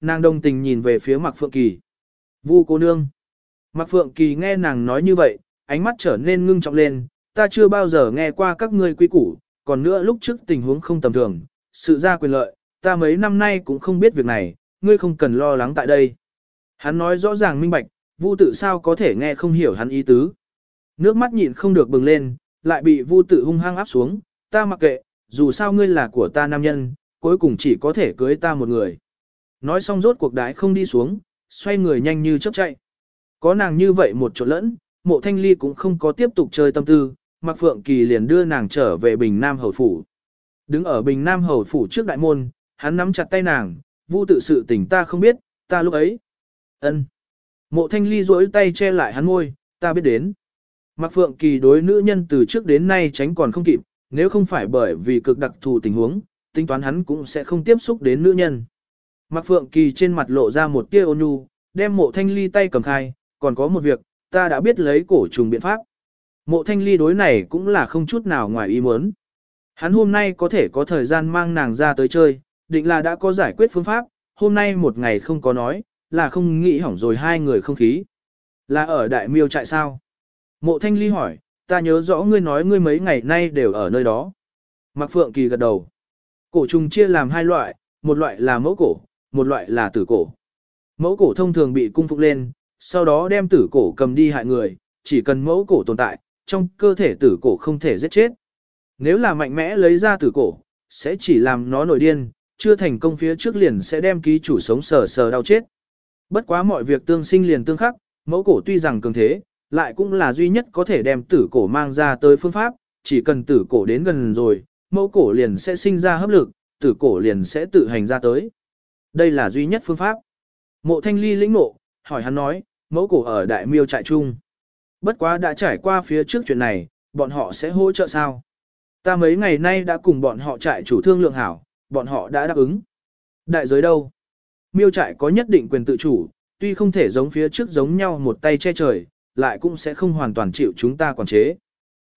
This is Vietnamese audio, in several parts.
nàng đồng tình nhìn về phía Mạc Phượng Kỳ. Vu cô nương. Mạc Phượng Kỳ nghe nàng nói như vậy, ánh mắt trở nên ngưng trọng lên, ta chưa bao giờ nghe qua các ngươi quy củ, còn nữa lúc trước tình huống không tầm thường, sự ra quyền lợi, ta mấy năm nay cũng không biết việc này, ngươi không cần lo lắng tại đây. Hắn nói rõ ràng minh bạch, Vu tự sao có thể nghe không hiểu hắn ý tứ. Nước mắt nhịn không được bừng lên, lại bị Vu tự hung hăng áp xuống, ta mặc kệ, dù sao ngươi là của ta nam nhân, cuối cùng chỉ có thể cưới ta một người. Nói xong rốt cuộc đái không đi xuống, xoay người nhanh như chớp chạy. Có nàng như vậy một chỗ lẫn, mộ thanh ly cũng không có tiếp tục chơi tâm tư, Mạc Phượng Kỳ liền đưa nàng trở về Bình Nam Hầu Phủ. Đứng ở Bình Nam Hầu Phủ trước đại môn, hắn nắm chặt tay nàng, vu tự sự tình ta không biết, ta lúc ấy. ân Mộ thanh ly rỗi tay che lại hắn môi, ta biết đến. Mạc Phượng Kỳ đối nữ nhân từ trước đến nay tránh còn không kịp, nếu không phải bởi vì cực đặc thù tình huống, tính toán hắn cũng sẽ không tiếp xúc đến nữ nhân. Mạc Phượng Kỳ trên mặt lộ ra một tia ôn nhu, đem mộ thanh ly tay cầm khai, còn có một việc, ta đã biết lấy cổ trùng biện pháp. Mộ thanh ly đối này cũng là không chút nào ngoài ý muốn. Hắn hôm nay có thể có thời gian mang nàng ra tới chơi, định là đã có giải quyết phương pháp, hôm nay một ngày không có nói, là không nghĩ hỏng rồi hai người không khí. Là ở đại miêu trại sao? Mộ thanh ly hỏi, ta nhớ rõ ngươi nói ngươi mấy ngày nay đều ở nơi đó. Mạc Phượng Kỳ gật đầu. Cổ trùng chia làm hai loại, một loại là mẫu cổ, một loại là tử cổ. Mẫu cổ thông thường bị cung phục lên, sau đó đem tử cổ cầm đi hại người, chỉ cần mẫu cổ tồn tại, trong cơ thể tử cổ không thể giết chết. Nếu là mạnh mẽ lấy ra tử cổ, sẽ chỉ làm nó nổi điên, chưa thành công phía trước liền sẽ đem ký chủ sống sờ sờ đau chết. Bất quá mọi việc tương sinh liền tương khắc, mẫu cổ tuy rằng cường thế, lại cũng là duy nhất có thể đem tử cổ mang ra tới phương pháp, chỉ cần tử cổ đến gần rồi, mẫu cổ liền sẽ sinh ra hấp lực, tử cổ liền sẽ tự hành ra tới. Đây là duy nhất phương pháp. Mộ thanh ly lĩnh nộ, hỏi hắn nói, mẫu cổ ở đại miêu trại chung. Bất quá đã trải qua phía trước chuyện này, bọn họ sẽ hỗ trợ sao? Ta mấy ngày nay đã cùng bọn họ trại chủ thương lượng hảo, bọn họ đã đáp ứng. Đại giới đâu? Miêu trại có nhất định quyền tự chủ, tuy không thể giống phía trước giống nhau một tay che trời, lại cũng sẽ không hoàn toàn chịu chúng ta quản chế.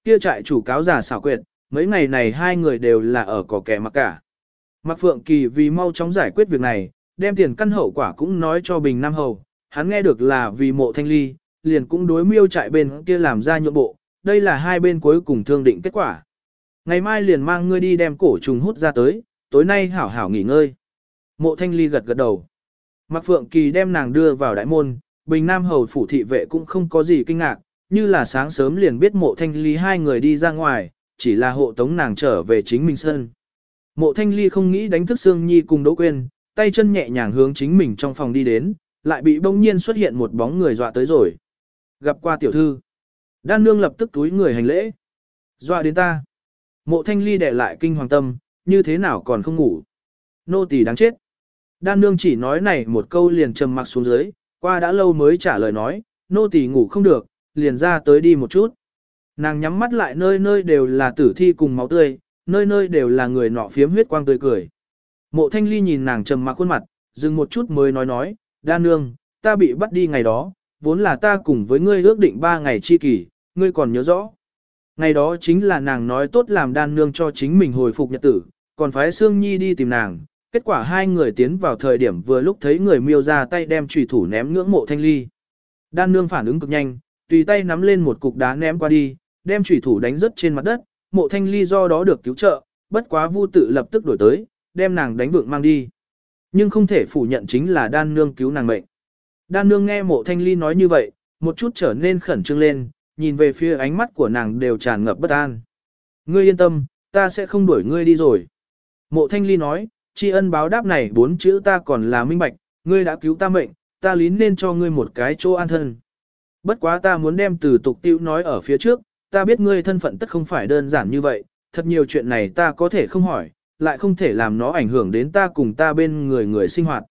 Kia trại chủ cáo giả xảo quyệt, mấy ngày này hai người đều là ở cỏ kẻ mặc cả. Mạc Phượng Kỳ vì mau chóng giải quyết việc này, đem tiền căn hậu quả cũng nói cho Bình Nam Hầu, hắn nghe được là vì mộ thanh ly, liền cũng đối miêu trại bên kia làm ra nhượng bộ, đây là hai bên cuối cùng thương định kết quả. Ngày mai liền mang ngươi đi đem cổ trùng hút ra tới, tối nay hảo hảo nghỉ ngơi. Mộ thanh ly gật gật đầu. Mạc Phượng Kỳ đem nàng đưa vào đại môn, Bình Nam Hầu phủ thị vệ cũng không có gì kinh ngạc, như là sáng sớm liền biết mộ thanh ly hai người đi ra ngoài, chỉ là hộ tống nàng trở về chính mình sân. Mộ thanh ly không nghĩ đánh thức Sương Nhi cùng Đỗ Quyên, tay chân nhẹ nhàng hướng chính mình trong phòng đi đến, lại bị bỗng nhiên xuất hiện một bóng người dọa tới rồi. Gặp qua tiểu thư. Đan nương lập tức túi người hành lễ. Dọa đến ta. Mộ thanh ly đẻ lại kinh hoàng tâm, như thế nào còn không ngủ. Nô tỳ đáng chết. Đan nương chỉ nói này một câu liền trầm mặc xuống dưới, qua đã lâu mới trả lời nói, nô tỳ ngủ không được, liền ra tới đi một chút. Nàng nhắm mắt lại nơi nơi đều là tử thi cùng máu tươi, nơi nơi đều là người nọ phiếm huyết quang tươi cười. Mộ thanh ly nhìn nàng trầm mặc khuôn mặt, dừng một chút mới nói nói, đan nương, ta bị bắt đi ngày đó, vốn là ta cùng với ngươi ước định ba ngày chi kỳ, ngươi còn nhớ rõ. Ngày đó chính là nàng nói tốt làm đan nương cho chính mình hồi phục nhật tử, còn phái Sương Nhi đi tìm nàng. Kết quả hai người tiến vào thời điểm vừa lúc thấy người miêu ra tay đem trùy thủ ném ngưỡng mộ thanh ly. Đan nương phản ứng cực nhanh, tùy tay nắm lên một cục đá ném qua đi, đem trùy thủ đánh rớt trên mặt đất, mộ thanh ly do đó được cứu trợ, bất quá vu tự lập tức đổi tới, đem nàng đánh vượng mang đi. Nhưng không thể phủ nhận chính là đan nương cứu nàng mệnh. Đan nương nghe mộ thanh ly nói như vậy, một chút trở nên khẩn trương lên, nhìn về phía ánh mắt của nàng đều tràn ngập bất an. Ngươi yên tâm, ta sẽ không đuổi ngươi đi rồi. Mộ thanh ly nói, tri ân báo đáp này bốn chữ ta còn là minh bạch, ngươi đã cứu ta mệnh, ta lín nên cho ngươi một cái chỗ an thân. Bất quá ta muốn đem từ tục tiêu nói ở phía trước, ta biết ngươi thân phận tất không phải đơn giản như vậy, thật nhiều chuyện này ta có thể không hỏi, lại không thể làm nó ảnh hưởng đến ta cùng ta bên người người sinh hoạt.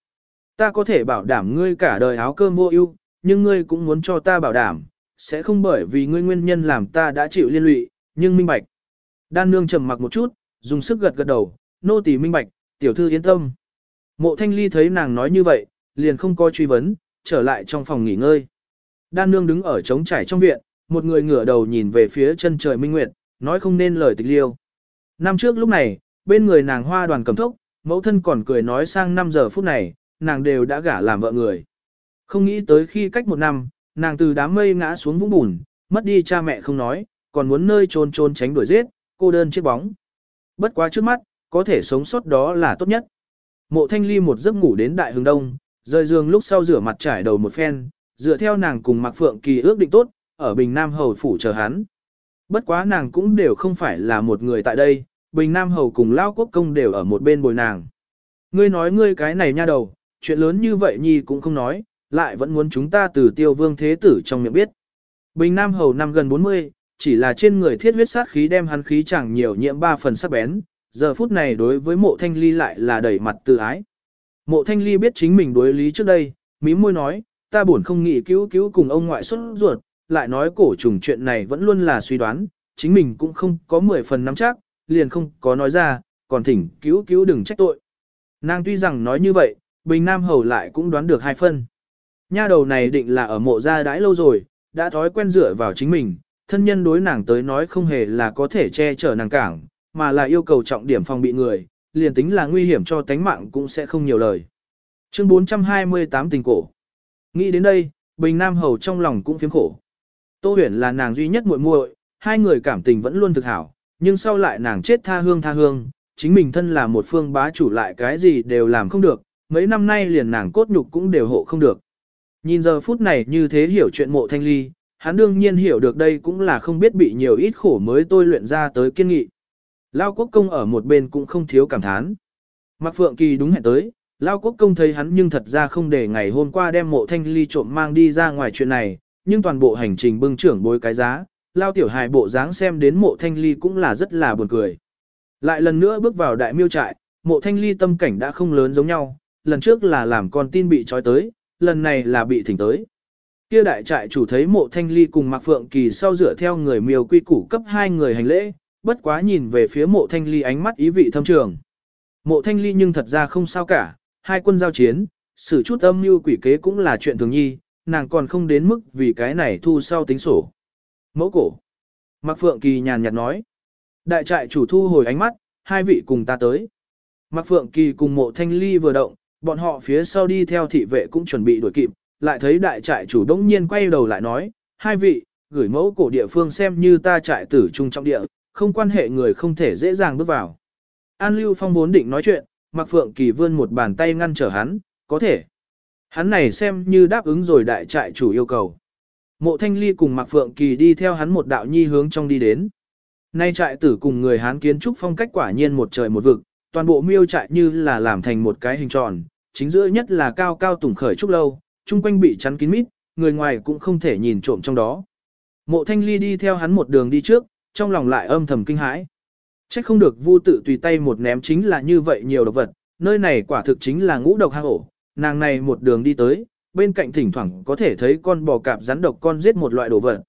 Ta có thể bảo đảm ngươi cả đời áo cơm vô ưu, nhưng ngươi cũng muốn cho ta bảo đảm, sẽ không bởi vì ngươi nguyên nhân làm ta đã chịu liên lụy, nhưng minh bạch. Đan nương trầm mặc một chút, dùng sức gật gật đầu, nô tỳ minh bạch, tiểu thư yên tâm. Mộ thanh ly thấy nàng nói như vậy, liền không có truy vấn, trở lại trong phòng nghỉ ngơi. Đan nương đứng ở trống trải trong viện, một người ngửa đầu nhìn về phía chân trời minh nguyệt, nói không nên lời tịch liêu. Năm trước lúc này, bên người nàng hoa đoàn cầm thốc, mẫu thân còn cười nói sang 5 giờ phút này, nàng đều đã gả làm vợ người. Không nghĩ tới khi cách một năm, nàng từ đám mây ngã xuống vũng bùn, mất đi cha mẹ không nói, còn muốn nơi trôn trôn tránh đuổi giết, cô đơn chiếc bóng. Bất quá trước mắt, có thể sống sót đó là tốt nhất. Mộ thanh ly một giấc ngủ đến đại hướng đông, rời giường lúc sau rửa mặt trải đầu một phen, dựa theo nàng cùng Mạc Phượng Kỳ ước định tốt, ở Bình Nam Hầu phủ chờ hắn. Bất quá nàng cũng đều không phải là một người tại đây, Bình Nam Hầu cùng Lao Quốc Công đều ở một bên bồi nàng. Ngươi nói ngươi cái này nha đầu, chuyện lớn như vậy nhi cũng không nói, lại vẫn muốn chúng ta từ tiêu vương thế tử trong miệng biết. Bình Nam Hầu năm gần 40, chỉ là trên người thiết huyết sát khí đem hắn khí chẳng nhiều nhiễm ba phần sắc bén, giờ phút này đối với mộ thanh ly lại là đẩy mặt tự ái. Mộ thanh ly biết chính mình đối lý trước đây, mí môi nói, ta buồn không nghĩ cứu cứu cùng ông ngoại xuất ruột, lại nói cổ trùng chuyện này vẫn luôn là suy đoán, chính mình cũng không có 10 phần nắm chắc, liền không có nói ra, còn thỉnh cứu cứu đừng trách tội. Nàng tuy rằng nói như vậy, Bình Nam Hầu lại cũng đoán được hai phân. Nha đầu này định là ở mộ gia đãi lâu rồi, đã thói quen dựa vào chính mình, thân nhân đối nàng tới nói không hề là có thể che chở nàng cảng, mà là yêu cầu trọng điểm phòng bị người, liền tính là nguy hiểm cho tánh mạng cũng sẽ không nhiều lời. Chương 428 tình cổ. Nghĩ đến đây, Bình Nam Hầu trong lòng cũng phiếm khổ. Tô Huyền là nàng duy nhất muội muội, hai người cảm tình vẫn luôn thực hảo, nhưng sau lại nàng chết tha hương tha hương, chính mình thân là một phương bá chủ lại cái gì đều làm không được, mấy năm nay liền nàng cốt nhục cũng đều hộ không được. Nhìn giờ phút này như thế hiểu chuyện mộ thanh ly, hắn đương nhiên hiểu được đây cũng là không biết bị nhiều ít khổ mới tôi luyện ra tới kiên nghị. Lao quốc công ở một bên cũng không thiếu cảm thán. Mạc Phượng Kỳ đúng hẹn tới, Lao quốc công thấy hắn nhưng thật ra không để ngày hôm qua đem mộ thanh ly trộm mang đi ra ngoài chuyện này, nhưng toàn bộ hành trình bưng trưởng bối cái giá, Lao tiểu hài bộ dáng xem đến mộ thanh ly cũng là rất là buồn cười. Lại lần nữa bước vào đại miêu trại, mộ thanh ly tâm cảnh đã không lớn giống nhau, lần trước là làm con tin bị trói tới, lần này là bị thỉnh tới. Kia đại trại chủ thấy mộ thanh ly cùng Mạc Phượng Kỳ sau dựa theo người miêu quy củ cấp hai người hành lễ, bất quá nhìn về phía mộ thanh ly ánh mắt ý vị thâm trường. Mộ thanh ly nhưng thật ra không sao cả, hai quân giao chiến, xử chút âm mưu quỷ kế cũng là chuyện thường nhi, nàng còn không đến mức vì cái này thu sau tính sổ. Mẫu cổ. Mạc Phượng Kỳ nhàn nhạt nói. Đại trại chủ thu hồi ánh mắt, hai vị cùng ta tới. Mạc Phượng Kỳ cùng mộ thanh ly vừa động, bọn họ phía sau đi theo thị vệ cũng chuẩn bị đuổi kịp, lại thấy đại trại chủ đông nhiên quay đầu lại nói, hai vị, gửi mẫu cổ địa phương xem như ta trại tử trung trong địa, không quan hệ người không thể dễ dàng bước vào. An Lưu Phong vốn định nói chuyện, Mạc Phượng Kỳ vươn một bàn tay ngăn trở hắn, có thể. Hắn này xem như đáp ứng rồi đại trại chủ yêu cầu. Mộ Thanh Ly cùng Mạc Phượng Kỳ đi theo hắn một đạo nhi hướng trong đi đến. Nay trại tử cùng người Hán kiến trúc phong cách quả nhiên một trời một vực, toàn bộ miêu trại như là làm thành một cái hình tròn, chính giữa nhất là cao cao tùng khởi trúc lâu, chung quanh bị chắn kín mít, người ngoài cũng không thể nhìn trộm trong đó. Mộ Thanh Ly đi theo hắn một đường đi trước, trong lòng lại âm thầm kinh hãi. Chắc không được vu tự tùy tay một ném chính là như vậy nhiều độc vật, nơi này quả thực chính là ngũ độc hang ổ, nàng này một đường đi tới, bên cạnh thỉnh thoảng có thể thấy con bò cạp rắn độc con giết một loại đồ vật.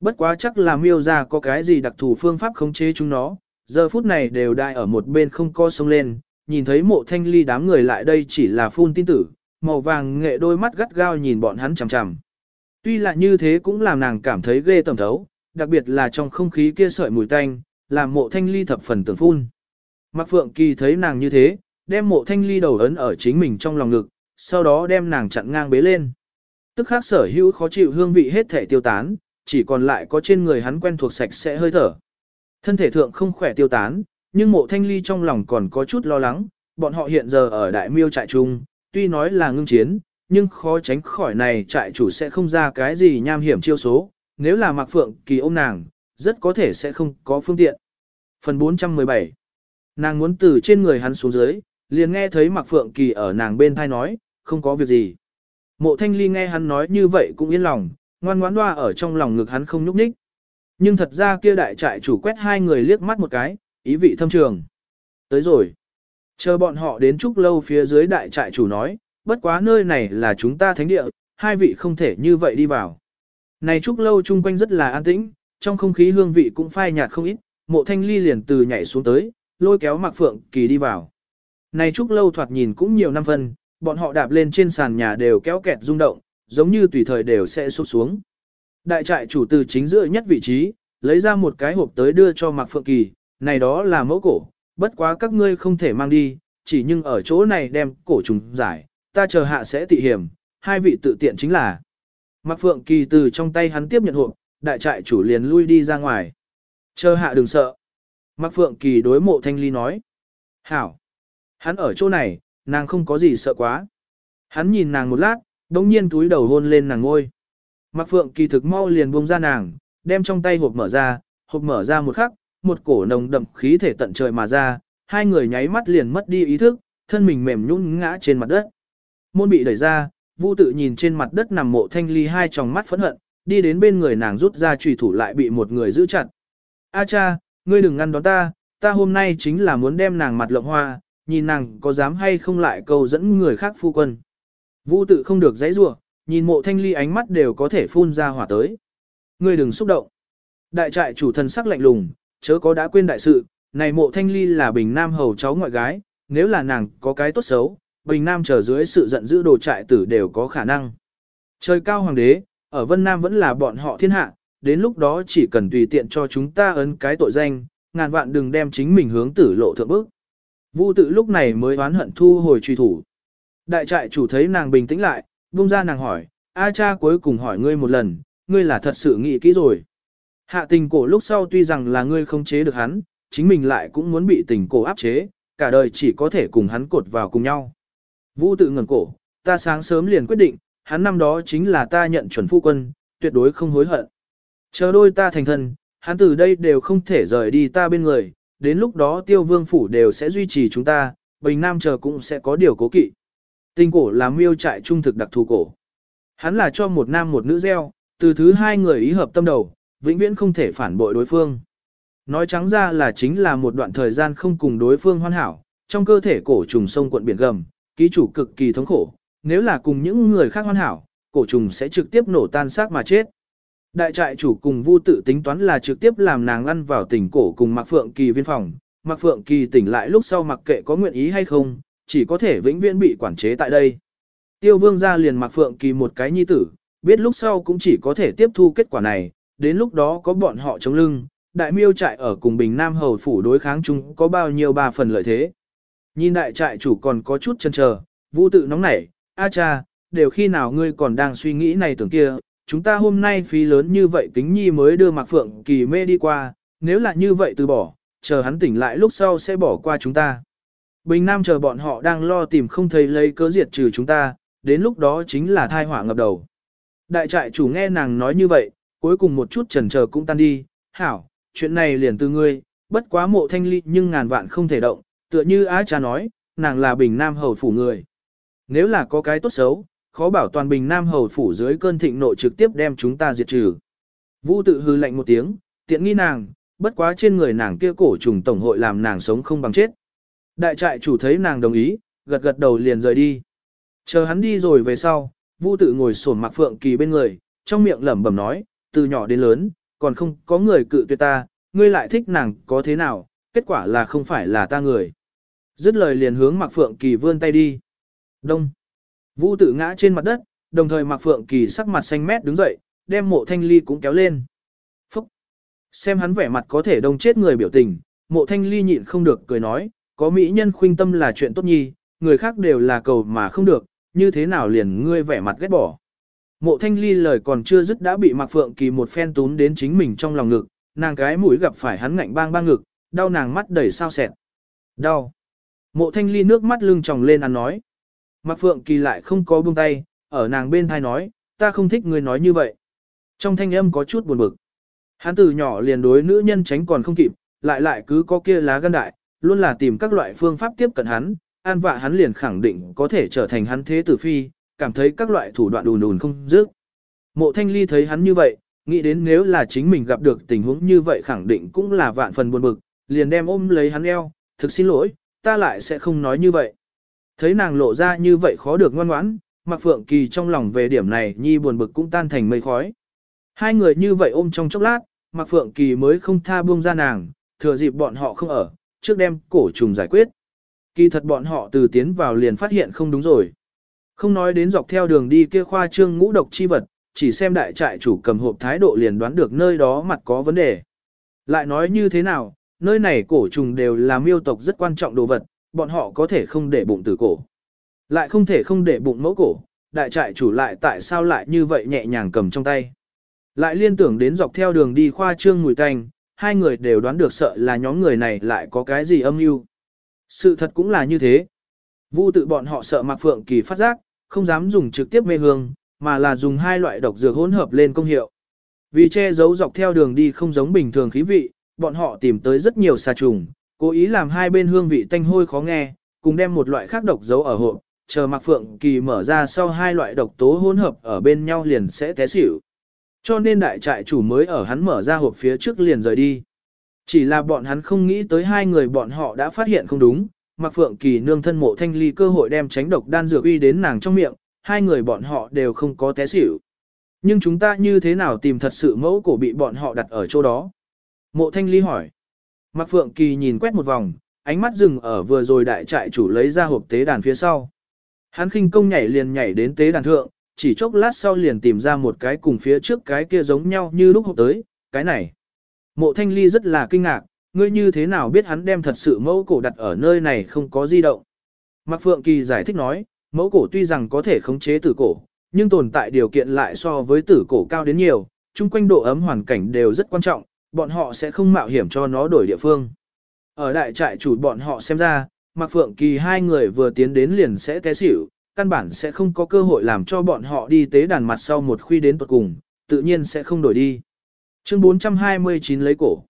Bất quá chắc là miêu ra có cái gì đặc thù phương pháp khống chế chúng nó, giờ phút này đều đại ở một bên không co sông lên, nhìn thấy mộ thanh ly đám người lại đây chỉ là phun tin tử, màu vàng nghệ đôi mắt gắt gao nhìn bọn hắn chằm chằm. Tuy là như thế cũng làm nàng cảm thấy ghê tầm thấu, đặc biệt là trong không khí kia sợi mùi tanh, làm mộ thanh ly thập phần tưởng phun. Mạc Phượng Kỳ thấy nàng như thế, đem mộ thanh ly đầu ấn ở chính mình trong lòng ngực, sau đó đem nàng chặn ngang bế lên. Tức khác sở hữu khó chịu hương vị hết thể tiêu tán, chỉ còn lại có trên người hắn quen thuộc sạch sẽ hơi thở. Thân thể thượng không khỏe tiêu tán, nhưng mộ thanh ly trong lòng còn có chút lo lắng, bọn họ hiện giờ ở đại miêu trại trung, tuy nói là ngưng chiến, nhưng khó tránh khỏi này trại chủ sẽ không ra cái gì nham hiểm chiêu số, nếu là Mạc Phượng Kỳ ôm nàng, rất có thể sẽ không có phương tiện. Phần 417 Nàng muốn từ trên người hắn xuống dưới, liền nghe thấy Mạc Phượng Kỳ ở nàng bên thai nói, không có việc gì. Mộ Thanh Ly nghe hắn nói như vậy cũng yên lòng, ngoan ngoãn hoa ở trong lòng ngực hắn không nhúc nhích. Nhưng thật ra kia đại trại chủ quét hai người liếc mắt một cái, ý vị thâm trường. Tới rồi. Chờ bọn họ đến trúc lâu phía dưới đại trại chủ nói, bất quá nơi này là chúng ta thánh địa, hai vị không thể như vậy đi vào. Này trúc lâu chung quanh rất là an tĩnh, trong không khí hương vị cũng phai nhạt không ít, mộ thanh ly liền từ nhảy xuống tới, lôi kéo Mạc Phượng Kỳ đi vào. Này trúc lâu thoạt nhìn cũng nhiều năm phân, bọn họ đạp lên trên sàn nhà đều kéo kẹt rung động, giống như tùy thời đều sẽ sụp xuống. Đại trại chủ từ chính giữa nhất vị trí, lấy ra một cái hộp tới đưa cho Mạc Phượng Kỳ, này đó là mẫu cổ, bất quá các ngươi không thể mang đi, chỉ nhưng ở chỗ này đem cổ trùng giải, ta chờ hạ sẽ tị hiểm, hai vị tự tiện chính là. Mạc Phượng Kỳ từ trong tay hắn tiếp nhận hộp, đại trại chủ liền lui đi ra ngoài. Chờ hạ đừng sợ. Mạc Phượng Kỳ đối mộ thanh ly nói. Hảo. Hắn ở chỗ này, nàng không có gì sợ quá. Hắn nhìn nàng một lát, đồng nhiên túi đầu hôn lên nàng ngôi. Mạc Phượng Kỳ thực mau liền buông ra nàng, đem trong tay hộp mở ra, hộp mở ra một khắc, một cổ nồng đậm khí thể tận trời mà ra, hai người nháy mắt liền mất đi ý thức, thân mình mềm nhũn ngã trên mặt đất. Môn bị đẩy ra, Vu tự nhìn trên mặt đất nằm mộ thanh ly hai tròng mắt phẫn hận, đi đến bên người nàng rút ra trùy thủ lại bị một người giữ chặt. A cha, ngươi đừng ngăn đón ta, ta hôm nay chính là muốn đem nàng mặt lộng hoa, nhìn nàng có dám hay không lại câu dẫn người khác phu quân. Vu tự không được dãy rủa, nhìn mộ thanh ly ánh mắt đều có thể phun ra hỏa tới. Ngươi đừng xúc động. Đại trại chủ thần sắc lạnh lùng, chớ có đã quên đại sự, này mộ thanh ly là bình nam hầu cháu ngoại gái, nếu là nàng có cái tốt xấu, bình nam trở dưới sự giận dữ đồ trại tử đều có khả năng. Trời cao hoàng đế, ở Vân Nam vẫn là bọn họ thiên hạ, đến lúc đó chỉ cần tùy tiện cho chúng ta ấn cái tội danh, ngàn vạn đừng đem chính mình hướng tử lộ thượng bước. Vu tự lúc này mới oán hận thu hồi truy thủ. Đại trại chủ thấy nàng bình tĩnh lại, buông ra nàng hỏi, A cha cuối cùng hỏi ngươi một lần, ngươi là thật sự nghĩ kỹ rồi. Hạ tình cổ lúc sau tuy rằng là ngươi không chế được hắn, chính mình lại cũng muốn bị tình cổ áp chế, cả đời chỉ có thể cùng hắn cột vào cùng nhau. Vu tự ngẩn cổ, ta sáng sớm liền quyết định, hắn năm đó chính là ta nhận chuẩn phu quân, tuyệt đối không hối hận. Chờ đôi ta thành thân, hắn từ đây đều không thể rời đi ta bên người, đến lúc đó tiêu vương phủ đều sẽ duy trì chúng ta, bình nam chờ cũng sẽ có điều cố kỵ. Tình cổ là miêu trại trung thực đặc thù cổ. Hắn là cho một nam một nữ gieo, từ thứ hai người ý hợp tâm đầu, vĩnh viễn không thể phản bội đối phương. Nói trắng ra là chính là một đoạn thời gian không cùng đối phương hoàn hảo, trong cơ thể cổ trùng sông quận biển gầm, ký chủ cực kỳ thống khổ, nếu là cùng những người khác hoàn hảo, cổ trùng sẽ trực tiếp nổ tan xác mà chết. Đại trại chủ cùng Vu tự tính toán là trực tiếp làm nàng ăn vào tỉnh cổ cùng Mạc Phượng Kỳ viên phòng, Mạc Phượng Kỳ tỉnh lại lúc sau mặc kệ có nguyện ý hay không, chỉ có thể vĩnh viễn bị quản chế tại đây. Tiêu Vương ra liền Mạc Phượng Kỳ một cái nhi tử, biết lúc sau cũng chỉ có thể tiếp thu kết quả này, đến lúc đó có bọn họ chống lưng, đại miêu trại ở cùng Bình Nam Hầu phủ đối kháng chung có bao nhiêu ba phần lợi thế. Nhìn đại trại chủ còn có chút chân chờ, Vu tự nóng nảy, a cha, đều khi nào ngươi còn đang suy nghĩ này tưởng kia, chúng ta hôm nay phí lớn như vậy kính nhi mới đưa Mạc Phượng Kỳ mê đi qua, nếu là như vậy từ bỏ, chờ hắn tỉnh lại lúc sau sẽ bỏ qua chúng ta. Bình Nam chờ bọn họ đang lo tìm không thấy lấy cớ diệt trừ chúng ta, đến lúc đó chính là thai họa ngập đầu. Đại trại chủ nghe nàng nói như vậy, cuối cùng một chút chần chờ cũng tan đi, hảo, chuyện này liền từ ngươi, bất quá mộ thanh ly nhưng ngàn vạn không thể động, tựa như á cha nói, nàng là bình nam hầu phủ người. Nếu là có cái tốt xấu, khó bảo toàn bình nam hầu phủ dưới cơn thịnh nộ trực tiếp đem chúng ta diệt trừ. Vũ tự hư lạnh một tiếng, tiện nghi nàng, bất quá trên người nàng kia cổ trùng tổng hội làm nàng sống không bằng chết. Đại trại chủ thấy nàng đồng ý, gật gật đầu liền rời đi. Chờ hắn đi rồi về sau, Vu tự ngồi sổn mặc phượng kỳ bên người, trong miệng lẩm bẩm nói, từ nhỏ đến lớn, còn không có người cự tuyệt ta, ngươi lại thích nàng có thế nào, kết quả là không phải là ta người. Dứt lời liền hướng mặc phượng kỳ vươn tay đi. Đông. Vu tự ngã trên mặt đất, đồng thời mặc phượng kỳ sắc mặt xanh mét đứng dậy, đem mộ thanh ly cũng kéo lên. Phúc. Xem hắn vẻ mặt có thể đông chết người biểu tình, mộ thanh ly nhịn không được cười nói, có mỹ nhân khuynh tâm là chuyện tốt nhi, người khác đều là cầu mà không được, như thế nào liền ngươi vẻ mặt ghét bỏ. Mộ thanh ly lời còn chưa dứt đã bị Mạc Phượng Kỳ một phen tún đến chính mình trong lòng ngực, nàng cái mũi gặp phải hắn ngạnh bang bang ngực, đau nàng mắt đầy sao sẹt. Đau. Mộ thanh ly nước mắt lưng tròng lên ăn nói. Mạc Phượng Kỳ lại không có buông tay, ở nàng bên thai nói, ta không thích người nói như vậy. Trong thanh âm có chút buồn bực. Hắn từ nhỏ liền đối nữ nhân tránh còn không kịp, lại lại cứ có kia lá gan đại, luôn là tìm các loại phương pháp tiếp cận hắn, an vạ hắn liền khẳng định có thể trở thành hắn thế tử phi, cảm thấy các loại thủ đoạn đùn đùn không dứt. Mộ thanh ly thấy hắn như vậy, nghĩ đến nếu là chính mình gặp được tình huống như vậy khẳng định cũng là vạn phần buồn bực, liền đem ôm lấy hắn eo, thực xin lỗi, ta lại sẽ không nói như vậy. Thấy nàng lộ ra như vậy khó được ngoan ngoãn, Mạc Phượng Kỳ trong lòng về điểm này nhi buồn bực cũng tan thành mây khói. Hai người như vậy ôm trong chốc lát, Mạc Phượng Kỳ mới không tha buông ra nàng, thừa dịp bọn họ không ở, trước đem cổ trùng giải quyết. Kỳ thật bọn họ từ tiến vào liền phát hiện không đúng rồi. Không nói đến dọc theo đường đi kia khoa trương ngũ độc chi vật, chỉ xem đại trại chủ cầm hộp thái độ liền đoán được nơi đó mặt có vấn đề. Lại nói như thế nào, nơi này cổ trùng đều là miêu tộc rất quan trọng đồ vật, bọn họ có thể không để bụng tử cổ. Lại không thể không để bụng mẫu cổ, đại trại chủ lại tại sao lại như vậy nhẹ nhàng cầm trong tay. Lại liên tưởng đến dọc theo đường đi khoa trương mùi tanh, hai người đều đoán được sợ là nhóm người này lại có cái gì âm mưu. Sự thật cũng là như thế. Vu tự bọn họ sợ Mạc Phượng Kỳ phát giác, không dám dùng trực tiếp mê hương, mà là dùng hai loại độc dược hỗn hợp lên công hiệu. Vì che giấu dọc theo đường đi không giống bình thường khí vị, bọn họ tìm tới rất nhiều xà trùng, cố ý làm hai bên hương vị tanh hôi khó nghe, cùng đem một loại khác độc giấu ở hộp, chờ Mạc Phượng Kỳ mở ra sau hai loại độc tố hỗn hợp ở bên nhau liền sẽ té xỉu. Cho nên đại trại chủ mới ở hắn mở ra hộp phía trước liền rời đi. Chỉ là bọn hắn không nghĩ tới hai người bọn họ đã phát hiện không đúng, Mạc Phượng Kỳ nương thân mộ thanh ly cơ hội đem tránh độc đan dược uy đến nàng trong miệng, hai người bọn họ đều không có té xỉu. Nhưng chúng ta như thế nào tìm thật sự mẫu cổ bị bọn họ đặt ở chỗ đó? Mộ thanh ly hỏi. Mạc Phượng Kỳ nhìn quét một vòng, ánh mắt dừng ở vừa rồi đại trại chủ lấy ra hộp tế đàn phía sau. Hắn khinh công nhảy liền nhảy đến tế đàn thượng, chỉ chốc lát sau liền tìm ra một cái cùng phía trước cái kia giống nhau như lúc hộp tới, cái này. Mộ thanh ly rất là kinh ngạc, ngươi như thế nào biết hắn đem thật sự mẫu cổ đặt ở nơi này không có di động. Mạc Phượng Kỳ giải thích nói, mẫu cổ tuy rằng có thể khống chế tử cổ, nhưng tồn tại điều kiện lại so với tử cổ cao đến nhiều, chung quanh độ ấm hoàn cảnh đều rất quan trọng, bọn họ sẽ không mạo hiểm cho nó đổi địa phương. Ở đại trại chủ bọn họ xem ra, Mạc Phượng Kỳ hai người vừa tiến đến liền sẽ té xỉu, căn bản sẽ không có cơ hội làm cho bọn họ đi tế đàn mặt sau một khuy đến tuật cùng, tự nhiên sẽ không đổi đi. Chương 429 lấy cổ.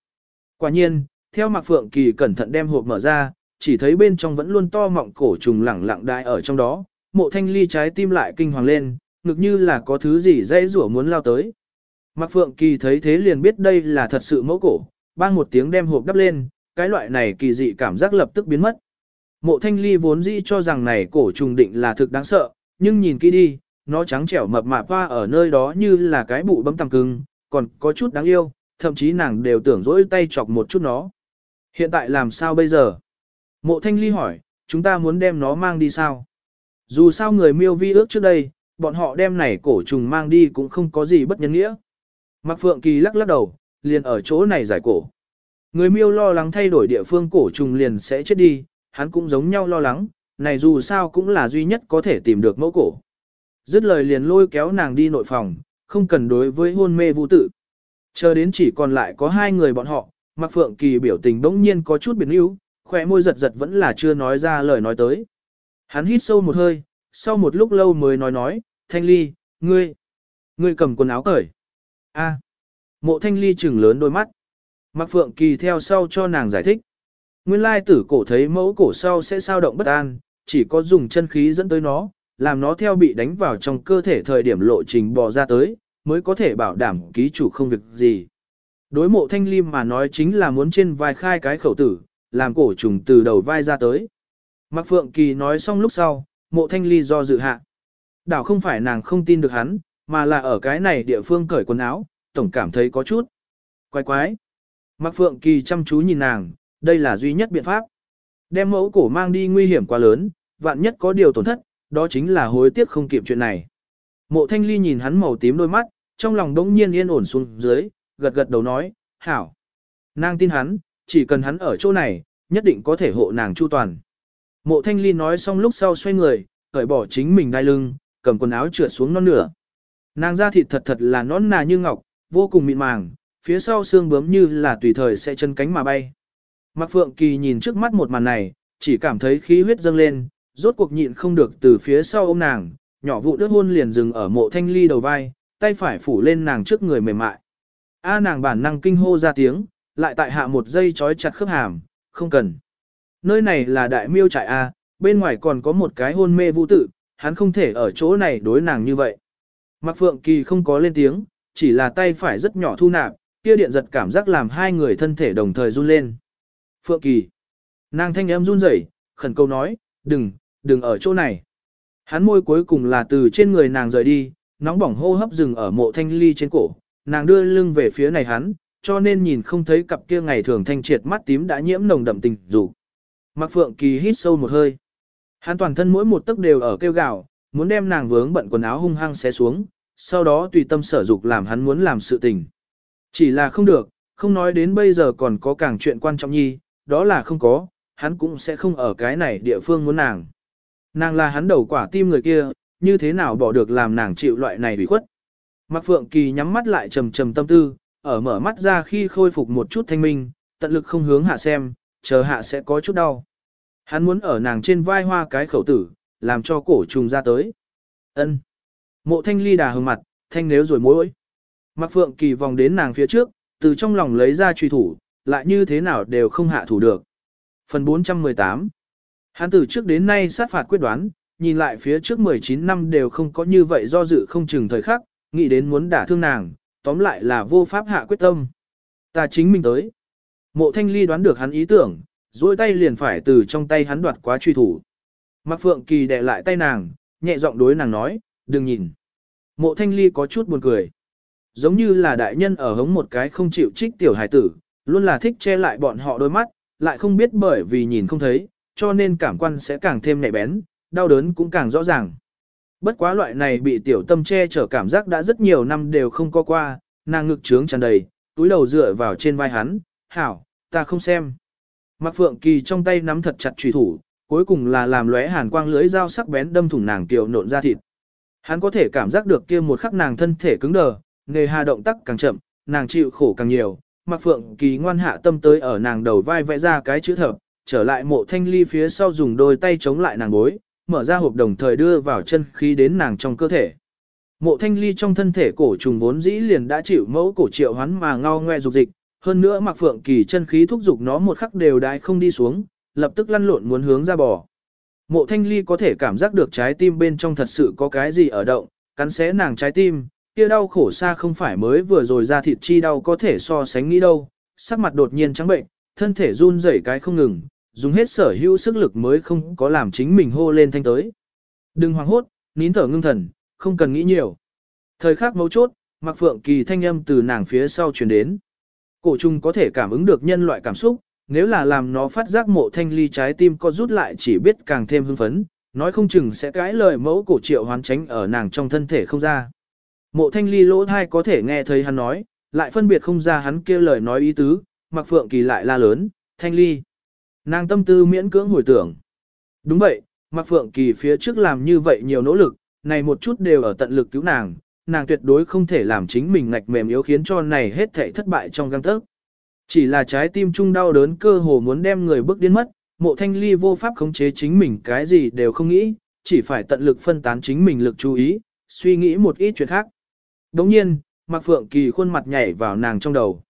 Quả nhiên, theo Mạc Phượng Kỳ cẩn thận đem hộp mở ra, chỉ thấy bên trong vẫn luôn to mọng cổ trùng lẳng lặng đại ở trong đó, mộ thanh ly trái tim lại kinh hoàng lên, ngực như là có thứ gì dây rủa muốn lao tới. Mạc Phượng Kỳ thấy thế liền biết đây là thật sự mẫu cổ, bang một tiếng đem hộp đắp lên, cái loại này kỳ dị cảm giác lập tức biến mất. Mộ thanh ly vốn dĩ cho rằng này cổ trùng định là thực đáng sợ, nhưng nhìn kỹ đi, nó trắng trẻo mập mạp hoa ở nơi đó như là cái bụ bấm tăng cứng, còn có chút đáng yêu, thậm chí nàng đều tưởng dỗi tay chọc một chút nó. Hiện tại làm sao bây giờ? Mộ thanh ly hỏi, chúng ta muốn đem nó mang đi sao? Dù sao người miêu vi ước trước đây, bọn họ đem này cổ trùng mang đi cũng không có gì bất nhân nghĩa. Mạc Phượng Kỳ lắc lắc đầu, liền ở chỗ này giải cổ. Người miêu lo lắng thay đổi địa phương cổ trùng liền sẽ chết đi, hắn cũng giống nhau lo lắng, này dù sao cũng là duy nhất có thể tìm được mẫu cổ. Dứt lời liền lôi kéo nàng đi nội phòng, không cần đối với hôn mê vũ tử. Chờ đến chỉ còn lại có hai người bọn họ, Mạc Phượng Kỳ biểu tình bỗng nhiên có chút biến yếu, khỏe môi giật giật vẫn là chưa nói ra lời nói tới. Hắn hít sâu một hơi, sau một lúc lâu mới nói nói, Thanh Ly, ngươi, ngươi cầm quần áo cởi. A. Mộ Thanh Ly trừng lớn đôi mắt. Mạc Phượng Kỳ theo sau cho nàng giải thích. Nguyên lai tử cổ thấy mẫu cổ sau sẽ sao động bất an, chỉ có dùng chân khí dẫn tới nó, làm nó theo bị đánh vào trong cơ thể thời điểm lộ trình bò ra tới, mới có thể bảo đảm ký chủ không việc gì. Đối mộ thanh lim mà nói chính là muốn trên vai khai cái khẩu tử, làm cổ trùng từ đầu vai ra tới. Mạc Phượng Kỳ nói xong lúc sau, mộ thanh ly do dự hạ. Đảo không phải nàng không tin được hắn, mà là ở cái này địa phương cởi quần áo, tổng cảm thấy có chút. Quái quái. Mạc Phượng Kỳ chăm chú nhìn nàng, đây là duy nhất biện pháp. Đem mẫu cổ mang đi nguy hiểm quá lớn, vạn nhất có điều tổn thất, đó chính là hối tiếc không kịp chuyện này. Mộ thanh ly nhìn hắn màu tím đôi mắt, trong lòng đống nhiên yên ổn xuống dưới, gật gật đầu nói, hảo. Nàng tin hắn, chỉ cần hắn ở chỗ này, nhất định có thể hộ nàng chu toàn. Mộ thanh ly nói xong lúc sau xoay người, cởi bỏ chính mình đai lưng, cầm quần áo trượt xuống non nửa. Nàng da thịt thật thật là nón nà như ngọc, vô cùng mịn màng, phía sau xương bướm như là tùy thời sẽ chân cánh mà bay. Mạc Phượng Kỳ nhìn trước mắt một màn này, chỉ cảm thấy khí huyết dâng lên, rốt cuộc nhịn không được từ phía sau ôm nàng, nhỏ vụ đứt hôn liền dừng ở mộ thanh ly đầu vai, tay phải phủ lên nàng trước người mềm mại. A nàng bản năng kinh hô ra tiếng, lại tại hạ một giây chói chặt khớp hàm, không cần. Nơi này là đại miêu trại A, bên ngoài còn có một cái hôn mê vũ tử, hắn không thể ở chỗ này đối nàng như vậy. Mạc Phượng Kỳ không có lên tiếng, chỉ là tay phải rất nhỏ thu nạp, kia điện giật cảm giác làm hai người thân thể đồng thời run lên. Phượng Kỳ. Nàng thanh em run rẩy, khẩn cầu nói, đừng, đừng ở chỗ này. Hắn môi cuối cùng là từ trên người nàng rời đi, nóng bỏng hô hấp dừng ở mộ thanh ly trên cổ, nàng đưa lưng về phía này hắn, cho nên nhìn không thấy cặp kia ngày thường thanh triệt mắt tím đã nhiễm nồng đậm tình dục. Mạc Phượng Kỳ hít sâu một hơi. Hắn toàn thân mỗi một tấc đều ở kêu gào, muốn đem nàng vướng bận quần áo hung hăng xé xuống, sau đó tùy tâm sở dục làm hắn muốn làm sự tình. Chỉ là không được, không nói đến bây giờ còn có càng chuyện quan trọng nhi, đó là không có, hắn cũng sẽ không ở cái này địa phương muốn nàng. Nàng là hắn đầu quả tim người kia, như thế nào bỏ được làm nàng chịu loại này bị khuất. Mạc Phượng Kỳ nhắm mắt lại trầm trầm tâm tư, ở mở mắt ra khi khôi phục một chút thanh minh, tận lực không hướng hạ xem, chờ hạ sẽ có chút đau. Hắn muốn ở nàng trên vai hoa cái khẩu tử, làm cho cổ trùng ra tới. Ân. Mộ thanh ly đà hừng mặt, thanh nếu rồi mối. Mạc Phượng Kỳ vòng đến nàng phía trước, từ trong lòng lấy ra truy thủ, lại như thế nào đều không hạ thủ được. Phần 418 Hắn từ trước đến nay sát phạt quyết đoán, nhìn lại phía trước 19 năm đều không có như vậy do dự không chừng thời khắc, nghĩ đến muốn đả thương nàng, tóm lại là vô pháp hạ quyết tâm. Ta chính mình tới. Mộ thanh ly đoán được hắn ý tưởng, dôi tay liền phải từ trong tay hắn đoạt quá truy thủ. Mạc Phượng Kỳ đè lại tay nàng, nhẹ giọng đối nàng nói, đừng nhìn. Mộ thanh ly có chút buồn cười. Giống như là đại nhân ở hống một cái không chịu trích tiểu hải tử, luôn là thích che lại bọn họ đôi mắt, lại không biết bởi vì nhìn không thấy, cho nên cảm quan sẽ càng thêm nhạy bén, đau đớn cũng càng rõ ràng. Bất quá loại này bị tiểu tâm che chở cảm giác đã rất nhiều năm đều không có qua, nàng ngực trướng tràn đầy, túi đầu dựa vào trên vai hắn, hảo, ta không xem. Mạc Phượng Kỳ trong tay nắm thật chặt trùy thủ, cuối cùng là làm lóe hàn quang lưới dao sắc bén đâm thủng nàng tiểu nộn ra thịt. Hắn có thể cảm giác được kia một khắc nàng thân thể cứng đờ, nghề hà động tác càng chậm, nàng chịu khổ càng nhiều. Mạc Phượng Kỳ ngoan hạ tâm tới ở nàng đầu vai vẽ ra cái chữ thập, trở lại mộ thanh ly phía sau dùng đôi tay chống lại nàng gối, mở ra hộp đồng thời đưa vào chân khí đến nàng trong cơ thể. Mộ thanh ly trong thân thể cổ trùng vốn dĩ liền đã chịu mẫu cổ triệu hắn mà ngao ngoe dục dịch, hơn nữa mặc phượng kỳ chân khí thúc dục nó một khắc đều đái không đi xuống, lập tức lăn lộn muốn hướng ra bò. Mộ thanh ly có thể cảm giác được trái tim bên trong thật sự có cái gì ở động, cắn xé nàng trái tim, kia đau khổ xa không phải mới vừa rồi ra thịt chi đau có thể so sánh nghĩ đâu, sắc mặt đột nhiên trắng bệnh, thân thể run rẩy cái không ngừng, dùng hết sở hữu sức lực mới không có làm chính mình hô lên thanh tới. Đừng hoảng hốt, nín thở ngưng thần, không cần nghĩ nhiều. Thời khắc mấu chốt, Mạc Phượng Kỳ thanh âm từ nàng phía sau truyền đến. Cổ trùng có thể cảm ứng được nhân loại cảm xúc, nếu là làm nó phát giác mộ thanh ly trái tim có rút lại chỉ biết càng thêm hưng phấn, nói không chừng sẽ cãi lời mẫu cổ triệu hoán tránh ở nàng trong thân thể không ra. Mộ thanh ly lỗ thai có thể nghe thấy hắn nói, lại phân biệt không ra hắn kêu lời nói ý tứ, mặc Phượng Kỳ lại la lớn, thanh ly. Nàng tâm tư miễn cưỡng hồi tưởng. Đúng vậy, mặc Phượng Kỳ phía trước làm như vậy nhiều nỗ lực, này một chút đều ở tận lực cứu nàng, nàng tuyệt đối không thể làm chính mình ngạch mềm yếu khiến cho này hết thảy thất bại trong găng tấc. Chỉ là trái tim trung đau đớn cơ hồ muốn đem người bước điên mất, mộ thanh ly vô pháp khống chế chính mình cái gì đều không nghĩ, chỉ phải tận lực phân tán chính mình lực chú ý, suy nghĩ một ít chuyện khác. Đồng nhiên, Mạc Phượng Kỳ khuôn mặt nhảy vào nàng trong đầu.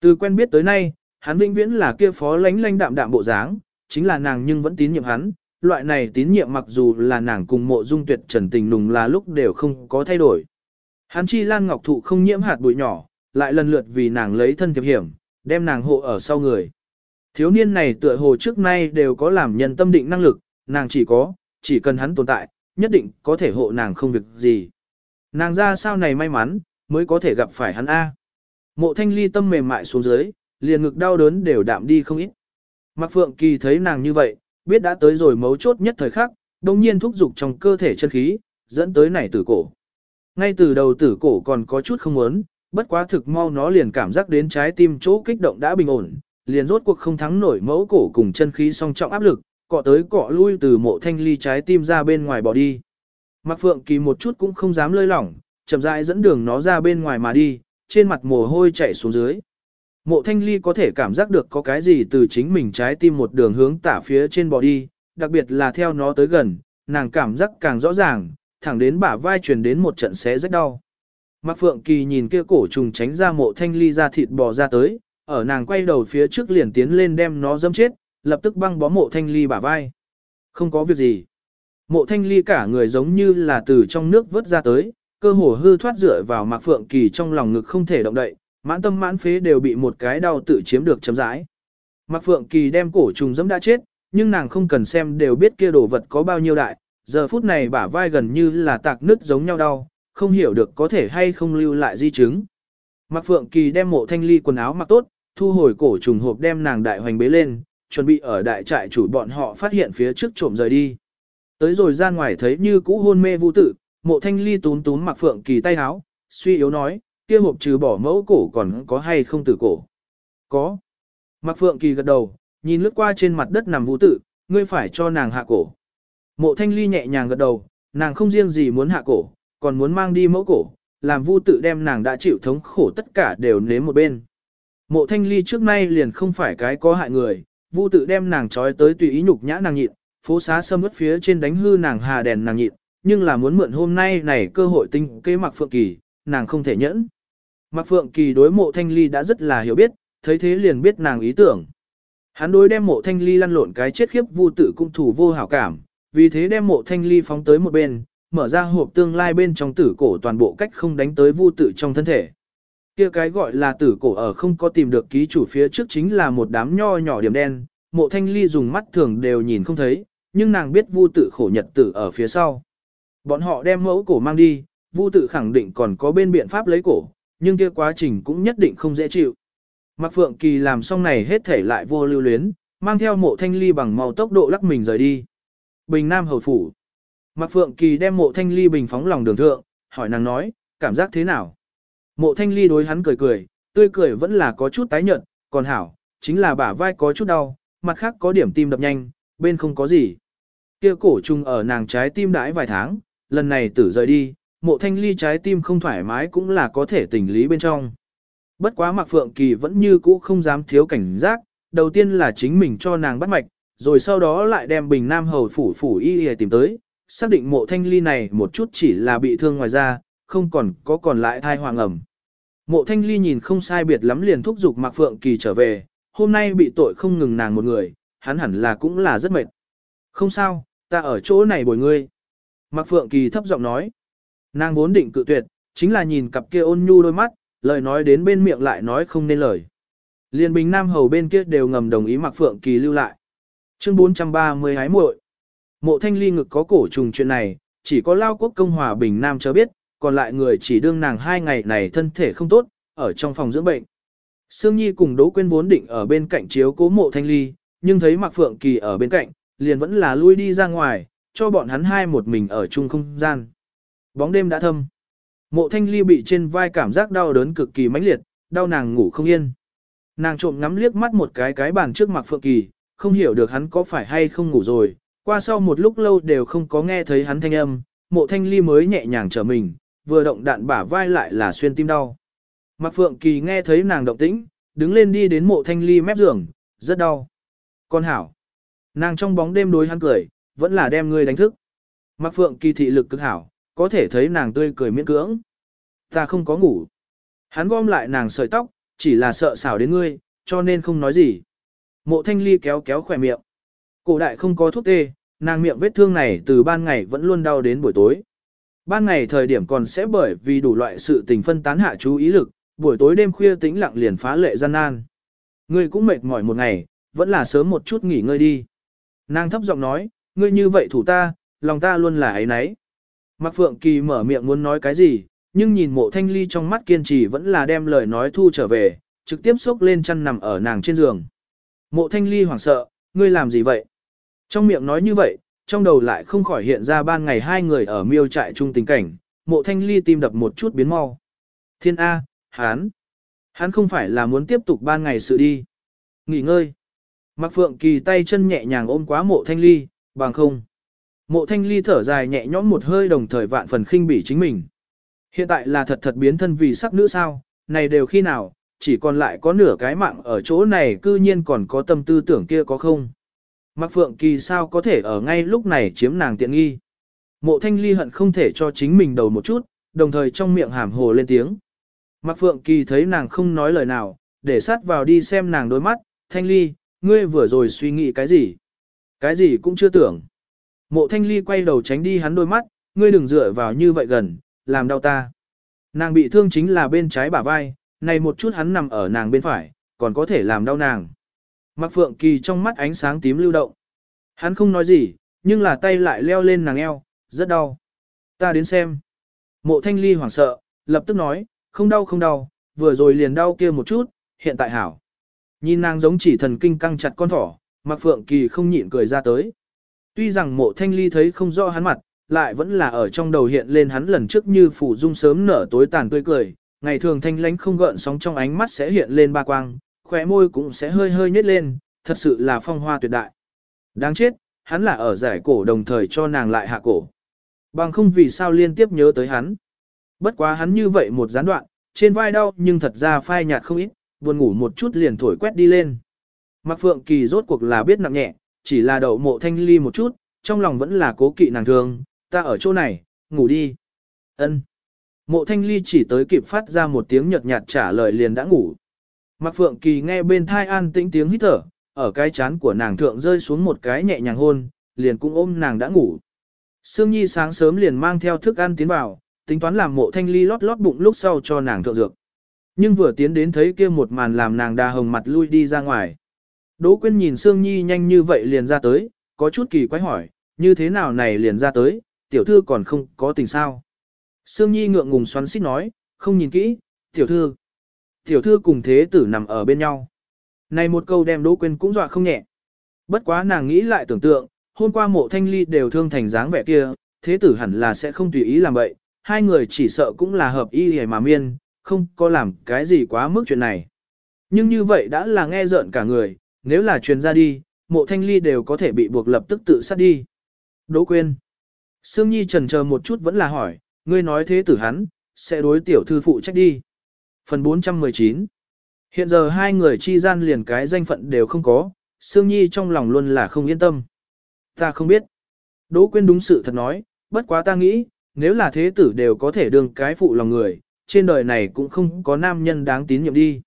Từ quen biết tới nay, hắn vĩnh viễn là kia phó lánh lánh đạm đạm bộ dáng, chính là nàng nhưng vẫn tín nhiệm hắn, loại này tín nhiệm mặc dù là nàng cùng mộ dung tuyệt trần tình nùng là lúc đều không có thay đổi. Hắn chi lan ngọc thụ không nhiễm hạt bụi nhỏ, lại lần lượt vì nàng lấy thân thiệp hiểm, đem nàng hộ ở sau người. Thiếu niên này tựa hồ trước nay đều có làm nhân tâm định năng lực, nàng chỉ có, chỉ cần hắn tồn tại, nhất định có thể hộ nàng không việc gì. Nàng ra sao này may mắn, mới có thể gặp phải hắn A. Mộ thanh ly tâm mềm mại xuống dưới, liền ngực đau đớn đều đạm đi không ít. Mạc Phượng Kỳ thấy nàng như vậy, biết đã tới rồi mấu chốt nhất thời khắc, đồng nhiên thúc giục trong cơ thể chân khí, dẫn tới nảy tử cổ. Ngay từ đầu tử cổ còn có chút không muốn, bất quá thực mau nó liền cảm giác đến trái tim chỗ kích động đã bình ổn, liền rốt cuộc không thắng nổi mẫu cổ cùng chân khí song trọng áp lực, cọ tới cọ lui từ mộ thanh ly trái tim ra bên ngoài bỏ đi. Mạc Phượng Kỳ một chút cũng không dám lơi lỏng, chậm rãi dẫn đường nó ra bên ngoài mà đi, trên mặt mồ hôi chảy xuống dưới. Mộ thanh ly có thể cảm giác được có cái gì từ chính mình trái tim một đường hướng tả phía trên bò đi, đặc biệt là theo nó tới gần, nàng cảm giác càng rõ ràng, thẳng đến bả vai truyền đến một trận xé rách đau. Mạc Phượng Kỳ nhìn kia cổ trùng tránh ra mộ thanh ly ra thịt bò ra tới, ở nàng quay đầu phía trước liền tiến lên đem nó dâm chết, lập tức băng bó mộ thanh ly bả vai. Không có việc gì. Mộ thanh ly cả người giống như là từ trong nước vớt ra tới, cơ hồ hư thoát dựa vào Mạc Phượng Kỳ trong lòng ngực không thể động đậy, mãn tâm mãn phế đều bị một cái đau tự chiếm được chấm rãi. Mạc Phượng Kỳ đem cổ trùng dẫm đã chết, nhưng nàng không cần xem đều biết kia đồ vật có bao nhiêu đại, giờ phút này bả vai gần như là tạc nứt giống nhau đau, không hiểu được có thể hay không lưu lại di chứng. Mạc Phượng Kỳ đem mộ thanh ly quần áo mặc tốt, thu hồi cổ trùng hộp đem nàng đại hoành bế lên, chuẩn bị ở đại trại chủ bọn họ phát hiện phía trước trộm rời đi. Tới rồi ra ngoài thấy như cũ hôn mê vũ tử, mộ thanh ly tún tún Mạc Phượng Kỳ tay áo, suy yếu nói, kia hộp trừ bỏ mẫu cổ còn có hay không tử cổ? Có. Mạc Phượng Kỳ gật đầu, nhìn lướt qua trên mặt đất nằm vũ tử, ngươi phải cho nàng hạ cổ. Mộ thanh ly nhẹ nhàng gật đầu, nàng không riêng gì muốn hạ cổ, còn muốn mang đi mẫu cổ, làm vu tự đem nàng đã chịu thống khổ tất cả đều nếm một bên. Mộ thanh ly trước nay liền không phải cái có hại người, vu tự đem nàng trói tới tùy ý nhục nhã nàng nhịn, phố xá sâm ướt phía trên đánh hư nàng hà đèn nàng nhịn, nhưng là muốn mượn hôm nay này cơ hội tinh kế mặc phượng kỳ, nàng không thể nhẫn. Mặc phượng kỳ đối mộ thanh ly đã rất là hiểu biết, thấy thế liền biết nàng ý tưởng. Hắn đối đem mộ thanh ly lăn lộn cái chết khiếp vu tự cung thủ vô hảo cảm, vì thế đem mộ thanh ly phóng tới một bên, mở ra hộp tương lai bên trong tử cổ toàn bộ cách không đánh tới vu tự trong thân thể. Kia cái gọi là tử cổ ở không có tìm được ký chủ phía trước chính là một đám nho nhỏ điểm đen, mộ thanh ly dùng mắt thường đều nhìn không thấy, nhưng nàng biết vu tự khổ nhật tử ở phía sau. Bọn họ đem mẫu cổ mang đi, vu tự khẳng định còn có bên biện pháp lấy cổ, nhưng kia quá trình cũng nhất định không dễ chịu. Mạc Phượng Kỳ làm xong này hết thể lại vô lưu luyến, mang theo mộ thanh ly bằng màu tốc độ lắc mình rời đi. Bình Nam Hầu Phủ Mạc Phượng Kỳ đem mộ thanh ly bình phóng lòng đường thượng, hỏi nàng nói, cảm giác thế nào? Mộ thanh ly đối hắn cười cười, tươi cười vẫn là có chút tái nhợt, còn hảo, chính là bả vai có chút đau, mặt khác có điểm tim đập nhanh, bên không có gì. Kia cổ trùng ở nàng trái tim đãi vài tháng, lần này tử rời đi, mộ thanh ly trái tim không thoải mái cũng là có thể tình lý bên trong. Bất quá Mạc Phượng Kỳ vẫn như cũ không dám thiếu cảnh giác, đầu tiên là chính mình cho nàng bắt mạch, rồi sau đó lại đem bình nam hầu phủ phủ y y tìm tới, xác định mộ thanh ly này một chút chỉ là bị thương ngoài ra, không còn có còn lại thai hoàng ẩm. Mộ thanh ly nhìn không sai biệt lắm liền thúc giục Mạc Phượng Kỳ trở về, hôm nay bị tội không ngừng nàng một người, hắn hẳn là cũng là rất mệt. Không sao, ta ở chỗ này bồi ngươi. Mạc Phượng Kỳ thấp giọng nói. Nàng vốn định cự tuyệt, chính là nhìn cặp kia ôn nhu đôi mắt, lời nói đến bên miệng lại nói không nên lời. Liên Bình Nam hầu bên kia đều ngầm đồng ý Mạc Phượng Kỳ lưu lại. Chương 430 hái muội. Mộ Thanh Ly ngực có cổ trùng chuyện này, chỉ có Lao Quốc công hòa Bình Nam cho biết, còn lại người chỉ đương nàng hai ngày này thân thể không tốt, ở trong phòng dưỡng bệnh. Sương Nhi cùng Đỗ Quyên vốn định ở bên cạnh chiếu cố Mộ Thanh Ly, nhưng thấy Mạc Phượng Kỳ ở bên cạnh, liền vẫn là lui đi ra ngoài, cho bọn hắn hai một mình ở chung không gian. Bóng đêm đã thâm. Mộ thanh ly bị trên vai cảm giác đau đớn cực kỳ mãnh liệt, đau nàng ngủ không yên. Nàng trộm ngắm liếc mắt một cái cái bàn trước mặt Phượng Kỳ, không hiểu được hắn có phải hay không ngủ rồi, qua sau một lúc lâu đều không có nghe thấy hắn thanh âm, mộ thanh ly mới nhẹ nhàng trở mình, vừa động đạn bả vai lại là xuyên tim đau. Mạc Phượng Kỳ nghe thấy nàng động tĩnh, đứng lên đi đến mộ thanh ly mép giường, rất đau. Con hảo. Nàng trong bóng đêm đối hắn cười, vẫn là đem ngươi đánh thức. Mạc Phượng Kỳ thị lực cực hảo, có thể thấy nàng tươi cười miễn cưỡng. Ta không có ngủ. Hắn gom lại nàng sợi tóc, chỉ là sợ xảo đến ngươi, cho nên không nói gì. Mộ thanh ly kéo kéo khỏe miệng. Cổ đại không có thuốc tê, nàng miệng vết thương này từ ban ngày vẫn luôn đau đến buổi tối. Ban ngày thời điểm còn sẽ bởi vì đủ loại sự tình phân tán hạ chú ý lực, buổi tối đêm khuya tĩnh lặng liền phá lệ gian nan. Ngươi cũng mệt mỏi một ngày, vẫn là sớm một chút nghỉ ngơi đi. Nàng thấp giọng nói, ngươi như vậy thủ ta, lòng ta luôn là ấy nấy. Mạc Phượng Kỳ mở miệng muốn nói cái gì, nhưng nhìn mộ thanh ly trong mắt kiên trì vẫn là đem lời nói thu trở về, trực tiếp xốc lên chăn nằm ở nàng trên giường. Mộ thanh ly hoảng sợ, ngươi làm gì vậy? Trong miệng nói như vậy, trong đầu lại không khỏi hiện ra ban ngày hai người ở miêu trại chung tình cảnh, mộ thanh ly tim đập một chút biến mau. Thiên A, hán. Hắn không phải là muốn tiếp tục ban ngày sự đi. Nghỉ ngơi. Mạc Phượng Kỳ tay chân nhẹ nhàng ôm quá mộ thanh ly, bằng không. Mộ thanh ly thở dài nhẹ nhõm một hơi đồng thời vạn phần khinh bỉ chính mình. Hiện tại là thật thật biến thân vì sắc nữ sao, này đều khi nào, chỉ còn lại có nửa cái mạng ở chỗ này cư nhiên còn có tâm tư tưởng kia có không. Mạc Phượng Kỳ sao có thể ở ngay lúc này chiếm nàng tiện nghi. Mộ thanh ly hận không thể cho chính mình đầu một chút, đồng thời trong miệng hàm hồ lên tiếng. Mạc Phượng Kỳ thấy nàng không nói lời nào, để sát vào đi xem nàng đôi mắt, thanh ly, ngươi vừa rồi suy nghĩ cái gì? Cái gì cũng chưa tưởng. Mộ thanh ly quay đầu tránh đi hắn đôi mắt, ngươi đừng dựa vào như vậy gần, làm đau ta. Nàng bị thương chính là bên trái bả vai, này một chút hắn nằm ở nàng bên phải, còn có thể làm đau nàng. Mạc Phượng Kỳ trong mắt ánh sáng tím lưu động. Hắn không nói gì, nhưng là tay lại leo lên nàng eo, rất đau. Ta đến xem. Mộ thanh ly hoảng sợ, lập tức nói, không đau không đau, vừa rồi liền đau kia một chút, hiện tại hảo. Nhìn nàng giống chỉ thần kinh căng chặt con thỏ, Mạc Phượng Kỳ không nhịn cười ra tới. Tuy rằng mộ thanh ly thấy không rõ hắn mặt, lại vẫn là ở trong đầu hiện lên hắn lần trước như phủ dung sớm nở tối tàn tươi cười, ngày thường thanh lánh không gợn sóng trong ánh mắt sẽ hiện lên ba quang, khóe môi cũng sẽ hơi hơi nhếch lên, thật sự là phong hoa tuyệt đại. Đáng chết, hắn là ở giải cổ đồng thời cho nàng lại hạ cổ. Bằng không vì sao liên tiếp nhớ tới hắn. Bất quá hắn như vậy một gián đoạn, trên vai đau nhưng thật ra phai nhạt không ít, buồn ngủ một chút liền thổi quét đi lên. Mạc Phượng Kỳ rốt cuộc là biết nặng nhẹ, chỉ là đậu mộ thanh ly một chút, trong lòng vẫn là cố kỵ nàng thương, ta ở chỗ này, ngủ đi. ân Mộ thanh ly chỉ tới kịp phát ra một tiếng nhợt nhạt trả lời liền đã ngủ. Mạc Phượng Kỳ nghe bên thai an tĩnh tiếng hít thở, ở cái chán của nàng thượng rơi xuống một cái nhẹ nhàng hôn, liền cũng ôm nàng đã ngủ. Sương Nhi sáng sớm liền mang theo thức ăn tiến vào, tính toán làm mộ thanh ly lót lót bụng lúc sau cho nàng thượng dược. Nhưng vừa tiến đến thấy kia một màn làm nàng đà hồng mặt lui đi ra ngoài. Đỗ Quyên nhìn Sương Nhi nhanh như vậy liền ra tới, có chút kỳ quái hỏi, như thế nào này liền ra tới, tiểu thư còn không có tình sao. Sương Nhi ngượng ngùng xoắn xít nói, không nhìn kỹ, tiểu thư. Tiểu thư cùng thế tử nằm ở bên nhau. Này một câu đem Đỗ Quyên cũng dọa không nhẹ. Bất quá nàng nghĩ lại tưởng tượng, hôm qua mộ thanh ly đều thương thành dáng vẻ kia, thế tử hẳn là sẽ không tùy ý làm vậy, hai người chỉ sợ cũng là hợp ý hề mà miên, không có làm cái gì quá mức chuyện này. Nhưng như vậy đã là nghe giận cả người, nếu là truyền ra đi, mộ thanh ly đều có thể bị buộc lập tức tự sát đi. Đỗ Quyên. Sương Nhi trần chờ một chút vẫn là hỏi, ngươi nói thế tử hắn, sẽ đối tiểu thư phụ trách đi. Phần 419 Hiện giờ hai người chi gian liền cái danh phận đều không có, Sương Nhi trong lòng luôn là không yên tâm. Ta không biết. Đỗ Quyên đúng sự thật nói, bất quá ta nghĩ, nếu là thế tử đều có thể đương cái phụ lòng người, trên đời này cũng không có nam nhân đáng tín nhiệm đi.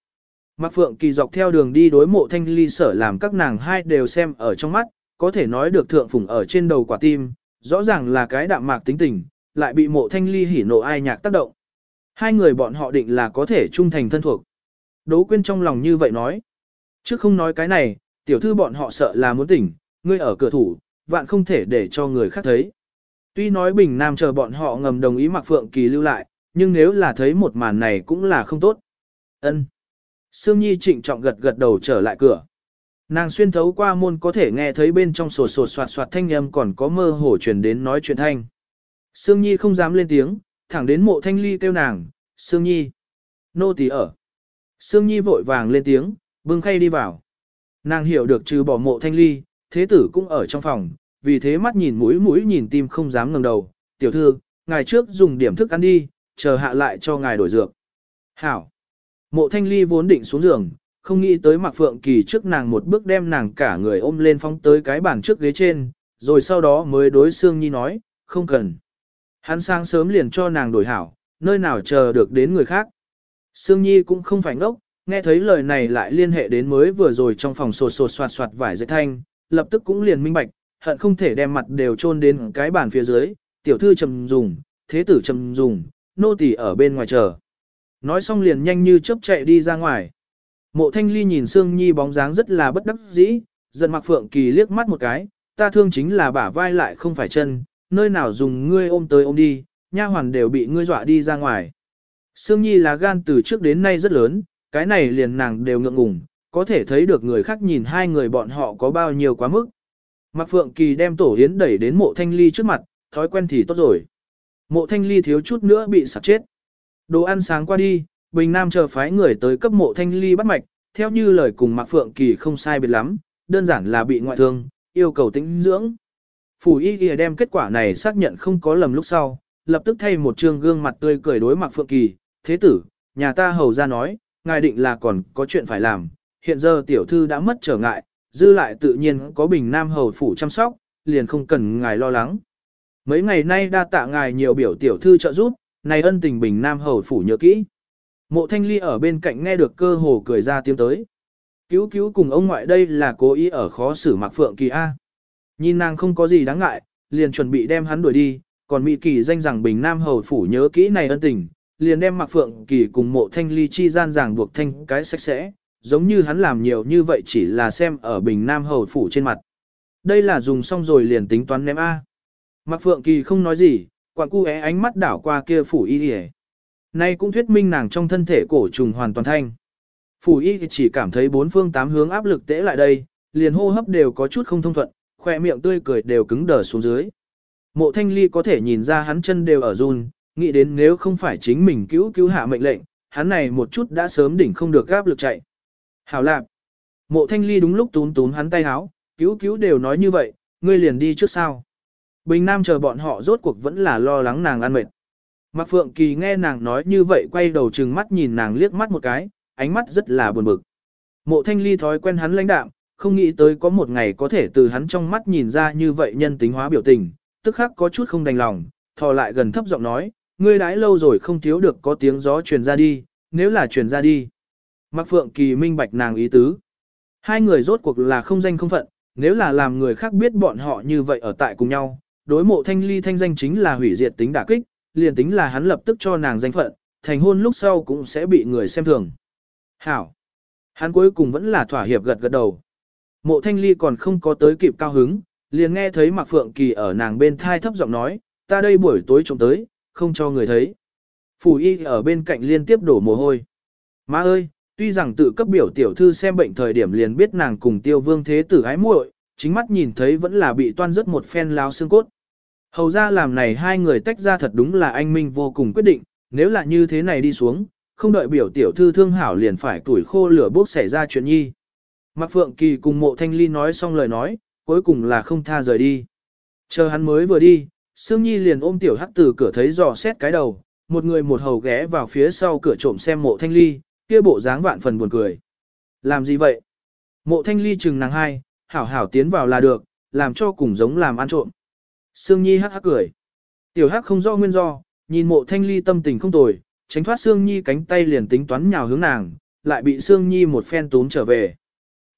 Mạc Phượng Kỳ dọc theo đường đi đối mộ thanh ly sở làm các nàng hai đều xem ở trong mắt, có thể nói được thượng phủng ở trên đầu quả tim, rõ ràng là cái đạm mạc tính tình, lại bị mộ thanh ly hỉ nộ ai nhạc tác động. Hai người bọn họ định là có thể trung thành thân thuộc. Đỗ Quyên trong lòng như vậy nói. Trước không nói cái này, tiểu thư bọn họ sợ là muốn tỉnh, ngươi ở cửa thủ, vạn không thể để cho người khác thấy. Tuy nói Bình Nam chờ bọn họ ngầm đồng ý Mạc Phượng Kỳ lưu lại, nhưng nếu là thấy một màn này cũng là không tốt. Ân. Sương Nhi trịnh trọng gật gật đầu trở lại cửa. Nàng xuyên thấu qua môn có thể nghe thấy bên trong sột sột soạt soạt thanh âm còn có mơ hồ truyền đến nói chuyện thanh. Sương Nhi không dám lên tiếng, thẳng đến mộ thanh ly kêu nàng, Sương Nhi. Nô tỳ ở. Sương Nhi vội vàng lên tiếng, bưng khay đi vào. Nàng hiểu được trừ bỏ mộ thanh ly, thế tử cũng ở trong phòng, vì thế mắt nhìn mũi mũi nhìn tim không dám ngẩng đầu. Tiểu thư, ngài trước dùng điểm thức ăn đi, chờ hạ lại cho ngài đổi dược. Hảo. Mộ thanh ly vốn định xuống giường, không nghĩ tới Mặc Phượng Kỳ trước nàng một bước đem nàng cả người ôm lên phóng tới cái bàn trước ghế trên, rồi sau đó mới đối Sương Nhi nói, không cần. Hắn sáng sớm liền cho nàng đổi hảo, nơi nào chờ được đến người khác. Sương Nhi cũng không phải ngốc, nghe thấy lời này lại liên hệ đến mới vừa rồi trong phòng sột sột soạt soạt vải dây thanh, lập tức cũng liền minh bạch, hận không thể đem mặt đều chôn đến cái bàn phía dưới, tiểu thư trầm dùng, thế tử trầm dùng, nô tỳ ở bên ngoài chờ. Nói xong liền nhanh như chớp chạy đi ra ngoài. Mộ thanh ly nhìn Sương Nhi bóng dáng rất là bất đắc dĩ, giận mặc phượng kỳ liếc mắt một cái, ta thương chính là bả vai lại không phải chân, nơi nào dùng ngươi ôm tới ôm đi, nha hoàn đều bị ngươi dọa đi ra ngoài. Sương Nhi là gan từ trước đến nay rất lớn, cái này liền nàng đều ngượng ngùng, có thể thấy được người khác nhìn hai người bọn họ có bao nhiêu quá mức. Mạc Phượng Kỳ đem tổ hiến đẩy đến mộ thanh ly trước mặt, thói quen thì tốt rồi. Mộ thanh ly thiếu chút nữa bị sạc chết. Đồ ăn sáng qua đi, Bình Nam chờ phái người tới cấp mộ thanh ly bắt mạch, theo như lời cùng Mạc Phượng Kỳ không sai biệt lắm, đơn giản là bị ngoại thương, yêu cầu tĩnh dưỡng. Phủ y ghi đem kết quả này xác nhận không có lầm lúc sau, lập tức thay một trương gương mặt tươi cười đối mặt Phượng Kỳ, thế tử, nhà ta hầu ra nói, ngài định là còn có chuyện phải làm, hiện giờ tiểu thư đã mất trở ngại, dư lại tự nhiên có bình nam hầu phủ chăm sóc, liền không cần ngài lo lắng. Mấy ngày nay đa tạ ngài nhiều biểu tiểu thư trợ giúp, này ân tình bình nam hầu phủ nhớ kỹ. Mộ thanh ly ở bên cạnh nghe được cơ hồ cười ra tiếng tới. Cứu cứu cùng ông ngoại đây là cố ý ở khó xử Mạc Phượng Kỳ A. Nhìn nàng không có gì đáng ngại, liền chuẩn bị đem hắn đuổi đi, còn Mỹ Kỳ danh rằng Bình Nam Hầu Phủ nhớ kỹ này ân tình, liền đem Mạc Phượng Kỳ cùng mộ thanh ly chi gian ràng buộc thanh cái sạch sẽ, giống như hắn làm nhiều như vậy chỉ là xem ở Bình Nam Hầu Phủ trên mặt. Đây là dùng xong rồi liền tính toán ném A. Mạc Phượng Kỳ không nói gì, quảng cu é ánh mắt đảo qua kia Phủ y đi Nay cũng thuyết minh nàng trong thân thể cổ trùng hoàn toàn thanh. Phủ y chỉ cảm thấy bốn phương tám hướng áp lực tễ lại đây, liền hô hấp đều có chút không thông thuận, khoe miệng tươi cười đều cứng đờ xuống dưới. Mộ thanh ly có thể nhìn ra hắn chân đều ở run, nghĩ đến nếu không phải chính mình cứu cứu hạ mệnh lệnh, hắn này một chút đã sớm đỉnh không được gáp lực chạy. Hảo lạp. Mộ thanh ly đúng lúc tún tún hắn tay háo, cứu cứu đều nói như vậy, ngươi liền đi trước sao. Bình Nam chờ bọn họ rốt cuộc vẫn là lo lắng nàng ăn mệt. Mạc Phượng Kỳ nghe nàng nói như vậy quay đầu trừng mắt nhìn nàng liếc mắt một cái, ánh mắt rất là buồn bực. Mộ thanh ly thói quen hắn lãnh đạm, không nghĩ tới có một ngày có thể từ hắn trong mắt nhìn ra như vậy nhân tính hóa biểu tình, tức khắc có chút không đành lòng, thò lại gần thấp giọng nói, ngươi đãi lâu rồi không thiếu được có tiếng gió truyền ra đi, nếu là truyền ra đi. Mạc Phượng Kỳ minh bạch nàng ý tứ. Hai người rốt cuộc là không danh không phận, nếu là làm người khác biết bọn họ như vậy ở tại cùng nhau, đối mộ thanh ly thanh danh chính là hủy diệt tính đả kích, liền tính là hắn lập tức cho nàng danh phận, thành hôn lúc sau cũng sẽ bị người xem thường. Hảo! Hắn cuối cùng vẫn là thỏa hiệp gật gật đầu. Mộ thanh ly còn không có tới kịp cao hứng, liền nghe thấy Mạc Phượng Kỳ ở nàng bên thai thấp giọng nói, ta đây buổi tối trông tới, không cho người thấy. Phủ y ở bên cạnh liên tiếp đổ mồ hôi. Má ơi, tuy rằng tự cấp biểu tiểu thư xem bệnh thời điểm liền biết nàng cùng tiêu vương thế tử ái muội, chính mắt nhìn thấy vẫn là bị toan rất một phen lao xương cốt. Hầu ra làm này hai người tách ra thật đúng là anh Minh vô cùng quyết định, nếu là như thế này đi xuống, không đợi biểu tiểu thư thương hảo liền phải tuổi khô lửa bốc xảy ra chuyện nhi. Mạc Phượng Kỳ cùng mộ thanh ly nói xong lời nói, cuối cùng là không tha rời đi. Chờ hắn mới vừa đi, Sương Nhi liền ôm tiểu hắc từ cửa thấy dò xét cái đầu, một người một hầu ghé vào phía sau cửa trộm xem mộ thanh ly, kia bộ dáng vạn phần buồn cười. Làm gì vậy? Mộ thanh ly chừng nàng hai, hảo hảo tiến vào là được, làm cho cùng giống làm ăn trộm. Sương Nhi hắc hắc cười. Tiểu hắc không do nguyên do, nhìn mộ thanh ly tâm tình không tồi, tránh thoát Sương Nhi cánh tay liền tính toán nhào hướng nàng, lại bị Sương Nhi một phen túm trở về.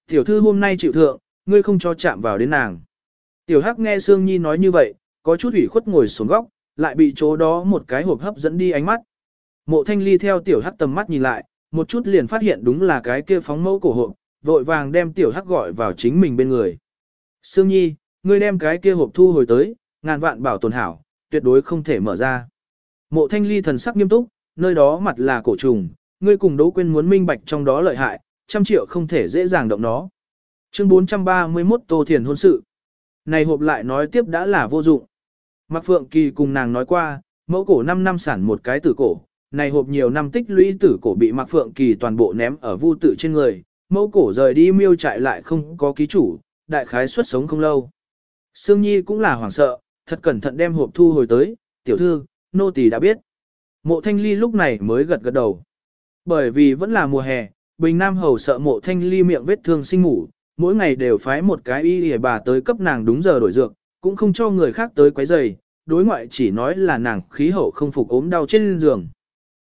Tiểu thư hôm nay chịu thượng, ngươi không cho chạm vào đến nàng. Tiểu hắc nghe Sương Nhi nói như vậy, có chút ủy khuất ngồi xuống góc, lại bị chỗ đó một cái hộp hấp dẫn đi ánh mắt. Mộ thanh ly theo tiểu hắc tầm mắt nhìn lại, một chút liền phát hiện đúng là cái kia phóng mẫu cổ hộp, vội vàng đem tiểu hắc gọi vào chính mình bên người. Sương Nhi, ngươi đem cái kia hộp thu hồi tới, ngàn vạn bảo tồn hảo, tuyệt đối không thể mở ra. Mộ thanh ly thần sắc nghiêm túc, nơi đó mặt là cổ trùng, ngươi cùng đấu quên muốn minh bạch trong đó lợi hại, trăm triệu không thể dễ dàng động nó. Chương 431 Tô Thiền hôn sự. Này hộp lại nói tiếp đã là vô dụng. Mạc Phượng Kỳ cùng nàng nói qua, mẫu cổ 5 năm sản một cái tử cổ, này hộp nhiều năm tích lũy tử cổ bị Mạc Phượng Kỳ toàn bộ ném ở vu tự trên người, mẫu cổ rời đi miêu trại lại không có ký chủ, đại khái xuất sống không lâu. Sương Nhi cũng là hoảng sợ, thật cẩn thận đem hộp thu hồi tới, tiểu thư, nô tỳ đã biết. Mộ thanh ly lúc này mới gật gật đầu. Bởi vì vẫn là mùa hè, Bình Nam Hầu sợ mộ thanh ly miệng vết thương sinh ngủ, mỗi ngày đều phái một cái y hề bà tới cấp nàng đúng giờ đổi dược, cũng không cho người khác tới quấy rầy, đối ngoại chỉ nói là nàng khí hậu không phục ốm đau trên giường.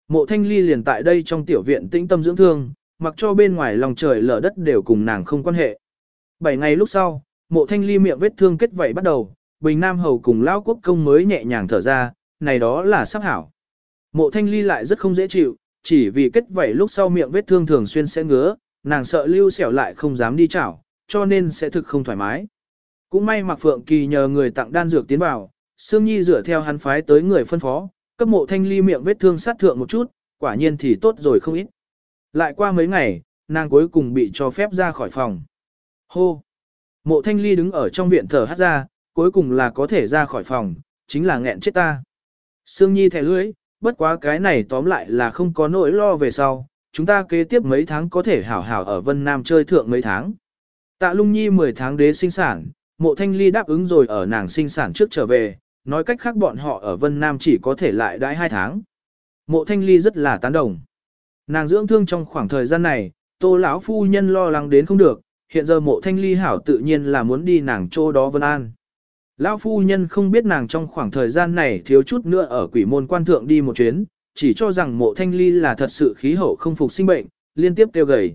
Mộ thanh ly liền tại đây trong tiểu viện tĩnh tâm dưỡng thương, mặc cho bên ngoài lòng trời lở đất đều cùng nàng không quan hệ. Bảy ngày lúc sau, mộ thanh ly miệng vết thương kết vảy bắt đầu, Bình Nam Hầu cùng Lão Quốc Công mới nhẹ nhàng thở ra, này đó là sắp hảo. Mộ thanh ly lại rất không dễ chịu, chỉ vì kết vảy lúc sau miệng vết thương thường xuyên sẽ ngứa, nàng sợ lưu xẻo lại không dám đi chảo, cho nên sẽ thực không thoải mái. Cũng may Mạc Phượng Kỳ nhờ người tặng đan dược tiến vào, Sương Nhi dựa theo hắn phái tới người phân phó, cấp mộ thanh ly miệng vết thương sát thượng một chút, quả nhiên thì tốt rồi không ít. Lại qua mấy ngày, nàng cuối cùng bị cho phép ra khỏi phòng. Hô! Mộ thanh ly đứng ở trong viện thở hát ra, cuối cùng là có thể ra khỏi phòng, chính là nghẹn chết ta. Sương Nhi thẻ lưỡi, bất quá cái này tóm lại là không có nỗi lo về sau, chúng ta kế tiếp mấy tháng có thể hảo hảo ở Vân Nam chơi thượng mấy tháng. Tạ Lung Nhi 10 tháng đế sinh sản, mộ thanh ly đáp ứng rồi ở nàng sinh sản trước trở về, nói cách khác bọn họ ở Vân Nam chỉ có thể lại đãi 2 tháng. Mộ thanh ly rất là tán đồng. Nàng dưỡng thương trong khoảng thời gian này, tô lão phu nhân lo lắng đến không được, hiện giờ mộ thanh ly hảo tự nhiên là muốn đi nàng chỗ đó Vân An. Lão phu nhân không biết nàng trong khoảng thời gian này thiếu chút nữa ở quỷ môn quan thượng đi một chuyến, chỉ cho rằng mộ thanh ly là thật sự khí hậu không phục sinh bệnh, liên tiếp tiêu gầy.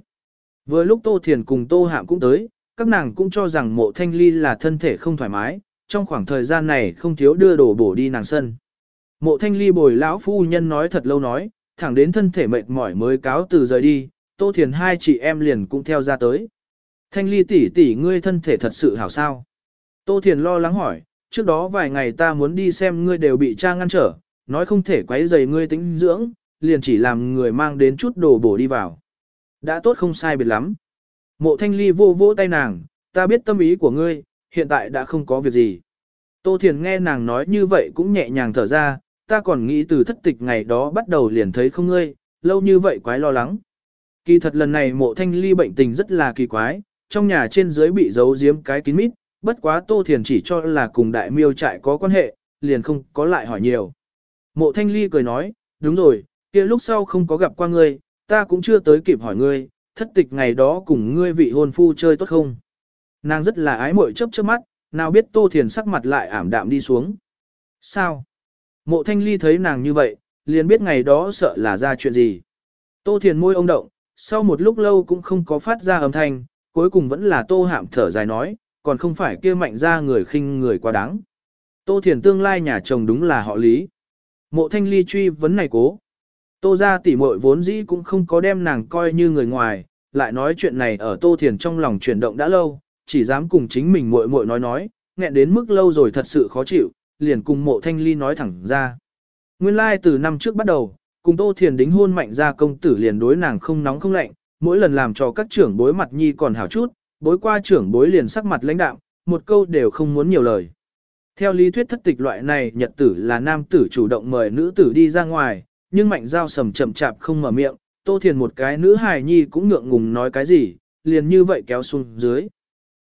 Vừa lúc Tô Thiền cùng Tô Hạm cũng tới, các nàng cũng cho rằng mộ thanh ly là thân thể không thoải mái, trong khoảng thời gian này không thiếu đưa đồ bổ đi nàng sân. Mộ thanh ly bồi lão phu nhân nói thật lâu nói, thẳng đến thân thể mệt mỏi mới cáo từ rời đi, Tô Thiền hai chị em liền cũng theo ra tới. Thanh ly tỷ tỷ ngươi thân thể thật sự hảo sao? Tô Thiền lo lắng hỏi, trước đó vài ngày ta muốn đi xem ngươi đều bị cha ngăn trở, nói không thể quấy rầy ngươi tính dưỡng, liền chỉ làm người mang đến chút đồ bổ đi vào. Đã tốt không sai biệt lắm. Mộ thanh ly vô vỗ tay nàng, ta biết tâm ý của ngươi, hiện tại đã không có việc gì. Tô Thiền nghe nàng nói như vậy cũng nhẹ nhàng thở ra, ta còn nghĩ từ thất tịch ngày đó bắt đầu liền thấy không ngươi, lâu như vậy quái lo lắng. Kỳ thật lần này mộ thanh ly bệnh tình rất là kỳ quái, trong nhà trên dưới bị giấu giếm cái kín mít, bất quá Tô Thiền chỉ cho là cùng đại miêu trại có quan hệ, liền không có lại hỏi nhiều. Mộ Thanh Ly cười nói, đúng rồi, kia lúc sau không có gặp qua ngươi, ta cũng chưa tới kịp hỏi ngươi, thất tịch ngày đó cùng ngươi vị hôn phu chơi tốt không? Nàng rất là ái mội chớp chớp mắt, nào biết Tô Thiền sắc mặt lại ảm đạm đi xuống. Sao? Mộ Thanh Ly thấy nàng như vậy, liền biết ngày đó sợ là ra chuyện gì. Tô Thiền môi ông động, sau một lúc lâu cũng không có phát ra âm thanh, cuối cùng vẫn là Tô Hạm thở dài nói, còn không phải kia mạnh ra người khinh người quá đáng. Tô Thiền tương lai nhà chồng đúng là họ lý. Mộ Thanh Ly truy vấn này cố. Tô ra tỉ muội vốn dĩ cũng không có đem nàng coi như người ngoài, lại nói chuyện này ở Tô Thiền trong lòng chuyển động đã lâu, chỉ dám cùng chính mình muội muội nói nói, nghẹn đến mức lâu rồi thật sự khó chịu, liền cùng mộ thanh ly nói thẳng ra. Nguyên lai like từ năm trước bắt đầu, cùng Tô Thiền đính hôn mạnh ra công tử liền đối nàng không nóng không lạnh, mỗi lần làm cho các trưởng bối mặt nhi còn hảo chút, bối qua trưởng bối liền sắc mặt lãnh đạm, một câu đều không muốn nhiều lời. Theo lý thuyết thất tịch loại này nhật tử là nam tử chủ động mời nữ tử đi ra ngoài, nhưng mạnh giao sầm chậm chạp không mở miệng, Tô Thiền một cái nữ hài nhi cũng ngượng ngùng nói cái gì, liền như vậy kéo xuống dưới.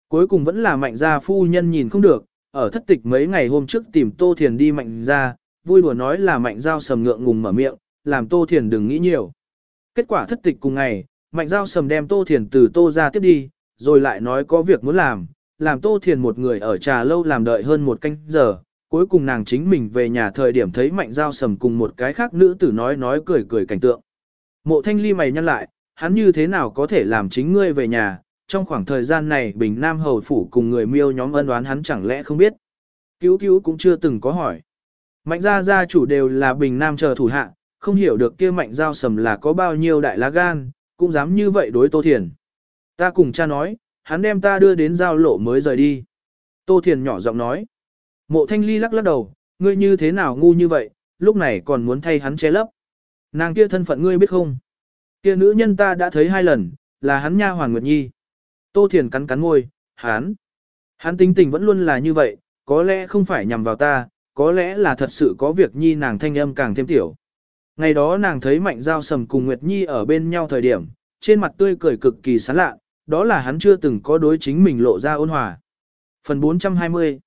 Cuối cùng vẫn là mạnh gia phu nhân nhìn không được, ở thất tịch mấy ngày hôm trước tìm Tô Thiền đi mạnh gia, vui đùa nói là mạnh giao sầm ngượng ngùng mở miệng, làm Tô Thiền đừng nghĩ nhiều. Kết quả thất tịch cùng ngày, mạnh giao sầm đem Tô Thiền từ Tô ra tiếp đi, rồi lại nói có việc muốn làm, làm Tô Thiền một người ở trà lâu làm đợi hơn một canh giờ, cuối cùng nàng chính mình về nhà thời điểm thấy mạnh giao sầm cùng một cái khác nữ tử nói nói cười cười cảnh tượng. Mộ thanh ly mày nhăn lại, hắn như thế nào có thể làm chính ngươi về nhà, trong khoảng thời gian này Bình Nam Hầu Phủ cùng người miêu nhóm ân đoán hắn chẳng lẽ không biết. Cứu cứu cũng chưa từng có hỏi. Mạnh gia gia chủ đều là Bình Nam chờ thủ hạ, không hiểu được kia mạnh giao sầm là có bao nhiêu đại lá gan, cũng dám như vậy đối Tô Thiền. Ta cùng cha nói, hắn đem ta đưa đến giao lộ mới rời đi. Tô Thiền nhỏ giọng nói. Mộ thanh ly lắc lắc đầu, ngươi như thế nào ngu như vậy, lúc này còn muốn thay hắn che lấp. Nàng kia thân phận ngươi biết không? Kia nữ nhân ta đã thấy hai lần, là hắn nha Hoàng Nguyệt Nhi. Tô Thiền cắn cắn ngôi, hắn. Hắn tính tình vẫn luôn là như vậy, có lẽ không phải nhằm vào ta, có lẽ là thật sự có việc Nhi nàng thanh âm càng thêm tiểu. Ngày đó nàng thấy Mạnh Giao Sầm cùng Nguyệt Nhi ở bên nhau thời điểm, trên mặt tươi cười cực kỳ sán lạ, đó là hắn chưa từng có đối chính mình lộ ra ôn hòa. Phần 420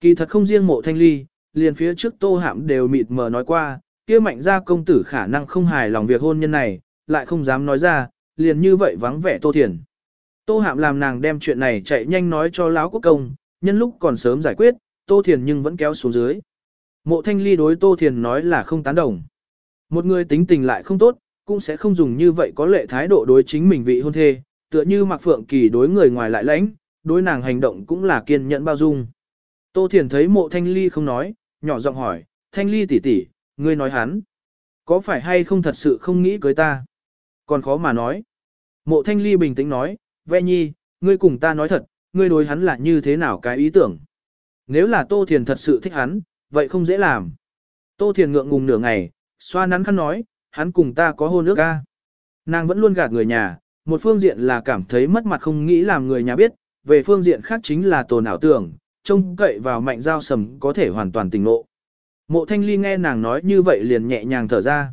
Kỳ thật không riêng mộ thanh ly, liền phía trước tô hạm đều mịt mờ nói qua, kia mạnh ra công tử khả năng không hài lòng việc hôn nhân này, lại không dám nói ra, liền như vậy vắng vẻ tô thiền. Tô hạm làm nàng đem chuyện này chạy nhanh nói cho lão quốc công, nhân lúc còn sớm giải quyết, tô thiền nhưng vẫn kéo xuống dưới. Mộ thanh ly đối tô thiền nói là không tán đồng. Một người tính tình lại không tốt, cũng sẽ không dùng như vậy có lệ thái độ đối chính mình vị hôn thê, tựa như Mạc Phượng Kỳ đối người ngoài lại lãnh, đối nàng hành động cũng là kiên nhẫn bao dung. Tô Thiền thấy mộ Thanh Ly không nói, nhỏ giọng hỏi, Thanh Ly tỷ tỷ, ngươi nói hắn, có phải hay không thật sự không nghĩ cưới ta? Còn khó mà nói. Mộ Thanh Ly bình tĩnh nói, Ve Nhi, ngươi cùng ta nói thật, ngươi đối hắn là như thế nào cái ý tưởng? Nếu là Tô Thiền thật sự thích hắn, vậy không dễ làm. Tô Thiền ngượng ngùng nửa ngày, xoa nắn khăn nói, hắn cùng ta có hôn ước ca. Nàng vẫn luôn gạt người nhà, một phương diện là cảm thấy mất mặt không nghĩ làm người nhà biết, về phương diện khác chính là tồn ảo tưởng, trông cậy vào mạnh giao sầm có thể hoàn toàn tỉnh lộ. Mộ thanh ly nghe nàng nói như vậy liền nhẹ nhàng thở ra.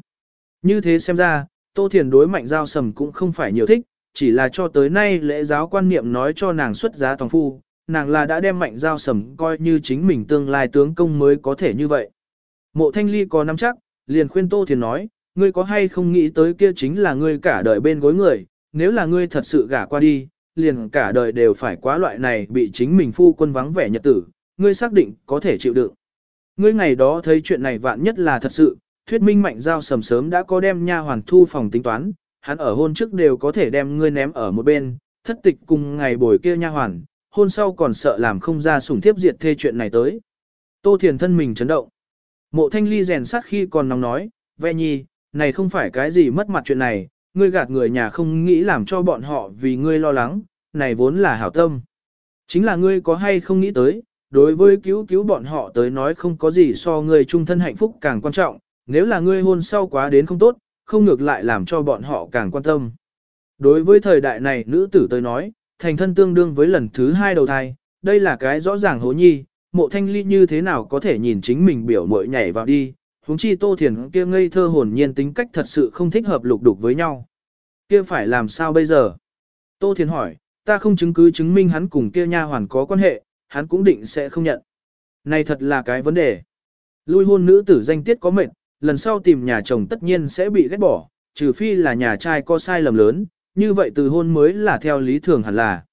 Như thế xem ra, Tô Thiền đối mạnh giao sầm cũng không phải nhiều thích, chỉ là cho tới nay lễ giáo quan niệm nói cho nàng xuất giá tòng phu, nàng là đã đem mạnh giao sầm coi như chính mình tương lai tướng công mới có thể như vậy. Mộ thanh ly có nắm chắc, liền khuyên Tô Thiền nói, ngươi có hay không nghĩ tới kia chính là ngươi cả đời bên gối người, nếu là ngươi thật sự gả qua đi, liền cả đời đều phải quá loại này bị chính mình phu quân vắng vẻ nhật tử, ngươi xác định có thể chịu đựng. Ngươi ngày đó thấy chuyện này vạn nhất là thật sự, thuyết minh mạnh giao sầm sớm đã có đem nha hoàn thu phòng tính toán, hắn ở hôn trước đều có thể đem ngươi ném ở một bên, thất tịch cùng ngày bồi kia nha hoàn, hôn sau còn sợ làm không ra sủng thiếp diệt thê chuyện này tới. Tô Thiền thân mình chấn động. Mộ thanh ly rèn sát khi còn nóng nói, ve nhi, này không phải cái gì mất mặt chuyện này, ngươi gạt người nhà không nghĩ làm cho bọn họ vì ngươi lo lắng, này vốn là hảo tâm. Chính là ngươi có hay không nghĩ tới, đối với cứu cứu bọn họ tới nói không có gì so ngươi trung thân hạnh phúc càng quan trọng, nếu là ngươi hôn sau quá đến không tốt, không ngược lại làm cho bọn họ càng quan tâm. Đối với thời đại này nữ tử tới nói, thành thân tương đương với lần thứ hai đầu thai, đây là cái rõ ràng hố nhi, mộ thanh ly như thế nào có thể nhìn chính mình biểu mội nhảy vào đi, huống chi tô thiền kia ngây thơ hồn nhiên tính cách thật sự không thích hợp lục đục với nhau. Kia phải làm sao bây giờ? Tô thiền hỏi, ta không chứng cứ chứng minh hắn cùng kia nha hoàn có quan hệ, hắn cũng định sẽ không nhận. Này thật là cái vấn đề. Lui hôn nữ tử danh tiết có mệnh, lần sau tìm nhà chồng tất nhiên sẽ bị ghét bỏ, trừ phi là nhà trai có sai lầm lớn, như vậy từ hôn mới là theo lý thường hẳn là.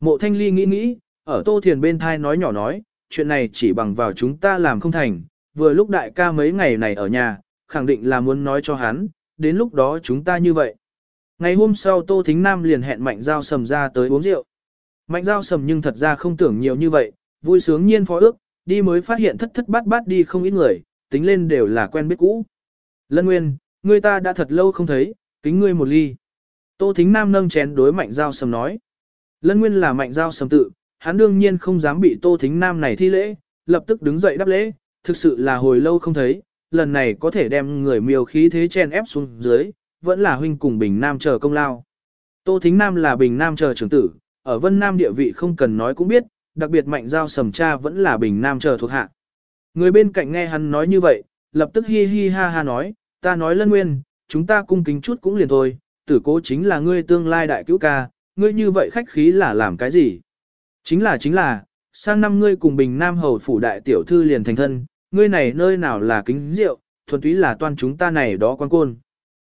Mộ thanh ly nghĩ nghĩ, ở tô thiền bên thai nói nhỏ nói, chuyện này chỉ bằng vào chúng ta làm không thành, vừa lúc đại ca mấy ngày này ở nhà, khẳng định là muốn nói cho hắn, đến lúc đó chúng ta như vậy. Ngày hôm sau Tô Thính Nam liền hẹn Mạnh Giao Sầm ra tới uống rượu. Mạnh Giao Sầm nhưng thật ra không tưởng nhiều như vậy, vui sướng nhiên phó ước, đi mới phát hiện thất thất bát bát đi không ít người, tính lên đều là quen biết cũ. Lân Nguyên, người ta đã thật lâu không thấy, kính ngươi một ly. Tô Thính Nam nâng chén đối Mạnh Giao Sầm nói. Lân Nguyên là Mạnh Giao Sầm tự, hắn đương nhiên không dám bị Tô Thính Nam này thi lễ, lập tức đứng dậy đáp lễ, thực sự là hồi lâu không thấy, lần này có thể đem người miêu khí thế chen ép xuống dưới, vẫn là huynh cùng Bình Nam chờ công lao. Tô Thính Nam là Bình Nam chờ trưởng tử, ở Vân Nam địa vị không cần nói cũng biết, đặc biệt mạnh giao sầm cha vẫn là Bình Nam chờ thuộc hạ. Người bên cạnh nghe hắn nói như vậy, lập tức hi hi ha ha nói, ta nói lân nguyên, chúng ta cung kính chút cũng liền thôi, tử cố chính là ngươi tương lai đại cứu ca, ngươi như vậy khách khí là làm cái gì? Chính là chính là, sang năm ngươi cùng Bình Nam hầu phủ đại tiểu thư liền thành thân, ngươi này nơi nào là kính rượu, thuần túy là toan chúng ta này đó quan côn.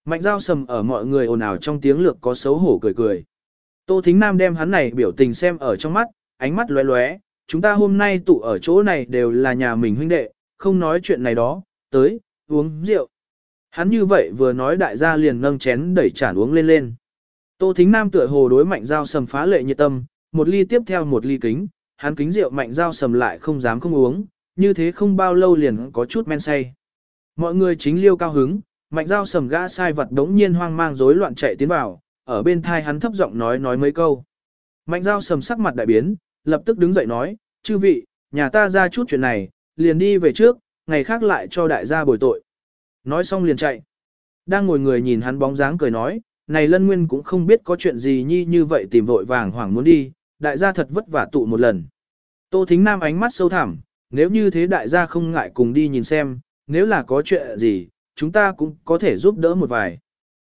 Mạnh giao sầm ở mọi người ồn ào trong tiếng lược có xấu hổ cười cười. Tô Thính Nam đem hắn này biểu tình xem ở trong mắt, ánh mắt lóe lóe, chúng ta hôm nay tụ ở chỗ này đều là nhà mình huynh đệ, không nói chuyện này đó, tới, uống rượu. Hắn như vậy vừa nói đại gia liền nâng chén đẩy chản uống lên lên. Tô Thính Nam tựa hồ đối mạnh giao sầm phá lệ nhiệt tâm, một ly tiếp theo một ly kính, hắn kính rượu mạnh giao sầm lại không dám không uống, như thế không bao lâu liền có chút men say. Mọi người chính liêu cao hứng, mạnh giao sầm gã sai vật đống nhiên hoang mang rối loạn chạy tiến vào, ở bên thai hắn thấp giọng nói nói mấy câu. Mạnh giao sầm sắc mặt đại biến, lập tức đứng dậy nói, chư vị, nhà ta ra chút chuyện này, liền đi về trước, ngày khác lại cho đại gia bồi tội. Nói xong liền chạy. Đang ngồi người nhìn hắn bóng dáng cười nói, này lân nguyên cũng không biết có chuyện gì nhi như vậy tìm vội vàng hoảng muốn đi, đại gia thật vất vả tụ một lần. Tô Thính Nam ánh mắt sâu thẳm, nếu như thế đại gia không ngại cùng đi nhìn xem, nếu là có chuyện gì, chúng ta cũng có thể giúp đỡ một vài.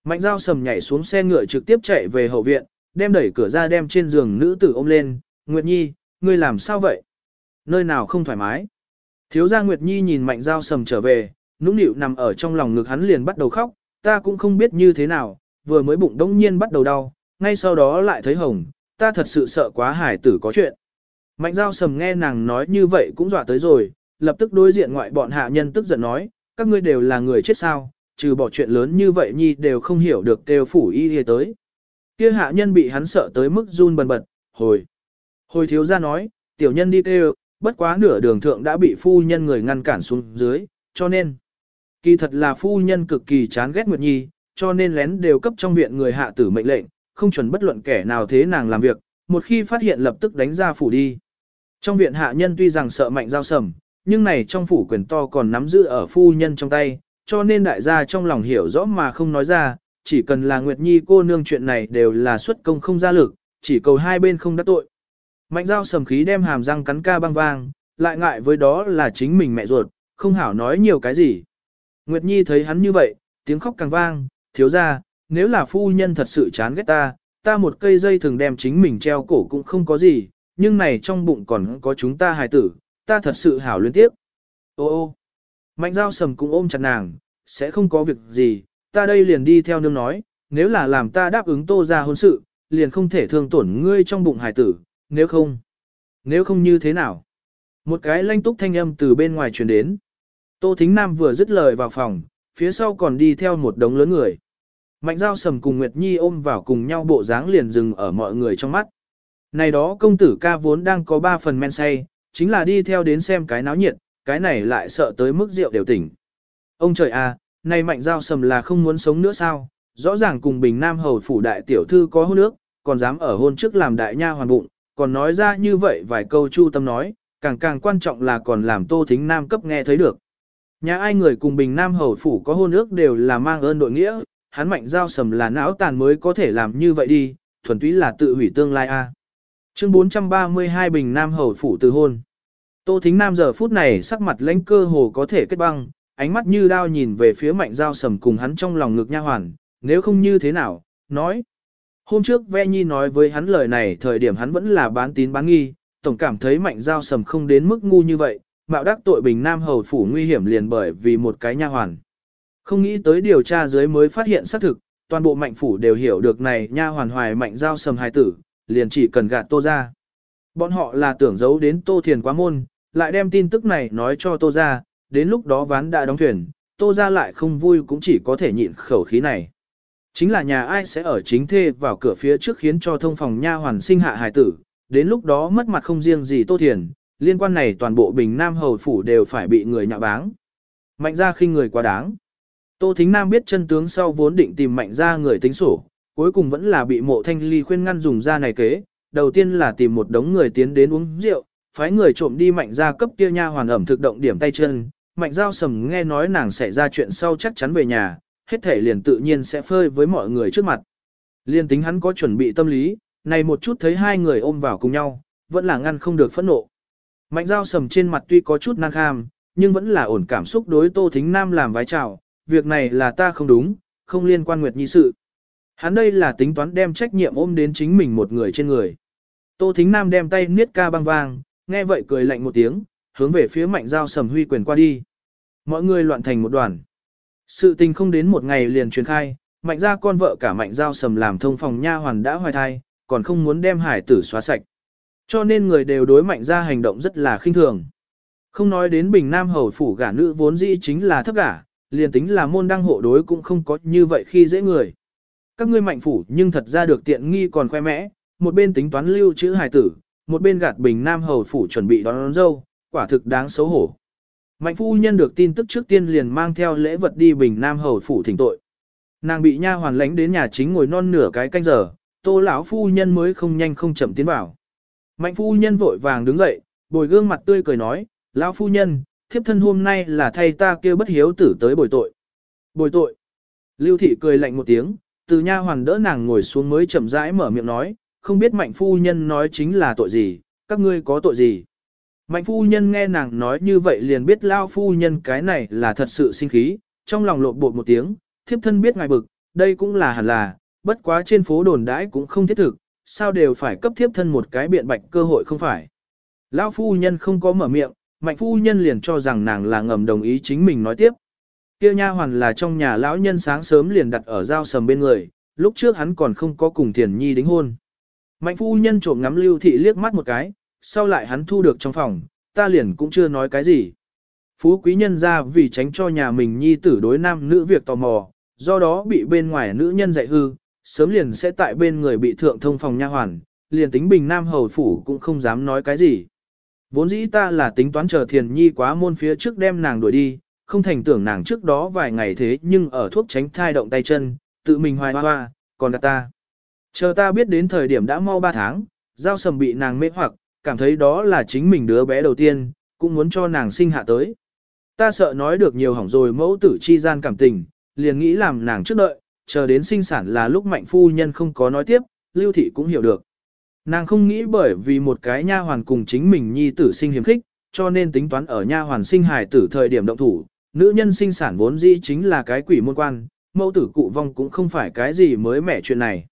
Mạnh giao sầm nhảy xuống xe ngựa trực tiếp chạy về hậu viện, đem đẩy cửa ra đem trên giường nữ tử ôm lên, Nguyệt Nhi, ngươi làm sao vậy? Nơi nào không thoải mái? Thiếu gia Nguyệt Nhi nhìn mạnh giao sầm trở về, nũng nịu nằm ở trong lòng ngực hắn liền bắt đầu khóc, ta cũng không biết như thế nào, vừa mới bụng đông nhiên bắt đầu đau, ngay sau đó lại thấy hồng, ta thật sự sợ quá hải tử có chuyện. Mạnh giao sầm nghe nàng nói như vậy cũng dọa tới rồi, lập tức đối diện ngoại bọn hạ nhân tức giận nói, các ngươi đều là người chết sao, trừ bỏ chuyện lớn như vậy nhi đều không hiểu được đều phủ y đi tới. Kia hạ nhân bị hắn sợ tới mức run bần bật, hồi. Hồi thiếu ra nói, tiểu nhân đi kêu, bất quá nửa đường thượng đã bị phu nhân người ngăn cản xuống dưới, cho nên. Kỳ thật là phu nhân cực kỳ chán ghét Nguyệt Nhi, cho nên lén đều cấp trong viện người hạ tử mệnh lệnh, không chuẩn bất luận kẻ nào thế nàng làm việc, một khi phát hiện lập tức đánh ra phủ đi. Trong viện hạ nhân tuy rằng sợ mạnh giao sầm, nhưng này trong phủ quyền to còn nắm giữ ở phu nhân trong tay, cho nên đại gia trong lòng hiểu rõ mà không nói ra, chỉ cần là Nguyệt Nhi cô nương chuyện này đều là xuất công không ra lực, chỉ cầu hai bên không đắc tội. Mạnh giao sầm khí đem hàm răng cắn ca băng vang, lại ngại với đó là chính mình mẹ ruột, không hảo nói nhiều cái gì. Nguyệt Nhi thấy hắn như vậy, tiếng khóc càng vang, thiếu ra, nếu là phu nhân thật sự chán ghét ta, ta một cây dây thường đem chính mình treo cổ cũng không có gì, nhưng này trong bụng còn có chúng ta hài tử, ta thật sự hảo liên tiếp. Ô ô, mạnh giao sầm cũng ôm chặt nàng, sẽ không có việc gì, ta đây liền đi theo nương nói, nếu là làm ta đáp ứng tô ra hôn sự, liền không thể thương tổn ngươi trong bụng hài tử, nếu không, nếu không như thế nào. Một cái lanh túc thanh âm từ bên ngoài truyền đến. Tô Thính Nam vừa dứt lời vào phòng, phía sau còn đi theo một đống lớn người. Mạnh giao sầm cùng Nguyệt Nhi ôm vào cùng nhau bộ dáng liền dừng ở mọi người trong mắt. Này đó công tử ca vốn đang có ba phần men say, chính là đi theo đến xem cái náo nhiệt, cái này lại sợ tới mức rượu đều tỉnh. Ông trời à, này mạnh giao sầm là không muốn sống nữa sao, rõ ràng cùng bình nam hầu phủ đại tiểu thư có hôn nước, còn dám ở hôn trước làm đại nha hoàn bụng, còn nói ra như vậy vài câu chu tâm nói, càng càng quan trọng là còn làm tô thính nam cấp nghe thấy được. Nhà ai người cùng bình nam hầu phủ có hôn ước đều là mang ơn đội nghĩa, hắn mạnh giao sầm là não tàn mới có thể làm như vậy đi, thuần túy là tự hủy tương lai a. Chương 432 Bình Nam Hầu Phủ từ hôn. Tô Thính Nam giờ phút này sắc mặt lãnh cơ hồ có thể kết băng, ánh mắt như đao nhìn về phía mạnh giao sầm cùng hắn trong lòng ngực nha hoàn, nếu không như thế nào, nói. Hôm trước Ve Nhi nói với hắn lời này thời điểm hắn vẫn là bán tín bán nghi, tổng cảm thấy mạnh giao sầm không đến mức ngu như vậy, mạo đắc tội bình nam hầu phủ nguy hiểm liền bởi vì một cái nha hoàn. Không nghĩ tới điều tra dưới mới phát hiện xác thực, toàn bộ mạnh phủ đều hiểu được này nha hoàn hoài mạnh giao sầm hài tử, liền chỉ cần gạt tô ra. Bọn họ là tưởng giấu đến tô thiền quá môn, lại đem tin tức này nói cho tô ra, đến lúc đó ván đã đóng thuyền, tô ra lại không vui cũng chỉ có thể nhịn khẩu khí này. Chính là nhà ai sẽ ở chính thê vào cửa phía trước khiến cho thông phòng nha hoàn sinh hạ hài tử, đến lúc đó mất mặt không riêng gì tô thiền, liên quan này toàn bộ bình nam hầu phủ đều phải bị người nhạ báng. Mạnh ra khinh người quá đáng. Tô Thính Nam biết chân tướng sau vốn định tìm mạnh ra người tính sổ, cuối cùng vẫn là bị mộ thanh ly khuyên ngăn dùng ra này kế. Đầu tiên là tìm một đống người tiến đến uống rượu, phái người trộm đi mạnh ra cấp kia nha hoàn ẩm thực động điểm tay chân. Mạnh giao sầm nghe nói nàng xảy ra chuyện sau chắc chắn về nhà, hết thể liền tự nhiên sẽ phơi với mọi người trước mặt. Liên tính hắn có chuẩn bị tâm lý, này một chút thấy hai người ôm vào cùng nhau, vẫn là ngăn không được phẫn nộ. Mạnh giao sầm trên mặt tuy có chút năng kham, nhưng vẫn là ổn cảm xúc đối Tô Thính Nam làm vái chào, việc này là ta không đúng, không liên quan Nguyệt Nhi sự. Hắn đây là tính toán đem trách nhiệm ôm đến chính mình một người trên người. Tô Thính Nam đem tay niết ca băng vang, nghe vậy cười lạnh một tiếng, hướng về phía mạnh giao sầm huy quyền qua đi. Mọi người loạn thành một đoàn. Sự tình không đến một ngày liền truyền khai, mạnh gia con vợ cả mạnh giao sầm làm thông phòng nha hoàn đã hoài thai, còn không muốn đem hải tử xóa sạch. Cho nên người đều đối mạnh gia hành động rất là khinh thường. Không nói đến bình nam hầu phủ gả nữ vốn dĩ chính là thấp gả, liền tính là môn đăng hộ đối cũng không có như vậy khi dễ người. Các ngươi mạnh phủ nhưng thật ra được tiện nghi còn khoe mẽ, một bên tính toán lưu chữ hài tử, một bên gạt bình nam hầu phủ chuẩn bị đón, đón dâu, quả thực đáng xấu hổ. Mạnh phu nhân được tin tức trước tiên liền mang theo lễ vật đi bình nam hầu phủ thỉnh tội. Nàng bị nha hoàn lãnh đến nhà chính ngồi non nửa cái canh giờ, tô lão phu nhân mới không nhanh không chậm tiến vào. Mạnh phu nhân vội vàng đứng dậy, bồi gương mặt tươi cười nói, lão phu nhân, thiếp thân hôm nay là thay ta kêu bất hiếu tử tới bồi tội. Bồi tội. Lưu thị cười lạnh một tiếng, từ nha hoàn đỡ nàng ngồi xuống mới chậm rãi mở miệng nói, không biết mạnh phu nhân nói chính là tội gì, các ngươi có tội gì. Mạnh phu nhân nghe nàng nói như vậy liền biết lao phu nhân cái này là thật sự sinh khí, trong lòng lộn bột một tiếng, thiếp thân biết ngài bực, đây cũng là hẳn là, bất quá trên phố đồn đãi cũng không thiết thực, sao đều phải cấp thiếp thân một cái biện bạch cơ hội không phải. Lão phu nhân không có mở miệng, mạnh phu nhân liền cho rằng nàng là ngầm đồng ý chính mình nói tiếp. Kia nha hoàn là trong nhà lão nhân sáng sớm liền đặt ở giao sầm bên người, lúc trước hắn còn không có cùng thiền nhi đính hôn. Mạnh phu nhân trộm ngắm lưu thị liếc mắt một cái, sau lại hắn thu được trong phòng, ta liền cũng chưa nói cái gì. Phú quý nhân ra vì tránh cho nhà mình nhi tử đối nam nữ việc tò mò, do đó bị bên ngoài nữ nhân dạy hư, sớm liền sẽ tại bên người bị thượng thông phòng nha hoàn, liền tính bình nam hầu phủ cũng không dám nói cái gì. Vốn dĩ ta là tính toán chờ thiền nhi quá môn phía trước đem nàng đuổi đi, không thành tưởng nàng trước đó vài ngày thế nhưng ở thuốc tránh thai động tay chân, tự mình hoài hoa hoa, còn đặt ta. Chờ ta biết đến thời điểm đã mau 3 tháng, giao sầm bị nàng mê hoặc, cảm thấy đó là chính mình đứa bé đầu tiên, cũng muốn cho nàng sinh hạ tới. Ta sợ nói được nhiều hỏng rồi mẫu tử chi gian cảm tình, liền nghĩ làm nàng trước đợi, chờ đến sinh sản là lúc mạnh phu nhân không có nói tiếp, lưu thị cũng hiểu được. Nàng không nghĩ bởi vì một cái nha hoàn cùng chính mình nhi tử sinh hiếm khích, cho nên tính toán ở nha hoàn sinh hài tử thời điểm động thủ, nữ nhân sinh sản vốn dĩ chính là cái quỷ môn quan, mẫu tử cụ vong cũng không phải cái gì mới mẻ chuyện này.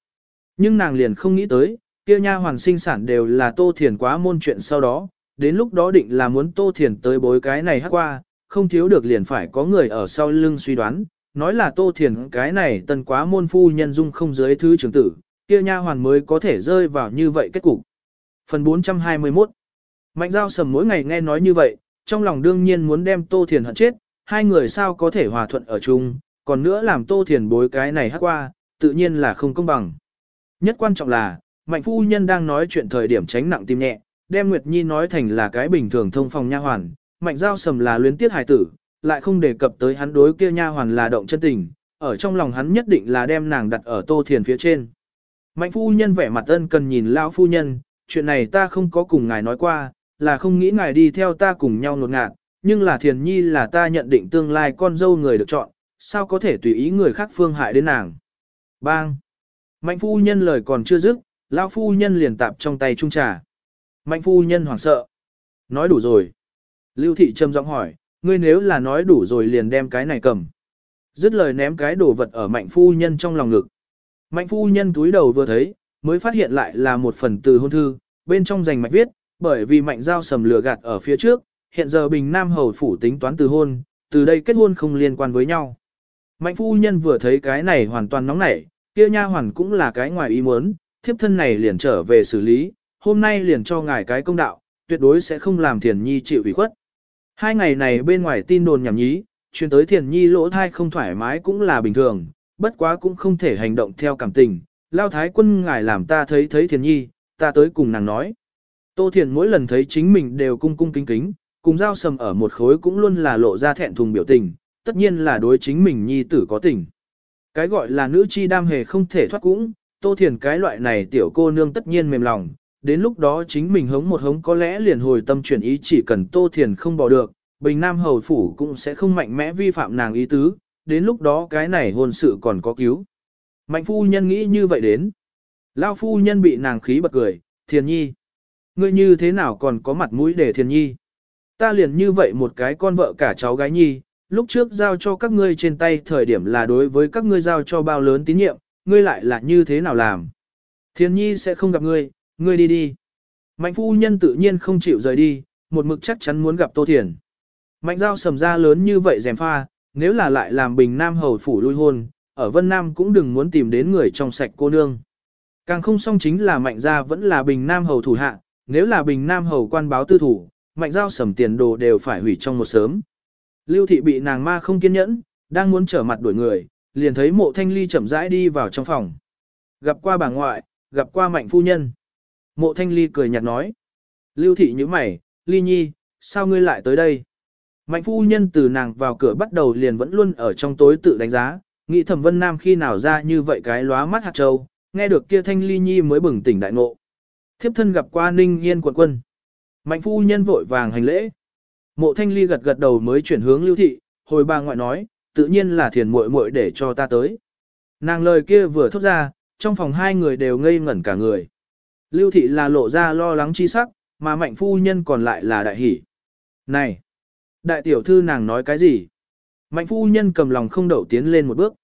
Nhưng nàng liền không nghĩ tới, kia nha hoàn sinh sản đều là tô thiền quá môn chuyện sau đó, đến lúc đó định là muốn tô thiền tới bối cái này hát qua, không thiếu được liền phải có người ở sau lưng suy đoán, nói là tô thiền cái này tần quá môn phu nhân dung không dưới thứ trưởng tử, kia nha hoàn mới có thể rơi vào như vậy kết cục. Phần 421 Mạnh giao sầm mỗi ngày nghe nói như vậy, trong lòng đương nhiên muốn đem tô thiền hận chết, hai người sao có thể hòa thuận ở chung, còn nữa làm tô thiền bối cái này hát qua, tự nhiên là không công bằng. Nhất quan trọng là, mạnh phu nhân đang nói chuyện thời điểm tránh nặng tim nhẹ, đem Nguyệt Nhi nói thành là cái bình thường thông phòng nha hoàn, mạnh giao sầm là luyến tiết hài tử, lại không đề cập tới hắn đối kia nha hoàn là động chân tình, ở trong lòng hắn nhất định là đem nàng đặt ở tô thiền phía trên. Mạnh phu nhân vẻ mặt ân cần nhìn lão phu nhân, chuyện này ta không có cùng ngài nói qua, là không nghĩ ngài đi theo ta cùng nhau nột ngạt, nhưng là thiền nhi là ta nhận định tương lai con dâu người được chọn, sao có thể tùy ý người khác phương hại đến nàng. Bang! Mạnh phu nhân lời còn chưa dứt, lão phu nhân liền tạp trong tay trung trà. Mạnh phu nhân hoảng sợ. Nói đủ rồi. Lưu thị trầm giọng hỏi, ngươi nếu là nói đủ rồi liền đem cái này cầm. Dứt lời ném cái đồ vật ở mạnh phu nhân trong lòng ngực. Mạnh phu nhân túi đầu vừa thấy, mới phát hiện lại là một phần từ hôn thư, bên trong dành mạch viết, bởi vì mạnh giao sầm lừa gạt ở phía trước, hiện giờ Bình Nam Hầu Phủ tính toán từ hôn, từ đây kết hôn không liên quan với nhau. Mạnh phu nhân vừa thấy cái này hoàn toàn nóng nảy, kia nha hoàn cũng là cái ngoài ý muốn, thiếp thân này liền trở về xử lý, hôm nay liền cho ngài cái công đạo, tuyệt đối sẽ không làm thiền nhi chịu ủy khuất. Hai ngày này bên ngoài tin đồn nhảm nhí, chuyên tới thiền nhi lỗ thai không thoải mái cũng là bình thường, bất quá cũng không thể hành động theo cảm tình, lao thái quân ngài làm ta thấy thấy thiền nhi, ta tới cùng nàng nói. Tô thiền mỗi lần thấy chính mình đều cung cung kính kính, cùng giao sầm ở một khối cũng luôn là lộ ra thẹn thùng biểu tình, tất nhiên là đối chính mình nhi tử có tình. Cái gọi là nữ chi đam hề không thể thoát cũng, tô thiền cái loại này tiểu cô nương tất nhiên mềm lòng, đến lúc đó chính mình hống một hống có lẽ liền hồi tâm chuyển ý chỉ cần tô thiền không bỏ được, bình nam hầu phủ cũng sẽ không mạnh mẽ vi phạm nàng ý tứ, đến lúc đó cái này hôn sự còn có cứu. Mạnh phu nhân nghĩ như vậy đến. Lao phu nhân bị nàng khí bật cười, thiền nhi. Ngươi như thế nào còn có mặt mũi để thiền nhi. Ta liền như vậy một cái con vợ cả cháu gái nhi, lúc trước giao cho các ngươi trên tay thời điểm là đối với các ngươi giao cho bao lớn tín nhiệm, ngươi lại là như thế nào làm. Thiền nhi sẽ không gặp ngươi, ngươi đi đi. Mạnh phu nhân tự nhiên không chịu rời đi, một mực chắc chắn muốn gặp Tô Thiền. Mạnh giao sầm ra lớn như vậy dèm pha, nếu là lại làm bình nam hầu phủ lui hôn, ở Vân Nam cũng đừng muốn tìm đến người trong sạch cô nương. Càng không xong chính là mạnh gia vẫn là bình nam hầu thủ hạ, nếu là bình nam hầu quan báo tư thủ, mạnh giao sầm tiền đồ đều phải hủy trong một sớm. Lưu thị bị nàng ma không kiên nhẫn, đang muốn trở mặt đuổi người, liền thấy mộ thanh ly chậm rãi đi vào trong phòng. Gặp qua bà ngoại, gặp qua mạnh phu nhân. Mộ thanh ly cười nhạt nói. Lưu thị như mày, ly nhi, sao ngươi lại tới đây? Mạnh phu nhân từ nàng vào cửa bắt đầu liền vẫn luôn ở trong tối tự đánh giá, nghĩ thẩm vân nam khi nào ra như vậy cái lóa mắt hạt châu, nghe được kia thanh ly nhi mới bừng tỉnh đại ngộ. Thiếp thân gặp qua ninh yên quận quân. Mạnh phu nhân vội vàng hành lễ. Mộ thanh ly gật gật đầu mới chuyển hướng lưu thị, hồi bà ngoại nói, tự nhiên là thiền muội muội để cho ta tới. Nàng lời kia vừa thốt ra, trong phòng hai người đều ngây ngẩn cả người. Lưu thị là lộ ra lo lắng chi sắc, mà mạnh phu nhân còn lại là đại hỷ. Này! Đại tiểu thư nàng nói cái gì? Mạnh phu nhân cầm lòng không đậu tiến lên một bước.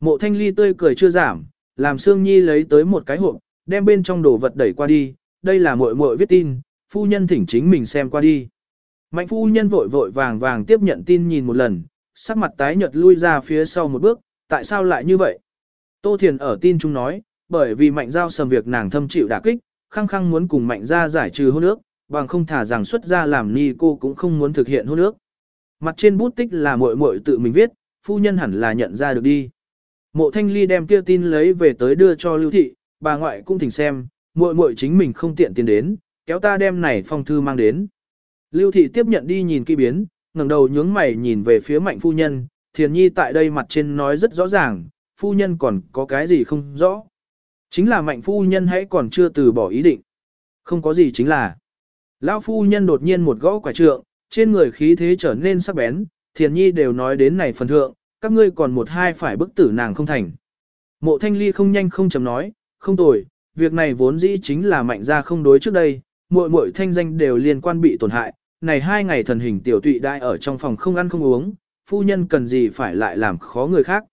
Mộ thanh ly tươi cười chưa giảm, làm Sương Nhi lấy tới một cái hộp, đem bên trong đồ vật đẩy qua đi, đây là muội muội viết tin, phu nhân thỉnh chính mình xem qua đi. Mạnh phu nhân vội vội vàng vàng tiếp nhận tin nhìn một lần, sắc mặt tái nhợt lui ra phía sau một bước, tại sao lại như vậy? Tô Thiền ở tin chúng nói, bởi vì mạnh giao sầm việc nàng thâm chịu đả kích, khăng khăng muốn cùng mạnh gia giải trừ hôn ước, bằng không thả rằng xuất ra làm ni cô cũng không muốn thực hiện hôn ước. Mặt trên bút tích là muội muội tự mình viết, phu nhân hẳn là nhận ra được đi. Mộ Thanh Ly đem kia tin lấy về tới đưa cho Lưu thị, bà ngoại cũng thỉnh xem, muội muội chính mình không tiện tiền đến, kéo ta đem này phong thư mang đến. Lưu thị tiếp nhận đi nhìn kỳ biến, ngẩng đầu nhướng mày nhìn về phía mạnh phu nhân, thiền nhi tại đây mặt trên nói rất rõ ràng, phu nhân còn có cái gì không rõ. Chính là mạnh phu nhân hãy còn chưa từ bỏ ý định. Không có gì chính là. Lão phu nhân đột nhiên một gõ quả trượng, trên người khí thế trở nên sắc bén, thiền nhi đều nói đến này phần thượng, các ngươi còn một hai phải bức tử nàng không thành. Mộ thanh ly không nhanh không chấm nói, không tồi, việc này vốn dĩ chính là mạnh ra không đối trước đây, muội muội thanh danh đều liên quan bị tổn hại, này hai ngày thần hình tiểu tụy đại ở trong phòng không ăn không uống, phu nhân cần gì phải lại làm khó người khác.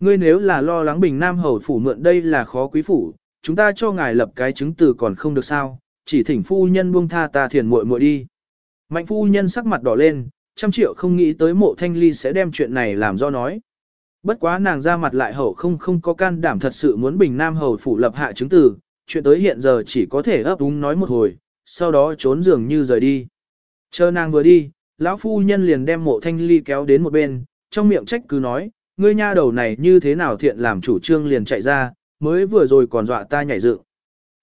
Ngươi nếu là lo lắng bình nam hầu phủ mượn đây là khó quý phủ, chúng ta cho ngài lập cái chứng từ còn không được sao, chỉ thỉnh phu nhân buông tha ta thiền muội muội đi. Mạnh phu nhân sắc mặt đỏ lên, trăm triệu không nghĩ tới mộ thanh ly sẽ đem chuyện này làm do nói. Bất quá nàng ra mặt lại hậu không không có can đảm thật sự muốn bình nam hầu phủ lập hạ chứng từ, chuyện tới hiện giờ chỉ có thể ấp úng nói một hồi, sau đó trốn dường như rời đi. Chờ nàng vừa đi, lão phu nhân liền đem mộ thanh ly kéo đến một bên, trong miệng trách cứ nói, ngươi nha đầu này như thế nào thiện làm chủ trương liền chạy ra, mới vừa rồi còn dọa ta nhảy dựng.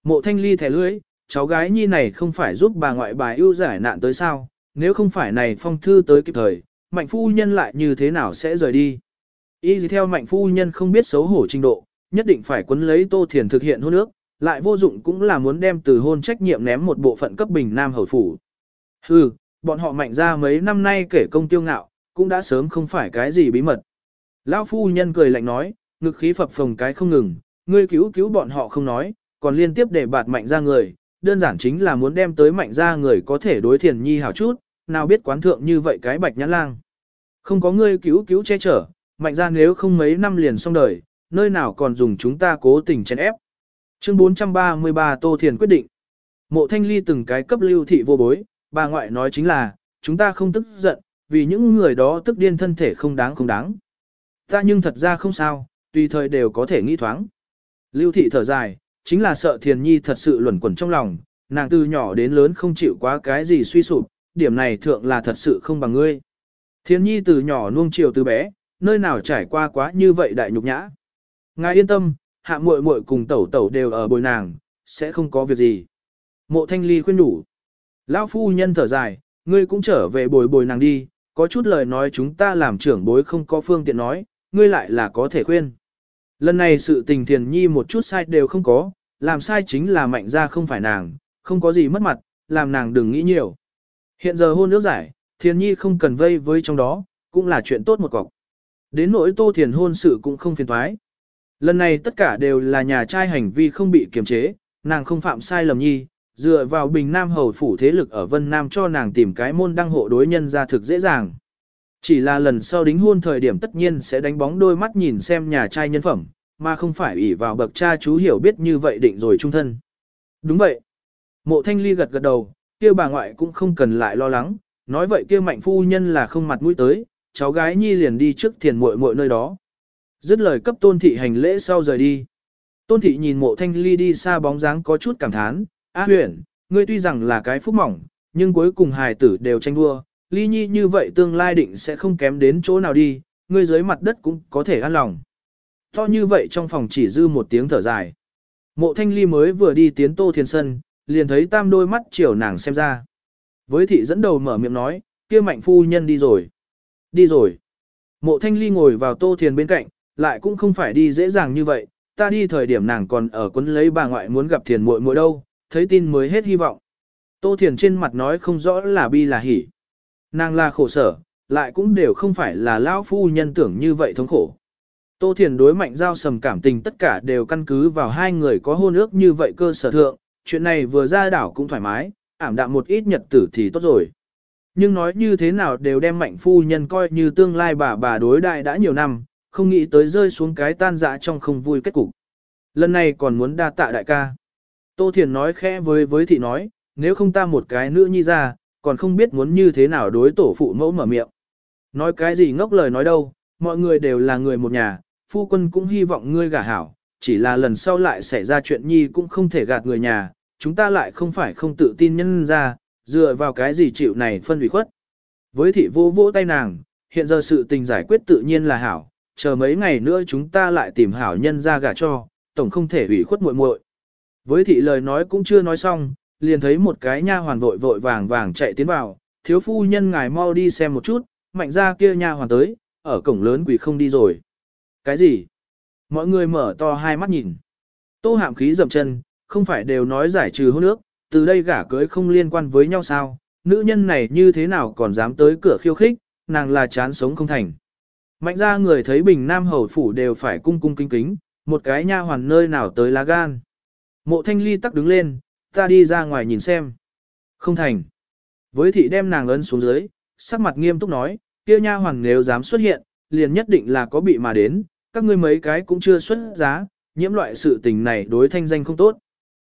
Mộ thanh ly thẻ lưỡi, cháu gái nhi này không phải giúp bà ngoại bà ưu giải nạn tới sao, nếu không phải này phong thư tới kịp thời, mạnh phu nhân lại như thế nào sẽ rời đi. Y gì theo mạnh phu nhân không biết xấu hổ trình độ, nhất định phải quấn lấy tô thiền thực hiện hôn ước, lại vô dụng cũng là muốn đem từ hôn trách nhiệm ném một bộ phận cấp bình nam hầu phủ. Hừ, bọn họ mạnh ra mấy năm nay kể công tiêu ngạo, cũng đã sớm không phải cái gì bí mật. Lão phu nhân cười lạnh nói, ngực khí phập phồng cái không ngừng, ngươi cứu cứu bọn họ không nói, còn liên tiếp để bạt mạnh ra người, đơn giản chính là muốn đem tới mạnh ra người có thể đối thiền nhi hảo chút, nào biết quán thượng như vậy cái bạch nhãn lang. Không có ngươi cứu cứu che chở, mạnh ra nếu không mấy năm liền xong đời, nơi nào còn dùng chúng ta cố tình chèn ép. Chương 433 Tô Thiền quyết định. Mộ thanh ly từng cái cấp lưu thị vô bối, bà ngoại nói chính là, chúng ta không tức giận, vì những người đó tức điên thân thể không đáng không đáng. Ta nhưng thật ra không sao, tùy thời đều có thể nghĩ thoáng. Lưu thị thở dài, chính là sợ thiền nhi thật sự luẩn quẩn trong lòng, nàng từ nhỏ đến lớn không chịu quá cái gì suy sụp, điểm này thượng là thật sự không bằng ngươi. Thiền nhi từ nhỏ nuông chiều từ bé, nơi nào trải qua quá như vậy đại nhục nhã. Ngài yên tâm, hạ muội muội cùng tẩu tẩu đều ở bồi nàng, sẽ không có việc gì. Mộ thanh ly khuyên đủ. Lão phu nhân thở dài, ngươi cũng trở về bồi bồi nàng đi, có chút lời nói chúng ta làm trưởng bối không có phương tiện nói, ngươi lại là có thể khuyên. Lần này sự tình thiền nhi một chút sai đều không có, làm sai chính là mạnh ra không phải nàng, không có gì mất mặt, làm nàng đừng nghĩ nhiều. Hiện giờ hôn ước giải, thiền nhi không cần vây với trong đó, cũng là chuyện tốt một cọc. Đến nỗi tô thiền hôn sự cũng không phiền thoái. Lần này tất cả đều là nhà trai hành vi không bị kiềm chế, nàng không phạm sai lầm nhi, dựa vào bình nam hầu phủ thế lực ở Vân Nam cho nàng tìm cái môn đăng hộ đối nhân ra thực dễ dàng. Chỉ là lần sau đính hôn thời điểm tất nhiên sẽ đánh bóng đôi mắt nhìn xem nhà trai nhân phẩm, mà không phải ủy vào bậc cha chú hiểu biết như vậy định rồi trung thân. Đúng vậy. Mộ thanh ly gật gật đầu, kia bà ngoại cũng không cần lại lo lắng, nói vậy kia mạnh phu nhân là không mặt mũi tới, cháu gái nhi liền đi trước thiền muội muội nơi đó. Dứt lời cấp tôn thị hành lễ sau rời đi. Tôn thị nhìn mộ thanh ly đi xa bóng dáng có chút cảm thán, A huyền, ngươi tuy rằng là cái phúc mỏng, nhưng cuối cùng hài tử đều tranh đua, ly nhi như vậy tương lai định sẽ không kém đến chỗ nào đi, ngươi dưới mặt đất cũng có thể an lòng. To như vậy trong phòng chỉ dư một tiếng thở dài. Mộ thanh ly mới vừa đi tiến tô thiên sân, liền thấy tam đôi mắt chiều nàng xem ra. Với thị dẫn đầu mở miệng nói, kia mạnh phu nhân đi rồi. Đi rồi. Mộ thanh ly ngồi vào tô thiền bên cạnh, lại cũng không phải đi dễ dàng như vậy, ta đi thời điểm nàng còn ở quấn lấy bà ngoại muốn gặp thiền muội muội đâu, thấy tin mới hết hy vọng. Tô thiền trên mặt nói không rõ là bi là hỉ. Nàng là khổ sở, lại cũng đều không phải là lão phu nhân tưởng như vậy thống khổ. Tô thiền đối mạnh giao sầm cảm tình tất cả đều căn cứ vào hai người có hôn ước như vậy cơ sở thượng, chuyện này vừa ra đảo cũng thoải mái, ảm đạm một ít nhật tử thì tốt rồi. Nhưng nói như thế nào đều đem mạnh phu nhân coi như tương lai bà bà đối đại đã nhiều năm, không nghĩ tới rơi xuống cái tan dã trong không vui kết cục. Lần này còn muốn đa tạ đại ca. Tô Thiền nói khẽ với với thị nói, nếu không ta một cái nữa nhi ra, còn không biết muốn như thế nào đối tổ phụ mẫu mở miệng. Nói cái gì ngốc lời nói đâu, mọi người đều là người một nhà, phu quân cũng hy vọng ngươi gả hảo, chỉ là lần sau lại xảy ra chuyện nhi cũng không thể gạt người nhà, chúng ta lại không phải không tự tin nhân ra, dựa vào cái gì chịu này phân ủy khuất. Với thị vô vỗ tay nàng, hiện giờ sự tình giải quyết tự nhiên là hảo, chờ mấy ngày nữa chúng ta lại tìm hảo nhân ra gả cho, tổng không thể ủy khuất muội muội. Với thị lời nói cũng chưa nói xong, liền thấy một cái nha hoàn vội vội vàng vàng chạy tiến vào, thiếu phu nhân ngài mau đi xem một chút, mạnh ra kia nha hoàn tới, ở cổng lớn quỷ không đi rồi. Cái gì? Mọi người mở to hai mắt nhìn. Tô hạm khí dậm chân, không phải đều nói giải trừ hôn nước từ đây gả cưới không liên quan với nhau sao, nữ nhân này như thế nào còn dám tới cửa khiêu khích, nàng là chán sống không thành. Mạnh ra người thấy bình nam hầu phủ đều phải cung cung kính kính, một cái nha hoàn nơi nào tới lá gan. Mộ thanh ly tắc đứng lên, ta đi ra ngoài nhìn xem. Không thành. Với thị đem nàng ấn xuống dưới, sắc mặt nghiêm túc nói, kia nha hoàn nếu dám xuất hiện, liền nhất định là có bị mà đến, các ngươi mấy cái cũng chưa xuất giá, nhiễm loại sự tình này đối thanh danh không tốt.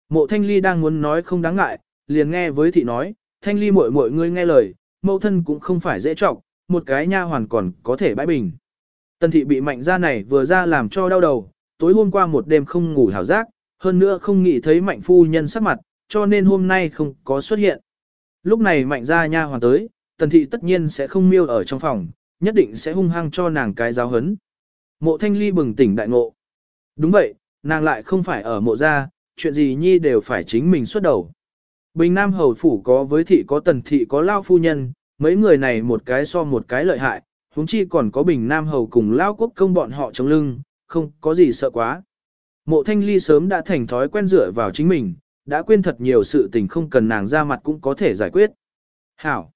Mộ thanh ly đang muốn nói không đáng ngại, liền nghe với thị nói, thanh ly muội muội ngươi nghe lời, mẫu thân cũng không phải dễ trọng, một cái nha hoàn còn có thể bãi bình. Tần thị bị mạnh ra này vừa ra làm cho đau đầu, tối hôm qua một đêm không ngủ hảo giác, hơn nữa không nghĩ thấy mạnh phu nhân sắc mặt, cho nên hôm nay không có xuất hiện. Lúc này mạnh ra nha hoàn tới, tần thị tất nhiên sẽ không miêu ở trong phòng, nhất định sẽ hung hăng cho nàng cái giáo hấn. Mộ thanh ly bừng tỉnh đại ngộ. Đúng vậy, nàng lại không phải ở mộ gia, chuyện gì nhi đều phải chính mình xuất đầu. Bình Nam Hầu Phủ có với thị có tần thị có lao phu nhân, mấy người này một cái so một cái lợi hại, huống chi còn có Bình Nam Hầu cùng lao quốc công bọn họ chống lưng, không có gì sợ quá. Mộ thanh ly sớm đã thành thói quen dựa vào chính mình, đã quên thật nhiều sự tình không cần nàng ra mặt cũng có thể giải quyết. Hảo!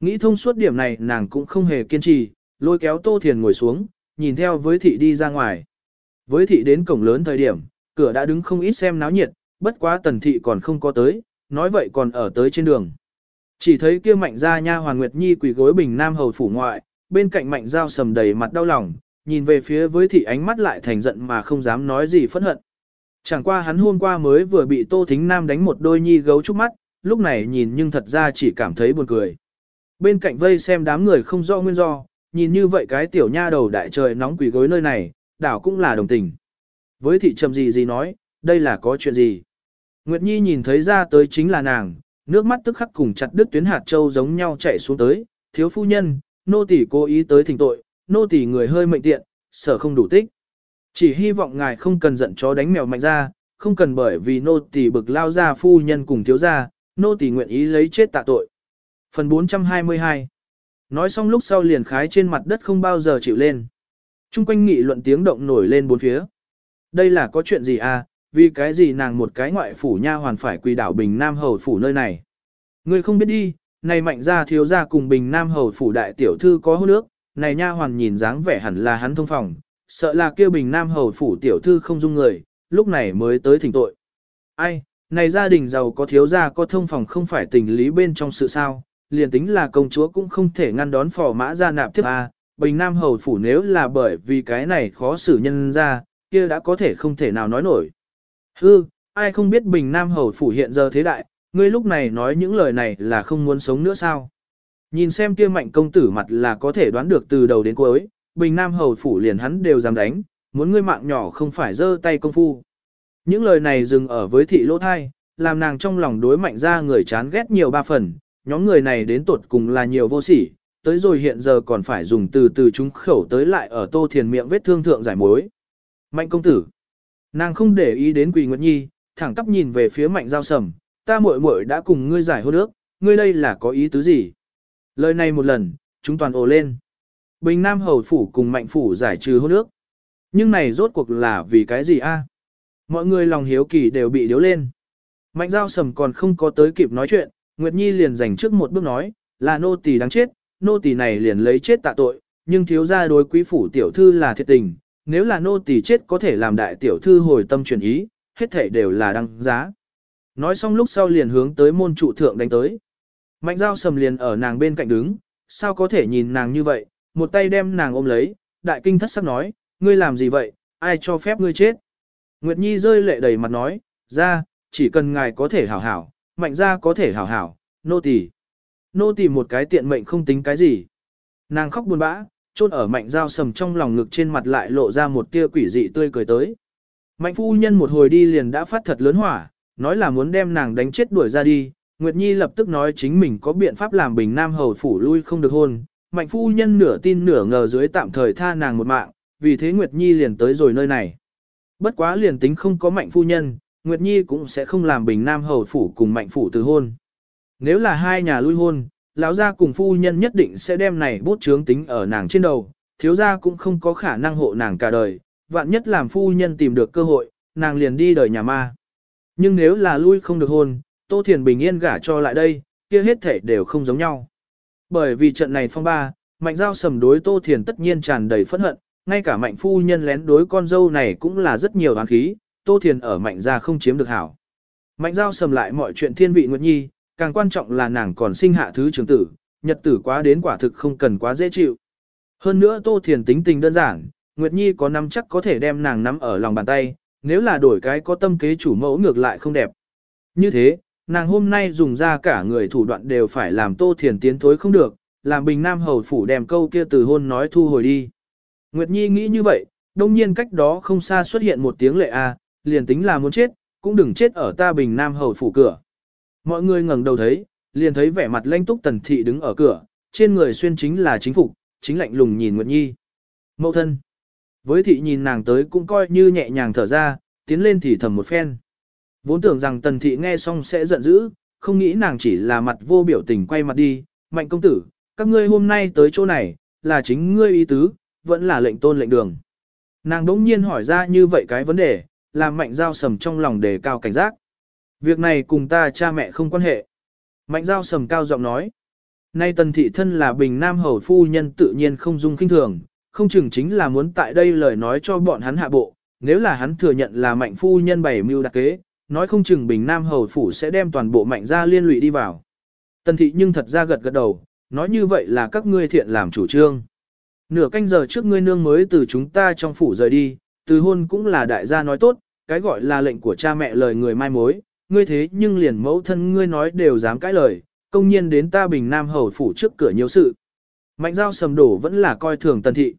Nghĩ thông suốt điểm này nàng cũng không hề kiên trì, lôi kéo Tô Thiền ngồi xuống, nhìn theo với thị đi ra ngoài. Với thị đến cổng lớn thời điểm, cửa đã đứng không ít xem náo nhiệt, bất quá tần thị còn không có tới, nói vậy còn ở tới trên đường. Chỉ thấy kia mạnh gia nha Hoàng Nguyệt Nhi quỳ gối bình nam hầu phủ ngoại, bên cạnh mạnh dao sầm đầy mặt đau lòng, nhìn về phía với thị ánh mắt lại thành giận mà không dám nói gì phẫn hận. Chẳng qua hắn hôm qua mới vừa bị Tô Thính Nam đánh một đôi nhi gấu trúc mắt, lúc này nhìn nhưng thật ra chỉ cảm thấy buồn cười. Bên cạnh vây xem đám người không rõ nguyên do, nhìn như vậy cái tiểu nha đầu đại trời nóng quỷ gối nơi này, đảo cũng là đồng tình. Với thị trầm gì gì nói, đây là có chuyện gì? Nguyệt Nhi nhìn thấy ra tới chính là nàng, nước mắt tức khắc cùng chặt đứt tuyến hạt châu giống nhau chạy xuống tới, thiếu phu nhân, nô tỳ cố ý tới thỉnh tội, nô tỳ người hơi mệnh tiện, sợ không đủ tích. Chỉ hy vọng ngài không cần giận chó đánh mèo mạnh ra, không cần bởi vì nô tỳ bực lao ra phu nhân cùng thiếu gia, nô tỳ nguyện ý lấy chết tạ tội. Phần 422 Nói xong lúc sau liền khái trên mặt đất không bao giờ chịu lên. Trung quanh nghị luận tiếng động nổi lên bốn phía. Đây là có chuyện gì à, vì cái gì nàng một cái ngoại phủ nha hoàn phải quỳ đảo Bình Nam Hầu phủ nơi này. Người không biết đi, này mạnh ra thiếu ra cùng Bình Nam Hầu phủ đại tiểu thư có hôn nước, này nha hoàn nhìn dáng vẻ hẳn là hắn thông phòng, sợ là kêu Bình Nam Hầu phủ tiểu thư không dung người, lúc này mới tới thỉnh tội. Ai, này gia đình giàu có thiếu gia có thông phòng không phải tình lý bên trong sự sao, liền tính là công chúa cũng không thể ngăn đón phò mã ra nạp tiếp à? Bình Nam hầu phủ nếu là bởi vì cái này khó xử nhân ra, kia đã có thể không thể nào nói nổi. Hư, ai không biết Bình Nam hầu phủ hiện giờ thế đại, ngươi lúc này nói những lời này là không muốn sống nữa sao? Nhìn xem kia mạnh công tử mặt là có thể đoán được từ đầu đến cuối, Bình Nam hầu phủ liền hắn đều dám đánh, muốn ngươi mạng nhỏ không phải giơ tay công phu. Những lời này dừng ở với thị lỗ thai, làm nàng trong lòng đối mạnh ra người chán ghét nhiều ba phần, nhóm người này đến tột cùng là nhiều vô sỉ, tới rồi hiện giờ còn phải dùng từ từ chúng khẩu tới lại ở tô thiền miệng vết thương thượng giải mối. Mạnh công tử. Nàng không để ý đến Quỳ Nguyệt Nhi, thẳng tắp nhìn về phía mạnh giao sầm, ta muội muội đã cùng ngươi giải hôn ước, ngươi đây là có ý tứ gì? Lời này một lần, chúng toàn ồ lên. Bình Nam Hầu Phủ cùng Mạnh Phủ giải trừ hôn ước. Nhưng này rốt cuộc là vì cái gì a? Mọi người lòng hiếu kỳ đều bị điếu lên. Mạnh giao sầm còn không có tới kịp nói chuyện, Nguyệt Nhi liền giành trước một bước nói, là nô tỳ đáng chết, nô tỳ này liền lấy chết tạ tội, nhưng thiếu gia đối quý phủ tiểu thư là thiệt tình, nếu là nô tỳ chết có thể làm đại tiểu thư hồi tâm chuyển ý, hết thể đều là đăng giá. Nói xong lúc sau liền hướng tới môn trụ thượng đánh tới. Mạnh giao sầm liền ở nàng bên cạnh đứng, sao có thể nhìn nàng như vậy, một tay đem nàng ôm lấy, đại kinh thất sắc nói, ngươi làm gì vậy, ai cho phép ngươi chết. Nguyệt Nhi rơi lệ đầy mặt nói, ra, chỉ cần ngài có thể hảo hảo, mạnh ra có thể hảo hảo, nô tỳ, Nô tỳ một cái tiện mệnh không tính cái gì. Nàng khóc buồn bã, chôn ở mạnh dao sầm trong lòng ngực trên mặt lại lộ ra một tia quỷ dị tươi cười tới. Mạnh phu nhân một hồi đi liền đã phát thật lớn hỏa, nói là muốn đem nàng đánh chết đuổi ra đi. Nguyệt Nhi lập tức nói chính mình có biện pháp làm bình nam hầu phủ lui không được hôn. Mạnh phu nhân nửa tin nửa ngờ dưới tạm thời tha nàng một mạng, vì thế Nguyệt Nhi liền tới rồi nơi này. Bất quá liền tính không có mạnh phu nhân, Nguyệt Nhi cũng sẽ không làm bình nam hầu phủ cùng mạnh phủ từ hôn. Nếu là hai nhà lui hôn, lão gia cùng phu nhân nhất định sẽ đem này bút chướng tính ở nàng trên đầu, thiếu gia cũng không có khả năng hộ nàng cả đời, vạn nhất làm phu nhân tìm được cơ hội, nàng liền đi đời nhà ma. Nhưng nếu là lui không được hôn, Tô Thiền bình yên gả cho lại đây, kia hết thể đều không giống nhau. Bởi vì trận này phong ba, mạnh giao sầm đối Tô Thiền tất nhiên tràn đầy phẫn hận, ngay cả mạnh phu nhân lén đối con dâu này cũng là rất nhiều oán khí, Tô Thiền ở mạnh gia không chiếm được hảo. Mạnh giao sầm lại mọi chuyện thiên vị Nguyệt Nhi, càng quan trọng là nàng còn sinh hạ thứ trưởng tử, nhật tử quá đến quả thực không cần quá dễ chịu. Hơn nữa Tô Thiền tính tình đơn giản, Nguyệt Nhi có nắm chắc có thể đem nàng nắm ở lòng bàn tay, nếu là đổi cái có tâm kế chủ mẫu ngược lại không đẹp. Như thế, nàng hôm nay dùng ra cả người thủ đoạn đều phải làm Tô Thiền tiến thối không được, làm Bình Nam Hầu Phủ đem câu kia từ hôn nói thu hồi đi. Nguyệt Nhi nghĩ như vậy, đông nhiên cách đó không xa xuất hiện một tiếng lệ a, liền tính là muốn chết, cũng đừng chết ở ta Bình Nam Hầu Phủ cửa. Mọi người ngẩng đầu thấy, liền thấy vẻ mặt lanh túc tần thị đứng ở cửa, trên người xuyên chính là chính phục, chính lạnh lùng nhìn Nguyệt Nhi. Mậu thân. Với thị nhìn nàng tới cũng coi như nhẹ nhàng thở ra, tiến lên thì thầm một phen. Vốn tưởng rằng tần thị nghe xong sẽ giận dữ, không nghĩ nàng chỉ là mặt vô biểu tình quay mặt đi. Mạnh công tử, các ngươi hôm nay tới chỗ này, là chính ngươi ý tứ, vẫn là lệnh tôn lệnh đường. Nàng đỗng nhiên hỏi ra như vậy cái vấn đề, làm mạnh giao sầm trong lòng đề cao cảnh giác. Việc này cùng ta cha mẹ không quan hệ. Mạnh giao sầm cao giọng nói. Nay tần thị thân là bình nam hầu phu nhân tự nhiên không dung kinh thường, không chừng chính là muốn tại đây lời nói cho bọn hắn hạ bộ, nếu là hắn thừa nhận là mạnh phu nhân bày mưu đặc kế, nói không chừng bình nam hầu phủ sẽ đem toàn bộ mạnh gia liên lụy đi vào. Tần thị nhưng thật ra gật gật đầu, nói như vậy là các ngươi thiện làm chủ trương. Nửa canh giờ trước ngươi nương mới từ chúng ta trong phủ rời đi, từ hôn cũng là đại gia nói tốt, cái gọi là lệnh của cha mẹ lời người mai mối, ngươi thế nhưng liền mẫu thân ngươi nói đều dám cãi lời, công nhiên đến ta bình nam hầu phủ trước cửa nhiều sự. Mạnh giao sầm đổ vẫn là coi thường tần thị.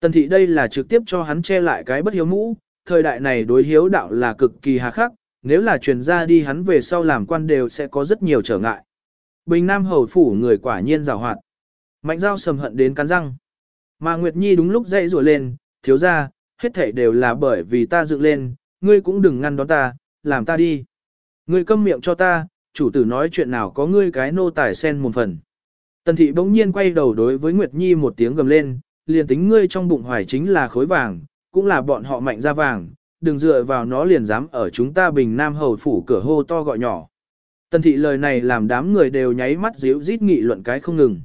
Tần thị đây là trực tiếp cho hắn che lại cái bất hiếu mũ, thời đại này đối hiếu đạo là cực kỳ hà khắc, nếu là truyền ra đi hắn về sau làm quan đều sẽ có rất nhiều trở ngại. Bình Nam hầu phủ người quả nhiên rào hoạt. Mạnh giao sầm hận đến cắn răng. Mà Nguyệt Nhi đúng lúc dậy rủa lên, thiếu ra, hết thảy đều là bởi vì ta dựng lên, ngươi cũng đừng ngăn đón ta, làm ta đi. Ngươi câm miệng cho ta, chủ tử nói chuyện nào có ngươi cái nô tài sen một phần. Tần thị bỗng nhiên quay đầu đối với Nguyệt Nhi một tiếng gầm lên, liền tính ngươi trong bụng hoài chính là khối vàng, cũng là bọn họ mạnh ra vàng, đừng dựa vào nó liền dám ở chúng ta bình nam hầu phủ cửa hô to gọi nhỏ. Tần thị lời này làm đám người đều nháy mắt díu rít nghị luận cái không ngừng.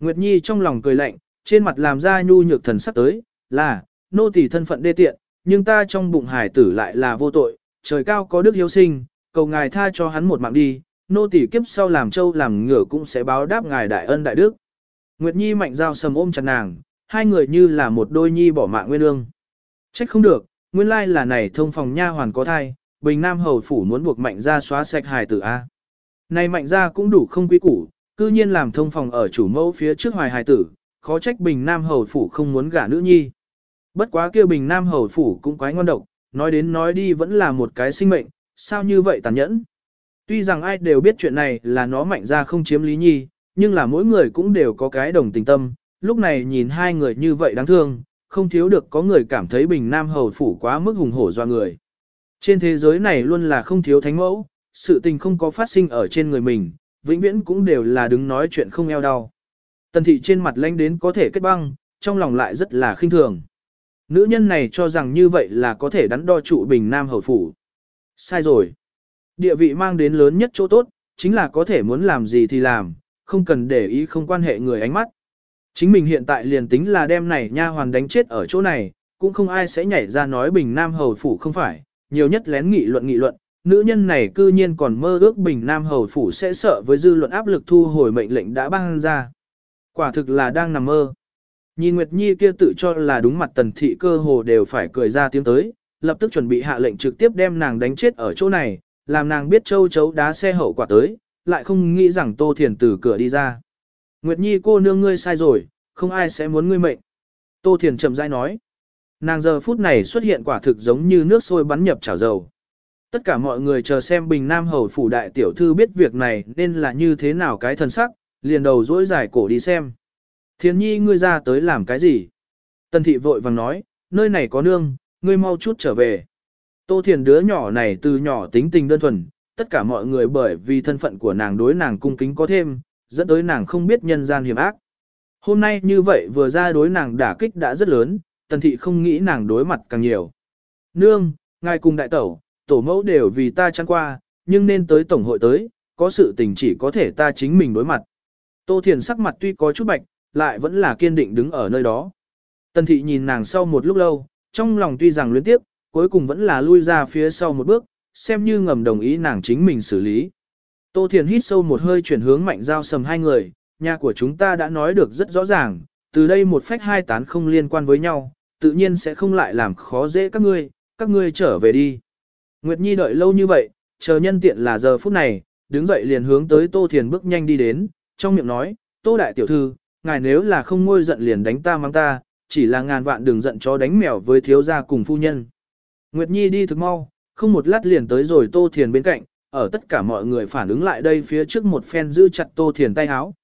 Nguyệt Nhi trong lòng cười lạnh, trên mặt làm ra nhu nhược thần sắc tới, là, nô tỳ thân phận đê tiện, nhưng ta trong bụng hải tử lại là vô tội, trời cao có đức hiếu sinh, cầu ngài tha cho hắn một mạng đi, nô tỳ kiếp sau làm châu làm ngựa cũng sẽ báo đáp ngài đại ân đại đức. Nguyệt Nhi mạnh giao sầm ôm chặt nàng, hai người như là một đôi nhi bỏ mạng nguyên ương. Trách không được, nguyên lai là này thông phòng nha hoàn có thai, Bình Nam hầu phủ muốn buộc mạnh ra xóa sạch hài tử A. Này mạnh ra cũng đủ không quý củ, cư nhiên làm thông phòng ở chủ mẫu phía trước hoài hài tử, khó trách Bình Nam hầu phủ không muốn gả nữ nhi. Bất quá kia Bình Nam hầu phủ cũng quái ngon độc, nói đến nói đi vẫn là một cái sinh mệnh, sao như vậy tàn nhẫn. Tuy rằng ai đều biết chuyện này là nó mạnh ra không chiếm lý nhi, nhưng là mỗi người cũng đều có cái đồng tình tâm, lúc này nhìn hai người như vậy đáng thương, không thiếu được có người cảm thấy Bình Nam hầu phủ quá mức hùng hổ do người. Trên thế giới này luôn là không thiếu thánh mẫu, sự tình không có phát sinh ở trên người mình, vĩnh viễn cũng đều là đứng nói chuyện không eo đau. Tần thị trên mặt lanh đến có thể kết băng, trong lòng lại rất là khinh thường. Nữ nhân này cho rằng như vậy là có thể đắn đo trụ bình nam hầu phủ. Sai rồi. Địa vị mang đến lớn nhất chỗ tốt, chính là có thể muốn làm gì thì làm, không cần để ý không quan hệ người ánh mắt. Chính mình hiện tại liền tính là đem này nha hoàn đánh chết ở chỗ này, cũng không ai sẽ nhảy ra nói bình nam hầu phủ không phải, nhiều nhất lén nghị luận nghị luận, nữ nhân này cư nhiên còn mơ ước bình nam hầu phủ sẽ sợ với dư luận áp lực thu hồi mệnh lệnh đã ban ra. Quả thực là đang nằm mơ. Nhìn Nguyệt Nhi kia tự cho là đúng mặt tần thị cơ hồ đều phải cười ra tiếng tới, lập tức chuẩn bị hạ lệnh trực tiếp đem nàng đánh chết ở chỗ này, làm nàng biết châu chấu đá xe hậu quả tới, lại không nghĩ rằng Tô Thiền từ cửa đi ra. Nguyệt Nhi cô nương ngươi sai rồi, không ai sẽ muốn ngươi mệnh. Tô Thiền chậm rãi nói. Nàng giờ phút này xuất hiện quả thực giống như nước sôi bắn nhập chảo dầu. Tất cả mọi người chờ xem Bình Nam Hầu phủ đại tiểu thư biết việc này nên là như thế nào cái thần sắc, liền đầu dỗi dài cổ đi xem. Thiên nhi ngươi ra tới làm cái gì? Tần thị vội vàng nói, nơi này có nương, ngươi mau chút trở về. Tô thiền đứa nhỏ này từ nhỏ tính tình đơn thuần, tất cả mọi người bởi vì thân phận của nàng đối nàng cung kính có thêm, dẫn tới nàng không biết nhân gian hiểm ác. Hôm nay như vậy vừa ra đối nàng đả kích đã rất lớn, tần thị không nghĩ nàng đối mặt càng nhiều. Nương, ngài cùng đại tẩu, tổ mẫu đều vì ta chăn qua, nhưng nên tới tổng hội tới, có sự tình chỉ có thể ta chính mình đối mặt. Tô Thiền sắc mặt tuy có chút bạch, lại vẫn là kiên định đứng ở nơi đó. Tần thị nhìn nàng sau một lúc lâu, trong lòng tuy rằng luyến tiếp, cuối cùng vẫn là lui ra phía sau một bước, xem như ngầm đồng ý nàng chính mình xử lý. Tô Thiền hít sâu một hơi chuyển hướng mạnh giao sầm hai người, nhà của chúng ta đã nói được rất rõ ràng, từ đây một phách hai tán không liên quan với nhau, tự nhiên sẽ không lại làm khó dễ các ngươi, các ngươi trở về đi. Nguyệt Nhi đợi lâu như vậy, chờ nhân tiện là giờ phút này, đứng dậy liền hướng tới Tô Thiền bước nhanh đi đến, trong miệng nói, Tô Đại Tiểu Thư, ngài nếu là không ngôi giận liền đánh ta mang ta, chỉ là ngàn vạn đừng giận cho đánh mèo với thiếu gia cùng phu nhân. Nguyệt Nhi đi thực mau, không một lát liền tới rồi Tô Thiền bên cạnh, ở tất cả mọi người phản ứng lại đây phía trước một phen giữ chặt Tô Thiền tay háo.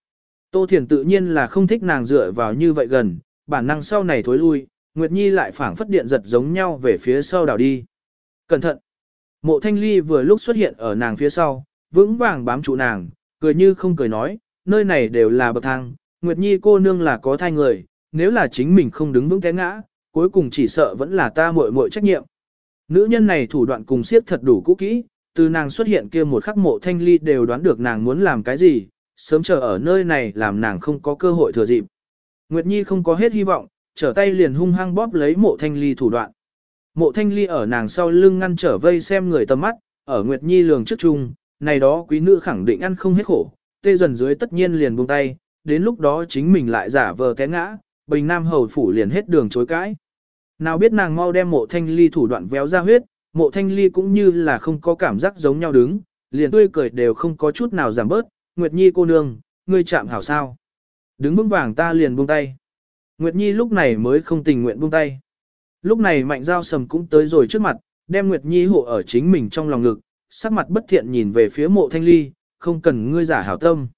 Tô Thiền tự nhiên là không thích nàng dựa vào như vậy gần, bản năng sau này thối lui, Nguyệt Nhi lại phản phất điện giật giống nhau về phía sau đảo đi. Cẩn thận! Mộ thanh ly vừa lúc xuất hiện ở nàng phía sau, vững vàng bám trụ nàng, cười như không cười nói, nơi này đều là bậc thang, Nguyệt Nhi cô nương là có thai người, nếu là chính mình không đứng vững té ngã, cuối cùng chỉ sợ vẫn là ta muội muội trách nhiệm. Nữ nhân này thủ đoạn cùng siết thật đủ cũ kỹ, từ nàng xuất hiện kia một khắc mộ thanh ly đều đoán được nàng muốn làm cái gì, sớm chờ ở nơi này làm nàng không có cơ hội thừa dịp. Nguyệt Nhi không có hết hy vọng, trở tay liền hung hăng bóp lấy mộ thanh ly thủ đoạn. Mộ thanh ly ở nàng sau lưng ngăn trở vây xem người tầm mắt, ở Nguyệt Nhi lường trước chung, này đó quý nữ khẳng định ăn không hết khổ, tê dần dưới tất nhiên liền buông tay, đến lúc đó chính mình lại giả vờ té ngã, bình nam hầu phủ liền hết đường chối cãi. Nào biết nàng mau đem mộ thanh ly thủ đoạn véo ra huyết, mộ thanh ly cũng như là không có cảm giác giống nhau đứng, liền tươi cười đều không có chút nào giảm bớt, Nguyệt Nhi cô nương, ngươi chạm hảo sao. Đứng vững vàng ta liền buông tay. Nguyệt Nhi lúc này mới không tình nguyện buông tay. Lúc này mạnh giao sầm cũng tới rồi trước mặt, đem Nguyệt Nhi hộ ở chính mình trong lòng ngực, sắc mặt bất thiện nhìn về phía mộ thanh ly, không cần ngươi giả hảo tâm.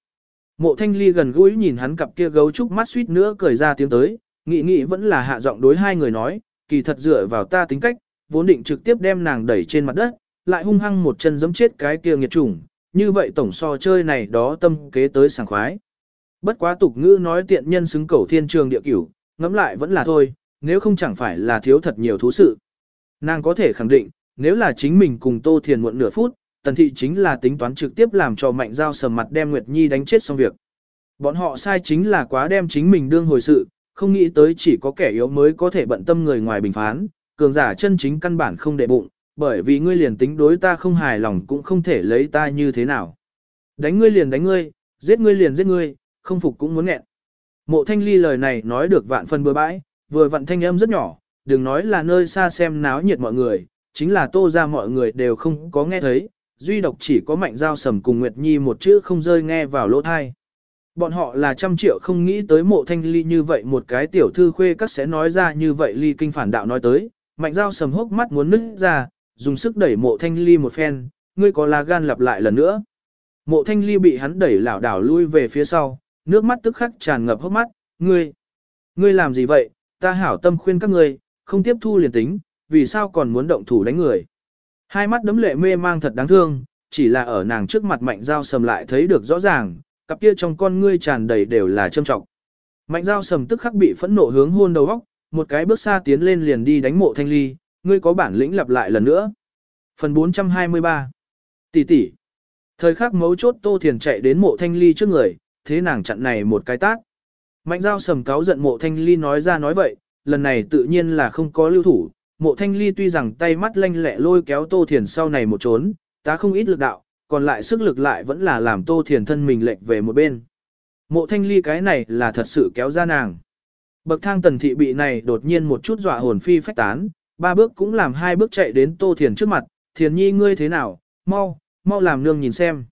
Mộ thanh ly gần gũi nhìn hắn cặp kia gấu trúc mắt suýt nữa cười ra tiếng tới, nghĩ nghĩ vẫn là hạ giọng đối hai người nói, kỳ thật dựa vào ta tính cách, vốn định trực tiếp đem nàng đẩy trên mặt đất, lại hung hăng một chân giẫm chết cái kia nghiệt chủng, như vậy tổng so chơi này đó tâm kế tới sảng khoái. Bất quá tục ngữ nói tiện nhân xứng cầu thiên trường địa cửu, ngẫm lại vẫn là thôi, nếu không chẳng phải là thiếu thật nhiều thú sự. Nàng có thể khẳng định, nếu là chính mình cùng Tô Thiền muộn nửa phút, tần thị chính là tính toán trực tiếp làm cho mạnh giao sầm mặt đem Nguyệt Nhi đánh chết xong việc. Bọn họ sai chính là quá đem chính mình đương hồi sự, không nghĩ tới chỉ có kẻ yếu mới có thể bận tâm người ngoài bình phán, cường giả chân chính căn bản không để bụng, bởi vì ngươi liền tính đối ta không hài lòng cũng không thể lấy ta như thế nào. Đánh ngươi liền đánh ngươi, giết ngươi liền giết ngươi, không phục cũng muốn nghẹn. Mộ thanh ly lời này nói được vạn phần bừa bãi, vừa vặn thanh âm rất nhỏ, đừng nói là nơi xa xem náo nhiệt mọi người, chính là tô ra mọi người đều không có nghe thấy, duy độc chỉ có mạnh giao sầm cùng Nguyệt Nhi một chữ không rơi nghe vào lỗ thai. Bọn họ là trăm triệu không nghĩ tới mộ thanh ly như vậy một cái tiểu thư khuê các sẽ nói ra như vậy ly kinh phản đạo nói tới, mạnh giao sầm hốc mắt muốn nứt ra, dùng sức đẩy mộ thanh ly một phen, ngươi có lá gan lặp lại lần nữa. Mộ thanh ly bị hắn đẩy lảo đảo lui về phía sau, nước mắt tức khắc tràn ngập hốc mắt, ngươi, ngươi làm gì vậy, ta hảo tâm khuyên các ngươi, không tiếp thu liền tính, vì sao còn muốn động thủ đánh người. Hai mắt đấm lệ mê mang thật đáng thương, chỉ là ở nàng trước mặt mạnh giao sầm lại thấy được rõ ràng, cặp kia trong con ngươi tràn đầy đều là châm trọng. Mạnh giao sầm tức khắc bị phẫn nộ hướng hôn đầu góc, một cái bước xa tiến lên liền đi đánh mộ thanh ly, ngươi có bản lĩnh lặp lại lần nữa. Phần 423 Tỷ tỷ Thời khắc mấu chốt Tô Thiền chạy đến mộ thanh ly trước người, thế nàng chặn này một cái tác. Mạnh giao sầm cáo giận mộ thanh ly nói ra nói vậy, lần này tự nhiên là không có lưu thủ. Mộ thanh ly tuy rằng tay mắt lanh lẹ lôi kéo Tô Thiền sau này một trốn, ta không ít lực đạo, còn lại sức lực lại vẫn là làm Tô Thiền thân mình lệch về một bên. Mộ thanh ly cái này là thật sự kéo ra nàng. Bậc thang tần thị bị này đột nhiên một chút dọa hồn phi phách tán, ba bước cũng làm hai bước chạy đến Tô Thiền trước mặt, Thiền nhi ngươi thế nào, mau, mau làm nương nhìn xem.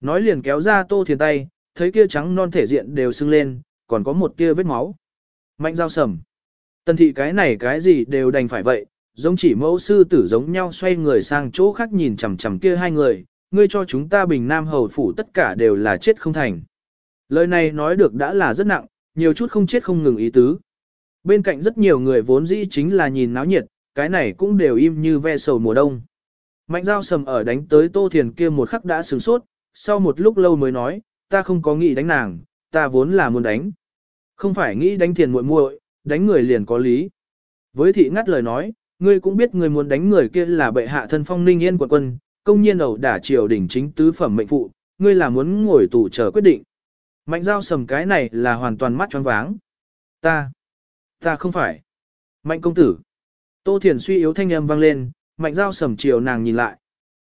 Nói liền kéo ra Tô Thiền tay, thấy kia trắng non thể diện đều sưng lên, còn có một kia vết máu. Mạnh giao sầm. Tần thị cái này cái gì đều đành phải vậy, giống chỉ mẫu sư tử giống nhau xoay người sang chỗ khác nhìn chằm chằm kia hai người, ngươi cho chúng ta bình nam hầu phủ tất cả đều là chết không thành. Lời này nói được đã là rất nặng, nhiều chút không chết không ngừng ý tứ. Bên cạnh rất nhiều người vốn dĩ chính là nhìn náo nhiệt, cái này cũng đều im như ve sầu mùa đông. Mạnh giao sầm ở đánh tới tô thiền kia một khắc đã sửng sốt, sau một lúc lâu mới nói, ta không có nghĩ đánh nàng, ta vốn là muốn đánh. Không phải nghĩ đánh thiền muội muội, đánh người liền có lý. Với thị ngắt lời nói, ngươi cũng biết người muốn đánh người kia là bệ hạ thân phong ninh yên quận quân, công nhiên ẩu đả triều đỉnh chính tứ phẩm mệnh phụ, ngươi là muốn ngồi tù chờ quyết định. Mạnh giao sầm cái này là hoàn toàn mắt choáng váng. Ta, ta không phải. Mạnh công tử. Tô Thiền suy yếu thanh âm vang lên, mạnh giao sầm chiều nàng nhìn lại.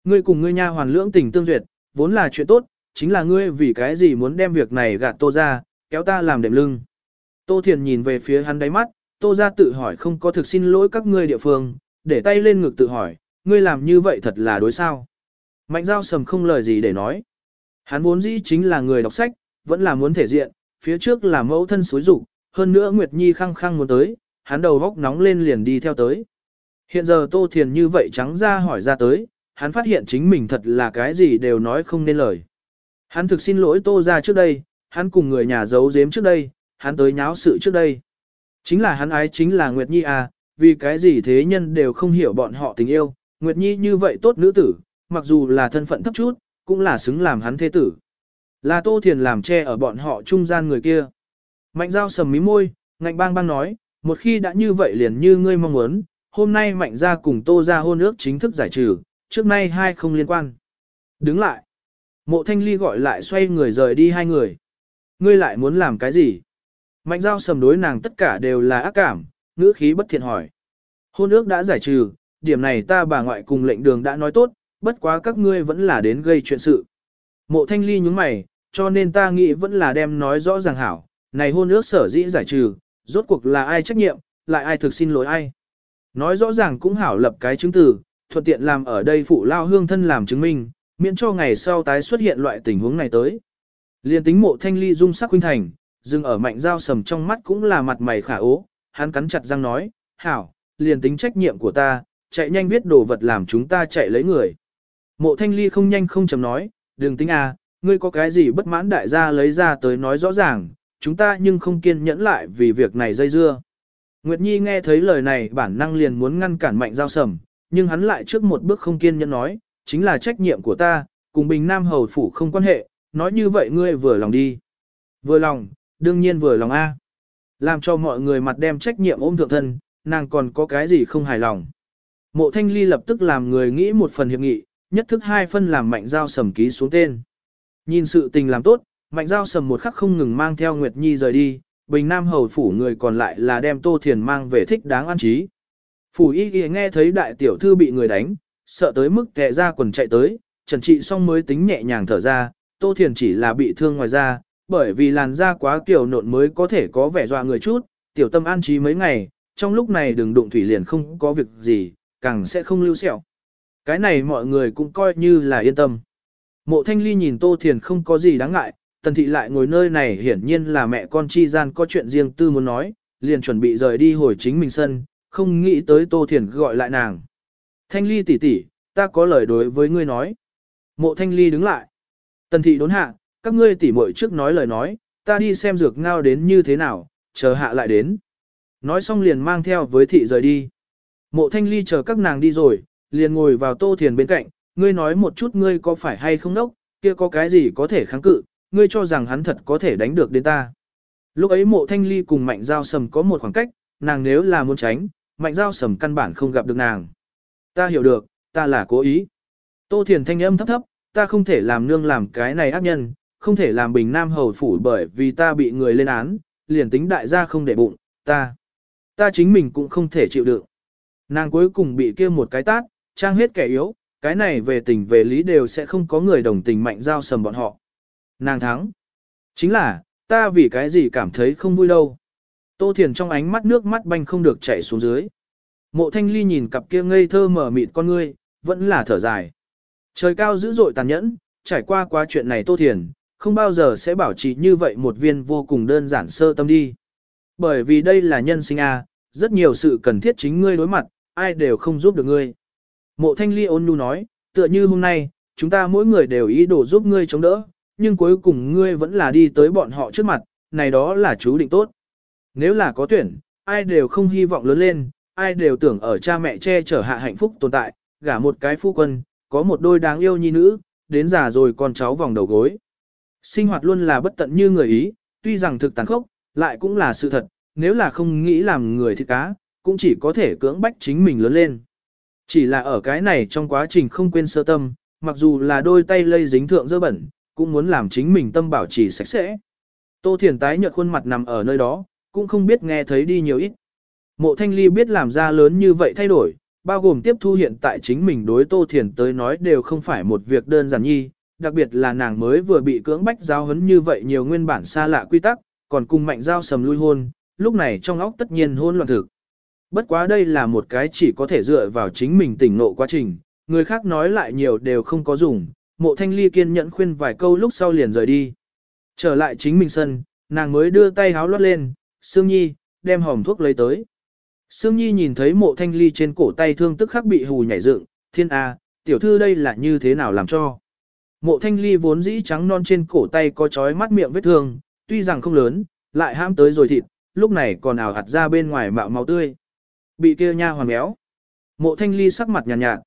Ngươi cùng ngươi nha hoàn lưỡng tình tương duyệt, vốn là chuyện tốt, chính là ngươi vì cái gì muốn đem việc này gạt tô ra, kéo ta làm đệm lưng. Tô Thiền nhìn về phía hắn đáy mắt, tô ra tự hỏi không có thực xin lỗi các ngươi địa phương, để tay lên ngực tự hỏi, ngươi làm như vậy thật là đối sao. Mạnh giao sầm không lời gì để nói. Hắn vốn dĩ chính là người đọc sách, vẫn là muốn thể diện, phía trước là mẫu thân suối rủ, hơn nữa Nguyệt Nhi khăng khăng muốn tới, hắn đầu góc nóng lên liền đi theo tới. Hiện giờ Tô Thiền như vậy trắng ra hỏi ra tới, hắn phát hiện chính mình thật là cái gì đều nói không nên lời. Hắn thực xin lỗi Tô ra trước đây, hắn cùng người nhà giấu giếm trước đây, hắn tới nháo sự trước đây. Chính là hắn ái chính là Nguyệt Nhi à, vì cái gì thế nhân đều không hiểu bọn họ tình yêu, Nguyệt Nhi như vậy tốt nữ tử, mặc dù là thân phận thấp chút, cũng là xứng làm hắn thế tử. Là Tô Thiền làm che ở bọn họ trung gian người kia. Mạnh giao sầm mí môi, ngạnh bang bang nói, một khi đã như vậy liền như ngươi mong muốn, hôm nay mạnh ra cùng Tô ra hôn ước chính thức giải trừ, trước nay hai không liên quan. Đứng lại. Mộ thanh ly gọi lại xoay người rời đi hai người. Ngươi lại muốn làm cái gì? Mạnh giao sầm đối nàng tất cả đều là ác cảm, ngữ khí bất thiện hỏi. Hôn ước đã giải trừ, điểm này ta bà ngoại cùng lệnh đường đã nói tốt, bất quá các ngươi vẫn là đến gây chuyện sự. Mộ thanh ly nhúng mày, cho nên ta nghĩ vẫn là đem nói rõ ràng hảo, này hôn ước sở dĩ giải trừ, rốt cuộc là ai trách nhiệm, lại ai thực xin lỗi ai. Nói rõ ràng cũng hảo lập cái chứng từ, thuận tiện làm ở đây phụ lao hương thân làm chứng minh, miễn cho ngày sau tái xuất hiện loại tình huống này tới. Liên tính mộ thanh ly dung sắc huynh thành, dừng ở mạnh giao sầm trong mắt cũng là mặt mày khả ố, hắn cắn chặt răng nói, hảo, liền tính trách nhiệm của ta, chạy nhanh viết đồ vật làm chúng ta chạy lấy người. Mộ thanh ly không nhanh không chậm nói, đừng tính à, ngươi có cái gì bất mãn đại gia lấy ra tới nói rõ ràng, chúng ta nhưng không kiên nhẫn lại vì việc này dây dưa. Nguyệt Nhi nghe thấy lời này bản năng liền muốn ngăn cản mạnh giao sầm, nhưng hắn lại trước một bước không kiên nhẫn nói, chính là trách nhiệm của ta, cùng Bình Nam Hầu Phủ không quan hệ, nói như vậy ngươi vừa lòng đi. Vừa lòng, đương nhiên vừa lòng A. Làm cho mọi người mặt đem trách nhiệm ôm thượng thân, nàng còn có cái gì không hài lòng. Mộ Thanh Ly lập tức làm người nghĩ một phần hiệp nghị, nhất thức hai phân làm mạnh giao sầm ký xuống tên. Nhìn sự tình làm tốt, mạnh giao sầm một khắc không ngừng mang theo Nguyệt Nhi rời đi, Bình Nam Hầu Phủ người còn lại là đem Tô Thiền mang về thích đáng an trí. Phủ y ghi nghe thấy đại tiểu thư bị người đánh, sợ tới mức kẹ ra quần chạy tới, trần trị xong mới tính nhẹ nhàng thở ra, Tô Thiền chỉ là bị thương ngoài da, bởi vì làn da quá kiểu nộn mới có thể có vẻ dọa người chút, tiểu tâm an trí mấy ngày, trong lúc này đừng đụng thủy liền không có việc gì, càng sẽ không lưu sẹo. Cái này mọi người cũng coi như là yên tâm. Mộ thanh ly nhìn Tô Thiền không có gì đáng ngại, tần thị lại ngồi nơi này hiển nhiên là mẹ con chi gian có chuyện riêng tư muốn nói, liền chuẩn bị rời đi hồi chính mình sân, không nghĩ tới Tô Thiền gọi lại nàng. Thanh ly tỷ tỷ, ta có lời đối với ngươi nói. Mộ thanh ly đứng lại. Tần thị đốn hạ, các ngươi tỷ muội trước nói lời nói, ta đi xem dược ngao đến như thế nào, chờ hạ lại đến. Nói xong liền mang theo với thị rời đi. Mộ thanh ly chờ các nàng đi rồi, liền ngồi vào tô thiền bên cạnh, ngươi nói một chút ngươi có phải hay không nốc, kia có cái gì có thể kháng cự, ngươi cho rằng hắn thật có thể đánh được đến ta. Lúc ấy mộ thanh ly cùng mạnh giao sầm có một khoảng cách, nàng nếu là muốn tránh, mạnh giao sầm căn bản không gặp được nàng. Ta hiểu được, ta là cố ý. Tô thiền thanh âm thấp thấp, ta không thể làm nương làm cái này ác nhân, không thể làm bình nam hầu phủ bởi vì ta bị người lên án, liền tính đại gia không để bụng, ta. Ta chính mình cũng không thể chịu đựng. Nàng cuối cùng bị kia một cái tát, trang hết kẻ yếu, cái này về tình về lý đều sẽ không có người đồng tình mạnh giao sầm bọn họ. Nàng thắng. Chính là, ta vì cái gì cảm thấy không vui đâu. Tô Thiền trong ánh mắt nước mắt banh không được chảy xuống dưới. Mộ thanh ly nhìn cặp kia ngây thơ mở mịt con ngươi, vẫn là thở dài. Trời cao dữ dội tàn nhẫn, trải qua qua chuyện này Tô Thiền, không bao giờ sẽ bảo trì như vậy một viên vô cùng đơn giản sơ tâm đi. Bởi vì đây là nhân sinh A, rất nhiều sự cần thiết chính ngươi đối mặt, ai đều không giúp được ngươi. Mộ thanh ly ôn nhu nói, tựa như hôm nay, chúng ta mỗi người đều ý đồ giúp ngươi chống đỡ, nhưng cuối cùng ngươi vẫn là đi tới bọn họ trước mặt, này đó là chú định tốt. Nếu là có tuyển, ai đều không hy vọng lớn lên, ai đều tưởng ở cha mẹ che chở hạ hạnh phúc tồn tại, gả một cái phu quân, có một đôi đáng yêu nhi nữ, đến già rồi con cháu vòng đầu gối. Sinh hoạt luôn là bất tận như người ý, tuy rằng thực tàn khốc, lại cũng là sự thật, nếu là không nghĩ làm người thì cá, cũng chỉ có thể cưỡng bách chính mình lớn lên. Chỉ là ở cái này trong quá trình không quên sơ tâm, mặc dù là đôi tay lây dính thượng dơ bẩn, cũng muốn làm chính mình tâm bảo trì sạch sẽ. Tô Thiền tái nhợt khuôn mặt nằm ở nơi đó, cũng không biết nghe thấy đi nhiều ít. Mộ Thanh Ly biết làm ra lớn như vậy thay đổi, bao gồm tiếp thu hiện tại chính mình đối Tô Thiền tới nói đều không phải một việc đơn giản nhi, đặc biệt là nàng mới vừa bị cưỡng bách giao hấn như vậy nhiều nguyên bản xa lạ quy tắc, còn cùng mạnh giao sầm lui hôn, lúc này trong óc tất nhiên hôn loạn thực. Bất quá đây là một cái chỉ có thể dựa vào chính mình tỉnh nộ quá trình, người khác nói lại nhiều đều không có dùng, mộ thanh ly kiên nhẫn khuyên vài câu lúc sau liền rời đi. Trở lại chính mình sân, nàng mới đưa tay háo lót lên, Sương Nhi, đem hòm thuốc lấy tới. Sương Nhi nhìn thấy mộ thanh ly trên cổ tay thương tức khắc bị hù nhảy dựng, thiên A, tiểu thư đây là như thế nào làm cho. Mộ thanh ly vốn dĩ trắng non trên cổ tay có chói mắt miệng vết thương, tuy rằng không lớn, lại ham tới rồi thịt, lúc này còn ảo hạt ra bên ngoài mạo máu tươi. Bị kia nha hoàn méo. Mộ thanh ly sắc mặt nhàn nhạt, nhạt.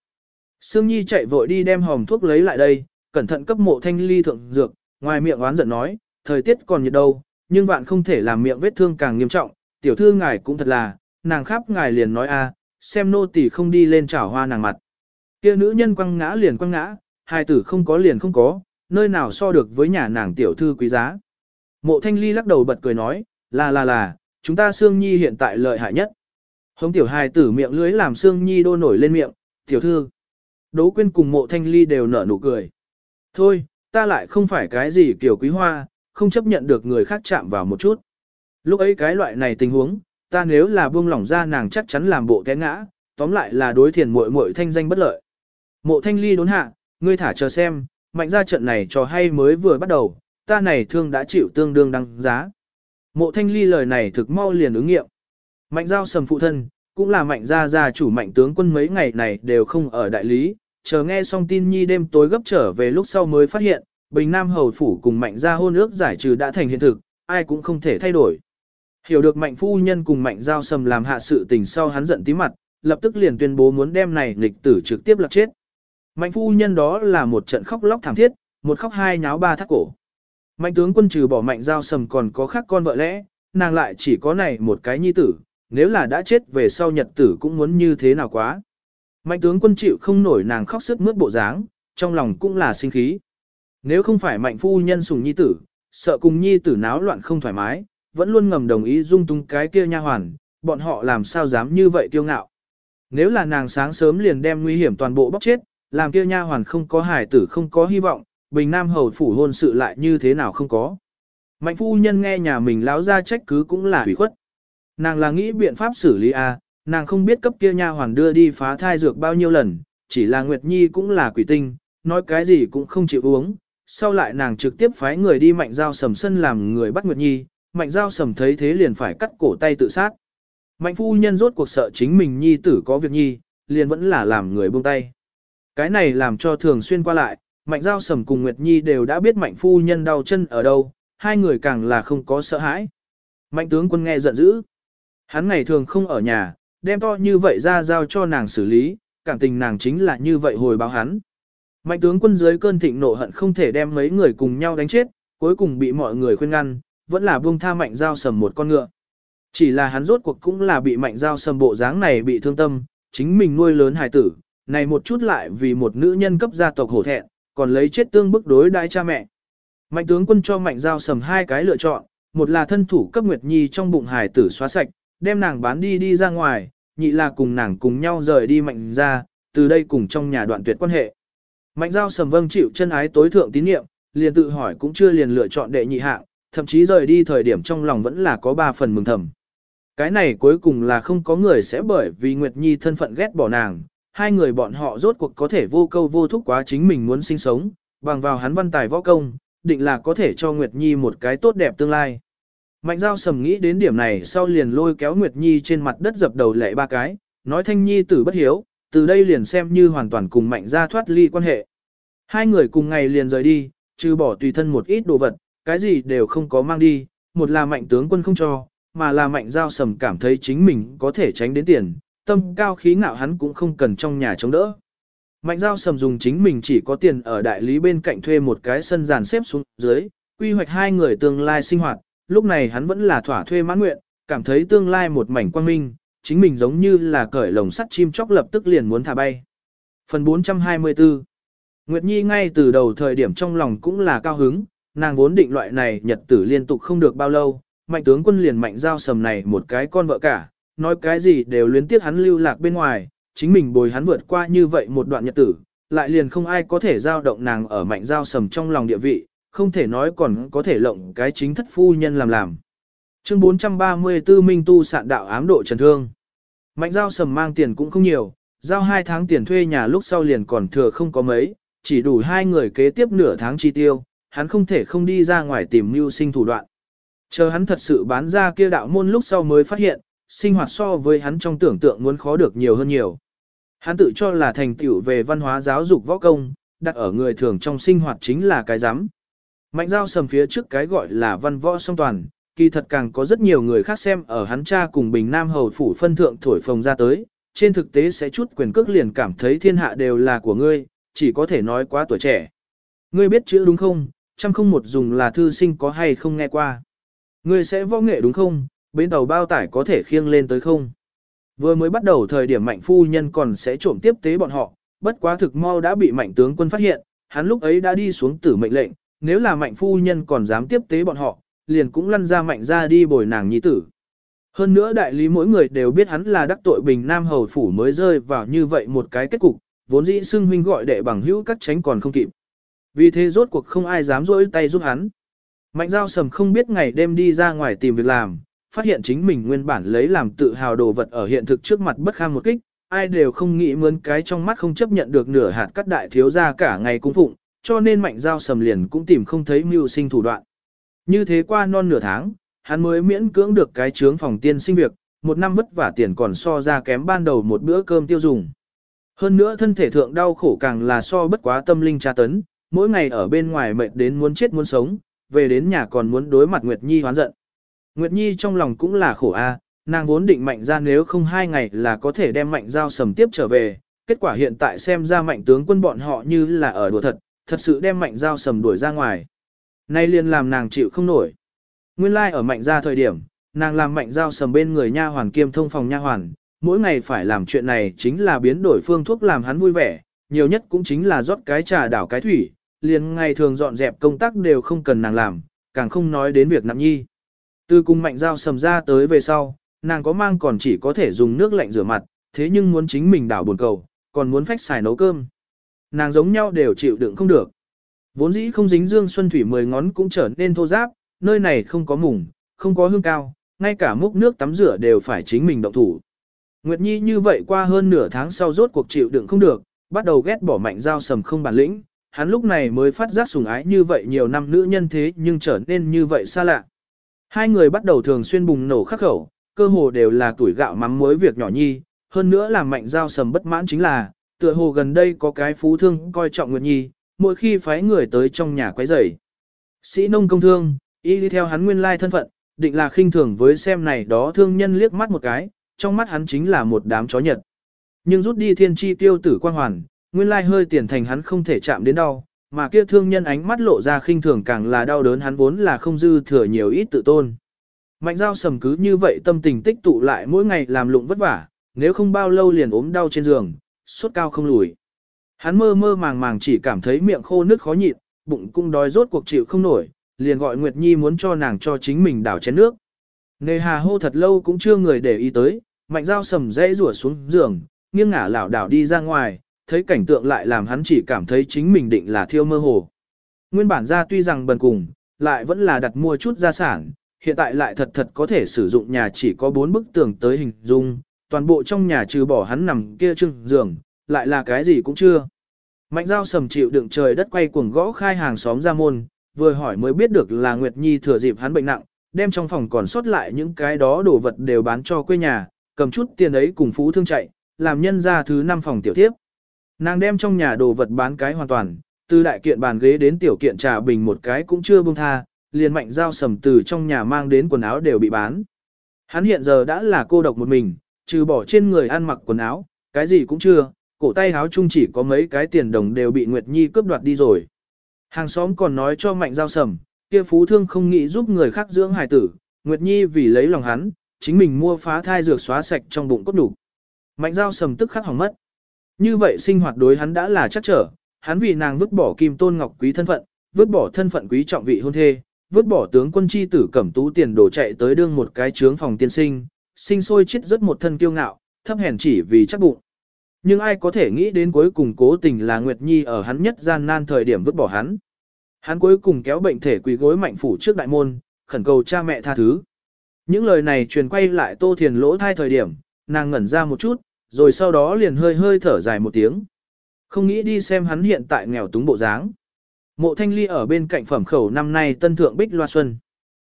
Sương Nhi chạy vội đi đem hòm thuốc lấy lại đây, cẩn thận cấp mộ thanh ly thượng dược, ngoài miệng oán giận nói, thời tiết còn nhiệt đâu, nhưng bạn không thể làm miệng vết thương càng nghiêm trọng, tiểu thư ngài cũng thật là, nàng khắp ngài liền nói a, xem nô tỳ không đi lên chảo hoa nàng mặt. Kia nữ nhân quăng ngã liền quăng ngã, hai tử không có liền không có, nơi nào so được với nhà nàng tiểu thư quý giá. Mộ thanh ly lắc đầu bật cười nói, là là là, chúng ta Sương Nhi hiện tại lợi hại nhất. Hống tiểu hài tử miệng lưới làm xương Nhi đô nổi lên miệng, tiểu thư. Đỗ quyên cùng mộ thanh ly đều nở nụ cười. Thôi, ta lại không phải cái gì kiểu quý hoa, không chấp nhận được người khác chạm vào một chút. Lúc ấy cái loại này tình huống, ta nếu là buông lỏng ra nàng chắc chắn làm bộ té ngã, tóm lại là đối thiền muội muội thanh danh bất lợi. Mộ thanh ly đốn hạ, ngươi thả chờ xem, mạnh ra trận này cho hay mới vừa bắt đầu, ta này thương đã chịu tương đương đăng giá. Mộ thanh ly lời này thực mau liền ứng nghiệm. Mạnh giao sầm phụ thân, cũng là mạnh gia gia chủ mạnh tướng quân mấy ngày này đều không ở đại lý, chờ nghe xong tin nhi đêm tối gấp trở về lúc sau mới phát hiện, Bình Nam Hầu Phủ cùng mạnh gia hôn ước giải trừ đã thành hiện thực, ai cũng không thể thay đổi. Hiểu được mạnh phu nhân cùng mạnh giao sầm làm hạ sự tình sau hắn giận tí mặt, lập tức liền tuyên bố muốn đem này nghịch tử trực tiếp lạc chết. Mạnh phu nhân đó là một trận khóc lóc thảm thiết, một khóc hai nháo ba thắt cổ. Mạnh tướng quân trừ bỏ mạnh giao sầm còn có khác con vợ lẽ, nàng lại chỉ có này một cái nhi tử, nếu là đã chết về sau nhật tử cũng muốn như thế nào quá. Mạnh tướng quân chịu không nổi nàng khóc sức mướt bộ dáng, trong lòng cũng là sinh khí. Nếu không phải mạnh phu nhân sùng nhi tử, sợ cùng nhi tử náo loạn không thoải mái, vẫn luôn ngầm đồng ý dung tung cái kia nha hoàn, bọn họ làm sao dám như vậy kiêu ngạo. Nếu là nàng sáng sớm liền đem nguy hiểm toàn bộ bóc chết, làm kia nha hoàn không có hài tử không có hy vọng, bình nam hầu phủ hôn sự lại như thế nào không có. Mạnh phu nhân nghe nhà mình láo ra trách cứ cũng là hủy khuất. Nàng là nghĩ biện pháp xử lý a, à, nàng không biết cấp kia nha hoàn đưa đi phá thai dược bao nhiêu lần, chỉ là Nguyệt Nhi cũng là quỷ tinh, nói cái gì cũng không chịu uống. Sau lại nàng trực tiếp phái người đi mạnh giao sầm sân làm người bắt Nguyệt Nhi, mạnh giao sầm thấy thế liền phải cắt cổ tay tự sát. Mạnh phu nhân rốt cuộc sợ chính mình Nhi tử có việc Nhi, liền vẫn là làm người buông tay. Cái này làm cho thường xuyên qua lại, mạnh giao sầm cùng Nguyệt Nhi đều đã biết mạnh phu nhân đau chân ở đâu, hai người càng là không có sợ hãi. Mạnh tướng quân nghe giận dữ. Hắn ngày thường không ở nhà, đem to như vậy ra giao cho nàng xử lý, cảm tình nàng chính là như vậy hồi báo hắn. Mạnh tướng quân dưới cơn thịnh nộ hận không thể đem mấy người cùng nhau đánh chết, cuối cùng bị mọi người khuyên ngăn, vẫn là buông tha mạnh giao sầm một con ngựa. Chỉ là hắn rốt cuộc cũng là bị mạnh giao sầm bộ dáng này bị thương tâm, chính mình nuôi lớn hài tử, này một chút lại vì một nữ nhân cấp gia tộc hổ thẹn, còn lấy chết tương bức đối đại cha mẹ. Mạnh tướng quân cho mạnh giao sầm hai cái lựa chọn, một là thân thủ cấp Nguyệt Nhi trong bụng hài tử xóa sạch, đem nàng bán đi đi ra ngoài, nhị là cùng nàng cùng nhau rời đi mạnh ra, từ đây cùng trong nhà đoạn tuyệt quan hệ. Mạnh giao sầm vâng chịu chân ái tối thượng tín nhiệm, liền tự hỏi cũng chưa liền lựa chọn đệ nhị hạng, thậm chí rời đi thời điểm trong lòng vẫn là có ba phần mừng thầm. Cái này cuối cùng là không có người sẽ bởi vì Nguyệt Nhi thân phận ghét bỏ nàng, hai người bọn họ rốt cuộc có thể vô câu vô thúc quá chính mình muốn sinh sống, bằng vào hắn văn tài võ công, định là có thể cho Nguyệt Nhi một cái tốt đẹp tương lai. Mạnh giao sầm nghĩ đến điểm này sau liền lôi kéo Nguyệt Nhi trên mặt đất dập đầu lệ ba cái, nói thanh nhi tử bất hiếu, từ đây liền xem như hoàn toàn cùng mạnh gia thoát ly quan hệ. Hai người cùng ngày liền rời đi, trừ bỏ tùy thân một ít đồ vật, cái gì đều không có mang đi, một là mạnh tướng quân không cho, mà là mạnh giao sầm cảm thấy chính mình có thể tránh đến tiền, tâm cao khí ngạo hắn cũng không cần trong nhà chống đỡ. Mạnh giao sầm dùng chính mình chỉ có tiền ở đại lý bên cạnh thuê một cái sân giàn xếp xuống dưới, quy hoạch hai người tương lai sinh hoạt, lúc này hắn vẫn là thỏa thuê mãn nguyện, cảm thấy tương lai một mảnh quang minh, chính mình giống như là cởi lồng sắt chim chóc lập tức liền muốn thả bay. Phần 424 Nguyệt Nhi ngay từ đầu thời điểm trong lòng cũng là cao hứng, nàng vốn định loại này nhật tử liên tục không được bao lâu, mạnh tướng quân liền mạnh giao sầm này một cái con vợ cả, nói cái gì đều luyến tiếc hắn lưu lạc bên ngoài, chính mình bồi hắn vượt qua như vậy một đoạn nhật tử, lại liền không ai có thể giao động nàng ở mạnh giao sầm trong lòng địa vị, không thể nói còn có thể lộng cái chính thất phu nhân làm làm. Chương 434 Minh Tu sạn đạo ám độ trần thương. Mạnh giao sầm mang tiền cũng không nhiều, giao hai tháng tiền thuê nhà lúc sau liền còn thừa không có mấy, chỉ đủ hai người kế tiếp nửa tháng chi tiêu, hắn không thể không đi ra ngoài tìm mưu sinh thủ đoạn. Chờ hắn thật sự bán ra kia đạo môn lúc sau mới phát hiện, sinh hoạt so với hắn trong tưởng tượng muốn khó được nhiều hơn nhiều. Hắn tự cho là thành tựu về văn hóa giáo dục võ công, đặt ở người thường trong sinh hoạt chính là cái giám. Mạnh giao sầm phía trước cái gọi là văn võ song toàn, kỳ thật càng có rất nhiều người khác xem ở hắn cha cùng Bình Nam Hầu Phủ phân thượng thổi phồng ra tới, trên thực tế sẽ chút quyền cước liền cảm thấy thiên hạ đều là của ngươi, chỉ có thể nói quá tuổi trẻ. Ngươi biết chữ đúng không, trăm không một dùng là thư sinh có hay không nghe qua. Ngươi sẽ võ nghệ đúng không, bên tàu bao tải có thể khiêng lên tới không. Vừa mới bắt đầu thời điểm mạnh phu nhân còn sẽ trộm tiếp tế bọn họ, bất quá thực mau đã bị mạnh tướng quân phát hiện, hắn lúc ấy đã đi xuống tử mệnh lệnh, nếu là mạnh phu nhân còn dám tiếp tế bọn họ, liền cũng lăn ra mạnh ra đi bồi nàng nhi tử. Hơn nữa đại lý mỗi người đều biết hắn là đắc tội bình nam hầu phủ mới rơi vào như vậy một cái kết cục, vốn dĩ xưng huynh gọi đệ bằng hữu các tránh còn không kịp. Vì thế rốt cuộc không ai dám rỗi tay giúp hắn. Mạnh giao sầm không biết ngày đêm đi ra ngoài tìm việc làm, phát hiện chính mình nguyên bản lấy làm tự hào đồ vật ở hiện thực trước mặt bất kham một kích, ai đều không nghĩ mướn cái trong mắt không chấp nhận được nửa hạt cắt đại thiếu ra cả ngày cung phụng, cho nên mạnh giao sầm liền cũng tìm không thấy mưu sinh thủ đoạn. Như thế qua non nửa tháng, hắn mới miễn cưỡng được cái trướng phòng tiên sinh việc, một năm vất vả tiền còn so ra kém ban đầu một bữa cơm tiêu dùng. Hơn nữa thân thể thượng đau khổ càng là so bất quá tâm linh tra tấn, mỗi ngày ở bên ngoài mệt đến muốn chết muốn sống, về đến nhà còn muốn đối mặt Nguyệt Nhi hoán giận. Nguyệt Nhi trong lòng cũng là khổ a, nàng vốn định mạnh ra nếu không hai ngày là có thể đem mạnh giao sầm tiếp trở về, kết quả hiện tại xem ra mạnh tướng quân bọn họ như là ở đùa thật, thật sự đem mạnh giao sầm đuổi ra ngoài. Nay liền làm nàng chịu không nổi. Nguyên lai like ở mạnh gia thời điểm, nàng làm mạnh giao sầm bên người nha hoàn kiêm thông phòng nha hoàn, mỗi ngày phải làm chuyện này chính là biến đổi phương thuốc làm hắn vui vẻ, nhiều nhất cũng chính là rót cái trà đảo cái thủy, liền ngày thường dọn dẹp công tác đều không cần nàng làm, càng không nói đến việc nặng nhi. Từ cùng mạnh giao sầm ra tới về sau, nàng có mang còn chỉ có thể dùng nước lạnh rửa mặt, thế nhưng muốn chính mình đảo buồn cầu, còn muốn phách xài nấu cơm. Nàng giống nhau đều chịu đựng không được. Vốn dĩ không dính dương xuân thủy mười ngón cũng trở nên thô giáp, nơi này không có mùng, không có hương cao, ngay cả múc nước tắm rửa đều phải chính mình động thủ. Nguyệt Nhi như vậy qua hơn nửa tháng sau rốt cuộc chịu đựng không được, bắt đầu ghét bỏ mạnh giao sầm không bản lĩnh, hắn lúc này mới phát giác sủng ái như vậy nhiều năm nữ nhân thế nhưng trở nên như vậy xa lạ. Hai người bắt đầu thường xuyên bùng nổ khắc khẩu, cơ hồ đều là tuổi gạo mắm muối việc nhỏ nhi, hơn nữa làm mạnh giao sầm bất mãn chính là, tựa hồ gần đây có cái phú thương coi trọng Nguyệt Nhi, mỗi khi phái người tới trong nhà quấy rầy. Sĩ nông công thương, y đi theo hắn nguyên lai thân phận, định là khinh thường với xem này đó thương nhân liếc mắt một cái, trong mắt hắn chính là một đám chó nhật. Nhưng rút đi thiên chi tiêu tử quan hoàn, nguyên lai hơi tiền thành hắn không thể chạm đến đau, mà kia thương nhân ánh mắt lộ ra khinh thường càng là đau đớn hắn vốn là không dư thừa nhiều ít tự tôn. Mạnh giao sầm cứ như vậy tâm tình tích tụ lại mỗi ngày làm lụng vất vả, nếu không bao lâu liền ốm đau trên giường, sốt cao không lùi. Hắn mơ mơ màng màng chỉ cảm thấy miệng khô nước khó nhịn, bụng cũng đói rốt cuộc chịu không nổi, liền gọi Nguyệt Nhi muốn cho nàng cho chính mình đảo chén nước. Nề hà hô thật lâu cũng chưa người để ý tới, mạnh dao sầm dãy rủa xuống giường, nghiêng ngả lảo đảo đi ra ngoài, thấy cảnh tượng lại làm hắn chỉ cảm thấy chính mình định là thiêu mơ hồ. Nguyên bản ra tuy rằng bần cùng, lại vẫn là đặt mua chút gia sản, hiện tại lại thật thật có thể sử dụng nhà chỉ có bốn bức tường tới hình dung, toàn bộ trong nhà trừ bỏ hắn nằm kia trưng giường, lại là cái gì cũng chưa. Mạnh giao sầm chịu đựng trời đất quay cuồng gõ khai hàng xóm ra môn, vừa hỏi mới biết được là Nguyệt Nhi thừa dịp hắn bệnh nặng, đem trong phòng còn sót lại những cái đó đồ vật đều bán cho quê nhà, cầm chút tiền ấy cùng phú thương chạy, làm nhân ra thứ năm phòng tiểu tiếp. Nàng đem trong nhà đồ vật bán cái hoàn toàn, từ đại kiện bàn ghế đến tiểu kiện trà bình một cái cũng chưa buông tha, liền mạnh giao sầm từ trong nhà mang đến quần áo đều bị bán. Hắn hiện giờ đã là cô độc một mình, trừ bỏ trên người ăn mặc quần áo, cái gì cũng chưa, cổ tay áo chung chỉ có mấy cái tiền đồng đều bị Nguyệt Nhi cướp đoạt đi rồi. Hàng xóm còn nói cho mạnh giao sầm, kia phú thương không nghĩ giúp người khác dưỡng hài tử, Nguyệt Nhi vì lấy lòng hắn, chính mình mua phá thai dược xóa sạch trong bụng cốt đủ. Mạnh giao sầm tức khắc hỏng mất. Như vậy sinh hoạt đối hắn đã là chắc trở, hắn vì nàng vứt bỏ kim tôn ngọc quý thân phận, vứt bỏ thân phận quý trọng vị hôn thê, vứt bỏ tướng quân chi tử cẩm tú tiền đổ chạy tới đương một cái trướng phòng tiên sinh, sinh sôi chết rất một thân kiêu ngạo, thấp hèn chỉ vì chắc bụng. Nhưng ai có thể nghĩ đến cuối cùng cố tình là Nguyệt Nhi ở hắn nhất gian nan thời điểm vứt bỏ hắn. Hắn cuối cùng kéo bệnh thể quỳ gối mạnh phủ trước đại môn, khẩn cầu cha mẹ tha thứ. Những lời này truyền quay lại Tô Thiền lỗ thai thời điểm, nàng ngẩn ra một chút, rồi sau đó liền hơi hơi thở dài một tiếng. Không nghĩ đi xem hắn hiện tại nghèo túng bộ dáng. Mộ thanh ly ở bên cạnh phẩm khẩu năm nay tân thượng bích loa xuân.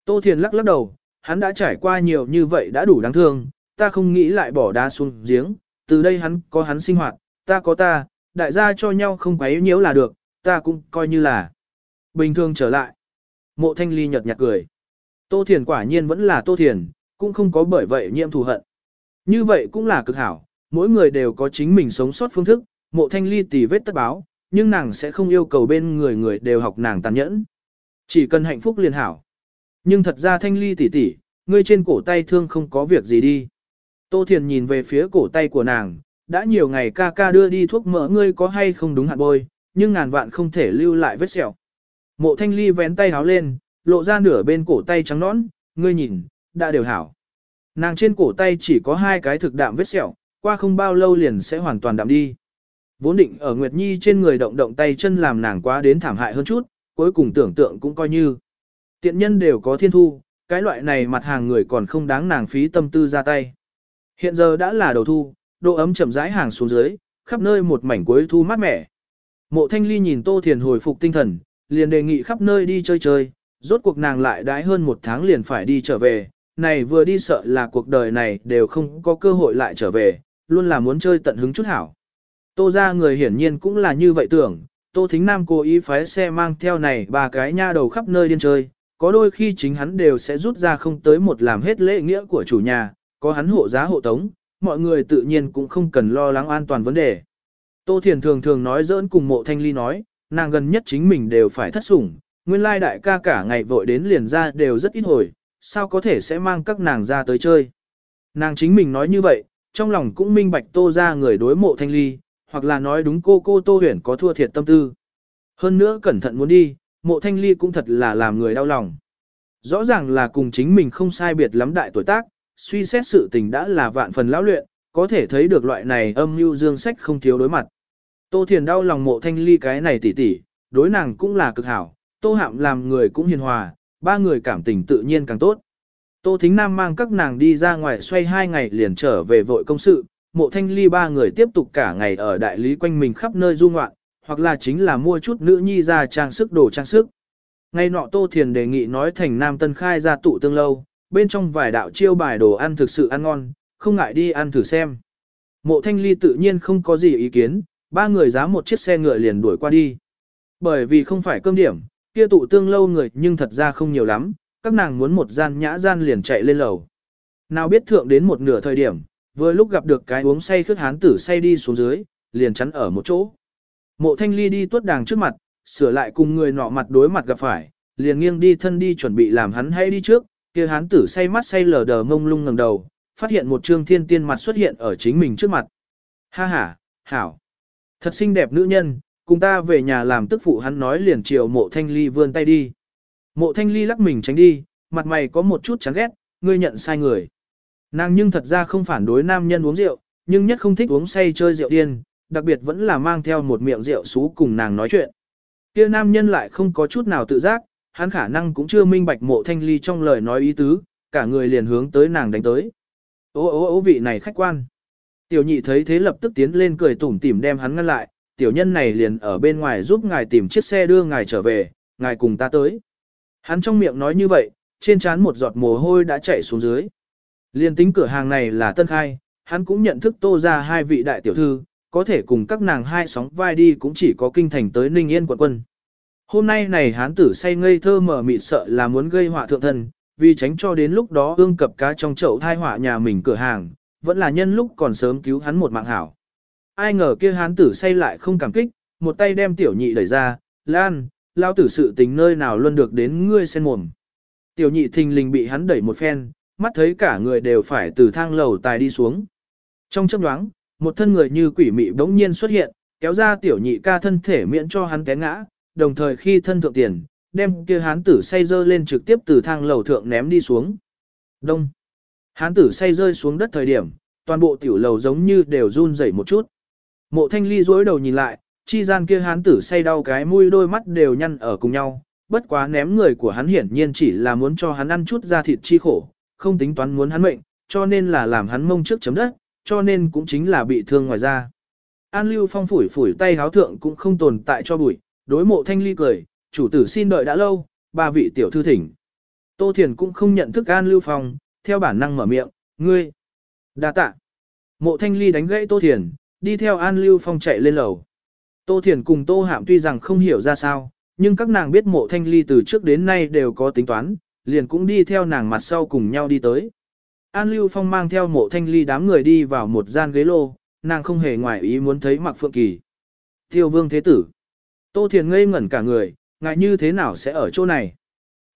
Tô Thiền lắc lắc đầu, hắn đã trải qua nhiều như vậy đã đủ đáng thương, ta không nghĩ lại bỏ đá xuống giếng, từ đây hắn có hắn sinh hoạt, ta có ta, đại gia cho nhau không quấy nhiễu là được, ta cũng coi như là bình thường trở lại. Mộ thanh ly nhật nhạt cười. Tô Thiền quả nhiên vẫn là Tô Thiền, cũng không có bởi vậy nhiễm thù hận. Như vậy cũng là cực hảo, mỗi người đều có chính mình sống sót phương thức, mộ thanh ly tỉ vết tất báo, nhưng nàng sẽ không yêu cầu bên người người đều học nàng tàn nhẫn. Chỉ cần hạnh phúc liền hảo. Nhưng thật ra thanh ly tỷ tỷ, ngươi trên cổ tay thương không có việc gì đi. Tô Thiền nhìn về phía cổ tay của nàng, đã nhiều ngày ca ca đưa đi thuốc mỡ ngươi có hay không đúng hạn bôi, nhưng ngàn vạn không thể lưu lại vết sẹo. Mộ thanh ly vén tay háo lên, lộ ra nửa bên cổ tay trắng nõn, ngươi nhìn, đã đều hảo. Nàng trên cổ tay chỉ có hai cái thực đạm vết sẹo, qua không bao lâu liền sẽ hoàn toàn đạm đi. Vốn định ở Nguyệt Nhi trên người động động tay chân làm nàng quá đến thảm hại hơn chút, cuối cùng tưởng tượng cũng coi như. Tiện nhân đều có thiên thu, cái loại này mặt hàng người còn không đáng nàng phí tâm tư ra tay. Hiện giờ đã là đầu thu, độ ấm chậm rãi hàng xuống dưới, khắp nơi một mảnh cuối thu mát mẻ. Mộ Thanh Ly nhìn Tô Thiền hồi phục tinh thần, liền đề nghị khắp nơi đi chơi chơi, rốt cuộc nàng lại đãi hơn một tháng liền phải đi trở về, này vừa đi sợ là cuộc đời này đều không có cơ hội lại trở về, luôn là muốn chơi tận hứng chút hảo. Tô ra người hiển nhiên cũng là như vậy tưởng, Tô Thính Nam cố ý phái xe mang theo này ba cái nha đầu khắp nơi điên chơi, có đôi khi chính hắn đều sẽ rút ra không tới một làm hết lễ nghĩa của chủ nhà, có hắn hộ giá hộ tống, mọi người tự nhiên cũng không cần lo lắng an toàn vấn đề. Tô Thiền thường thường nói giỡn cùng mộ thanh ly nói, nàng gần nhất chính mình đều phải thất sủng, nguyên lai đại ca cả ngày vội đến liền ra đều rất ít hồi, sao có thể sẽ mang các nàng ra tới chơi. Nàng chính mình nói như vậy, trong lòng cũng minh bạch tô ra người đối mộ thanh ly, hoặc là nói đúng cô cô tô huyền có thua thiệt tâm tư. Hơn nữa cẩn thận muốn đi, mộ thanh ly cũng thật là làm người đau lòng. Rõ ràng là cùng chính mình không sai biệt lắm đại tuổi tác, suy xét sự tình đã là vạn phần lão luyện, có thể thấy được loại này âm mưu dương sách không thiếu đối mặt. Tô Thiền đau lòng mộ thanh ly cái này tỉ tỉ, đối nàng cũng là cực hảo, Tô Hạm làm người cũng hiền hòa, ba người cảm tình tự nhiên càng tốt. Tô Thính Nam mang các nàng đi ra ngoài xoay hai ngày liền trở về vội công sự, mộ thanh ly ba người tiếp tục cả ngày ở đại lý quanh mình khắp nơi du ngoạn, hoặc là chính là mua chút nữ nhi ra trang sức đồ trang sức. Ngay nọ Tô Thiền đề nghị nói thành Nam Tân khai ra tụ tương lâu, bên trong vài đạo chiêu bài đồ ăn thực sự ăn ngon, không ngại đi ăn thử xem. Mộ thanh ly tự nhiên không có gì ý kiến, ba người giá một chiếc xe ngựa liền đuổi qua đi. Bởi vì không phải cơm điểm, kia tụ tương lâu người nhưng thật ra không nhiều lắm, các nàng muốn một gian nhã gian liền chạy lên lầu. Nào biết thượng đến một nửa thời điểm, vừa lúc gặp được cái uống say khước hán tử say đi xuống dưới, liền chắn ở một chỗ. Mộ thanh ly đi tuốt đàng trước mặt, sửa lại cùng người nọ mặt đối mặt gặp phải, liền nghiêng đi thân đi chuẩn bị làm hắn hay đi trước, kia hắn tử say mắt say lờ đờ ngông lung ngẩng đầu, phát hiện một trương thiên tiên mặt xuất hiện ở chính mình trước mặt. Ha ha, hảo. Thật xinh đẹp nữ nhân, cùng ta về nhà làm tức phụ hắn nói liền chiều mộ thanh ly vươn tay đi. Mộ thanh ly lắc mình tránh đi, mặt mày có một chút chán ghét, ngươi nhận sai người. Nàng nhưng thật ra không phản đối nam nhân uống rượu, nhưng nhất không thích uống say chơi rượu điên, đặc biệt vẫn là mang theo một miệng rượu xú cùng nàng nói chuyện. kia nam nhân lại không có chút nào tự giác, hắn khả năng cũng chưa minh bạch mộ thanh ly trong lời nói ý tứ, cả người liền hướng tới nàng đánh tới. Ô ô ô vị này khách quan. Tiểu nhị thấy thế lập tức tiến lên cười tủm tỉm đem hắn ngăn lại, tiểu nhân này liền ở bên ngoài giúp ngài tìm chiếc xe đưa ngài trở về, ngài cùng ta tới. Hắn trong miệng nói như vậy, trên trán một giọt mồ hôi đã chảy xuống dưới. Liên tính cửa hàng này là tân khai, hắn cũng nhận thức tô ra hai vị đại tiểu thư, có thể cùng các nàng hai sóng vai đi cũng chỉ có kinh thành tới Ninh Yên quận quân. Hôm nay này hán tử say ngây thơ mở mịt sợ là muốn gây họa thượng thần vì tránh cho đến lúc đó ương cập cá trong chậu thai họa nhà mình cửa hàng, vẫn là nhân lúc còn sớm cứu hắn một mạng hảo. Ai ngờ kia hán tử say lại không cảm kích, một tay đem tiểu nhị đẩy ra, Lan, lao tử sự tình nơi nào luôn được đến ngươi sen mồm. Tiểu nhị thình lình bị hắn đẩy một phen, mắt thấy cả người đều phải từ thang lầu tài đi xuống. Trong chấp đoáng, một thân người như quỷ mị bỗng nhiên xuất hiện, kéo ra tiểu nhị ca thân thể miễn cho hắn té ngã, đồng thời khi thân thượng tiền, đem kia hán tử say dơ lên trực tiếp từ thang lầu thượng ném đi xuống. Đông. Hán tử say rơi xuống đất thời điểm, toàn bộ tiểu lầu giống như đều run rẩy một chút. Mộ thanh ly dối đầu nhìn lại, chi gian kia hán tử say đau cái mũi đôi mắt đều nhăn ở cùng nhau, bất quá ném người của hắn hiển nhiên chỉ là muốn cho hắn ăn chút da thịt chi khổ, không tính toán muốn hắn mệnh, cho nên là làm hắn mông trước chấm đất, cho nên cũng chính là bị thương ngoài ra. An Lưu Phong phủi phủi tay háo thượng cũng không tồn tại cho bụi, đối mộ thanh ly cười, chủ tử xin đợi đã lâu, ba vị tiểu thư thỉnh. Tô Thiền cũng không nhận thức An Lưu Phong, theo bản năng mở miệng, ngươi. đa tạ. Mộ thanh ly đánh gãy Tô Thiền, đi theo An Lưu Phong chạy lên lầu. Tô Thiền cùng Tô Hạm tuy rằng không hiểu ra sao, nhưng các nàng biết mộ thanh ly từ trước đến nay đều có tính toán, liền cũng đi theo nàng mặt sau cùng nhau đi tới. An Lưu Phong mang theo mộ thanh ly đám người đi vào một gian ghế lô, nàng không hề ngoài ý muốn thấy mặc phượng kỳ. Tiêu vương thế tử. Tô Thiền ngây ngẩn cả người, ngại như thế nào sẽ ở chỗ này.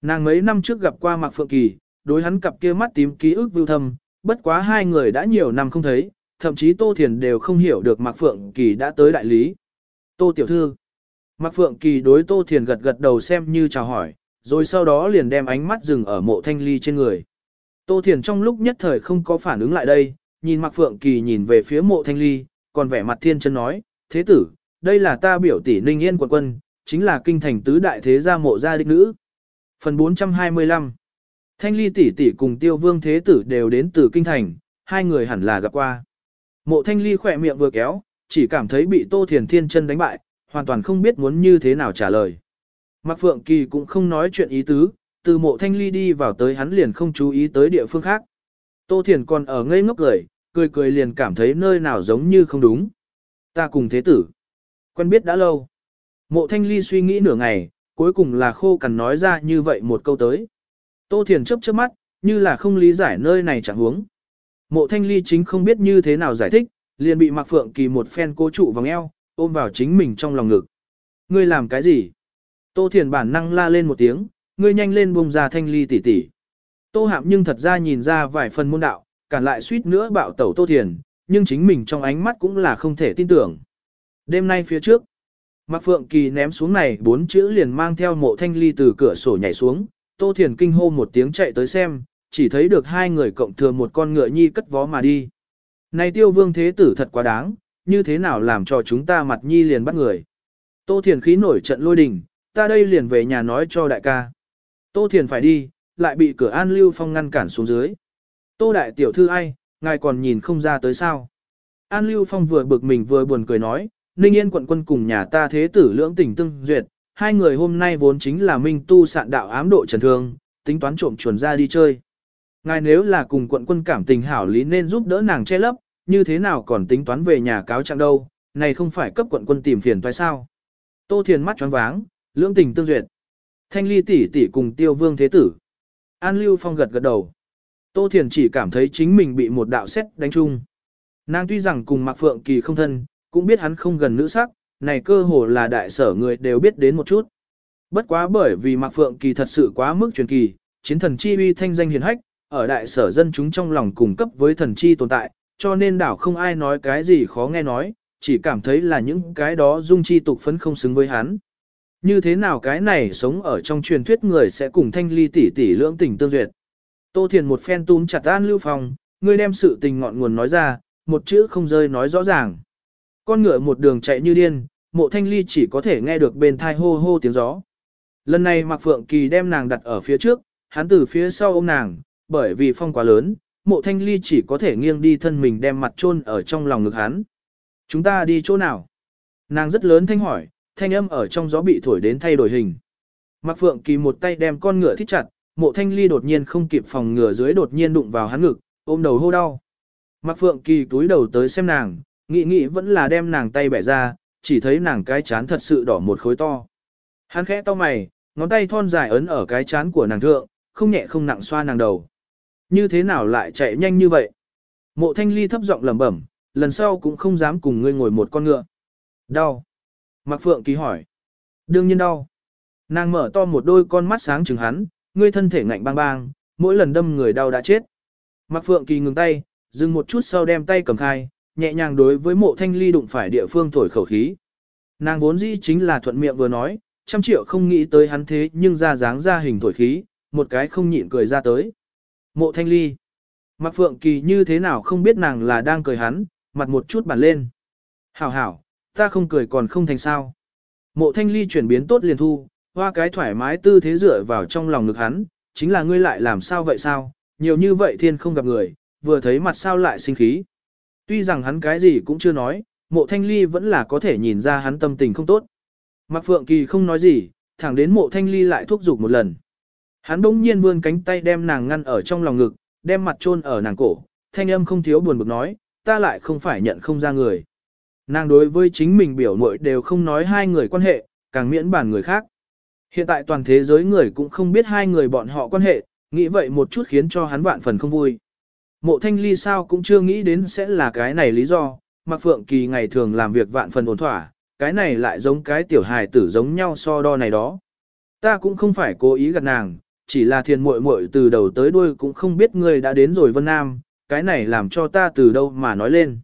Nàng mấy năm trước gặp qua mặc phượng kỳ, đối hắn cặp kia mắt tím ký ức vưu thâm, bất quá hai người đã nhiều năm không thấy, thậm chí Tô Thiền đều không hiểu được Mạc Phượng Kỳ đã tới đại lý. Tô Tiểu Thư Mạc Phượng Kỳ đối Tô Thiền gật gật đầu xem như chào hỏi, rồi sau đó liền đem ánh mắt dừng ở mộ thanh ly trên người. Tô Thiền trong lúc nhất thời không có phản ứng lại đây, nhìn Mạc Phượng Kỳ nhìn về phía mộ thanh ly, còn vẻ mặt thiên chân nói, thế tử, đây là ta biểu tỷ Ninh Yên quận quân, chính là kinh thành tứ đại thế gia mộ gia đích nữ. Phần 425 Thanh ly tỷ tỷ cùng tiêu vương thế tử đều đến từ kinh thành, hai người hẳn là gặp qua. Mộ thanh ly khỏe miệng vừa kéo, chỉ cảm thấy bị Tô Thiền Thiên chân đánh bại, hoàn toàn không biết muốn như thế nào trả lời. Mạc Phượng Kỳ cũng không nói chuyện ý tứ, từ mộ thanh ly đi vào tới hắn liền không chú ý tới địa phương khác. Tô Thiền còn ở ngây ngốc cười, cười cười liền cảm thấy nơi nào giống như không đúng. Ta cùng thế tử. Quen biết đã lâu. Mộ thanh ly suy nghĩ nửa ngày, cuối cùng là khô cằn nói ra như vậy một câu tới. Tô Thiền chấp chớp mắt, như là không lý giải nơi này chẳng huống. Mộ thanh ly chính không biết như thế nào giải thích, liền bị Mạc Phượng Kỳ một phen cố trụ vòng eo, ôm vào chính mình trong lòng ngực. Ngươi làm cái gì? Tô Thiền bản năng la lên một tiếng, ngươi nhanh lên buông ra thanh ly tỉ tỉ. Tô Hạm nhưng thật ra nhìn ra vài phần môn đạo, cản lại suýt nữa bạo tẩu Tô Thiền, nhưng chính mình trong ánh mắt cũng là không thể tin tưởng. Đêm nay phía trước, Mạc Phượng Kỳ ném xuống này bốn chữ liền mang theo mộ thanh ly từ cửa sổ nhảy xuống, Tô Thiền kinh hô một tiếng chạy tới xem, chỉ thấy được hai người cộng thừa một con ngựa nhi cất vó mà đi. Này tiêu vương thế tử thật quá đáng, như thế nào làm cho chúng ta mặt nhi liền bắt người. Tô Thiền khí nổi trận lôi đình, ta đây liền về nhà nói cho đại ca. Tô Thiền phải đi, lại bị cửa An Lưu Phong ngăn cản xuống dưới. Tô đại tiểu thư ai, ngài còn nhìn không ra tới sao. An Lưu Phong vừa bực mình vừa buồn cười nói, Ninh Yên quận quân cùng nhà ta thế tử lưỡng tình tương duyệt, hai người hôm nay vốn chính là minh tu sạn đạo ám độ trần thương, tính toán trộm chuồn ra đi chơi. Ngài nếu là cùng quận quân cảm tình hảo lý nên giúp đỡ nàng che lấp, như thế nào còn tính toán về nhà cáo trạng đâu, này không phải cấp quận quân tìm phiền toái sao. Tô Thiền mắt choáng váng, lưỡng tình tương duyệt. Thanh ly tỷ tỷ cùng tiêu vương thế tử. An Lưu Phong gật gật đầu. Tô Thiền chỉ cảm thấy chính mình bị một đạo xét đánh chung. Nàng tuy rằng cùng Mạc Phượng Kỳ không thân, cũng biết hắn không gần nữ sắc, này cơ hồ là đại sở người đều biết đến một chút. Bất quá bởi vì Mạc Phượng Kỳ thật sự quá mức truyền kỳ, chiến thần chi uy thanh danh hiền hách, ở đại sở dân chúng trong lòng cùng cấp với thần chi tồn tại, cho nên đảo không ai nói cái gì khó nghe nói, chỉ cảm thấy là những cái đó dung chi tục phấn không xứng với hắn. Như thế nào cái này sống ở trong truyền thuyết người sẽ cùng thanh ly tỷ tỷ lưỡng tình tương duyệt. Tô Thiền một phen túm chặt An Lưu Phong, ngươi đem sự tình ngọn nguồn nói ra, một chữ không rơi nói rõ ràng. Con ngựa một đường chạy như điên, mộ thanh ly chỉ có thể nghe được bên thai hô hô tiếng gió. Lần này Mạc Phượng Kỳ đem nàng đặt ở phía trước, hắn từ phía sau ôm nàng, bởi vì phong quá lớn, mộ thanh ly chỉ có thể nghiêng đi thân mình đem mặt chôn ở trong lòng ngực hắn. Chúng ta đi chỗ nào? Nàng rất lớn thanh hỏi, thanh âm ở trong gió bị thổi đến thay đổi hình. Mạc Phượng Kỳ một tay đem con ngựa thít chặt, mộ thanh ly đột nhiên không kịp phòng ngựa dưới đột nhiên đụng vào hắn ngực, ôm đầu hô đau. Mạc Phượng Kỳ túi đầu tới xem nàng, nghĩ nghĩ vẫn là đem nàng tay bẻ ra, chỉ thấy nàng cái chán thật sự đỏ một khối to. Hắn khẽ to mày, ngón tay thon dài ấn ở cái chán của nàng thượng, không nhẹ không nặng xoa nàng đầu. Như thế nào lại chạy nhanh như vậy? Mộ thanh ly thấp giọng lẩm bẩm, lần sau cũng không dám cùng ngươi ngồi một con ngựa. Đau. Mạc Phượng Kỳ hỏi. Đương nhiên đau. Nàng mở to một đôi con mắt sáng chừng hắn, ngươi thân thể ngạnh bang bang, mỗi lần đâm người đau đã chết. Mạc Phượng Kỳ ngừng tay, dừng một chút sau đem tay cầm khai, nhẹ nhàng đối với mộ thanh ly đụng phải địa phương thổi khẩu khí. Nàng vốn dĩ chính là thuận miệng vừa nói, trăm triệu không nghĩ tới hắn thế nhưng ra dáng ra hình thổi khí, một cái không nhịn cười ra tới. Mộ thanh ly. Mạc Phượng Kỳ như thế nào không biết nàng là đang cười hắn, mặt một chút bản lên. Hảo hảo, ta không cười còn không thành sao. Mộ thanh ly chuyển biến tốt liền thu, hoa cái thoải mái tư thế dựa vào trong lòng ngực hắn, chính là ngươi lại làm sao vậy sao, nhiều như vậy thiên không gặp người, vừa thấy mặt sao lại sinh khí. Tuy rằng hắn cái gì cũng chưa nói, mộ thanh ly vẫn là có thể nhìn ra hắn tâm tình không tốt. Mạc Phượng Kỳ không nói gì, thẳng đến mộ thanh ly lại thúc giục một lần. Hắn bỗng nhiên vươn cánh tay đem nàng ngăn ở trong lòng ngực, đem mặt chôn ở nàng cổ, thanh âm không thiếu buồn bực nói, ta lại không phải nhận không ra người. Nàng đối với chính mình biểu muội đều không nói hai người quan hệ, càng miễn bản người khác. Hiện tại toàn thế giới người cũng không biết hai người bọn họ quan hệ, nghĩ vậy một chút khiến cho hắn vạn phần không vui. Mộ thanh ly sao cũng chưa nghĩ đến sẽ là cái này lý do, Mặc Phượng Kỳ ngày thường làm việc vạn phần ổn thỏa, cái này lại giống cái tiểu hài tử giống nhau so đo này đó. Ta cũng không phải cố ý gạt nàng, chỉ là thiền muội muội từ đầu tới đuôi cũng không biết ngươi đã đến rồi Vân Nam, cái này làm cho ta từ đâu mà nói lên.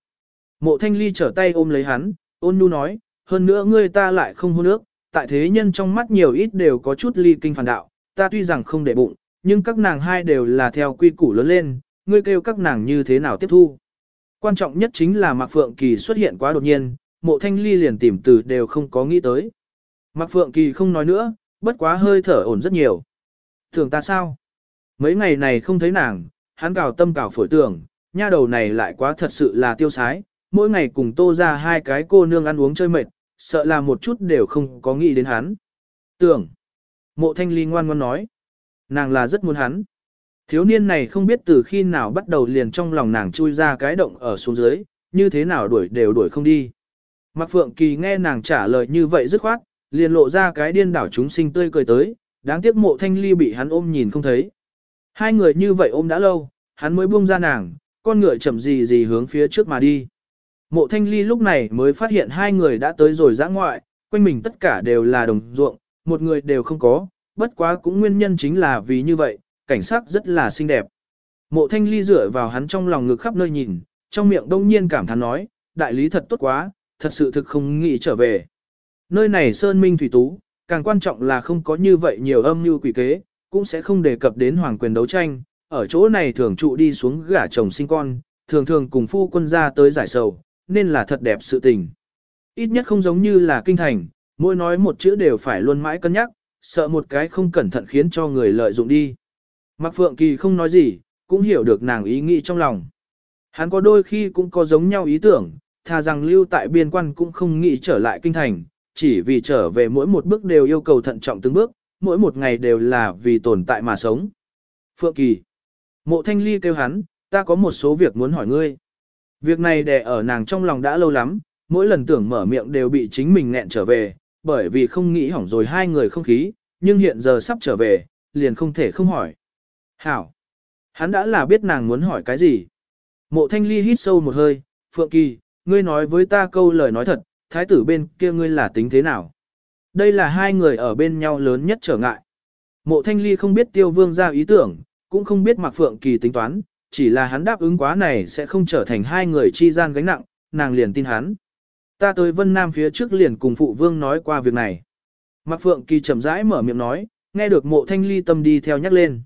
Mộ thanh ly trở tay ôm lấy hắn, ôn nhu nói, hơn nữa ngươi ta lại không hôn ước, tại thế nhân trong mắt nhiều ít đều có chút ly kinh phản đạo, ta tuy rằng không để bụng, nhưng các nàng hai đều là theo quy củ lớn lên, ngươi kêu các nàng như thế nào tiếp thu. Quan trọng nhất chính là Mạc Phượng Kỳ xuất hiện quá đột nhiên, mộ thanh ly liền tìm từ đều không có nghĩ tới. Mạc Phượng Kỳ không nói nữa, bất quá hơi thở ổn rất nhiều. Thường ta sao? Mấy ngày này không thấy nàng, hắn cào tâm cào phổi tưởng, nha đầu này lại quá thật sự là tiêu sái, mỗi ngày cùng tô ra hai cái cô nương ăn uống chơi mệt, sợ là một chút đều không có nghĩ đến hắn. Tưởng, mộ thanh ly ngoan ngoan nói, nàng là rất muốn hắn. Thiếu niên này không biết từ khi nào bắt đầu liền trong lòng nàng chui ra cái động ở xuống dưới, như thế nào đuổi đều đuổi không đi. Mạc Phượng Kỳ nghe nàng trả lời như vậy dứt khoát, liền lộ ra cái điên đảo chúng sinh tươi cười tới, đáng tiếc mộ thanh ly bị hắn ôm nhìn không thấy. Hai người như vậy ôm đã lâu, hắn mới buông ra nàng, con ngựa chậm gì gì hướng phía trước mà đi. Mộ thanh ly lúc này mới phát hiện hai người đã tới rồi giã ngoại, quanh mình tất cả đều là đồng ruộng, một người đều không có, bất quá cũng nguyên nhân chính là vì như vậy, cảnh sắc rất là xinh đẹp. Mộ thanh ly dựa vào hắn trong lòng ngực khắp nơi nhìn, trong miệng đông nhiên cảm thán nói, đại lý thật tốt quá, thật sự thực không nghĩ trở về. Nơi này sơn minh thủy tú, càng quan trọng là không có như vậy nhiều âm mưu quỷ kế, cũng sẽ không đề cập đến hoàng quyền đấu tranh, ở chỗ này thường trụ đi xuống gả chồng sinh con, thường thường cùng phu quân ra tới giải sầu, nên là thật đẹp sự tình. Ít nhất không giống như là kinh thành, mỗi nói một chữ đều phải luôn mãi cân nhắc, sợ một cái không cẩn thận khiến cho người lợi dụng đi. Mạc Phượng Kỳ không nói gì, cũng hiểu được nàng ý nghĩ trong lòng. Hắn có đôi khi cũng có giống nhau ý tưởng, thà rằng lưu tại biên quan cũng không nghĩ trở lại kinh thành, chỉ vì trở về mỗi một bước đều yêu cầu thận trọng từng bước, mỗi một ngày đều là vì tồn tại mà sống. Phượng Kỳ Mộ Thanh Ly kêu hắn, ta có một số việc muốn hỏi ngươi. Việc này đè ở nàng trong lòng đã lâu lắm, mỗi lần tưởng mở miệng đều bị chính mình nghẹn trở về, bởi vì không nghĩ hỏng rồi hai người không khí, nhưng hiện giờ sắp trở về, liền không thể không hỏi. Hảo! Hắn đã là biết nàng muốn hỏi cái gì. Mộ Thanh Ly hít sâu một hơi, Phượng Kỳ, ngươi nói với ta câu lời nói thật, thái tử bên kia ngươi là tính thế nào? Đây là hai người ở bên nhau lớn nhất trở ngại. Mộ Thanh Ly không biết tiêu vương ra ý tưởng, cũng không biết mặc Phượng Kỳ tính toán, chỉ là hắn đáp ứng quá này sẽ không trở thành hai người chi gian gánh nặng, nàng liền tin hắn. Ta tới Vân Nam phía trước liền cùng phụ vương nói qua việc này. Mạc Phượng Kỳ chậm rãi mở miệng nói, nghe được mộ thanh ly tâm đi theo nhắc lên.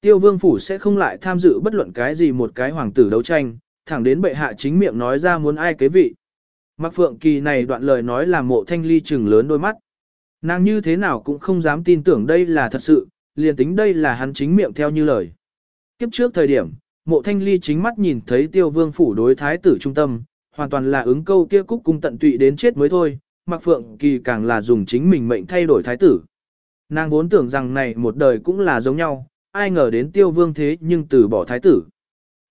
Tiêu vương phủ sẽ không lại tham dự bất luận cái gì một cái hoàng tử đấu tranh, thẳng đến bệ hạ chính miệng nói ra muốn ai kế vị. Mạc Phượng Kỳ này đoạn lời nói là mộ thanh ly trừng lớn đôi mắt. Nàng như thế nào cũng không dám tin tưởng đây là thật sự, liền tính đây là hắn chính miệng theo như lời. Kiếp trước thời điểm, mộ thanh ly chính mắt nhìn thấy tiêu vương phủ đối thái tử trung tâm, hoàn toàn là ứng câu kia cúc cung tận tụy đến chết mới thôi, Mặc Phượng Kỳ càng là dùng chính mình mệnh thay đổi thái tử. Nàng vốn tưởng rằng này một đời cũng là giống nhau, ai ngờ đến tiêu vương thế nhưng từ bỏ thái tử.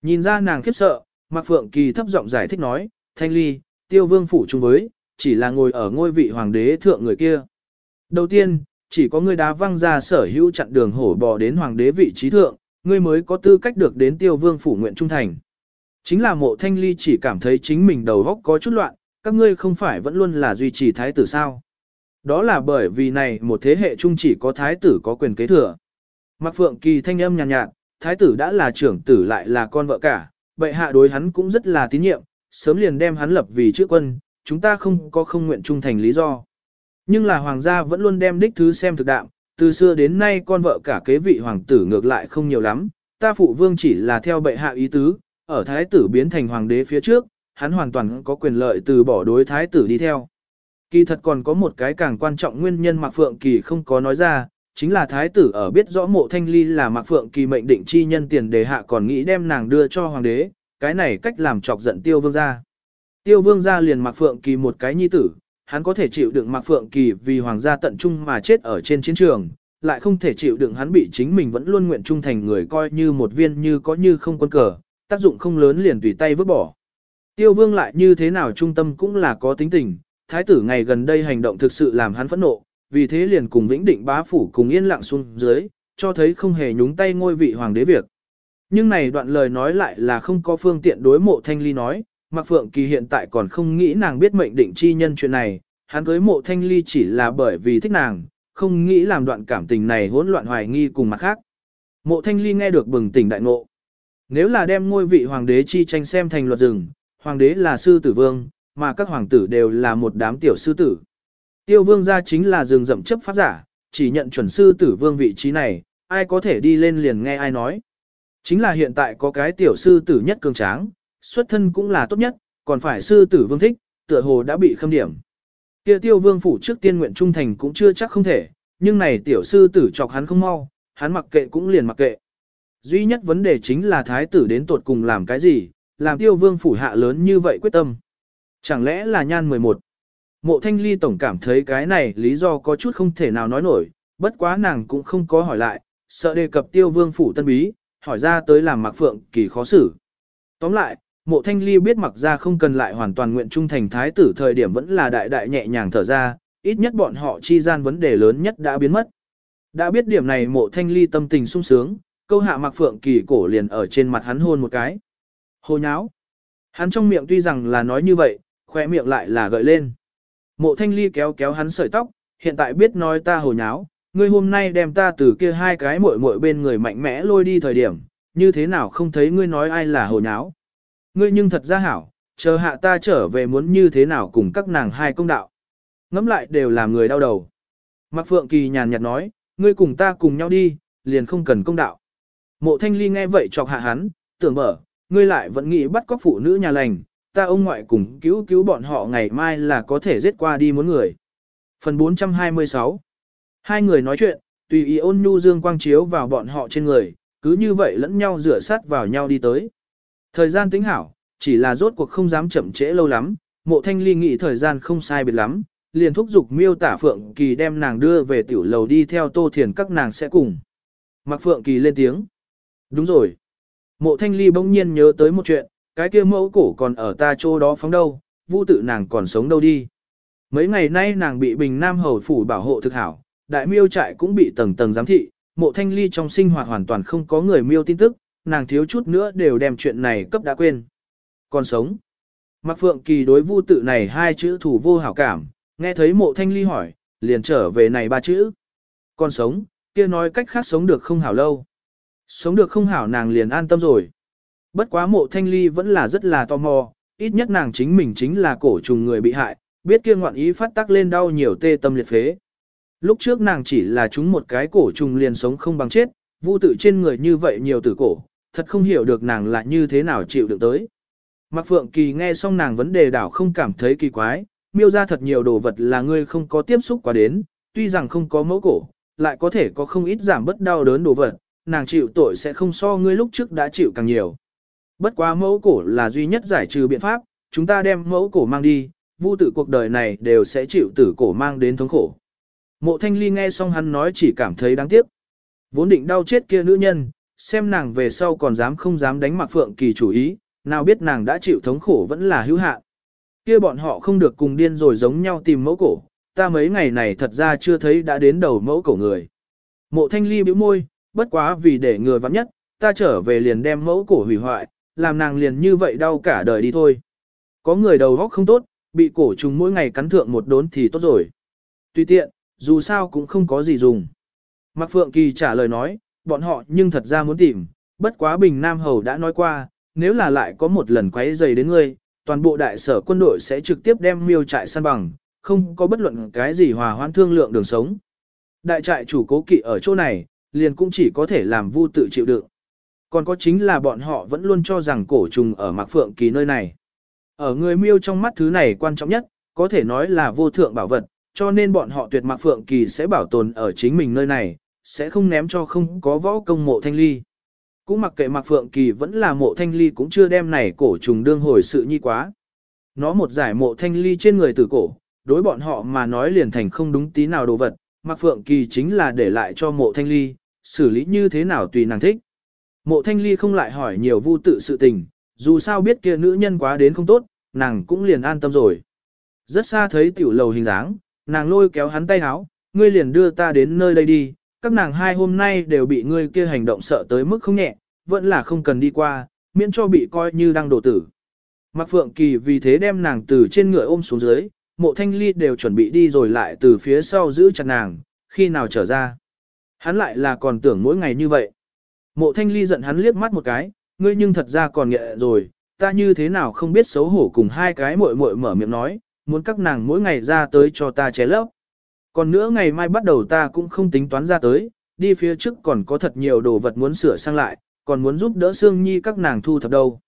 Nhìn ra nàng khiếp sợ, Mặc Phượng Kỳ thấp giọng giải thích nói, Thanh Ly, tiêu vương phủ chung với, chỉ là ngồi ở ngôi vị hoàng đế thượng người kia. Đầu tiên, chỉ có người đá văng ra sở hữu chặn đường hổ bò đến hoàng đế vị trí thượng, ngươi mới có tư cách được đến tiêu vương phủ nguyện trung thành. Chính là mộ thanh ly chỉ cảm thấy chính mình đầu góc có chút loạn, các ngươi không phải vẫn luôn là duy trì thái tử sao. Đó là bởi vì này một thế hệ chung chỉ có thái tử có quyền kế thừa. Mạc Phượng Kỳ thanh âm nhàn nhạt, nhạt, thái tử đã là trưởng tử lại là con vợ cả, bệ hạ đối hắn cũng rất là tín nhiệm, sớm liền đem hắn lập vì chữ quân, chúng ta không có không nguyện trung thành lý do. Nhưng là hoàng gia vẫn luôn đem đích thứ xem thực đạo, từ xưa đến nay con vợ cả kế vị hoàng tử ngược lại không nhiều lắm, ta phụ vương chỉ là theo bệ hạ ý tứ, ở thái tử biến thành hoàng đế phía trước, hắn hoàn toàn có quyền lợi từ bỏ đối thái tử đi theo. Kỳ thật còn có một cái càng quan trọng nguyên nhân Mạc Phượng Kỳ không có nói ra, chính là thái tử ở biết rõ mộ thanh ly là Mạc Phượng Kỳ mệnh định chi nhân tiền đề hạ còn nghĩ đem nàng đưa cho hoàng đế, cái này cách làm chọc giận tiêu vương gia. Tiêu vương gia liền Mạc Phượng Kỳ một cái nhi tử, hắn có thể chịu đựng Mạc Phượng Kỳ vì hoàng gia tận trung mà chết ở trên chiến trường, lại không thể chịu đựng hắn bị chính mình vẫn luôn nguyện trung thành người coi như một viên như có như không quân cờ, tác dụng không lớn liền tùy tay vứt bỏ. Tiêu vương lại như thế nào trung tâm cũng là có tính tình, thái tử ngày gần đây hành động thực sự làm hắn phẫn nộ, vì thế liền cùng vĩnh định bá phủ cùng yên lặng xuống dưới, cho thấy không hề nhúng tay ngôi vị hoàng đế việc. Nhưng này đoạn lời nói lại là không có phương tiện đối mộ thanh ly nói, Mạc Phượng Kỳ hiện tại còn không nghĩ nàng biết mệnh định chi nhân chuyện này, hắn cưới mộ thanh ly chỉ là bởi vì thích nàng, không nghĩ làm đoạn cảm tình này hỗn loạn hoài nghi cùng mặt khác. Mộ thanh ly nghe được bừng tỉnh đại ngộ. Nếu là đem ngôi vị hoàng đế chi tranh xem thành luật rừng, hoàng đế là sư tử vương, mà các hoàng tử đều là một đám tiểu sư tử. Tiêu vương gia chính là rừng rậm chấp pháp giả, chỉ nhận chuẩn sư tử vương vị trí này, ai có thể đi lên liền nghe ai nói. Chính là hiện tại có cái tiểu sư tử nhất cường tráng, xuất thân cũng là tốt nhất, còn phải sư tử vương thích, tựa hồ đã bị khâm điểm. Kia tiêu vương phủ trước tiên nguyện trung thành cũng chưa chắc không thể, nhưng này tiểu sư tử chọc hắn không mau, hắn mặc kệ cũng liền mặc kệ. Duy nhất vấn đề chính là thái tử đến tuột cùng làm cái gì, làm tiêu vương phủ hạ lớn như vậy quyết tâm. Chẳng lẽ là nhan 11? Mộ thanh ly tổng cảm thấy cái này lý do có chút không thể nào nói nổi, bất quá nàng cũng không có hỏi lại, sợ đề cập tiêu vương phủ tân bí, hỏi ra tới làm Mạc Phượng Kỳ khó xử. Tóm lại, mộ thanh ly biết mặc ra không cần lại hoàn toàn nguyện trung thành thái tử thời điểm vẫn là đại đại nhẹ nhàng thở ra, ít nhất bọn họ chi gian vấn đề lớn nhất đã biến mất. Đã biết điểm này mộ thanh ly tâm tình sung sướng, câu hạ Mặc Phượng Kỳ cổ liền ở trên mặt hắn hôn một cái. Hồ nháo. Hắn trong miệng tuy rằng là nói như vậy, khoe miệng lại là gợi lên. Mộ thanh ly kéo kéo hắn sợi tóc, hiện tại biết nói ta hồ nháo, ngươi hôm nay đem ta từ kia hai cái muội muội bên người mạnh mẽ lôi đi thời điểm, như thế nào không thấy ngươi nói ai là hồ nháo. Ngươi nhưng thật ra hảo, chờ hạ ta trở về muốn như thế nào cùng các nàng hai công đạo. Ngắm lại đều làm người đau đầu. Mạc Phượng Kỳ nhàn nhạt nói, ngươi cùng ta cùng nhau đi, liền không cần công đạo. Mộ thanh ly nghe vậy chọc hạ hắn, tưởng mở, ngươi lại vẫn nghĩ bắt cóc phụ nữ nhà lành, ta ông ngoại cùng cứu cứu bọn họ ngày mai là có thể giết qua đi muốn người. Phần 426 Hai người nói chuyện, tùy ý ôn nhu dương quang chiếu vào bọn họ trên người, cứ như vậy lẫn nhau rửa sát vào nhau đi tới. Thời gian tính hảo, chỉ là rốt cuộc không dám chậm trễ lâu lắm, mộ thanh ly nghĩ thời gian không sai biệt lắm, liền thúc giục miêu tả Phượng Kỳ đem nàng đưa về tiểu lầu đi theo tô thiền các nàng sẽ cùng. Mặc Phượng Kỳ lên tiếng. Đúng rồi. Mộ thanh ly bỗng nhiên nhớ tới một chuyện, cái kia mẫu cổ còn ở ta chỗ đó phóng đâu, vu tự nàng còn sống đâu đi. Mấy ngày nay nàng bị Bình Nam Hầu Phủ bảo hộ thực hảo, đại miêu trại cũng bị tầng tầng giám thị, mộ thanh ly trong sinh hoạt hoàn toàn không có người miêu tin tức, nàng thiếu chút nữa đều đem chuyện này cấp đã quên. Còn sống. Mạc Phượng Kỳ đối vu tự này hai chữ thủ vô hảo cảm, nghe thấy mộ thanh ly hỏi, liền trở về này ba chữ. Còn sống, kia nói cách khác sống được không hảo lâu. Sống được không hảo nàng liền an tâm rồi. Bất quá mộ thanh ly vẫn là rất là tò mò, ít nhất nàng chính mình chính là cổ trùng người bị hại, biết kia ngoạn ý phát tác lên đau nhiều tê tâm liệt phế. Lúc trước nàng chỉ là chúng một cái cổ trùng liền sống không bằng chết, vu tự trên người như vậy nhiều tử cổ, thật không hiểu được nàng là như thế nào chịu được tới. Mạc Phượng Kỳ nghe xong nàng vấn đề đảo không cảm thấy kỳ quái, miêu ra thật nhiều đồ vật là ngươi không có tiếp xúc qua đến, tuy rằng không có mẫu cổ, lại có thể có không ít giảm bất đau đớn đồ vật, nàng chịu tội sẽ không so ngươi lúc trước đã chịu càng nhiều. Bất quá mẫu cổ là duy nhất giải trừ biện pháp, chúng ta đem mẫu cổ mang đi, vu tự cuộc đời này đều sẽ chịu tử cổ mang đến thống khổ. Mộ thanh ly nghe xong hắn nói chỉ cảm thấy đáng tiếc. Vốn định đau chết kia nữ nhân, xem nàng về sau còn dám không dám đánh mặc phượng kỳ chủ ý, nào biết nàng đã chịu thống khổ vẫn là hữu hạn. Kia bọn họ không được cùng điên rồi giống nhau tìm mẫu cổ, ta mấy ngày này thật ra chưa thấy đã đến đầu mẫu cổ người. Mộ thanh ly bĩu môi, bất quá vì để người vắng nhất, ta trở về liền đem mẫu cổ hủy hoại, làm nàng liền như vậy đau cả đời đi thôi. Có người đầu góc không tốt, bị cổ trùng mỗi ngày cắn thượng một đốn thì tốt rồi. Tùy tiện, dù sao cũng không có gì dùng. Mạc Phượng Kỳ trả lời nói, bọn họ nhưng thật ra muốn tìm, bất quá Bình Nam Hầu đã nói qua, nếu là lại có một lần quấy dày đến ngươi, toàn bộ đại sở quân đội sẽ trực tiếp đem miêu trại săn bằng, không có bất luận cái gì hòa hoãn thương lượng đường sống. Đại trại chủ cố kỵ ở chỗ này, liền cũng chỉ có thể làm vu tự chịu đựng. Còn có chính là bọn họ vẫn luôn cho rằng cổ trùng ở Mạc Phượng Kỳ nơi này. Ở người miêu trong mắt thứ này quan trọng nhất, có thể nói là vô thượng bảo vật, cho nên bọn họ tuyệt Mạc Phượng Kỳ sẽ bảo tồn ở chính mình nơi này, sẽ không ném cho không có võ công mộ thanh ly. Cũng mặc kệ Mạc Phượng Kỳ vẫn là mộ thanh ly cũng chưa đem này cổ trùng đương hồi sự nhi quá. Nó một giải mộ thanh ly trên người tử cổ, đối bọn họ mà nói liền thành không đúng tí nào đồ vật, Mạc Phượng Kỳ chính là để lại cho mộ thanh ly, xử lý như thế nào tùy nàng thích. Mộ thanh ly không lại hỏi nhiều vu tự sự tình, dù sao biết kia nữ nhân quá đến không tốt, nàng cũng liền an tâm rồi. Rất xa thấy tiểu lầu hình dáng, nàng lôi kéo hắn tay háo, ngươi liền đưa ta đến nơi đây đi, các nàng hai hôm nay đều bị ngươi kia hành động sợ tới mức không nhẹ, vẫn là không cần đi qua, miễn cho bị coi như đang đổ tử. Mạc Phượng Kỳ vì thế đem nàng từ trên người ôm xuống dưới, mộ thanh ly đều chuẩn bị đi rồi lại từ phía sau giữ chặt nàng, khi nào trở ra. Hắn lại là còn tưởng mỗi ngày như vậy. Mộ thanh ly giận hắn liếc mắt một cái, ngươi nhưng thật ra còn nhẹ rồi, ta như thế nào không biết xấu hổ cùng hai cái muội muội mở miệng nói, muốn các nàng mỗi ngày ra tới cho ta ché lấp. Còn nữa ngày mai bắt đầu ta cũng không tính toán ra tới, đi phía trước còn có thật nhiều đồ vật muốn sửa sang lại, còn muốn giúp đỡ Sương Nhi các nàng thu thập đâu.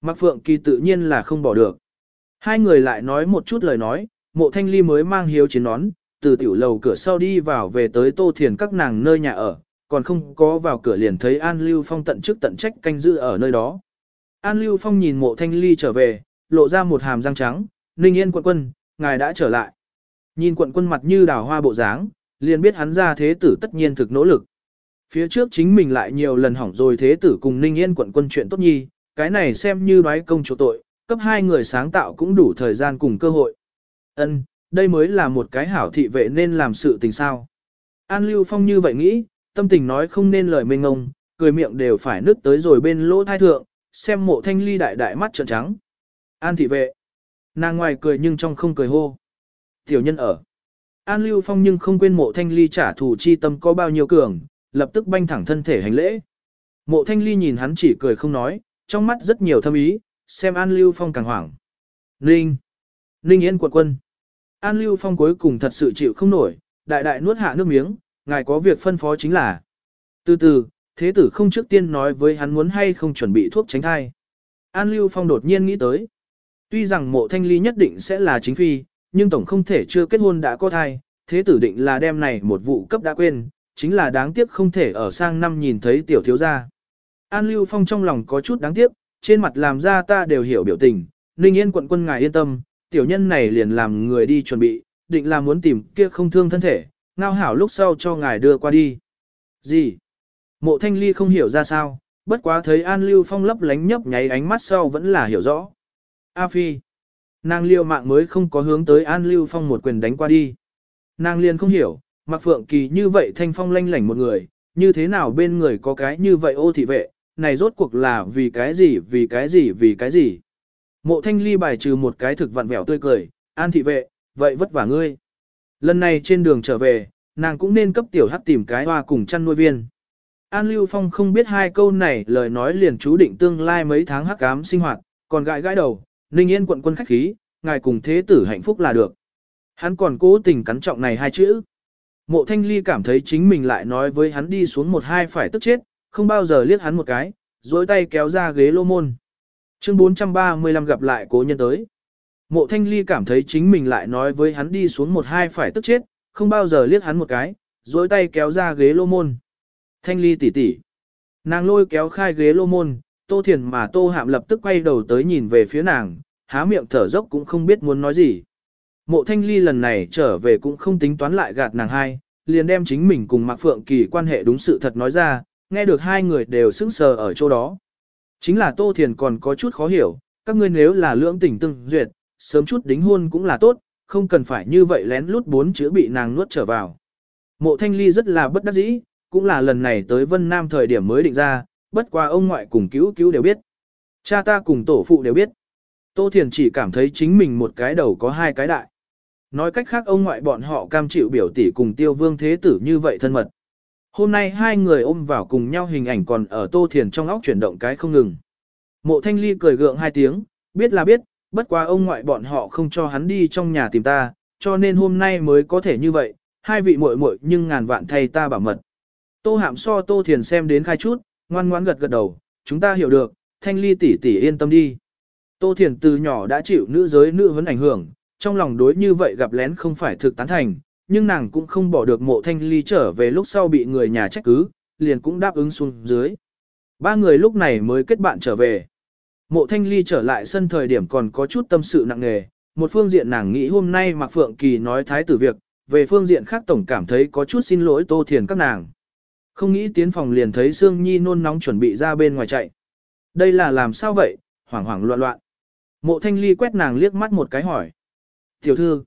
Mạc Phượng Kỳ tự nhiên là không bỏ được. Hai người lại nói một chút lời nói, mộ thanh ly mới mang hiếu chiến nón, từ tiểu lầu cửa sau đi vào về tới tô thiền các nàng nơi nhà ở, còn không có vào cửa liền thấy An Lưu Phong tận trước tận trách canh giữ ở nơi đó. An Lưu Phong nhìn mộ thanh ly trở về, lộ ra một hàm răng trắng, Ninh Yên quận quân, ngài đã trở lại. Nhìn quận quân mặt như đào hoa bộ dáng, liền biết hắn ra thế tử tất nhiên thực nỗ lực. Phía trước chính mình lại nhiều lần hỏng rồi thế tử cùng Ninh Yên quận quân chuyện tốt nhi, cái này xem như đoái công chỗ tội, cấp hai người sáng tạo cũng đủ thời gian cùng cơ hội. Ân, đây mới là một cái hảo thị vệ nên làm sự tình sao. An Lưu Phong như vậy nghĩ, tâm tình nói không nên lời mênh ngông, cười miệng đều phải nứt tới rồi bên lỗ thai thượng, xem mộ thanh ly đại đại mắt trợn trắng. An thị vệ. Nàng ngoài cười nhưng trong không cười hô. Tiểu nhân ở. An Lưu Phong nhưng không quên mộ thanh ly trả thù chi tâm có bao nhiêu cường, lập tức banh thẳng thân thể hành lễ. Mộ thanh ly nhìn hắn chỉ cười không nói, trong mắt rất nhiều thâm ý, xem An Lưu Phong càng hoảng. Ninh! Ninh Yên quận quân! An Lưu Phong cuối cùng thật sự chịu không nổi, đại đại nuốt hạ nước miếng, ngài có việc phân phó chính là. Từ từ, thế tử không trước tiên nói với hắn muốn hay không chuẩn bị thuốc tránh thai. An Lưu Phong đột nhiên nghĩ tới. Tuy rằng mộ thanh ly nhất định sẽ là chính phi, nhưng tổng không thể chưa kết hôn đã có thai, thế tử định là đem này một vụ cấp đã quên, chính là đáng tiếc không thể ở sang năm nhìn thấy tiểu thiếu gia. An Lưu Phong trong lòng có chút đáng tiếc, trên mặt làm ra ta đều hiểu biểu tình, Ninh Yên quận quân ngài yên tâm, tiểu nhân này liền làm người đi chuẩn bị, định là muốn tìm kia không thương thân thể, ngao hảo lúc sau cho ngài đưa qua đi. Gì? Mộ thanh ly không hiểu ra sao, bất quá thấy An Lưu Phong lấp lánh nhấp nháy ánh mắt sau vẫn là hiểu rõ. A Phi. Nàng liêu mạng mới không có hướng tới An Lưu Phong một quyền đánh qua đi. Nàng liền không hiểu, mặc phượng kỳ như vậy thanh phong lanh lảnh một người, như thế nào bên người có cái như vậy ô thị vệ, này rốt cuộc là vì cái gì vì cái gì vì cái gì. Mộ thanh ly bài trừ một cái thực vặn vẹo tươi cười, An thị vệ, vậy vất vả ngươi. Lần này trên đường trở về, nàng cũng nên cấp tiểu hắc tìm cái hoa cùng chăn nuôi viên. An Lưu Phong không biết hai câu này lời nói liền chú định tương lai mấy tháng hắc ám sinh hoạt, còn gãi gãi đầu, Ninh Yên quận quân khách khí, ngài cùng thế tử hạnh phúc là được. Hắn còn cố tình cắn trọng này hai chữ. Mộ Thanh Ly cảm thấy chính mình lại nói với hắn đi xuống một hai phải tức chết, không bao giờ liếc hắn một cái, dối tay kéo ra ghế lô môn. Chương 435 gặp lại cố nhân tới. Mộ Thanh Ly cảm thấy chính mình lại nói với hắn đi xuống một hai phải tức chết, không bao giờ liếc hắn một cái, dối tay kéo ra ghế lô môn. Thanh Ly tỉ tỉ. Nàng lôi kéo khai ghế lô môn, Tô Thiền mà Tô Hạm lập tức quay đầu tới nhìn về phía nàng, há miệng thở dốc cũng không biết muốn nói gì. Mộ Thanh Ly lần này trở về cũng không tính toán lại gạt nàng hai, liền đem chính mình cùng Mạc Phượng Kỳ quan hệ đúng sự thật nói ra, nghe được hai người đều sững sờ ở chỗ đó. Chính là Tô Thiền còn có chút khó hiểu, các ngươi nếu là lưỡng tình tương duyệt, sớm chút đính hôn cũng là tốt, không cần phải như vậy lén lút bốn chữ bị nàng nuốt trở vào. Mộ Thanh Ly rất là bất đắc dĩ, cũng là lần này tới Vân Nam thời điểm mới định ra, bất qua ông ngoại cùng cứu cứu đều biết. Cha ta cùng tổ phụ đều biết. Tô Thiền chỉ cảm thấy chính mình một cái đầu có hai cái đại. Nói cách khác ông ngoại bọn họ cam chịu biểu tỷ cùng tiêu vương thế tử như vậy thân mật. Hôm nay hai người ôm vào cùng nhau hình ảnh còn ở Tô Thiền trong óc chuyển động cái không ngừng. Mộ Thanh Ly cười gượng hai tiếng, biết là biết, bất quá ông ngoại bọn họ không cho hắn đi trong nhà tìm ta, cho nên hôm nay mới có thể như vậy, hai vị muội muội nhưng ngàn vạn thay ta bảo mật. Tô Hạm so Tô Thiền xem đến khai chút, ngoan ngoãn gật gật đầu, chúng ta hiểu được, Thanh Ly tỷ tỷ yên tâm đi. Tô Thiền từ nhỏ đã chịu nữ giới nữ vấn ảnh hưởng, trong lòng đối như vậy gặp lén không phải thực tán thành, nhưng nàng cũng không bỏ được mộ thanh ly trở về lúc sau bị người nhà trách cứ, liền cũng đáp ứng xuống dưới. Ba người lúc này mới kết bạn trở về. Mộ thanh ly trở lại sân thời điểm còn có chút tâm sự nặng nề, một phương diện nàng nghĩ hôm nay Mạc Phượng Kỳ nói thái tử việc, về phương diện khác tổng cảm thấy có chút xin lỗi Tô Thiền các nàng. Không nghĩ tiến phòng liền thấy Sương Nhi nôn nóng chuẩn bị ra bên ngoài chạy. Đây là làm sao vậy, hoảng hoảng loạn loạn. Mộ thanh ly quét nàng liếc mắt một cái hỏi. Tiểu thư.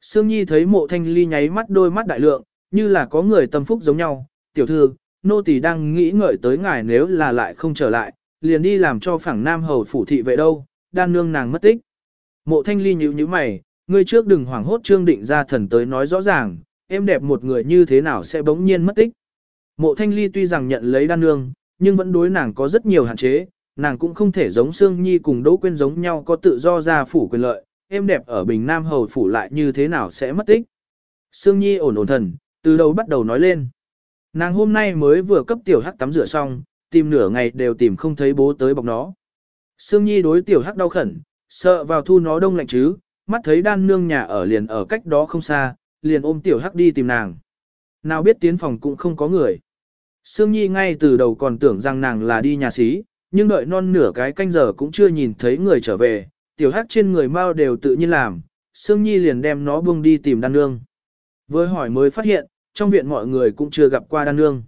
Sương Nhi thấy mộ thanh ly nháy mắt đôi mắt đại lượng, như là có người tâm phúc giống nhau. Tiểu thư, nô tỳ đang nghĩ ngợi tới ngài nếu là lại không trở lại, liền đi làm cho phẳng nam hầu phủ thị vệ đâu, đan nương nàng mất tích. Mộ thanh ly nhíu nhíu mày, ngươi trước đừng hoảng hốt trương định ra thần tới nói rõ ràng, em đẹp một người như thế nào sẽ bỗng nhiên mất tích. Mộ thanh ly tuy rằng nhận lấy đan nương, nhưng vẫn đối nàng có rất nhiều hạn chế, nàng cũng không thể giống Sương Nhi cùng Đỗ Quyên giống nhau có tự do ra phủ quyền lợi, em đẹp ở Bình Nam Hầu phủ lại như thế nào sẽ mất tích. Sương Nhi ổn ổn thần, từ đầu bắt đầu nói lên. Nàng hôm nay mới vừa cấp tiểu hắc tắm rửa xong, tìm nửa ngày đều tìm không thấy bố tới bọc nó. Sương Nhi đối tiểu hắc đau khẩn, sợ vào thu nó đông lạnh chứ, mắt thấy đan nương nhà ở liền ở cách đó không xa, liền ôm tiểu hắc đi tìm nàng. Nào biết tiến phòng cũng không có người. Sương Nhi ngay từ đầu còn tưởng rằng nàng là đi nhà xí, nhưng đợi non nửa cái canh giờ cũng chưa nhìn thấy người trở về, tiểu hát trên người mau đều tự nhiên làm, Sương Nhi liền đem nó buông đi tìm đan nương. Với hỏi mới phát hiện, trong viện mọi người cũng chưa gặp qua đan nương.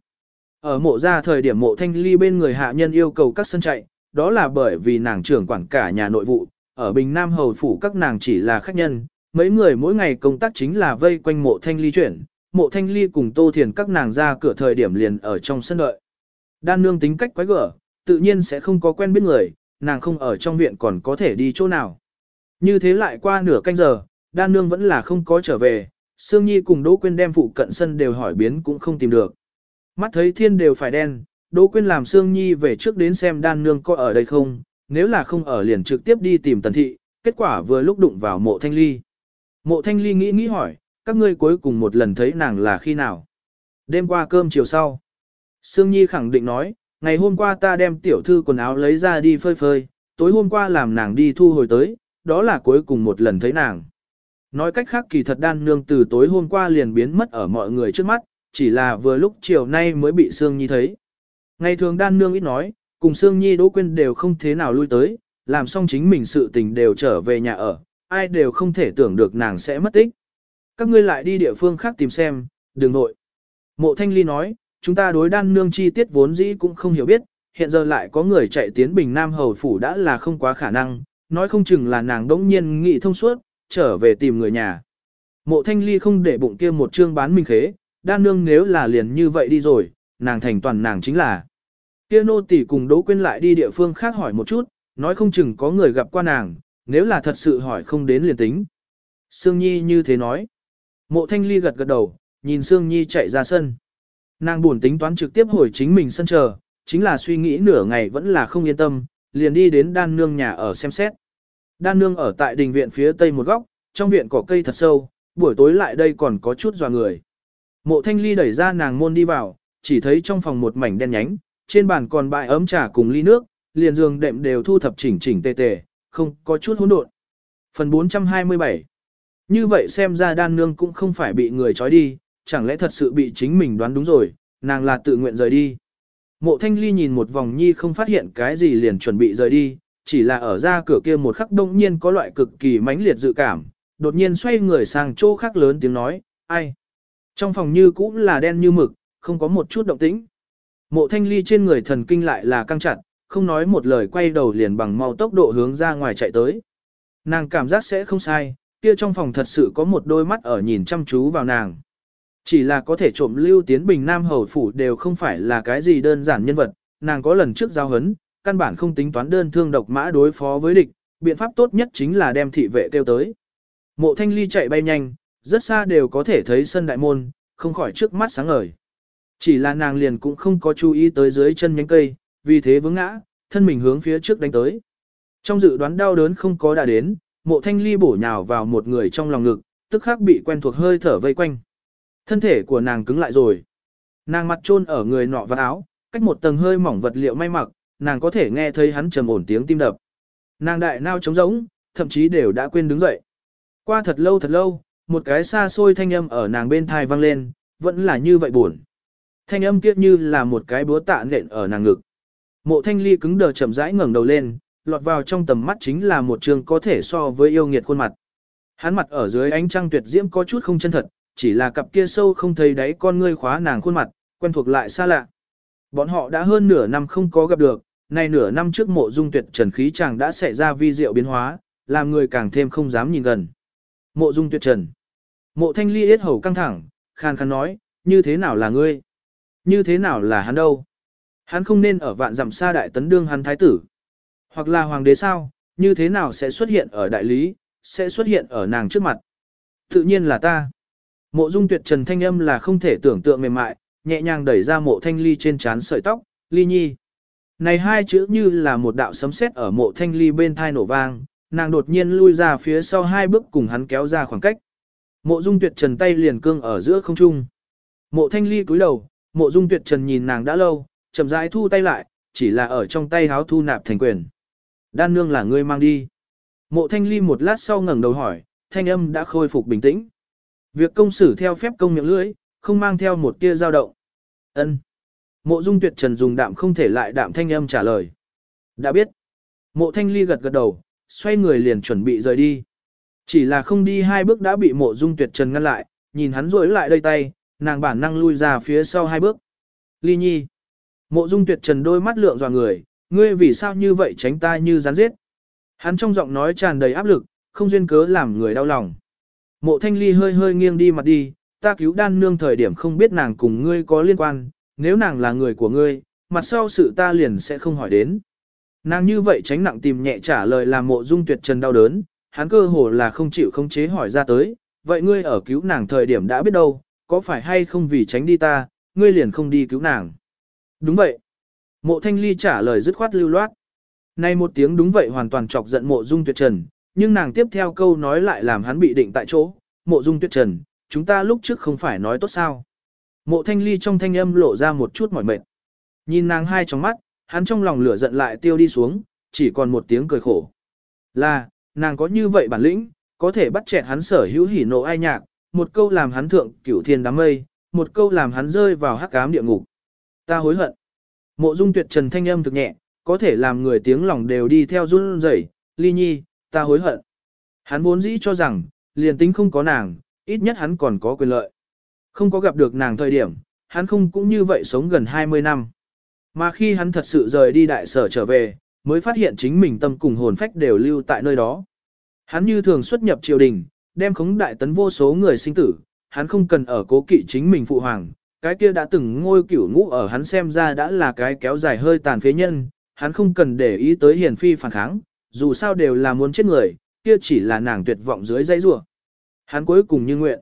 Ở mộ ra thời điểm mộ thanh ly bên người hạ nhân yêu cầu các sân chạy, đó là bởi vì nàng trưởng quản cả nhà nội vụ, ở Bình Nam Hầu Phủ các nàng chỉ là khách nhân, mấy người mỗi ngày công tác chính là vây quanh mộ thanh ly chuyển, mộ thanh ly cùng tô thiền các nàng ra cửa thời điểm liền ở trong sân đợi. Đan nương tính cách quái gở, tự nhiên sẽ không có quen biết người, nàng không ở trong viện còn có thể đi chỗ nào. Như thế lại qua nửa canh giờ, đan nương vẫn là không có trở về, Sương Nhi cùng Đỗ Quyên đem phụ cận sân đều hỏi biến cũng không tìm được. Mắt thấy thiên đều phải đen, Đỗ Quyên làm Sương Nhi về trước đến xem đan nương có ở đây không, nếu là không ở liền trực tiếp đi tìm tần thị, kết quả vừa lúc đụng vào mộ thanh ly. Mộ thanh ly nghĩ nghĩ hỏi, các ngươi cuối cùng một lần thấy nàng là khi nào? Đêm qua cơm chiều sau. Sương Nhi khẳng định nói, ngày hôm qua ta đem tiểu thư quần áo lấy ra đi phơi phơi, tối hôm qua làm nàng đi thu hồi tới, đó là cuối cùng một lần thấy nàng. Nói cách khác kỳ thật đan nương từ tối hôm qua liền biến mất ở mọi người trước mắt, chỉ là vừa lúc chiều nay mới bị Sương Nhi thấy. Ngày thường đan nương ít nói, cùng Sương Nhi Đỗ Quyên đều không thế nào lui tới, làm xong chính mình sự tình đều trở về nhà ở, ai đều không thể tưởng được nàng sẽ mất tích. Các ngươi lại đi địa phương khác tìm xem, đừng nội. Mộ Thanh Ly nói, chúng ta đối đan nương chi tiết vốn dĩ cũng không hiểu biết, hiện giờ lại có người chạy tiến Bình Nam Hầu Phủ đã là không quá khả năng, nói không chừng là nàng đống nhiên nghị thông suốt, trở về tìm người nhà. Mộ Thanh Ly không để bụng kia một chương bán mình khế, đan nương nếu là liền như vậy đi rồi, nàng thành toàn nàng chính là. Kia nô tỷ cùng Đỗ Quyên lại đi địa phương khác hỏi một chút, nói không chừng có người gặp qua nàng, nếu là thật sự hỏi không đến liền tính. Sương Nhi như thế nói. Mộ Thanh Ly gật gật đầu, nhìn Sương Nhi chạy ra sân. Nàng buồn tính toán trực tiếp hồi chính mình sân chờ, chính là suy nghĩ nửa ngày vẫn là không yên tâm, liền đi đến đan nương nhà ở xem xét. Đan nương ở tại đình viện phía tây một góc, trong viện có cây thật sâu, buổi tối lại đây còn có chút dò người. Mộ thanh ly đẩy ra nàng môn đi vào, chỉ thấy trong phòng một mảnh đen nhánh, trên bàn còn bại ấm trà cùng ly nước, liền giường đệm đều thu thập chỉnh chỉnh tề tề, không có chút hỗn độn. Phần 427 như vậy xem ra đan nương cũng không phải bị người trói đi, chẳng lẽ thật sự bị chính mình đoán đúng rồi, nàng là tự nguyện rời đi. Mộ thanh ly nhìn một vòng nhi không phát hiện cái gì liền chuẩn bị rời đi, chỉ là ở ra cửa kia một khắc đông nhiên có loại cực kỳ mãnh liệt dự cảm, đột nhiên xoay người sang chỗ khác lớn tiếng nói, ai? Trong phòng như cũng là đen như mực, không có một chút động tĩnh. Mộ thanh ly trên người thần kinh lại là căng chặt, không nói một lời quay đầu liền bằng mau tốc độ hướng ra ngoài chạy tới. Nàng cảm giác sẽ không sai, kia trong phòng thật sự có một đôi mắt ở nhìn chăm chú vào nàng. Chỉ là có thể trộm lưu tiến bình nam hầu phủ đều không phải là cái gì đơn giản nhân vật, nàng có lần trước giao hấn, căn bản không tính toán đơn thương độc mã đối phó với địch, biện pháp tốt nhất chính là đem thị vệ kêu tới. Mộ thanh ly chạy bay nhanh, rất xa đều có thể thấy sân đại môn, không khỏi trước mắt sáng ngời. Chỉ là nàng liền cũng không có chú ý tới dưới chân nhánh cây, vì thế vướng ngã, thân mình hướng phía trước đánh tới. Trong dự đoán đau đớn không có đã đến, mộ thanh ly bổ nhào vào một người trong lòng ngực, tức khắc bị quen thuộc hơi thở vây quanh. Thân thể của nàng cứng lại rồi. Nàng mặt trôn ở người nọ vào áo, cách một tầng hơi mỏng vật liệu may mặc, nàng có thể nghe thấy hắn trầm ổn tiếng tim đập. Nàng đại nao trống rỗng, thậm chí đều đã quên đứng dậy. Qua thật lâu thật lâu, một cái xa xôi thanh âm ở nàng bên thai vang lên, vẫn là như vậy buồn. Thanh âm kia như là một cái búa tạ nện ở nàng ngực. Mộ thanh ly cứng đờ chậm rãi ngẩng đầu lên, lọt vào trong tầm mắt chính là một trường có thể so với yêu nghiệt khuôn mặt. Hắn mặt ở dưới ánh trăng tuyệt diễm có chút không chân thật, chỉ là cặp kia sâu không thấy đáy con ngươi khóa nàng khuôn mặt, quen thuộc lại xa lạ. Bọn họ đã hơn nửa năm không có gặp được, nay nửa năm trước mộ dung tuyệt trần khí chàng đã xảy ra vi diệu biến hóa, làm người càng thêm không dám nhìn gần. Mộ dung tuyệt trần. Mộ thanh ly yết hầu căng thẳng, khàn khàn nói, như thế nào là ngươi? Như thế nào là hắn đâu? Hắn không nên ở vạn dặm xa đại tấn đương hắn thái tử. Hoặc là hoàng đế sao, như thế nào sẽ xuất hiện ở đại lý, sẽ xuất hiện ở nàng trước mặt. Tự nhiên là ta. Mộ dung tuyệt trần thanh âm là không thể tưởng tượng mềm mại, nhẹ nhàng đẩy ra mộ thanh ly trên trán sợi tóc, ly nhi. Này hai chữ như là một đạo sấm sét ở mộ thanh ly bên thai nổ vang, nàng đột nhiên lui ra phía sau hai bước cùng hắn kéo ra khoảng cách. Mộ dung tuyệt trần tay liền cương ở giữa không trung. Mộ thanh ly cúi đầu, mộ dung tuyệt trần nhìn nàng đã lâu, chậm rãi thu tay lại, chỉ là ở trong tay háo thu nạp thành quyền. Đan nương là ngươi mang đi. Mộ thanh ly một lát sau ngẩng đầu hỏi, thanh âm đã khôi phục bình tĩnh. Việc công xử theo phép công miệng lưỡi, không mang theo một tia dao động. Ân. Mộ Dung Tuyệt Trần dùng đạm không thể lại đạm thanh âm trả lời. Đã biết. Mộ Thanh Ly gật gật đầu, xoay người liền chuẩn bị rời đi. Chỉ là không đi hai bước đã bị mộ dung tuyệt trần ngăn lại, nhìn hắn rối lại đây tay, nàng bản năng lui ra phía sau hai bước. Ly nhi. Mộ dung tuyệt trần đôi mắt lượng dò người, ngươi vì sao như vậy tránh ta như rắn giết. Hắn trong giọng nói tràn đầy áp lực, không duyên cớ làm người đau lòng. Mộ thanh ly hơi hơi nghiêng đi mặt đi, ta cứu đan nương thời điểm không biết nàng cùng ngươi có liên quan, nếu nàng là người của ngươi, mặt sau sự ta liền sẽ không hỏi đến. Nàng như vậy tránh nặng tìm nhẹ trả lời làm mộ dung tuyệt trần đau đớn, hắn cơ hồ là không chịu không chế hỏi ra tới, vậy ngươi ở cứu nàng thời điểm đã biết đâu, có phải hay không vì tránh đi ta, ngươi liền không đi cứu nàng. Đúng vậy. Mộ thanh ly trả lời dứt khoát lưu loát. Nay một tiếng đúng vậy hoàn toàn chọc giận mộ dung tuyệt trần, nhưng nàng tiếp theo câu nói lại làm hắn bị định tại chỗ. Mộ dung tuyệt trần, chúng ta lúc trước không phải nói tốt sao. Mộ thanh ly trong thanh âm lộ ra một chút mỏi mệt. Nhìn nàng hai trong mắt, hắn trong lòng lửa giận lại tiêu đi xuống, chỉ còn một tiếng cười khổ. Là, nàng có như vậy bản lĩnh, có thể bắt chẹt hắn sở hữu hỉ nộ ai nhạc, một câu làm hắn thượng cửu thiên đám mây, một câu làm hắn rơi vào hắc ám địa ngục. Ta hối hận. Mộ dung tuyệt trần thanh âm thực nhẹ, có thể làm người tiếng lòng đều đi theo run rẩy. ly nhi, ta hối hận. Hắn vốn dĩ cho rằng, liền tính không có nàng, ít nhất hắn còn có quyền lợi. Không có gặp được nàng thời điểm, hắn không cũng như vậy sống gần 20 năm. Mà khi hắn thật sự rời đi đại sở trở về, mới phát hiện chính mình tâm cùng hồn phách đều lưu tại nơi đó. Hắn như thường xuất nhập triều đình, đem khống đại tấn vô số người sinh tử, hắn không cần ở cố kỵ chính mình phụ hoàng, cái kia đã từng ngôi cửu ngũ ở hắn xem ra đã là cái kéo dài hơi tàn phế nhân, hắn không cần để ý tới hiền phi phản kháng, dù sao đều là muốn chết người, kia chỉ là nàng tuyệt vọng dưới dây rủa. Hắn cuối cùng như nguyện.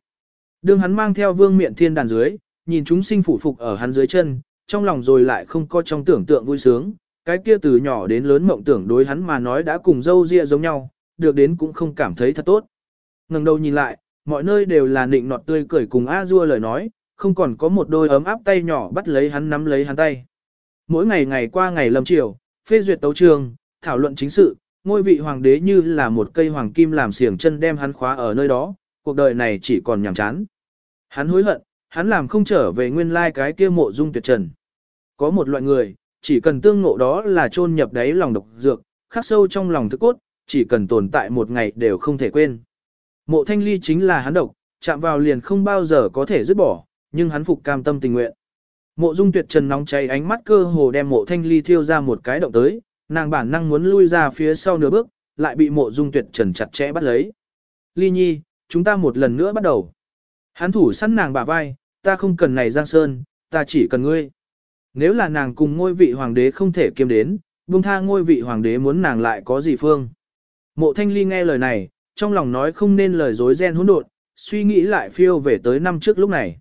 Đương hắn mang theo vương miện thiên đàn dưới, nhìn chúng sinh phủ phục ở hắn dưới chân, trong lòng rồi lại không có trong tưởng tượng vui sướng, cái kia từ nhỏ đến lớn mộng tưởng đối hắn mà nói đã cùng dâu ria giống nhau, được đến cũng không cảm thấy thật tốt. ngẩng đầu nhìn lại, mọi nơi đều là nịnh nọt tươi cười cùng a dua lời nói, không còn có một đôi ấm áp tay nhỏ bắt lấy hắn nắm lấy hắn tay. Mỗi ngày ngày qua ngày lâm chiều, phê duyệt tấu trường, thảo luận chính sự, ngôi vị hoàng đế như là một cây hoàng kim làm xiềng chân đem hắn khóa ở nơi đó, cuộc đời này chỉ còn nhàm chán. Hắn hối hận, hắn làm không trở về nguyên lai cái kia mộ dung tuyệt trần. Có một loại người, chỉ cần tương ngộ đó là chôn nhập đáy lòng độc dược, khắc sâu trong lòng thức cốt, chỉ cần tồn tại một ngày đều không thể quên. Mộ thanh ly chính là hắn độc, chạm vào liền không bao giờ có thể dứt bỏ, nhưng hắn phục cam tâm tình nguyện. Mộ dung tuyệt trần nóng cháy ánh mắt cơ hồ đem mộ thanh ly thiêu ra một cái động tới, nàng bản năng muốn lui ra phía sau nửa bước, lại bị mộ dung tuyệt trần chặt chẽ bắt lấy. Ly nhi, chúng ta một lần nữa bắt đầu. Hắn thủ sẵn nàng bả vai, ta không cần này giang sơn, ta chỉ cần ngươi. Nếu là nàng cùng ngôi vị hoàng đế không thể kiêm đến, buông tha ngôi vị hoàng đế muốn nàng lại có gì phương. Mộ thanh ly nghe lời này, trong lòng nói không nên lời dối ren hỗn độn, suy nghĩ lại phiêu về tới năm trước lúc này.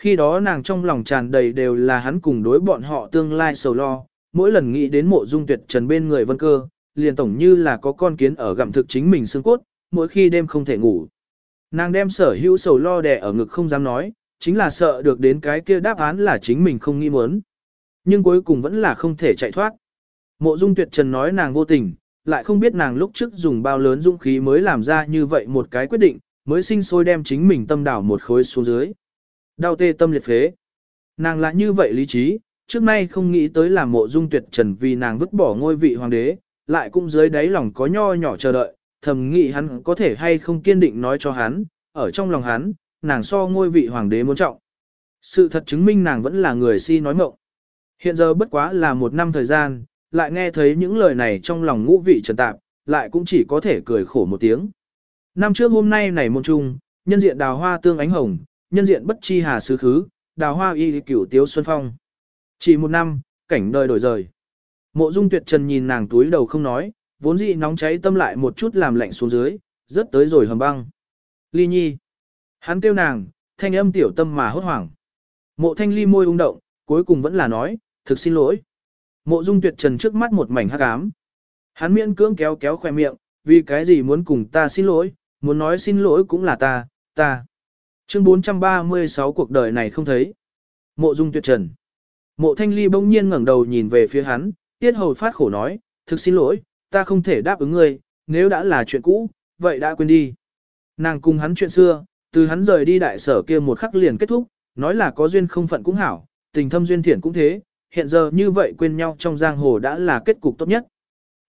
Khi đó nàng trong lòng tràn đầy đều là hắn cùng đối bọn họ tương lai sầu lo, mỗi lần nghĩ đến mộ dung tuyệt trần bên người vân cơ, liền tổng như là có con kiến ở gặm thực chính mình xương cốt, mỗi khi đêm không thể ngủ. Nàng đem sở hữu sầu lo đè ở ngực không dám nói, chính là sợ được đến cái kia đáp án là chính mình không nghĩ muốn. Nhưng cuối cùng vẫn là không thể chạy thoát. Mộ dung tuyệt trần nói nàng vô tình, lại không biết nàng lúc trước dùng bao lớn dũng khí mới làm ra như vậy một cái quyết định, mới sinh sôi đem chính mình tâm đảo một khối xuống dưới. Đau tê tâm liệt phế. Nàng là như vậy lý trí, trước nay không nghĩ tới làm mộ dung tuyệt trần vì nàng vứt bỏ ngôi vị hoàng đế, lại cũng dưới đáy lòng có nho nhỏ chờ đợi, thầm nghĩ hắn có thể hay không kiên định nói cho hắn, ở trong lòng hắn, nàng so ngôi vị hoàng đế muốn trọng. Sự thật chứng minh nàng vẫn là người si nói mộng. Hiện giờ bất quá là một năm thời gian, lại nghe thấy những lời này trong lòng ngũ vị trần tạp, lại cũng chỉ có thể cười khổ một tiếng. Năm trước hôm nay này môn trung, nhân diện đào hoa tương ánh hồng, nhân diện bất chi hà sứ khứ, đào hoa y cửu tiếu xuân phong. Chỉ một năm, cảnh đời đổi rời. Mộ dung tuyệt trần nhìn nàng túi đầu không nói, vốn dị nóng cháy tâm lại một chút làm lạnh xuống dưới, rất tới rồi hầm băng. Ly nhi. Hắn kêu nàng, thanh âm tiểu tâm mà hốt hoảng. Mộ thanh ly môi ung động, cuối cùng vẫn là nói, thực xin lỗi. Mộ dung tuyệt trần trước mắt một mảnh hắc ám. Hắn miễn cưỡng kéo kéo khoe miệng, vì cái gì muốn cùng ta xin lỗi, muốn nói xin lỗi cũng là ta, ta. Chương 436 cuộc đời này không thấy. Mộ dung tuyệt trần. Mộ thanh ly bỗng nhiên ngẩng đầu nhìn về phía hắn, tiết hầu phát khổ nói, thực xin lỗi, ta không thể đáp ứng ngươi, nếu đã là chuyện cũ, vậy đã quên đi. Nàng cùng hắn chuyện xưa, từ hắn rời đi đại sở kia một khắc liền kết thúc, nói là có duyên không phận cũng hảo, tình thâm duyên thiện cũng thế, hiện giờ như vậy quên nhau trong giang hồ đã là kết cục tốt nhất.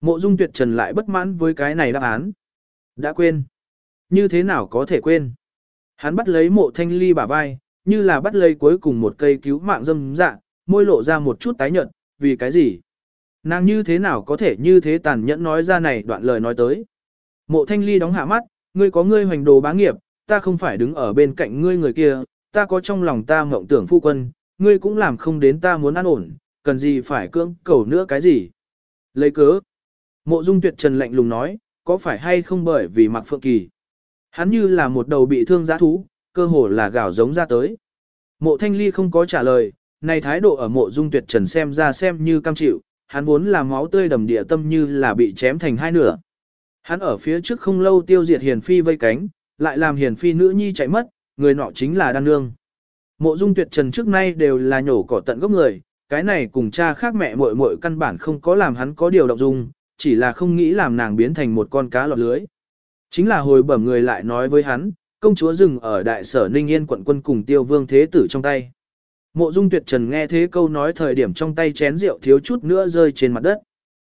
Mộ dung tuyệt trần lại bất mãn với cái này đáp án. Đã quên. Như thế nào có thể quên? Hắn bắt lấy mộ thanh ly bả vai, như là bắt lấy cuối cùng một cây cứu mạng dâm dạ, môi lộ ra một chút tái nhợt, vì cái gì? Nàng như thế nào có thể như thế tàn nhẫn nói ra này đoạn lời nói tới? Mộ thanh ly đóng hạ mắt, ngươi có ngươi hoành đồ bá nghiệp, ta không phải đứng ở bên cạnh ngươi người kia, ta có trong lòng ta mộng tưởng phu quân, ngươi cũng làm không đến ta muốn an ổn, cần gì phải cưỡng cầu nữa cái gì? Lấy cớ. Mộ dung tuyệt trần lạnh lùng nói, có phải hay không bởi vì mặc phượng kỳ? Hắn như là một đầu bị thương giã thú, cơ hồ là gào giống ra tới. Mộ thanh ly không có trả lời, này thái độ ở mộ dung tuyệt trần xem ra xem như cam chịu, hắn vốn là máu tươi đầm địa tâm như là bị chém thành hai nửa. Hắn ở phía trước không lâu tiêu diệt hiền phi vây cánh, lại làm hiền phi nữ nhi chạy mất, người nọ chính là đan nương. Mộ dung tuyệt trần trước nay đều là nhổ cỏ tận gốc người, cái này cùng cha khác mẹ muội muội căn bản không có làm hắn có điều động dung, chỉ là không nghĩ làm nàng biến thành một con cá lọt lưới. Chính là hồi bẩm người lại nói với hắn, công chúa dừng ở đại sở Ninh Yên quận quân cùng tiêu vương thế tử trong tay. Mộ dung tuyệt trần nghe thế câu nói thời điểm trong tay chén rượu thiếu chút nữa rơi trên mặt đất.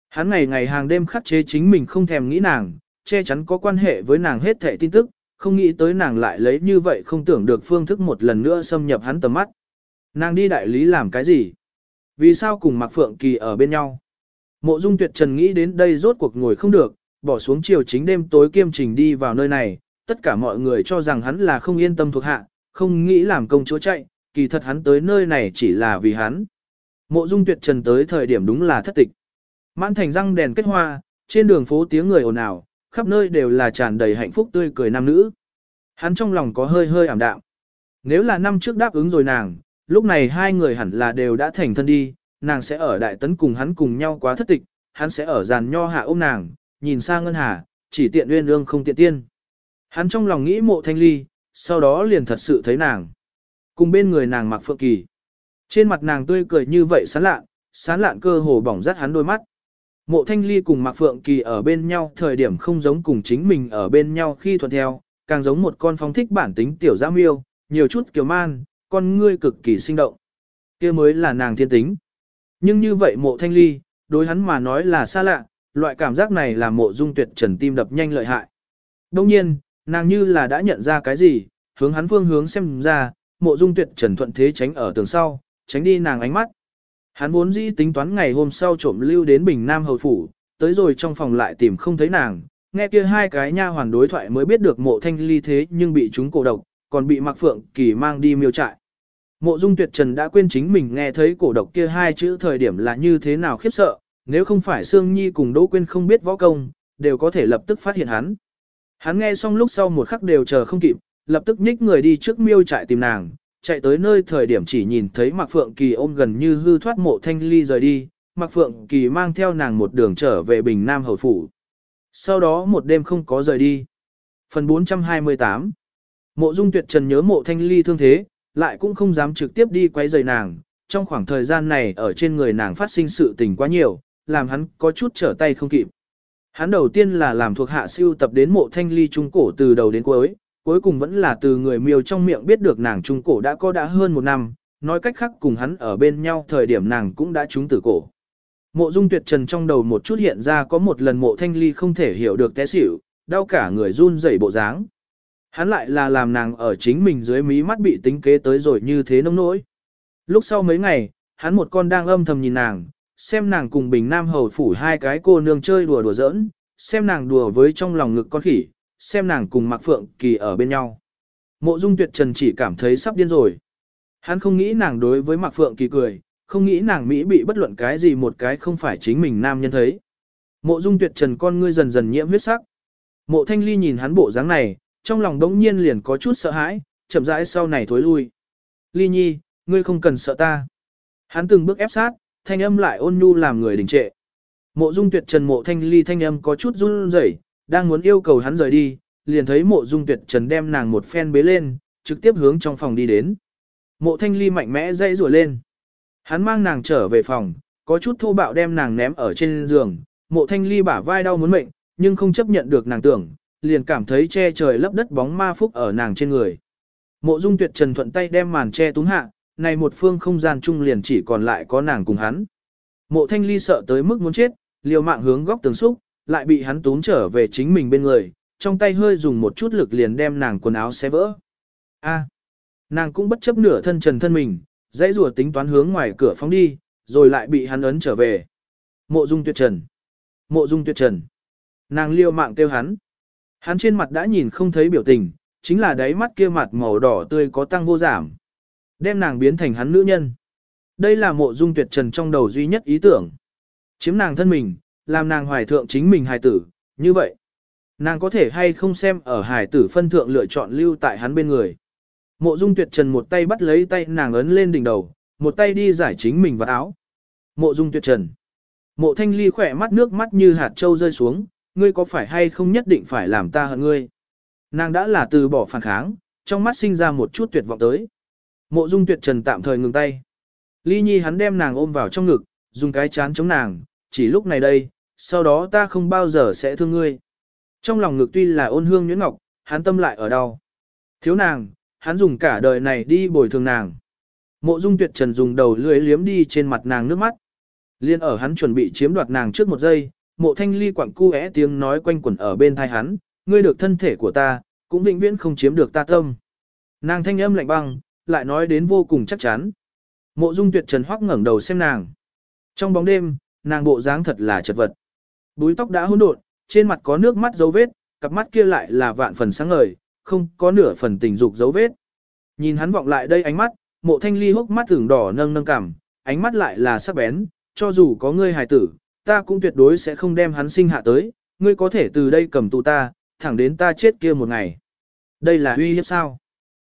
Hắn ngày ngày hàng đêm khắc chế chính mình không thèm nghĩ nàng, che chắn có quan hệ với nàng hết thệ tin tức, không nghĩ tới nàng lại lấy như vậy không tưởng được phương thức một lần nữa xâm nhập hắn tầm mắt. Nàng đi đại lý làm cái gì? Vì sao cùng Mạc Phượng Kỳ ở bên nhau? Mộ Dung Tuyệt Trần nghĩ đến đây rốt cuộc ngồi không được, bỏ xuống chiều chính đêm tối kiêm trình đi vào nơi này, tất cả mọi người cho rằng hắn là không yên tâm thuộc hạ, không nghĩ làm công chúa chạy, kỳ thật hắn tới nơi này chỉ là vì hắn. Mộ Dung Tuyệt Trần tới thời điểm đúng là thất tịch. Mãn thành răng đèn kết hoa, trên đường phố tiếng người ồn ào, khắp nơi đều là tràn đầy hạnh phúc tươi cười nam nữ. Hắn trong lòng có hơi hơi ảm đạm. Nếu là năm trước đáp ứng rồi nàng, lúc này hai người hẳn là đều đã thành thân đi, nàng sẽ ở đại tấn cùng hắn cùng nhau quá thất tịch, hắn sẽ ở giàn nho hạ ôm nàng, nhìn sang ngân hà, chỉ tiện uyên ương không tiện tiên. Hắn trong lòng nghĩ mộ thanh ly, sau đó liền thật sự thấy nàng. Cùng bên người nàng mặc phượng kỳ. Trên mặt nàng tươi cười như vậy sán lạ, sán lạn cơ hồ bỏng rát hắn đôi mắt. Mộ thanh ly cùng mặc Phượng Kỳ ở bên nhau thời điểm không giống cùng chính mình ở bên nhau khi thuận theo, càng giống một con phong thích bản tính tiểu giam miêu, nhiều chút kiểu man, con ngươi cực kỳ sinh động. kia mới là nàng thiên tính. Nhưng như vậy mộ thanh ly, đối hắn mà nói là xa lạ, loại cảm giác này là mộ dung tuyệt trần tim đập nhanh lợi hại. Đông nhiên, nàng như là đã nhận ra cái gì, hướng hắn phương hướng xem ra, mộ dung tuyệt trần thuận thế tránh ở tường sau, tránh đi nàng ánh mắt. Hắn vốn dĩ tính toán ngày hôm sau trộm lưu đến Bình Nam Hầu Phủ, tới rồi trong phòng lại tìm không thấy nàng, nghe kia hai cái nha hoàn đối thoại mới biết được mộ thanh ly thế nhưng bị chúng cổ độc, còn bị Mạc Phượng Kỳ mang đi miêu trại. Mộ Dung Tuyệt Trần đã quên chính mình nghe thấy cổ độc kia hai chữ thời điểm là như thế nào khiếp sợ, nếu không phải Sương Nhi cùng Đỗ Quyên không biết võ công, đều có thể lập tức phát hiện hắn. Hắn nghe xong lúc sau một khắc đều chờ không kịp, lập tức nhích người đi trước miêu trại tìm nàng, chạy tới nơi thời điểm chỉ nhìn thấy Mạc Phượng Kỳ ôm gần như hư thoát mộ thanh ly rời đi, Mạc Phượng Kỳ mang theo nàng một đường trở về Bình Nam Hầu Phủ. Sau đó một đêm không có rời đi. Phần 428 Mộ Dung Tuyệt Trần nhớ mộ thanh ly thương thế, lại cũng không dám trực tiếp đi quay rời nàng, trong khoảng thời gian này ở trên người nàng phát sinh sự tình quá nhiều, làm hắn có chút trở tay không kịp. Hắn đầu tiên là làm thuộc hạ siêu tập đến mộ thanh ly trung cổ từ đầu đến cuối, cuối cùng vẫn là từ người miêu trong miệng biết được nàng trung cổ đã có đã hơn một năm, nói cách khác cùng hắn ở bên nhau thời điểm nàng cũng đã trúng tử cổ. Mộ dung tuyệt trần trong đầu một chút hiện ra có một lần mộ thanh ly không thể hiểu được té xỉu, đau cả người run rẩy bộ dáng. Hắn lại là làm nàng ở chính mình dưới mí mắt bị tính kế tới rồi như thế nông nỗi. Lúc sau mấy ngày, hắn một con đang âm thầm nhìn nàng, xem nàng cùng bình nam hầu phủ hai cái cô nương chơi đùa đùa giỡn, xem nàng đùa với trong lòng ngực con khỉ, xem nàng cùng Mạc Phượng Kỳ ở bên nhau. Mộ Dung Tuyệt Trần chỉ cảm thấy sắp điên rồi. Hắn không nghĩ nàng đối với Mạc Phượng Kỳ cười, không nghĩ nàng Mỹ bị bất luận cái gì một cái không phải chính mình nam nhân thấy. Mộ Dung Tuyệt Trần con ngươi dần dần nhiễm huyết sắc. Mộ Thanh Ly nhìn hắn bộ dáng này, trong lòng đống nhiên liền có chút sợ hãi, chậm rãi sau này thối lui. Ly Nhi, ngươi không cần sợ ta. Hắn từng bước ép sát, thanh âm lại ôn nhu làm người đình trệ. Mộ Dung Tuyệt Trần Mộ Thanh Ly thanh âm có chút run rẩy, đang muốn yêu cầu hắn rời đi, liền thấy mộ dung tuyệt trần đem nàng một phen bế lên, trực tiếp hướng trong phòng đi đến. Mộ thanh ly mạnh mẽ dãy rủa lên. Hắn mang nàng trở về phòng, có chút thô bạo đem nàng ném ở trên giường, mộ thanh ly bả vai đau muốn mệnh, nhưng không chấp nhận được nàng tưởng, liền cảm thấy che trời lấp đất bóng ma phúc ở nàng trên người. Mộ dung tuyệt trần thuận tay đem màn che túm hạ, này một phương không gian chung liền chỉ còn lại có nàng cùng hắn. Mộ thanh ly sợ tới mức muốn chết, liều mạng hướng góc tường xúc, lại bị hắn túm trở về chính mình bên người, trong tay hơi dùng một chút lực liền đem nàng quần áo xé vỡ. A, nàng cũng bất chấp nửa thân trần thân mình, dãy rùa tính toán hướng ngoài cửa phóng đi, rồi lại bị hắn ấn trở về. Mộ dung tuyệt trần. Mộ dung tuyệt trần. Nàng liều mạng kêu hắn. Hắn trên mặt đã nhìn không thấy biểu tình, chính là đáy mắt kia mặt màu đỏ tươi có tăng vô giảm. Đem nàng biến thành hắn nữ nhân. Đây là mộ dung tuyệt trần trong đầu duy nhất ý tưởng. Chiếm nàng thân mình, làm nàng hoài thượng chính mình hài tử, như vậy. Nàng có thể hay không xem ở hài tử phân thượng lựa chọn lưu tại hắn bên người. Mộ dung tuyệt trần một tay bắt lấy tay nàng ấn lên đỉnh đầu, một tay đi giải chính mình vào áo. Mộ dung tuyệt trần. Mộ thanh ly khỏe mắt nước mắt như hạt trâu rơi xuống, ngươi có phải hay không nhất định phải làm ta hận ngươi. Nàng đã là từ bỏ phản kháng, trong mắt sinh ra một chút tuyệt vọng tới. Mộ dung tuyệt trần tạm thời ngừng tay. Ly nhi hắn đem nàng ôm vào trong ngực, dùng cái chán chống nàng, chỉ lúc này đây, sau đó ta không bao giờ sẽ thương ngươi. Trong lòng ngực tuy là ôn hương nhuyễn ngọc, hắn tâm lại ở đau. Thiếu nàng, hắn dùng cả đời này đi bồi thường nàng. Mộ dung tuyệt trần dùng đầu lưỡi liếm đi trên mặt nàng nước mắt. Liên ở hắn chuẩn bị chiếm đoạt nàng trước một giây, mộ thanh ly quặng cu é tiếng nói quanh quẩn ở bên thai hắn, ngươi được thân thể của ta, cũng vĩnh viễn không chiếm được ta tâm. Nàng thanh âm lạnh băng, lại nói đến vô cùng chắc chắn. Mộ dung tuyệt trần hoắc ngẩng đầu xem nàng. Trong bóng đêm, nàng bộ dáng thật là chật vật. Búi tóc đã hỗn độn, trên mặt có nước mắt dấu vết, cặp mắt kia lại là vạn phần sáng ngời, không có nửa phần tình dục dấu vết. Nhìn hắn vọng lại đây ánh mắt, mộ thanh ly hốc mắt tưởng đỏ nâng nâng cảm, ánh mắt lại là sắc bén, cho dù có ngươi hài tử, ta cũng tuyệt đối sẽ không đem hắn sinh hạ tới, ngươi có thể từ đây cầm tù ta, thẳng đến ta chết kia một ngày. Đây là uy hiếp sao?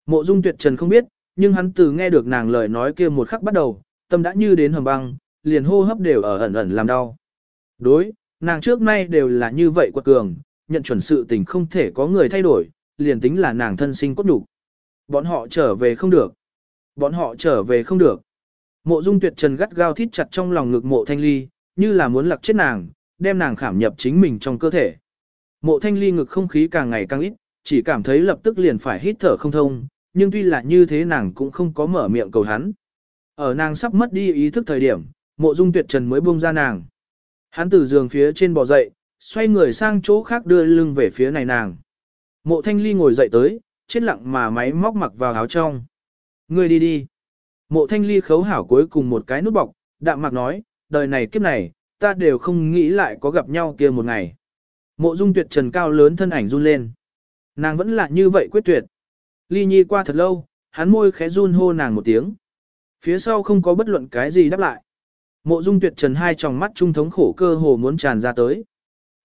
Mộ dung tuyệt trần không biết, nhưng hắn từ nghe được nàng lời nói kia một khắc bắt đầu, tâm đã như đến hầm băng, liền hô hấp đều ở ẩn ẩn làm đau. Đối, nàng trước nay đều là như vậy quật cường, nhận chuẩn sự tình không thể có người thay đổi, liền tính là nàng thân sinh cốt đủ. Bọn họ trở về không được. Bọn họ trở về không được. Mộ dung tuyệt trần gắt gao thít chặt trong lòng ngực mộ thanh ly, như là muốn lặc chết nàng, đem nàng khảm nhập chính mình trong cơ thể. Mộ thanh ly ngực không khí càng ngày càng ít, chỉ cảm thấy lập tức liền phải hít thở không thông, nhưng tuy là như thế nàng cũng không có mở miệng cầu hắn. Ở nàng sắp mất đi ý thức thời điểm, mộ dung tuyệt trần mới buông ra nàng. Hắn từ giường phía trên bò dậy, xoay người sang chỗ khác đưa lưng về phía này nàng. Mộ thanh ly ngồi dậy tới, chết lặng mà máy móc mặc vào áo trong. người đi đi. Mộ thanh ly khấu hảo cuối cùng một cái nút bọc, đạm mặc nói, đời này kiếp này, ta đều không nghĩ lại có gặp nhau kia một ngày. Mộ dung tuyệt trần cao lớn thân ảnh run lên. Nàng vẫn là như vậy quyết tuyệt. Ly nhi qua thật lâu, hắn môi khẽ run hô nàng một tiếng. Phía sau không có bất luận cái gì đáp lại. Mộ dung tuyệt trần hai tròng mắt trung thống khổ cơ hồ muốn tràn ra tới.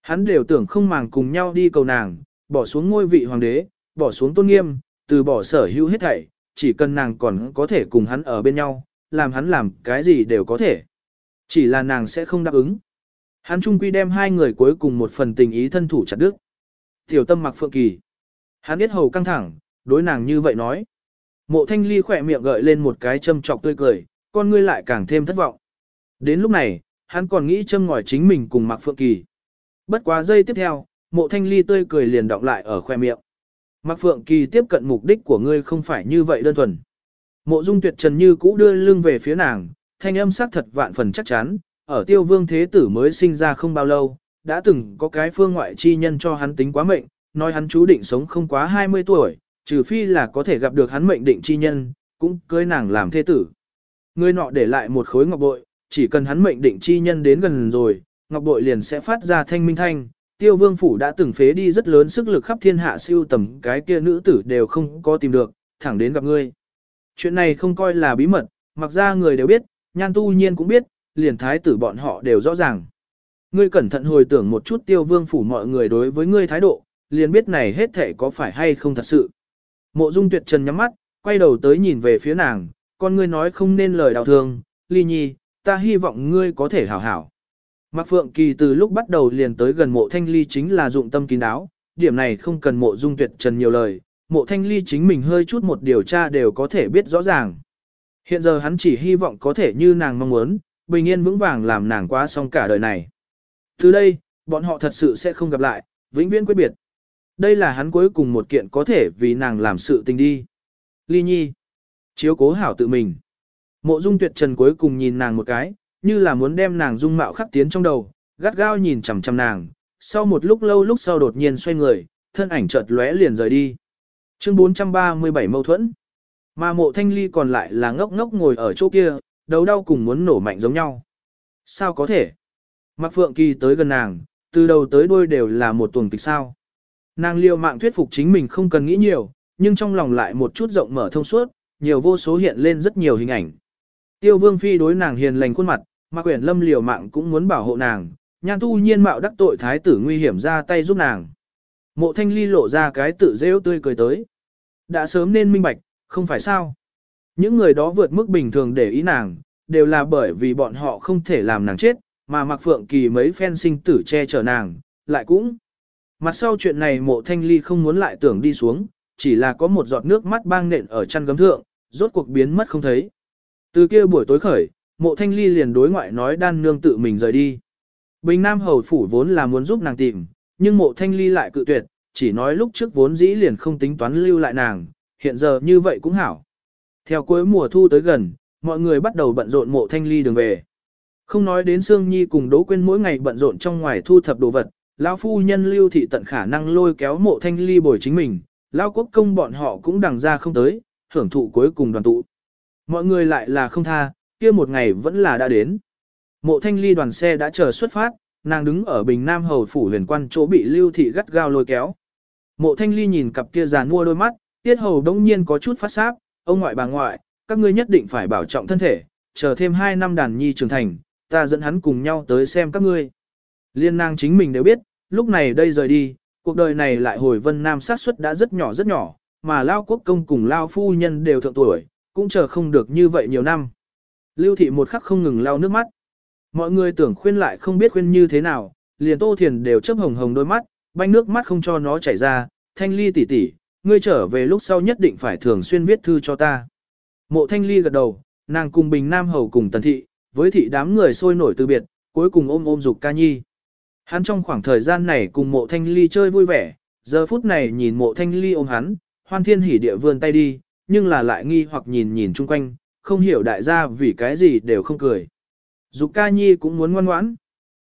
Hắn đều tưởng không màng cùng nhau đi cầu nàng, bỏ xuống ngôi vị hoàng đế, bỏ xuống tôn nghiêm, từ bỏ sở hữu hết thảy, chỉ cần nàng còn có thể cùng hắn ở bên nhau, làm hắn làm cái gì đều có thể. Chỉ là nàng sẽ không đáp ứng. Hắn trung quy đem hai người cuối cùng một phần tình ý thân thủ chặt đứt. Tiểu tâm mặc phượng kỳ. Hắn biết hầu căng thẳng, đối nàng như vậy nói. Mộ thanh ly khỏe miệng gợi lên một cái châm trọc tươi cười, con ngươi lại càng thêm thất vọng. Đến lúc này, hắn còn nghĩ châm ngòi chính mình cùng mặc phượng kỳ. Bất quá giây tiếp theo, mộ thanh ly tươi cười liền động lại ở khoe miệng. Mặc phượng kỳ tiếp cận mục đích của ngươi không phải như vậy đơn thuần. Mộ dung tuyệt trần như cũ đưa lưng về phía nàng, thanh âm sắc thật vạn phần chắc chắn, ở tiêu vương thế tử mới sinh ra không bao lâu, đã từng có cái phương ngoại chi nhân cho hắn tính quá mệnh, nói hắn chú định sống không quá 20 tuổi, trừ phi là có thể gặp được hắn mệnh định chi nhân, cũng cưới nàng làm thế tử. Người nọ để lại một khối ngọc bội, chỉ cần hắn mệnh định chi nhân đến gần rồi, ngọc bội liền sẽ phát ra thanh minh thanh. Tiêu vương phủ đã từng phế đi rất lớn sức lực khắp thiên hạ siêu tầm cái kia nữ tử đều không có tìm được, thẳng đến gặp ngươi. Chuyện này không coi là bí mật, mặc ra người đều biết, nhan tu nhiên cũng biết, liền thái tử bọn họ đều rõ ràng. Ngươi cẩn thận hồi tưởng một chút tiêu vương phủ mọi người đối với ngươi thái độ, liền biết này hết thể có phải hay không thật sự. Mộ dung tuyệt trần nhắm mắt, quay đầu tới nhìn về phía nàng, con ngươi nói không nên lời đau thương, ly nhi, ta hy vọng ngươi có thể hảo hảo. Mạc Phượng Kỳ từ lúc bắt đầu liền tới gần mộ thanh ly chính là dụng tâm kín đáo, điểm này không cần mộ dung tuyệt trần nhiều lời, mộ thanh ly chính mình hơi chút một điều tra đều có thể biết rõ ràng. Hiện giờ hắn chỉ hy vọng có thể như nàng mong muốn, bình yên vững vàng làm nàng quá xong cả đời này. Từ đây, bọn họ thật sự sẽ không gặp lại, vĩnh viễn quyết biệt. Đây là hắn cuối cùng một kiện có thể vì nàng làm sự tình đi. Ly Nhi. Chiếu cố hảo tự mình. Mộ dung tuyệt trần cuối cùng nhìn nàng một cái, như là muốn đem nàng dung mạo khắc tiến trong đầu, gắt gao nhìn chằm chằm nàng, sau một lúc lâu lúc sau đột nhiên xoay người, thân ảnh chợt lóe liền rời đi. Chương 437 mâu thuẫn. Mà mộ thanh ly còn lại là ngốc ngốc ngồi ở chỗ kia, đầu đau cùng muốn nổ mạnh giống nhau. Sao có thể? Mạc Phượng Kỳ tới gần nàng, từ đầu tới đuôi đều là một tuần kịch sao. Nàng liều mạng thuyết phục chính mình không cần nghĩ nhiều, nhưng trong lòng lại một chút rộng mở thông suốt, nhiều vô số hiện lên rất nhiều hình ảnh. Tiêu Vương Phi đối nàng hiền lành khuôn mặt, mà Quyển Lâm liều mạng cũng muốn bảo hộ nàng, nhan tu nhiên mạo đắc tội thái tử nguy hiểm ra tay giúp nàng. Mộ thanh ly lộ ra cái tự rêu tươi cười tới. Đã sớm nên minh bạch, không phải sao. Những người đó vượt mức bình thường để ý nàng, đều là bởi vì bọn họ không thể làm nàng chết, mà Mạc Phượng Kỳ mấy phen sinh tử che chở nàng, lại cũng. Mặt sau chuyện này mộ thanh ly không muốn lại tưởng đi xuống, chỉ là có một giọt nước mắt bang nện ở chăn gấm thượng, rốt cuộc biến mất không thấy. Từ kia buổi tối khởi, mộ thanh ly liền đối ngoại nói đan nương tự mình rời đi. Bình Nam Hầu Phủ vốn là muốn giúp nàng tìm, nhưng mộ thanh ly lại cự tuyệt, chỉ nói lúc trước vốn dĩ liền không tính toán lưu lại nàng, hiện giờ như vậy cũng hảo. Theo cuối mùa thu tới gần, mọi người bắt đầu bận rộn mộ thanh ly đường về. Không nói đến Sương Nhi cùng Đỗ Quyên mỗi ngày bận rộn trong ngoài thu thập đồ vật, lão phu nhân lưu thị tận khả năng lôi kéo mộ thanh ly bồi chính mình, lão quốc công bọn họ cũng đằng ra không tới, hưởng thụ cuối cùng đoàn tụ. Mọi người lại là không tha, kia một ngày vẫn là đã đến. Mộ thanh ly đoàn xe đã chờ xuất phát, nàng đứng ở bình nam hầu phủ huyền quan chỗ bị lưu thị gắt gao lôi kéo. Mộ thanh ly nhìn cặp kia giàn mua đôi mắt, tiết hầu đông nhiên có chút phát sáp, ông ngoại bà ngoại, các ngươi nhất định phải bảo trọng thân thể, chờ thêm 2 năm đàn nhi trưởng thành, ta dẫn hắn cùng nhau tới xem các ngươi. Liên nàng chính mình đều biết, lúc này đây rời đi, cuộc đời này lại hồi vân nam sát suất đã rất nhỏ rất nhỏ, mà Lao quốc công cùng Lao phu nhân đều thượng tuổi, cũng chờ không được như vậy nhiều năm. Lưu thị một khắc không ngừng lao nước mắt. Mọi người tưởng khuyên lại không biết khuyên như thế nào, liền tô thiền đều chấp hồng hồng đôi mắt, banh nước mắt không cho nó chảy ra, thanh ly tỷ tỷ, ngươi trở về lúc sau nhất định phải thường xuyên viết thư cho ta. Mộ thanh ly gật đầu, nàng cùng bình nam hầu cùng tần thị, với thị đám người sôi nổi từ biệt, cuối cùng ôm ôm dục ca nhi. Hắn trong khoảng thời gian này cùng mộ thanh ly chơi vui vẻ, giờ phút này nhìn mộ thanh ly ôm hắn, hoan thiên hỉ địa vươn tay đi, nhưng là lại nghi hoặc nhìn nhìn chung quanh, không hiểu đại gia vì cái gì đều không cười. Dục ca nhi cũng muốn ngoan ngoãn.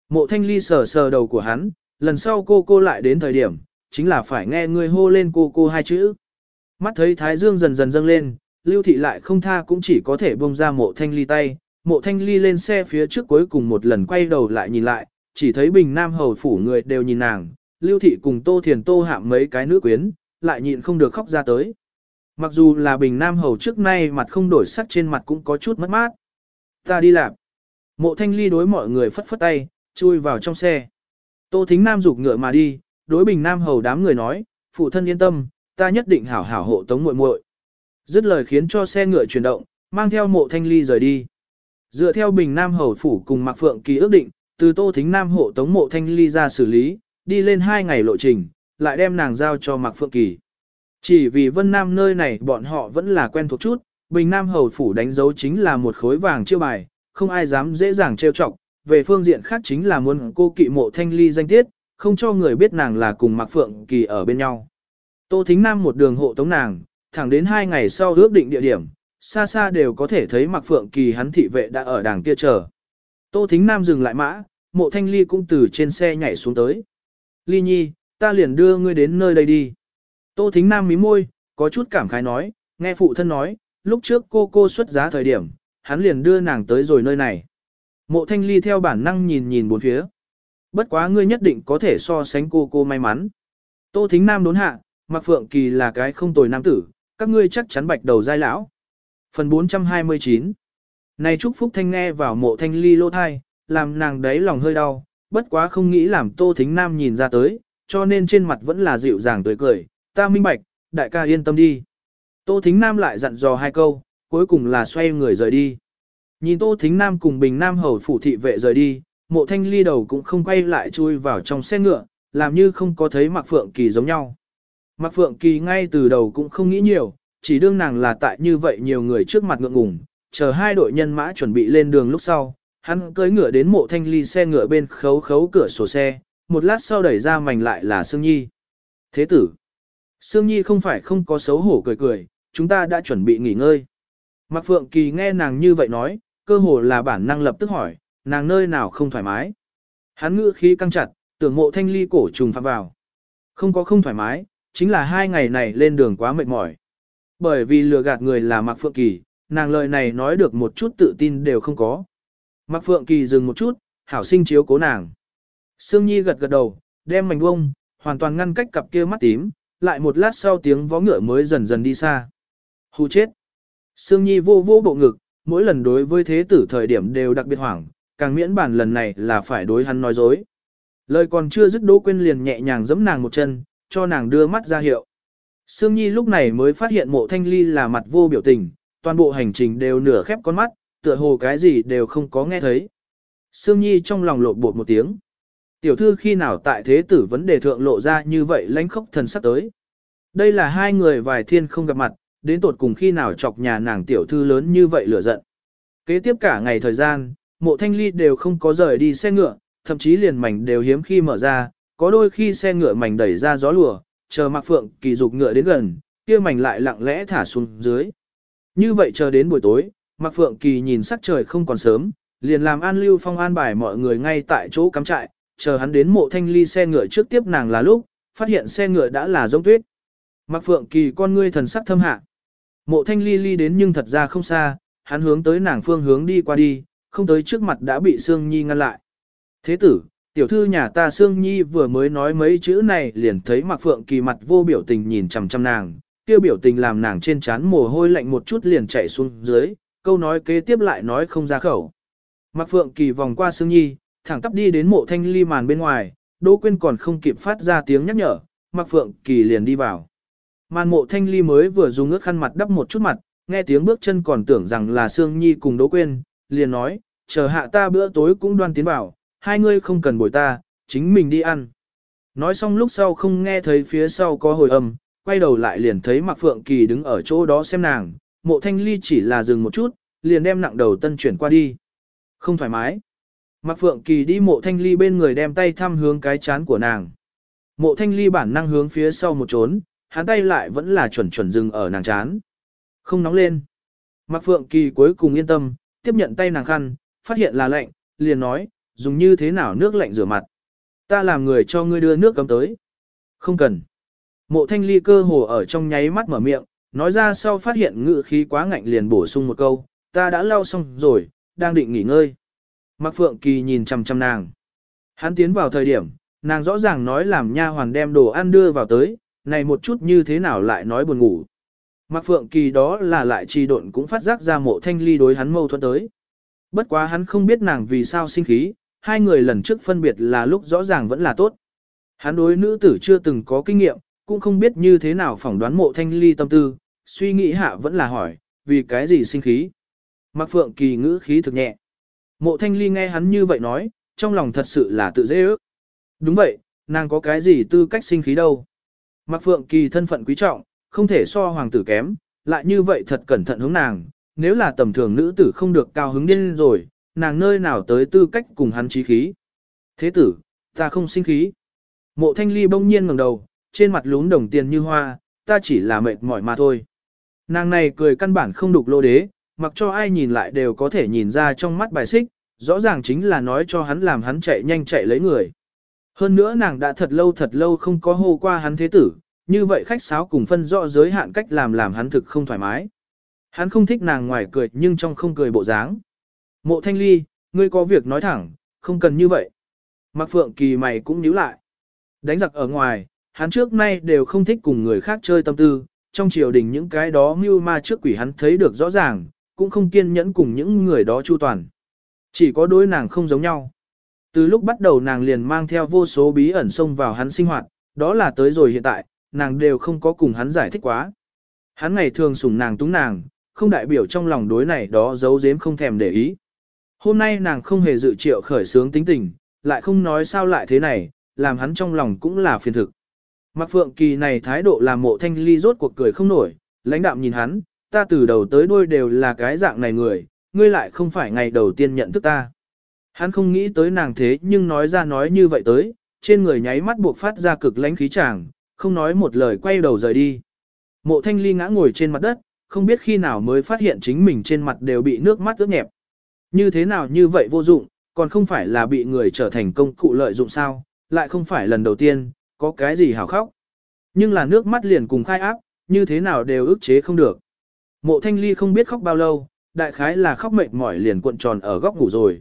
Mộ thanh ly sờ sờ đầu của hắn, lần sau cô cô lại đến thời điểm, chính là phải nghe người hô lên cô cô hai chữ. Mắt thấy thái dương dần dần dâng lên, lưu thị lại không tha cũng chỉ có thể buông ra mộ thanh ly tay. Mộ thanh ly lên xe phía trước cuối cùng một lần quay đầu lại nhìn lại, chỉ thấy bình nam hầu phủ người đều nhìn nàng, lưu thị cùng tô thiền tô hạm mấy cái nữ quyến, lại nhịn không được khóc ra tới. Mặc dù là bình nam hầu trước nay mặt không đổi sắc trên mặt cũng có chút mất mát. Ta đi làm. Mộ thanh ly đối mọi người phất phất tay, chui vào trong xe. Tô thính nam rục ngựa mà đi, đối bình nam hầu đám người nói, phụ thân yên tâm, ta nhất định hảo hảo hộ tống muội muội. Dứt lời khiến cho xe ngựa chuyển động, mang theo mộ thanh ly rời đi. Dựa theo bình nam hầu phủ cùng Mạc Phượng kỳ ước định, từ Tô Thính Nam hộ tống mộ thanh ly ra xử lý, đi lên hai ngày lộ trình, lại đem nàng giao cho Mạc Phượng Kỳ. Chỉ vì Vân Nam nơi này bọn họ vẫn là quen thuộc chút, Bình Nam Hầu Phủ đánh dấu chính là một khối vàng chiêu bài, không ai dám dễ dàng trêu chọc. Về phương diện khác chính là muốn cô kỵ mộ thanh ly danh tiết, không cho người biết nàng là cùng Mạc Phượng Kỳ ở bên nhau. Tô Thính Nam một đường hộ tống nàng, thẳng đến hai ngày sau ước định địa điểm, xa xa đều có thể thấy Mạc Phượng Kỳ hắn thị vệ đã ở đàng kia chờ. Tô Thính Nam dừng lại mã, mộ thanh ly cũng từ trên xe nhảy xuống tới. Ly nhi, ta liền đưa ngươi đến nơi đây đi. Tô Thính Nam mí môi, có chút cảm khái nói, nghe phụ thân nói, lúc trước cô cô xuất giá thời điểm, hắn liền đưa nàng tới rồi nơi này. Mộ thanh ly theo bản năng nhìn nhìn bốn phía. Bất quá ngươi nhất định có thể so sánh cô cô may mắn. Tô Thính Nam đốn hạ, Mạc Phượng Kỳ là cái không tồi nam tử, các ngươi chắc chắn bạch đầu giai lão. Phần 429 này chúc Phúc Thanh nghe vào mộ thanh ly lô thai, làm nàng đấy lòng hơi đau, bất quá không nghĩ làm Tô Thính Nam nhìn ra tới, cho nên trên mặt vẫn là dịu dàng tươi cười, ta minh bạch, đại ca yên tâm đi. Tô Thính Nam lại dặn dò hai câu, cuối cùng là xoay người rời đi. Nhìn Tô Thính Nam cùng Bình Nam hầu phủ thị vệ rời đi, mộ thanh ly đầu cũng không quay lại chui vào trong xe ngựa, làm như không có thấy Mạc Phượng Kỳ giống nhau. Mạc Phượng Kỳ ngay từ đầu cũng không nghĩ nhiều, chỉ đương nàng là tại như vậy nhiều người trước mặt ngượng ngùng, chờ hai đội nhân mã chuẩn bị lên đường lúc sau, hắn cưỡi ngựa đến mộ thanh ly xe ngựa bên khấu khấu cửa sổ xe, một lát sau đẩy ra mảnh lại là Sương Nhi. Thế tử, Sương Nhi không phải không có xấu hổ cười cười, chúng ta đã chuẩn bị nghỉ ngơi. Mạc Phượng Kỳ nghe nàng như vậy nói, cơ hồ là bản năng lập tức hỏi, nàng nơi nào không thoải mái. Hắn ngữ khí căng chặt, tưởng mộ thanh ly cổ trùng phạm vào. Không có không thoải mái, chính là hai ngày này lên đường quá mệt mỏi. Bởi vì lừa gạt người là Mạc Phượng Kỳ, nàng lời này nói được một chút tự tin đều không có. Mạc Phượng Kỳ dừng một chút, hảo sinh chiếu cố nàng. Sương Nhi gật gật đầu, đem mảnh bông, hoàn toàn ngăn cách cặp kia mắt tím, lại một lát sau tiếng vó ngựa mới dần dần đi xa. Hù chết. Sương Nhi vô vô bộ ngực, mỗi lần đối với thế tử thời điểm đều đặc biệt hoảng, càng miễn bản lần này là phải đối hắn nói dối. Lời còn chưa dứt Đỗ Quyên liền nhẹ nhàng giẫm nàng một chân, cho nàng đưa mắt ra hiệu. Sương Nhi lúc này mới phát hiện mộ thanh ly là mặt vô biểu tình, toàn bộ hành trình đều nửa khép con mắt, tựa hồ cái gì đều không có nghe thấy. Sương Nhi trong lòng lộ bột một tiếng. Tiểu thư khi nào tại thế tử vấn đề thượng lộ ra như vậy lãnh khốc thần sắp tới. Đây là hai người vài thiên không gặp mặt, đến tột cùng khi nào chọc nhà nàng tiểu thư lớn như vậy lửa giận. Kế tiếp cả ngày thời gian, mộ thanh ly đều không có rời đi xe ngựa, thậm chí liền mảnh đều hiếm khi mở ra, có đôi khi xe ngựa mảnh đẩy ra gió lùa, chờ Mạc Phượng kỳ dục ngựa đến gần, kia mảnh lại lặng lẽ thả xuống dưới. Như vậy chờ đến buổi tối, Mạc Phượng kỳ nhìn sắc trời không còn sớm, liền làm An Lưu Phong an bài mọi người ngay tại chỗ cắm trại, chờ hắn đến mộ thanh ly xe ngựa trước tiếp nàng là lúc, phát hiện xe ngựa đã là giống tuyết. Mạc Phượng kỳ con ngươi thần sắc thâm hạ. Mộ thanh ly ly đến nhưng thật ra không xa, hắn hướng tới nàng phương hướng đi qua đi, không tới trước mặt đã bị Sương Nhi ngăn lại. Thế tử, tiểu thư nhà ta Sương Nhi vừa mới nói mấy chữ này liền thấy Mạc Phượng Kỳ mặt vô biểu tình nhìn chằm chằm nàng, tiêu biểu tình làm nàng trên trán mồ hôi lạnh một chút liền chạy xuống dưới, câu nói kế tiếp lại nói không ra khẩu. Mạc Phượng Kỳ vòng qua Sương Nhi, thẳng tắp đi đến mộ thanh ly màn bên ngoài, Đỗ Quyên còn không kịp phát ra tiếng nhắc nhở, Mạc Phượng Kỳ liền đi vào. Màn mộ thanh ly mới vừa dùng ước khăn mặt đắp một chút mặt, nghe tiếng bước chân còn tưởng rằng là Sương Nhi cùng Đỗ Quyên, liền nói, chờ hạ ta bữa tối cũng đoan tiến vào, hai ngươi không cần bồi ta, chính mình đi ăn. Nói xong lúc sau không nghe thấy phía sau có hồi âm, quay đầu lại liền thấy Mạc Phượng Kỳ đứng ở chỗ đó xem nàng, mộ thanh ly chỉ là dừng một chút, liền đem nặng đầu tân chuyển qua đi. Không thoải mái. Mạc Phượng Kỳ đi mộ thanh ly bên người đem tay thăm hướng cái chán của nàng. Mộ thanh ly bản năng hướng phía sau một trốn, hắn tay lại vẫn là chuẩn chuẩn dừng ở nàng chán. Không nóng lên. Mạc Phượng Kỳ cuối cùng yên tâm, tiếp nhận tay nàng khăn, phát hiện là lạnh, liền nói, dùng như thế nào nước lạnh rửa mặt. Ta làm người cho ngươi đưa nước cấm tới. Không cần. Mộ thanh ly cơ hồ ở trong nháy mắt mở miệng, nói ra sau phát hiện ngự khí quá ngạnh liền bổ sung một câu, ta đã lau xong rồi, đang định nghỉ ngơi. Mạc Phượng Kỳ nhìn chằm chằm nàng. Hắn tiến vào thời điểm, nàng rõ ràng nói làm nha hoàn đem đồ ăn đưa vào tới, này một chút như thế nào lại nói buồn ngủ. Mạc Phượng Kỳ đó là lại trì độn cũng phát giác ra mộ thanh ly đối hắn mâu thuẫn tới. Bất quá hắn không biết nàng vì sao sinh khí, hai người lần trước phân biệt là lúc rõ ràng vẫn là tốt. Hắn đối nữ tử chưa từng có kinh nghiệm, cũng không biết như thế nào phỏng đoán mộ thanh ly tâm tư, suy nghĩ hạ vẫn là hỏi, vì cái gì sinh khí. Mạc Phượng Kỳ ngữ khí thực nhẹ. Mộ thanh ly nghe hắn như vậy nói, trong lòng thật sự là tự dễ ước. Đúng vậy, nàng có cái gì tư cách sinh khí đâu. Mạc Phượng Kỳ thân phận quý trọng, không thể so hoàng tử kém, lại như vậy thật cẩn thận hướng nàng, nếu là tầm thường nữ tử không được cao hứng điên rồi, nàng nơi nào tới tư cách cùng hắn trí khí. Thế tử, ta không sinh khí. Mộ thanh ly bỗng nhiên ngẩng đầu, trên mặt lún đồng tiền như hoa, ta chỉ là mệt mỏi mà thôi. Nàng này cười căn bản không đục lô đế, mặc cho ai nhìn lại đều có thể nhìn ra trong mắt bài xích, rõ ràng chính là nói cho hắn làm hắn chạy nhanh chạy lấy người. Hơn nữa nàng đã thật lâu thật lâu không có hô qua hắn thế tử, như vậy khách sáo cùng phân rõ giới hạn cách làm làm hắn thực không thoải mái. Hắn không thích nàng ngoài cười nhưng trong không cười bộ dáng. Mộ thanh ly, ngươi có việc nói thẳng, không cần như vậy. Mạc Phượng Kỳ mày cũng nhíu lại. Đánh giặc ở ngoài, hắn trước nay đều không thích cùng người khác chơi tâm tư, trong triều đình những cái đó mưu ma trước quỷ hắn thấy được rõ ràng, cũng không kiên nhẫn cùng những người đó chu toàn. Chỉ có đối nàng không giống nhau. Từ lúc bắt đầu nàng liền mang theo vô số bí ẩn xông vào hắn sinh hoạt, đó là tới rồi hiện tại, nàng đều không có cùng hắn giải thích quá. Hắn ngày thường sủng nàng túng nàng, không đại biểu trong lòng đối này đó giấu giếm không thèm để ý. Hôm nay nàng không hề dự triệu khởi sướng tính tình, lại không nói sao lại thế này, làm hắn trong lòng cũng là phiền thực. Mạc Phượng Kỳ này thái độ làm mộ thanh ly rốt cuộc cười không nổi, lãnh đạm nhìn hắn, ta từ đầu tới đuôi đều là cái dạng này người, ngươi lại không phải ngày đầu tiên nhận thức ta. Hắn không nghĩ tới nàng thế nhưng nói ra nói như vậy tới, trên người nháy mắt buộc phát ra cực lãnh khí chàng, không nói một lời quay đầu rời đi. Mộ thanh ly ngã ngồi trên mặt đất, không biết khi nào mới phát hiện chính mình trên mặt đều bị nước mắt ướt nhẹp. Như thế nào như vậy vô dụng, còn không phải là bị người trở thành công cụ lợi dụng sao, lại không phải lần đầu tiên, có cái gì hảo khóc. Nhưng là nước mắt liền cùng khai áp, như thế nào đều ức chế không được. Mộ thanh ly không biết khóc bao lâu, đại khái là khóc mệt mỏi liền cuộn tròn ở góc ngủ rồi.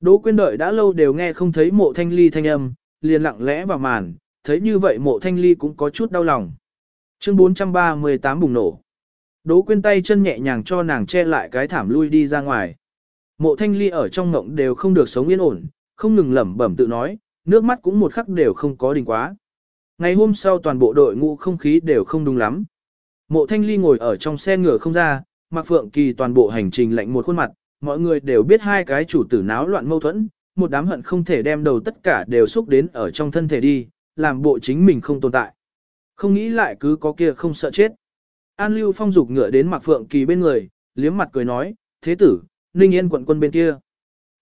Đỗ quyên đợi đã lâu đều nghe không thấy mộ thanh ly thanh âm, liền lặng lẽ vào màn, thấy như vậy mộ thanh ly cũng có chút đau lòng. Chương 438 bùng nổ. Đỗ quyên tay chân nhẹ nhàng cho nàng che lại cái thảm lui đi ra ngoài. Mộ thanh ly ở trong ngộng đều không được sống yên ổn, không ngừng lẩm bẩm tự nói, nước mắt cũng một khắc đều không có đình quá. Ngày hôm sau toàn bộ đội ngũ không khí đều không đúng lắm. Mộ thanh ly ngồi ở trong xe ngựa không ra, Mạc Phượng Kỳ toàn bộ hành trình lạnh một khuôn mặt, mọi người đều biết hai cái chủ tử náo loạn mâu thuẫn, một đám hận không thể đem đầu tất cả đều xúc đến ở trong thân thể đi, làm bộ chính mình không tồn tại. Không nghĩ lại cứ có kia không sợ chết. An Lưu Phong dục ngựa đến Mạc Phượng Kỳ bên người, liếm mặt cười nói, thế tử, Ninh Yên quận quân bên kia.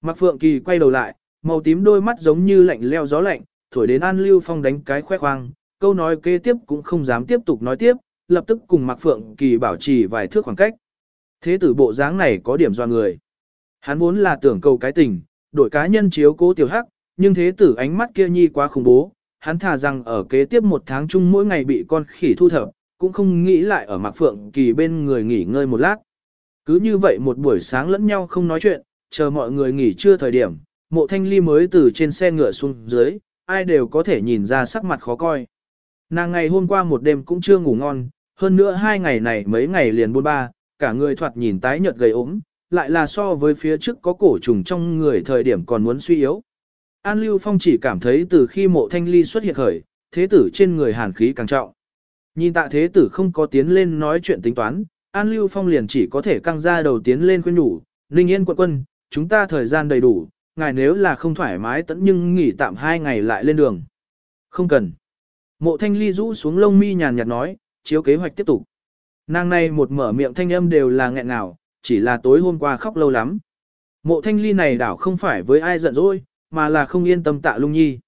Mạc Phượng Kỳ quay đầu lại, màu tím đôi mắt giống như lạnh leo gió lạnh, thổi đến An Lưu Phong đánh cái khoe khoang, câu nói kế tiếp cũng không dám tiếp tục nói tiếp, lập tức cùng Mạc Phượng Kỳ bảo trì vài thước khoảng cách. Thế tử bộ dáng này có điểm do người. Hắn vốn là tưởng cầu cái tình, đổi cá nhân chiếu cố tiểu hắc, nhưng thế tử ánh mắt kia nhi quá khủng bố, hắn thà rằng ở kế tiếp một tháng chung mỗi ngày bị con khỉ thu thập, cũng không nghĩ lại ở Mạc Phượng Kỳ bên người nghỉ ngơi một lát. Cứ như vậy một buổi sáng lẫn nhau không nói chuyện, chờ mọi người nghỉ trưa thời điểm, mộ thanh ly mới từ trên xe ngựa xuống dưới, ai đều có thể nhìn ra sắc mặt khó coi. Nàng ngày hôm qua một đêm cũng chưa ngủ ngon, hơn nữa hai ngày này mấy ngày liền buôn ba, cả người thoạt nhìn tái nhợt gầy ốm, lại là so với phía trước có cổ trùng trong người thời điểm còn muốn suy yếu. An Lưu Phong chỉ cảm thấy từ khi mộ thanh ly xuất hiện khởi, thế tử trên người hàn khí càng trọng. Nhìn tạ thế tử không có tiến lên nói chuyện tính toán, An Lưu Phong liền chỉ có thể căng ra đầu tiến lên khuyên nhủ, Ninh Yên quận quân, chúng ta thời gian đầy đủ, ngài nếu là không thoải mái tẫn nhưng nghỉ tạm hai ngày lại lên đường. Không cần. Mộ thanh ly rũ xuống lông mi nhàn nhạt nói, chiếu kế hoạch tiếp tục. Nàng này một mở miệng thanh âm đều là nghẹn ngào, chỉ là tối hôm qua khóc lâu lắm. Mộ thanh ly này đảo không phải với ai giận dỗi, mà là không yên tâm tạ lung nhi.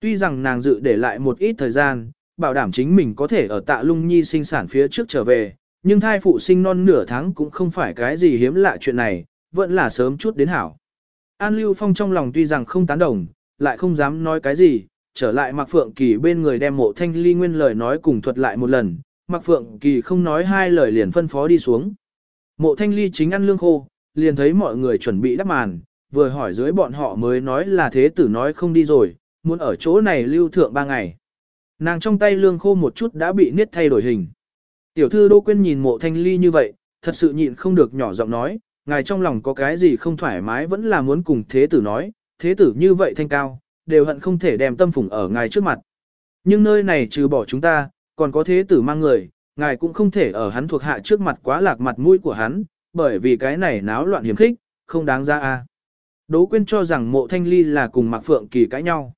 Tuy rằng nàng dự để lại một ít thời gian, bảo đảm chính mình có thể ở tạ lung nhi sinh sản phía trước trở về, nhưng thai phụ sinh non nửa tháng cũng không phải cái gì hiếm lạ chuyện này, vẫn là sớm chút đến hảo. An Lưu Phong trong lòng tuy rằng không tán đồng, lại không dám nói cái gì, trở lại Mạc Phượng Kỳ bên người đem mộ thanh ly nguyên lời nói cùng thuật lại một lần, Mạc Phượng Kỳ không nói hai lời liền phân phó đi xuống. Mộ thanh ly chính ăn lương khô, liền thấy mọi người chuẩn bị đắp màn, vừa hỏi dưới bọn họ mới nói là thế tử nói không đi rồi, muốn ở chỗ này lưu thượng ba ngày. Nàng trong tay lương khô một chút đã bị niết thay đổi hình. Tiểu thư Đô Quyên nhìn mộ thanh ly như vậy, thật sự nhịn không được nhỏ giọng nói, ngài trong lòng có cái gì không thoải mái vẫn là muốn cùng thế tử nói, thế tử như vậy thanh cao, đều hận không thể đem tâm phủng ở ngài trước mặt. Nhưng nơi này trừ bỏ chúng ta, còn có thế tử mang người, ngài cũng không thể ở hắn thuộc hạ trước mặt quá lạc mặt mũi của hắn, bởi vì cái này náo loạn hiểm khích, không đáng ra a. Đỗ Quyên cho rằng mộ thanh ly là cùng Mạc Phượng Kỳ cãi nhau.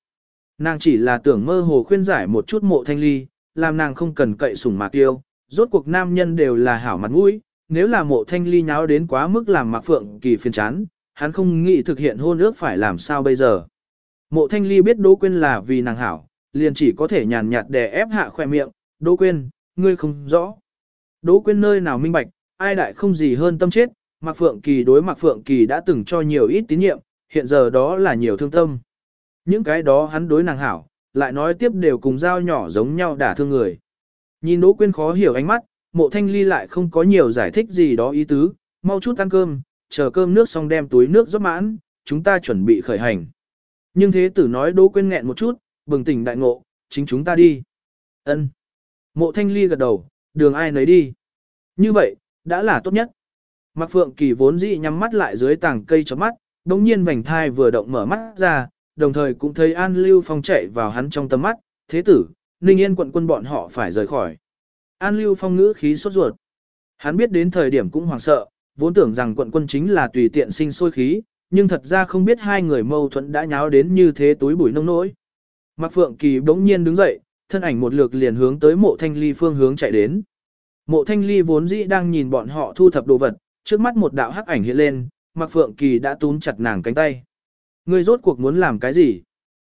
Nàng chỉ là tưởng mơ hồ khuyên giải một chút mộ thanh ly, làm nàng không cần cậy sủng Mạc Tiêu, rốt cuộc nam nhân đều là hảo mặt mũi, nếu là mộ thanh ly nháo đến quá mức làm Mạc Phượng Kỳ phiền chán, hắn không nghĩ thực hiện hôn ước phải làm sao bây giờ. Mộ thanh ly biết Đỗ Quyên là vì nàng hảo, liền chỉ có thể nhàn nhạt đè ép hạ khỏe miệng, Đỗ Quyên, ngươi không rõ. Đỗ Quyên nơi nào minh bạch, ai đại không gì hơn tâm chết, Mạc Phượng Kỳ đối Mạc Phượng Kỳ đã từng cho nhiều ít tín nhiệm, hiện giờ đó là nhiều thương tâm. Những cái đó hắn đối nàng hảo, lại nói tiếp đều cùng dao nhỏ giống nhau đả thương người. Nhìn Đỗ Quyên khó hiểu ánh mắt, mộ thanh ly lại không có nhiều giải thích gì đó ý tứ, mau chút ăn cơm, chờ cơm nước xong đem túi nước rót mãn, chúng ta chuẩn bị khởi hành. Nhưng thế tử nói Đỗ quên nghẹn một chút, bừng tỉnh đại ngộ, chính chúng ta đi. Ân. Mộ thanh ly gật đầu, đường ai nấy đi. Như vậy, đã là tốt nhất. Mạc Phượng Kỳ vốn dĩ nhắm mắt lại dưới tảng cây chớp mắt, đồng nhiên vành thai vừa động mở mắt ra, đồng thời cũng thấy An Lưu Phong chạy vào hắn trong tầm mắt, thế tử, Ninh Yên quận quân bọn họ phải rời khỏi. An Lưu Phong ngữ khí sốt ruột. Hắn biết đến thời điểm cũng hoảng sợ, vốn tưởng rằng quận quân chính là tùy tiện sinh sôi khí, nhưng thật ra không biết hai người mâu thuẫn đã nháo đến như thế túi bụi nông nỗi. Mạc Phượng Kỳ bỗng nhiên đứng dậy, thân ảnh một lượt liền hướng tới mộ thanh ly phương hướng chạy đến. Mộ thanh ly vốn dĩ đang nhìn bọn họ thu thập đồ vật, trước mắt một đạo hắc ảnh hiện lên, Mạc Phượng Kỳ đã túm chặt nàng cánh tay. Người rốt cuộc muốn làm cái gì?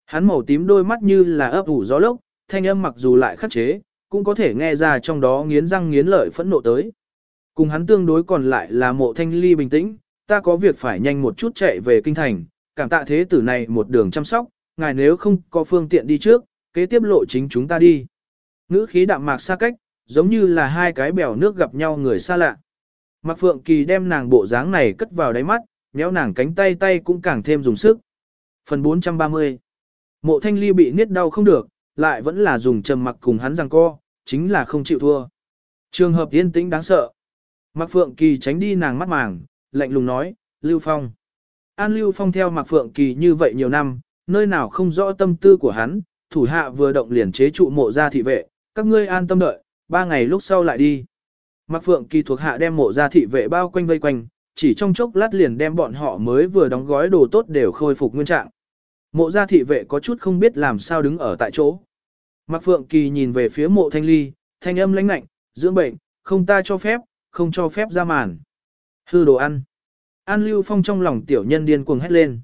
Hắn màu tím đôi mắt như là ấp ủ gió lốc, thanh âm mặc dù lại khắc chế, cũng có thể nghe ra trong đó nghiến răng nghiến lợi phẫn nộ tới. Cùng hắn tương đối còn lại là mộ thanh ly bình tĩnh, ta có việc phải nhanh một chút chạy về kinh thành, cảm tạ thế tử này một đường chăm sóc, ngài nếu không có phương tiện đi trước, kế tiếp lộ chính chúng ta đi. Ngữ khí đạm mạc xa cách, giống như là hai cái bèo nước gặp nhau người xa lạ. Mạc Phượng Kỳ đem nàng bộ dáng này cất vào đáy mắt, méo nàng cánh tay tay cũng càng thêm dùng sức. Phần 430 Mộ thanh ly bị niết đau không được, lại vẫn là dùng trầm mặc cùng hắn rằng co, chính là không chịu thua. Trường hợp yên tĩnh đáng sợ. Mạc Phượng Kỳ tránh đi nàng mắt màng, lạnh lùng nói, Lưu Phong. An Lưu Phong theo Mạc Phượng Kỳ như vậy nhiều năm, nơi nào không rõ tâm tư của hắn, thủ hạ vừa động liền chế trụ mộ gia thị vệ, các ngươi an tâm đợi, ba ngày lúc sau lại đi. Mạc Phượng Kỳ thuộc hạ đem mộ gia thị vệ bao quanh vây quanh, chỉ trong chốc lát liền đem bọn họ mới vừa đóng gói đồ tốt đều khôi phục nguyên trạng. Mộ gia thị vệ có chút không biết làm sao đứng ở tại chỗ. Mạc Phượng Kỳ nhìn về phía mộ thanh ly, thanh âm lãnh lạnh, dưỡng bệnh, không ta cho phép, không cho phép ra màn. Hư đồ ăn. An Lưu Phong trong lòng tiểu nhân điên cuồng hét lên.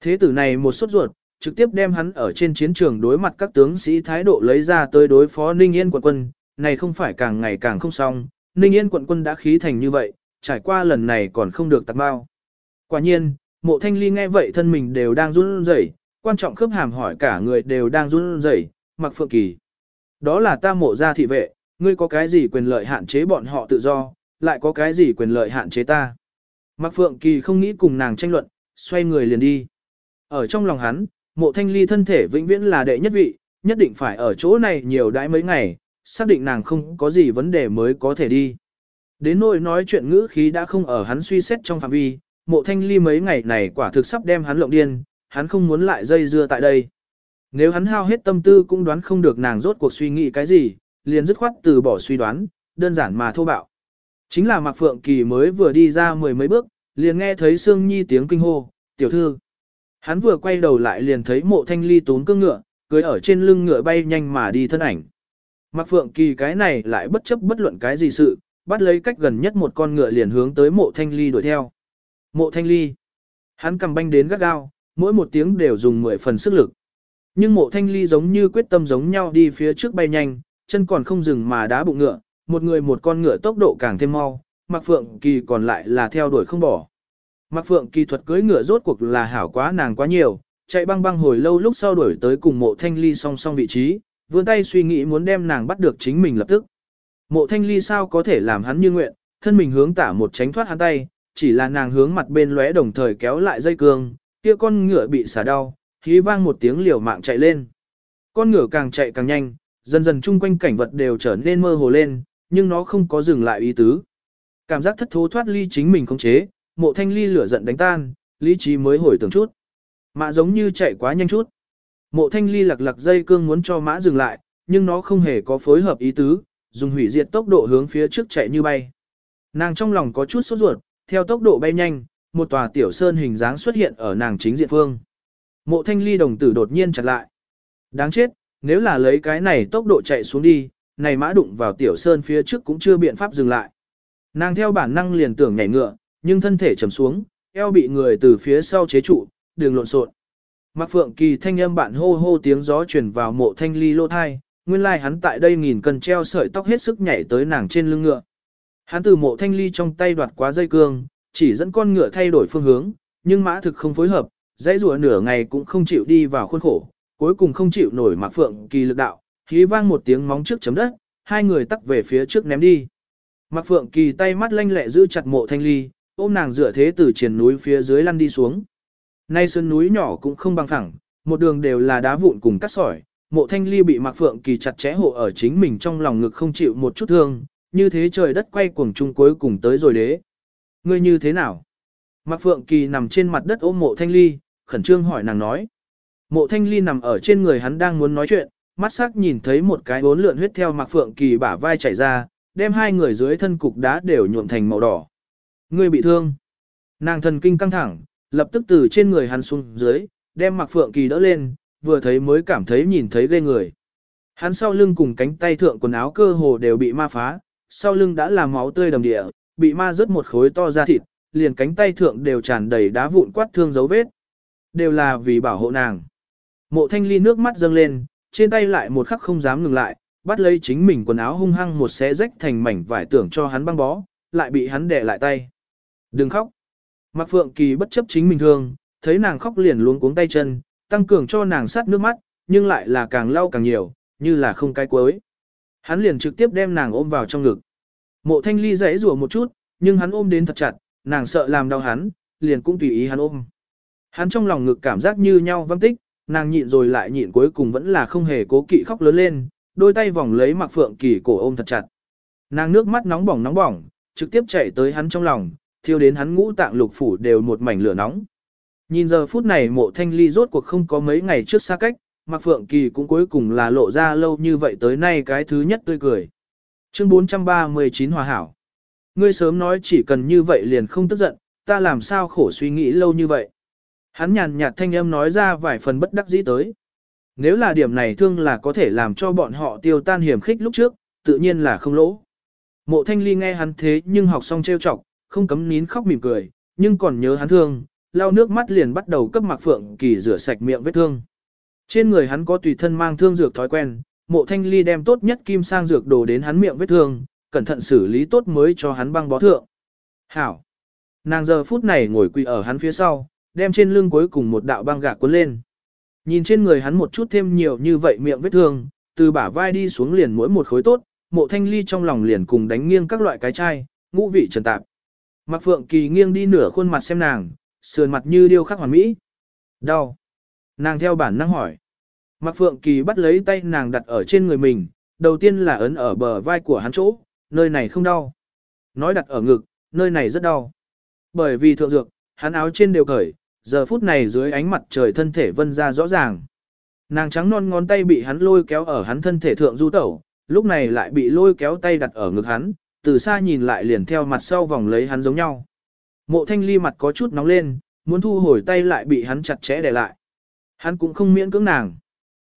Thế tử này một sốt ruột, trực tiếp đem hắn ở trên chiến trường đối mặt các tướng sĩ thái độ lấy ra tới đối phó Ninh Yên quận quân, này không phải càng ngày càng không xong, Ninh Yên quận quân đã khí thành như vậy, trải qua lần này còn không được tạc bao. Quả nhiên, mộ thanh ly nghe vậy thân mình đều đang run rẩy, quan trọng khớp hàm hỏi cả người đều đang run rẩy, Mạc phượng kỳ. Đó là ta mộ gia thị vệ, ngươi có cái gì quyền lợi hạn chế bọn họ tự do, lại có cái gì quyền lợi hạn chế ta. Mạc phượng kỳ không nghĩ cùng nàng tranh luận, xoay người liền đi. Ở trong lòng hắn, mộ thanh ly thân thể vĩnh viễn là đệ nhất vị, nhất định phải ở chỗ này nhiều đãi mấy ngày, xác định nàng không có gì vấn đề mới có thể đi. Đến nỗi nói chuyện ngữ khí đã không ở hắn suy xét trong phạm vi, mộ thanh ly mấy ngày này quả thực sắp đem hắn lộng điên, hắn không muốn lại dây dưa tại đây. Nếu hắn hao hết tâm tư cũng đoán không được nàng rốt cuộc suy nghĩ cái gì, liền dứt khoát từ bỏ suy đoán, đơn giản mà thô bạo. Chính là Mạc Phượng Kỳ mới vừa đi ra mười mấy bước, liền nghe thấy Sương Nhi tiếng kinh hô, tiểu thư. Hắn vừa quay đầu lại liền thấy mộ thanh ly tốn cương ngựa, cưới ở trên lưng ngựa bay nhanh mà đi thân ảnh. Mạc Phượng Kỳ cái này lại bất chấp bất luận cái gì sự, bắt lấy cách gần nhất một con ngựa liền hướng tới mộ thanh ly đuổi theo. Mộ thanh ly. Hắn cầm banh đến gắt gao, mỗi một tiếng đều dùng 10 phần sức lực. Nhưng mộ thanh ly giống như quyết tâm giống nhau đi phía trước bay nhanh, chân còn không dừng mà đá bụng ngựa, một người một con ngựa tốc độ càng thêm mau, Mạc Phượng Kỳ còn lại là theo đuổi không bỏ. Mạc Phượng Kỳ thuật cưỡi ngựa rốt cuộc là hảo quá nàng quá nhiều, chạy băng băng hồi lâu lúc sau đuổi tới cùng mộ thanh ly song song vị trí, vươn tay suy nghĩ muốn đem nàng bắt được chính mình lập tức. Mộ thanh ly sao có thể làm hắn như nguyện, thân mình hướng tả một tránh thoát hắn tay, chỉ là nàng hướng mặt bên lóe đồng thời kéo lại dây cương, kia con ngựa bị xả đau, khí vang một tiếng liều mạng chạy lên. Con ngựa càng chạy càng nhanh, dần dần chung quanh cảnh vật đều trở nên mơ hồ lên, nhưng nó không có dừng lại ý tứ. Cảm giác thất thố thoát ly chính mình không chế, mộ thanh ly lửa giận đánh tan, lý trí mới hồi tưởng chút. Mã giống như chạy quá nhanh chút. Mộ thanh ly lặc lặc dây cương muốn cho mã dừng lại, nhưng nó không hề có phối hợp ý tứ, dùng hủy diệt tốc độ hướng phía trước chạy như bay. Nàng trong lòng có chút sốt ruột, theo tốc độ bay nhanh, một tòa tiểu sơn hình dáng xuất hiện ở nàng chính diện phương. Mộ thanh ly đồng tử đột nhiên chặt lại. Đáng chết, nếu là lấy cái này tốc độ chạy xuống đi, này mã đụng vào tiểu sơn phía trước cũng chưa biện pháp dừng lại. Nàng theo bản năng liền tưởng nhảy ngựa, nhưng thân thể trầm xuống, eo bị người từ phía sau chế trụ, đường lộn xộn. Mạc Phượng Kỳ thanh âm bạn hô hô tiếng gió truyền vào mộ thanh ly lô thai, nguyên lai like hắn tại đây nghìn cần treo sợi tóc hết sức nhảy tới nàng trên lưng ngựa. Hắn từ mộ thanh ly trong tay đoạt quá dây cương, chỉ dẫn con ngựa thay đổi phương hướng, nhưng mã thực không phối hợp, dãy rùa nửa ngày cũng không chịu đi vào khuôn khổ, cuối cùng không chịu nổi Mạc Phượng Kỳ lực đạo, khí vang một tiếng móng trước chấm đất, hai người tắc về phía trước ném đi. Mạc Phượng Kỳ tay mắt lanh lẹ giữ chặt mộ thanh ly, ôm nàng dựa thế từ triển núi phía dưới lăn đi xuống. Nay sơn núi nhỏ cũng không bằng thẳng, một đường đều là đá vụn cùng cắt sỏi, mộ thanh ly bị Mạc Phượng Kỳ chặt chẽ hộ ở chính mình trong lòng ngực không chịu một chút thương, như thế trời đất quay cuồng chung cuối cùng tới rồi đế. Ngươi như thế nào? Mạc Phượng Kỳ nằm trên mặt đất ôm mộ thanh ly, khẩn trương hỏi nàng nói. Mộ thanh ly nằm ở trên người hắn đang muốn nói chuyện, mắt sắc nhìn thấy một cái bốn lượn huyết theo Mạc Phượng Kỳ bả vai chảy ra, đem hai người dưới thân cục đá đều nhuộm thành màu đỏ. Ngươi bị thương. Nàng thần kinh căng thẳng, lập tức từ trên người hắn xuống dưới, đem Mạc Phượng Kỳ đỡ lên, vừa thấy mới cảm thấy nhìn thấy ghê người. Hắn sau lưng cùng cánh tay thượng quần áo cơ hồ đều bị ma phá, sau lưng đã là máu tươi đầm địa, bị ma rớt một khối to ra thịt, liền cánh tay thượng đều tràn đầy đá vụn quát thương dấu vết. Đều là vì bảo hộ nàng. Mộ thanh ly nước mắt dâng lên, trên tay lại một khắc không dám ngừng lại, bắt lấy chính mình quần áo hung hăng một xé rách thành mảnh vải tưởng cho hắn băng bó, lại bị hắn đè lại tay. Đừng khóc. Mạc Phượng Kỳ bất chấp chính mình thương, thấy nàng khóc liền luống cuống tay chân, tăng cường cho nàng sát nước mắt, nhưng lại là càng lau càng nhiều, như là không cái cuối. Hắn liền trực tiếp đem nàng ôm vào trong ngực. Mộ thanh ly rẽ rủa một chút, nhưng hắn ôm đến thật chặt, nàng sợ làm đau hắn, liền cũng tùy ý hắn ôm. Hắn trong lòng ngực cảm giác như nhau văng tích, nàng nhịn rồi lại nhịn cuối cùng vẫn là không hề cố kỵ khóc lớn lên, đôi tay vòng lấy mặc phượng kỳ cổ ôm thật chặt. Nàng nước mắt nóng bỏng nóng bỏng, trực tiếp chạy tới hắn trong lòng, thiêu đến hắn ngũ tạng lục phủ đều một mảnh lửa nóng. Nhìn giờ phút này mộ thanh ly rốt cuộc không có mấy ngày trước xa cách, mặc phượng kỳ cũng cuối cùng là lộ ra lâu như vậy tới nay cái thứ nhất tươi cười. Chương 439 Hòa Hảo Ngươi sớm nói chỉ cần như vậy liền không tức giận, ta làm sao khổ suy nghĩ lâu như vậy. Hắn nhàn nhạt thanh âm nói ra vài phần bất đắc dĩ tới. Nếu là điểm này thương là có thể làm cho bọn họ tiêu tan hiểm khích lúc trước, tự nhiên là không lỗ. Mộ thanh ly nghe hắn thế nhưng học xong trêu chọc, không cấm nín khóc mỉm cười, nhưng còn nhớ hắn thương, lau nước mắt liền bắt đầu cấp mặc phượng kỳ rửa sạch miệng vết thương. Trên người hắn có tùy thân mang thương dược thói quen, mộ thanh ly đem tốt nhất kim sang dược đồ đến hắn miệng vết thương, cẩn thận xử lý tốt mới cho hắn băng bó thượng. Hảo! Nàng giờ phút này ngồi quỳ ở hắn phía sau, đem trên lưng cuối cùng một đạo băng gạc cuốn lên. Nhìn trên người hắn một chút thêm nhiều như vậy miệng vết thương, từ bả vai đi xuống liền mỗi một khối tốt, mộ thanh ly trong lòng liền cùng đánh nghiêng các loại cái chai, ngũ vị trần tạp. Mạc Phượng Kỳ nghiêng đi nửa khuôn mặt xem nàng, sườn mặt như điêu khắc hoàn mỹ. Đau. Nàng theo bản năng hỏi. Mạc Phượng Kỳ bắt lấy tay nàng đặt ở trên người mình, đầu tiên là ấn ở bờ vai của hắn chỗ, nơi này không đau. Nói đặt ở ngực, nơi này rất đau. Bởi vì thượng dược, hắn áo trên đều cởi, giờ phút này dưới ánh mặt trời thân thể vân ra rõ ràng. Nàng trắng non ngón tay bị hắn lôi kéo ở hắn thân thể thượng du tẩu, lúc này lại bị lôi kéo tay đặt ở ngực hắn, từ xa nhìn lại liền theo mặt sau vòng lấy hắn giống nhau. Mộ thanh ly mặt có chút nóng lên, muốn thu hồi tay lại bị hắn chặt chẽ để lại. Hắn cũng không miễn cưỡng nàng.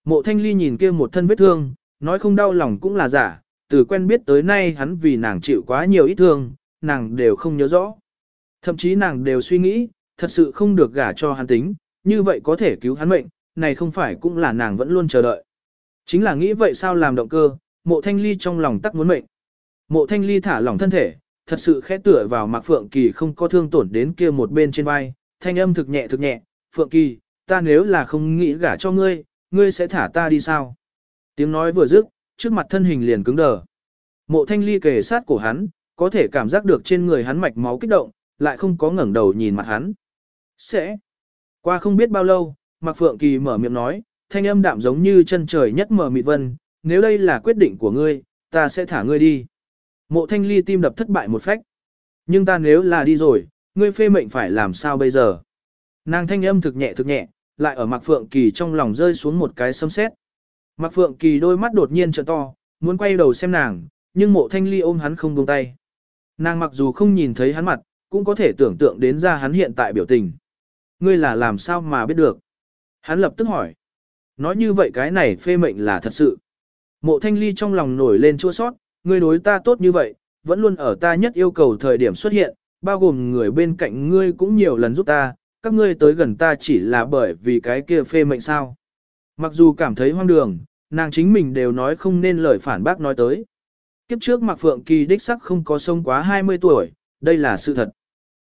Mộ thanh ly nhìn kia một thân vết thương, nói không đau lòng cũng là giả, từ quen biết tới nay hắn vì nàng chịu quá nhiều ít thương, nàng đều không nhớ rõ. Thậm chí nàng đều suy nghĩ, thật sự không được gả cho hắn tính, như vậy có thể cứu hắn mệnh, này không phải cũng là nàng vẫn luôn chờ đợi. Chính là nghĩ vậy sao làm động cơ, mộ thanh ly trong lòng tắc muốn mệnh. Mộ thanh ly thả lỏng thân thể, thật sự khẽ tựa vào mạc Phượng Kỳ không có thương tổn đến kia một bên trên vai, thanh âm thực nhẹ thực nhẹ, Phượng Kỳ, ta nếu là không nghĩ gả cho ngươi, ngươi sẽ thả ta đi sao? Tiếng nói vừa dứt, trước mặt thân hình liền cứng đờ. Mộ thanh ly kề sát cổ hắn, có thể cảm giác được trên người hắn mạch máu kích động, lại không có ngẩng đầu nhìn mặt hắn. Sẽ. Qua không biết bao lâu, Mạc Phượng Kỳ mở miệng nói, thanh âm đạm giống như chân trời nhất mở mịt vân, nếu đây là quyết định của ngươi, ta sẽ thả ngươi đi. Mộ thanh ly tim đập thất bại một phách. Nhưng ta nếu là đi rồi, ngươi phê mệnh phải làm sao bây giờ? Nàng thanh âm thực nhẹ thực nhẹ, lại ở Mạc Phượng Kỳ trong lòng rơi xuống một cái sấm sét. Mạc Phượng Kỳ đôi mắt đột nhiên trợ to, muốn quay đầu xem nàng, nhưng mộ thanh ly ôm hắn không buông tay. Nàng mặc dù không nhìn thấy hắn mặt, cũng có thể tưởng tượng đến ra hắn hiện tại biểu tình. Ngươi là làm sao mà biết được? Hắn lập tức hỏi. Nói như vậy cái này phê mệnh là thật sự. Mộ thanh ly trong lòng nổi lên chua sót, ngươi đối ta tốt như vậy, vẫn luôn ở ta nhất yêu cầu thời điểm xuất hiện, bao gồm người bên cạnh ngươi cũng nhiều lần giúp ta, các ngươi tới gần ta chỉ là bởi vì cái kia phê mệnh sao. Mặc dù cảm thấy hoang đường, nàng chính mình đều nói không nên lời phản bác nói tới. Kiếp trước Mạc Phượng Kỳ đích sắc không có sông quá 20 tuổi, đây là sự thật.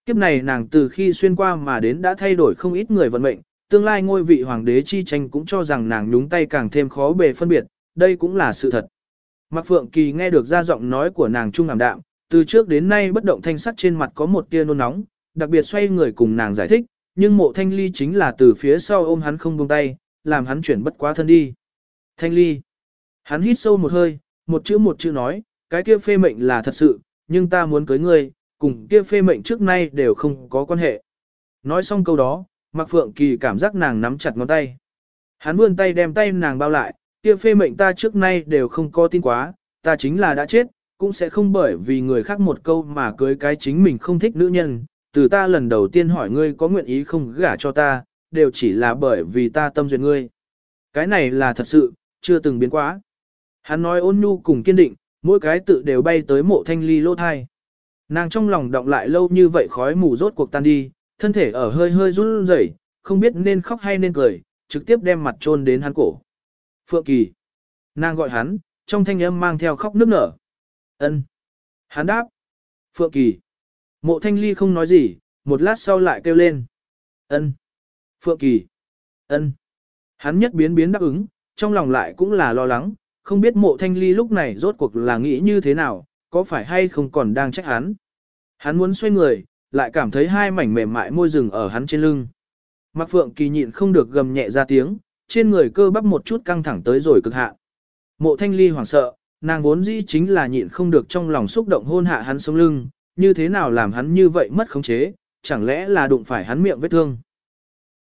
Kiếp này nàng từ khi xuyên qua mà đến đã thay đổi không ít người vận mệnh, tương lai ngôi vị hoàng đế chi tranh cũng cho rằng nàng nhúng tay càng thêm khó bề phân biệt, đây cũng là sự thật. Mạc Phượng Kỳ nghe được ra giọng nói của nàng trung ảm đạm, từ trước đến nay bất động thanh sắc trên mặt có một tia nôn nóng, đặc biệt xoay người cùng nàng giải thích, nhưng mộ thanh ly chính là từ phía sau ôm hắn không buông tay, làm hắn chuyển bất quá thân đi. Thanh ly. Hắn hít sâu một hơi, một chữ một chữ nói, cái kia phê mệnh là thật sự, nhưng ta muốn cưới ngươi, cùng kia phê mệnh trước nay đều không có quan hệ. Nói xong câu đó, Mạc Phượng Kỳ cảm giác nàng nắm chặt ngón tay. Hắn vươn tay đem tay nàng bao lại, kia phê mệnh ta trước nay đều không có tin quá, ta chính là đã chết, cũng sẽ không bởi vì người khác một câu mà cưới cái chính mình không thích nữ nhân, từ ta lần đầu tiên hỏi ngươi có nguyện ý không gả cho ta, đều chỉ là bởi vì ta tâm duyệt ngươi. Cái này là thật sự, chưa từng biến quá. Hắn nói ôn nhu cùng kiên định, mỗi cái tự đều bay tới mộ thanh ly lô thai. Nàng trong lòng động lại lâu như vậy khói mù rốt cuộc tan đi, thân thể ở hơi hơi run rẩy, không biết nên khóc hay nên cười, trực tiếp đem mặt trôn đến hắn cổ. Phượng Kỳ. Nàng gọi hắn, trong thanh âm mang theo khóc nức nở. Ân. Hắn đáp. Phượng Kỳ. Mộ thanh ly không nói gì, một lát sau lại kêu lên. Ân. Phượng Kỳ. ân. Hắn nhất biến biến đáp ứng, trong lòng lại cũng là lo lắng, không biết mộ thanh ly lúc này rốt cuộc là nghĩ như thế nào, có phải hay không còn đang trách hắn. Hắn muốn xoay người, lại cảm thấy hai mảnh mềm mại môi rừng ở hắn trên lưng. Mạc Phượng Kỳ nhịn không được gầm nhẹ ra tiếng, trên người cơ bắp một chút căng thẳng tới rồi cực hạn. Mộ Thanh Ly hoảng sợ, nàng vốn dĩ chính là nhịn không được trong lòng xúc động hôn hạ hắn sống lưng, như thế nào làm hắn như vậy mất khống chế, chẳng lẽ là đụng phải hắn miệng vết thương.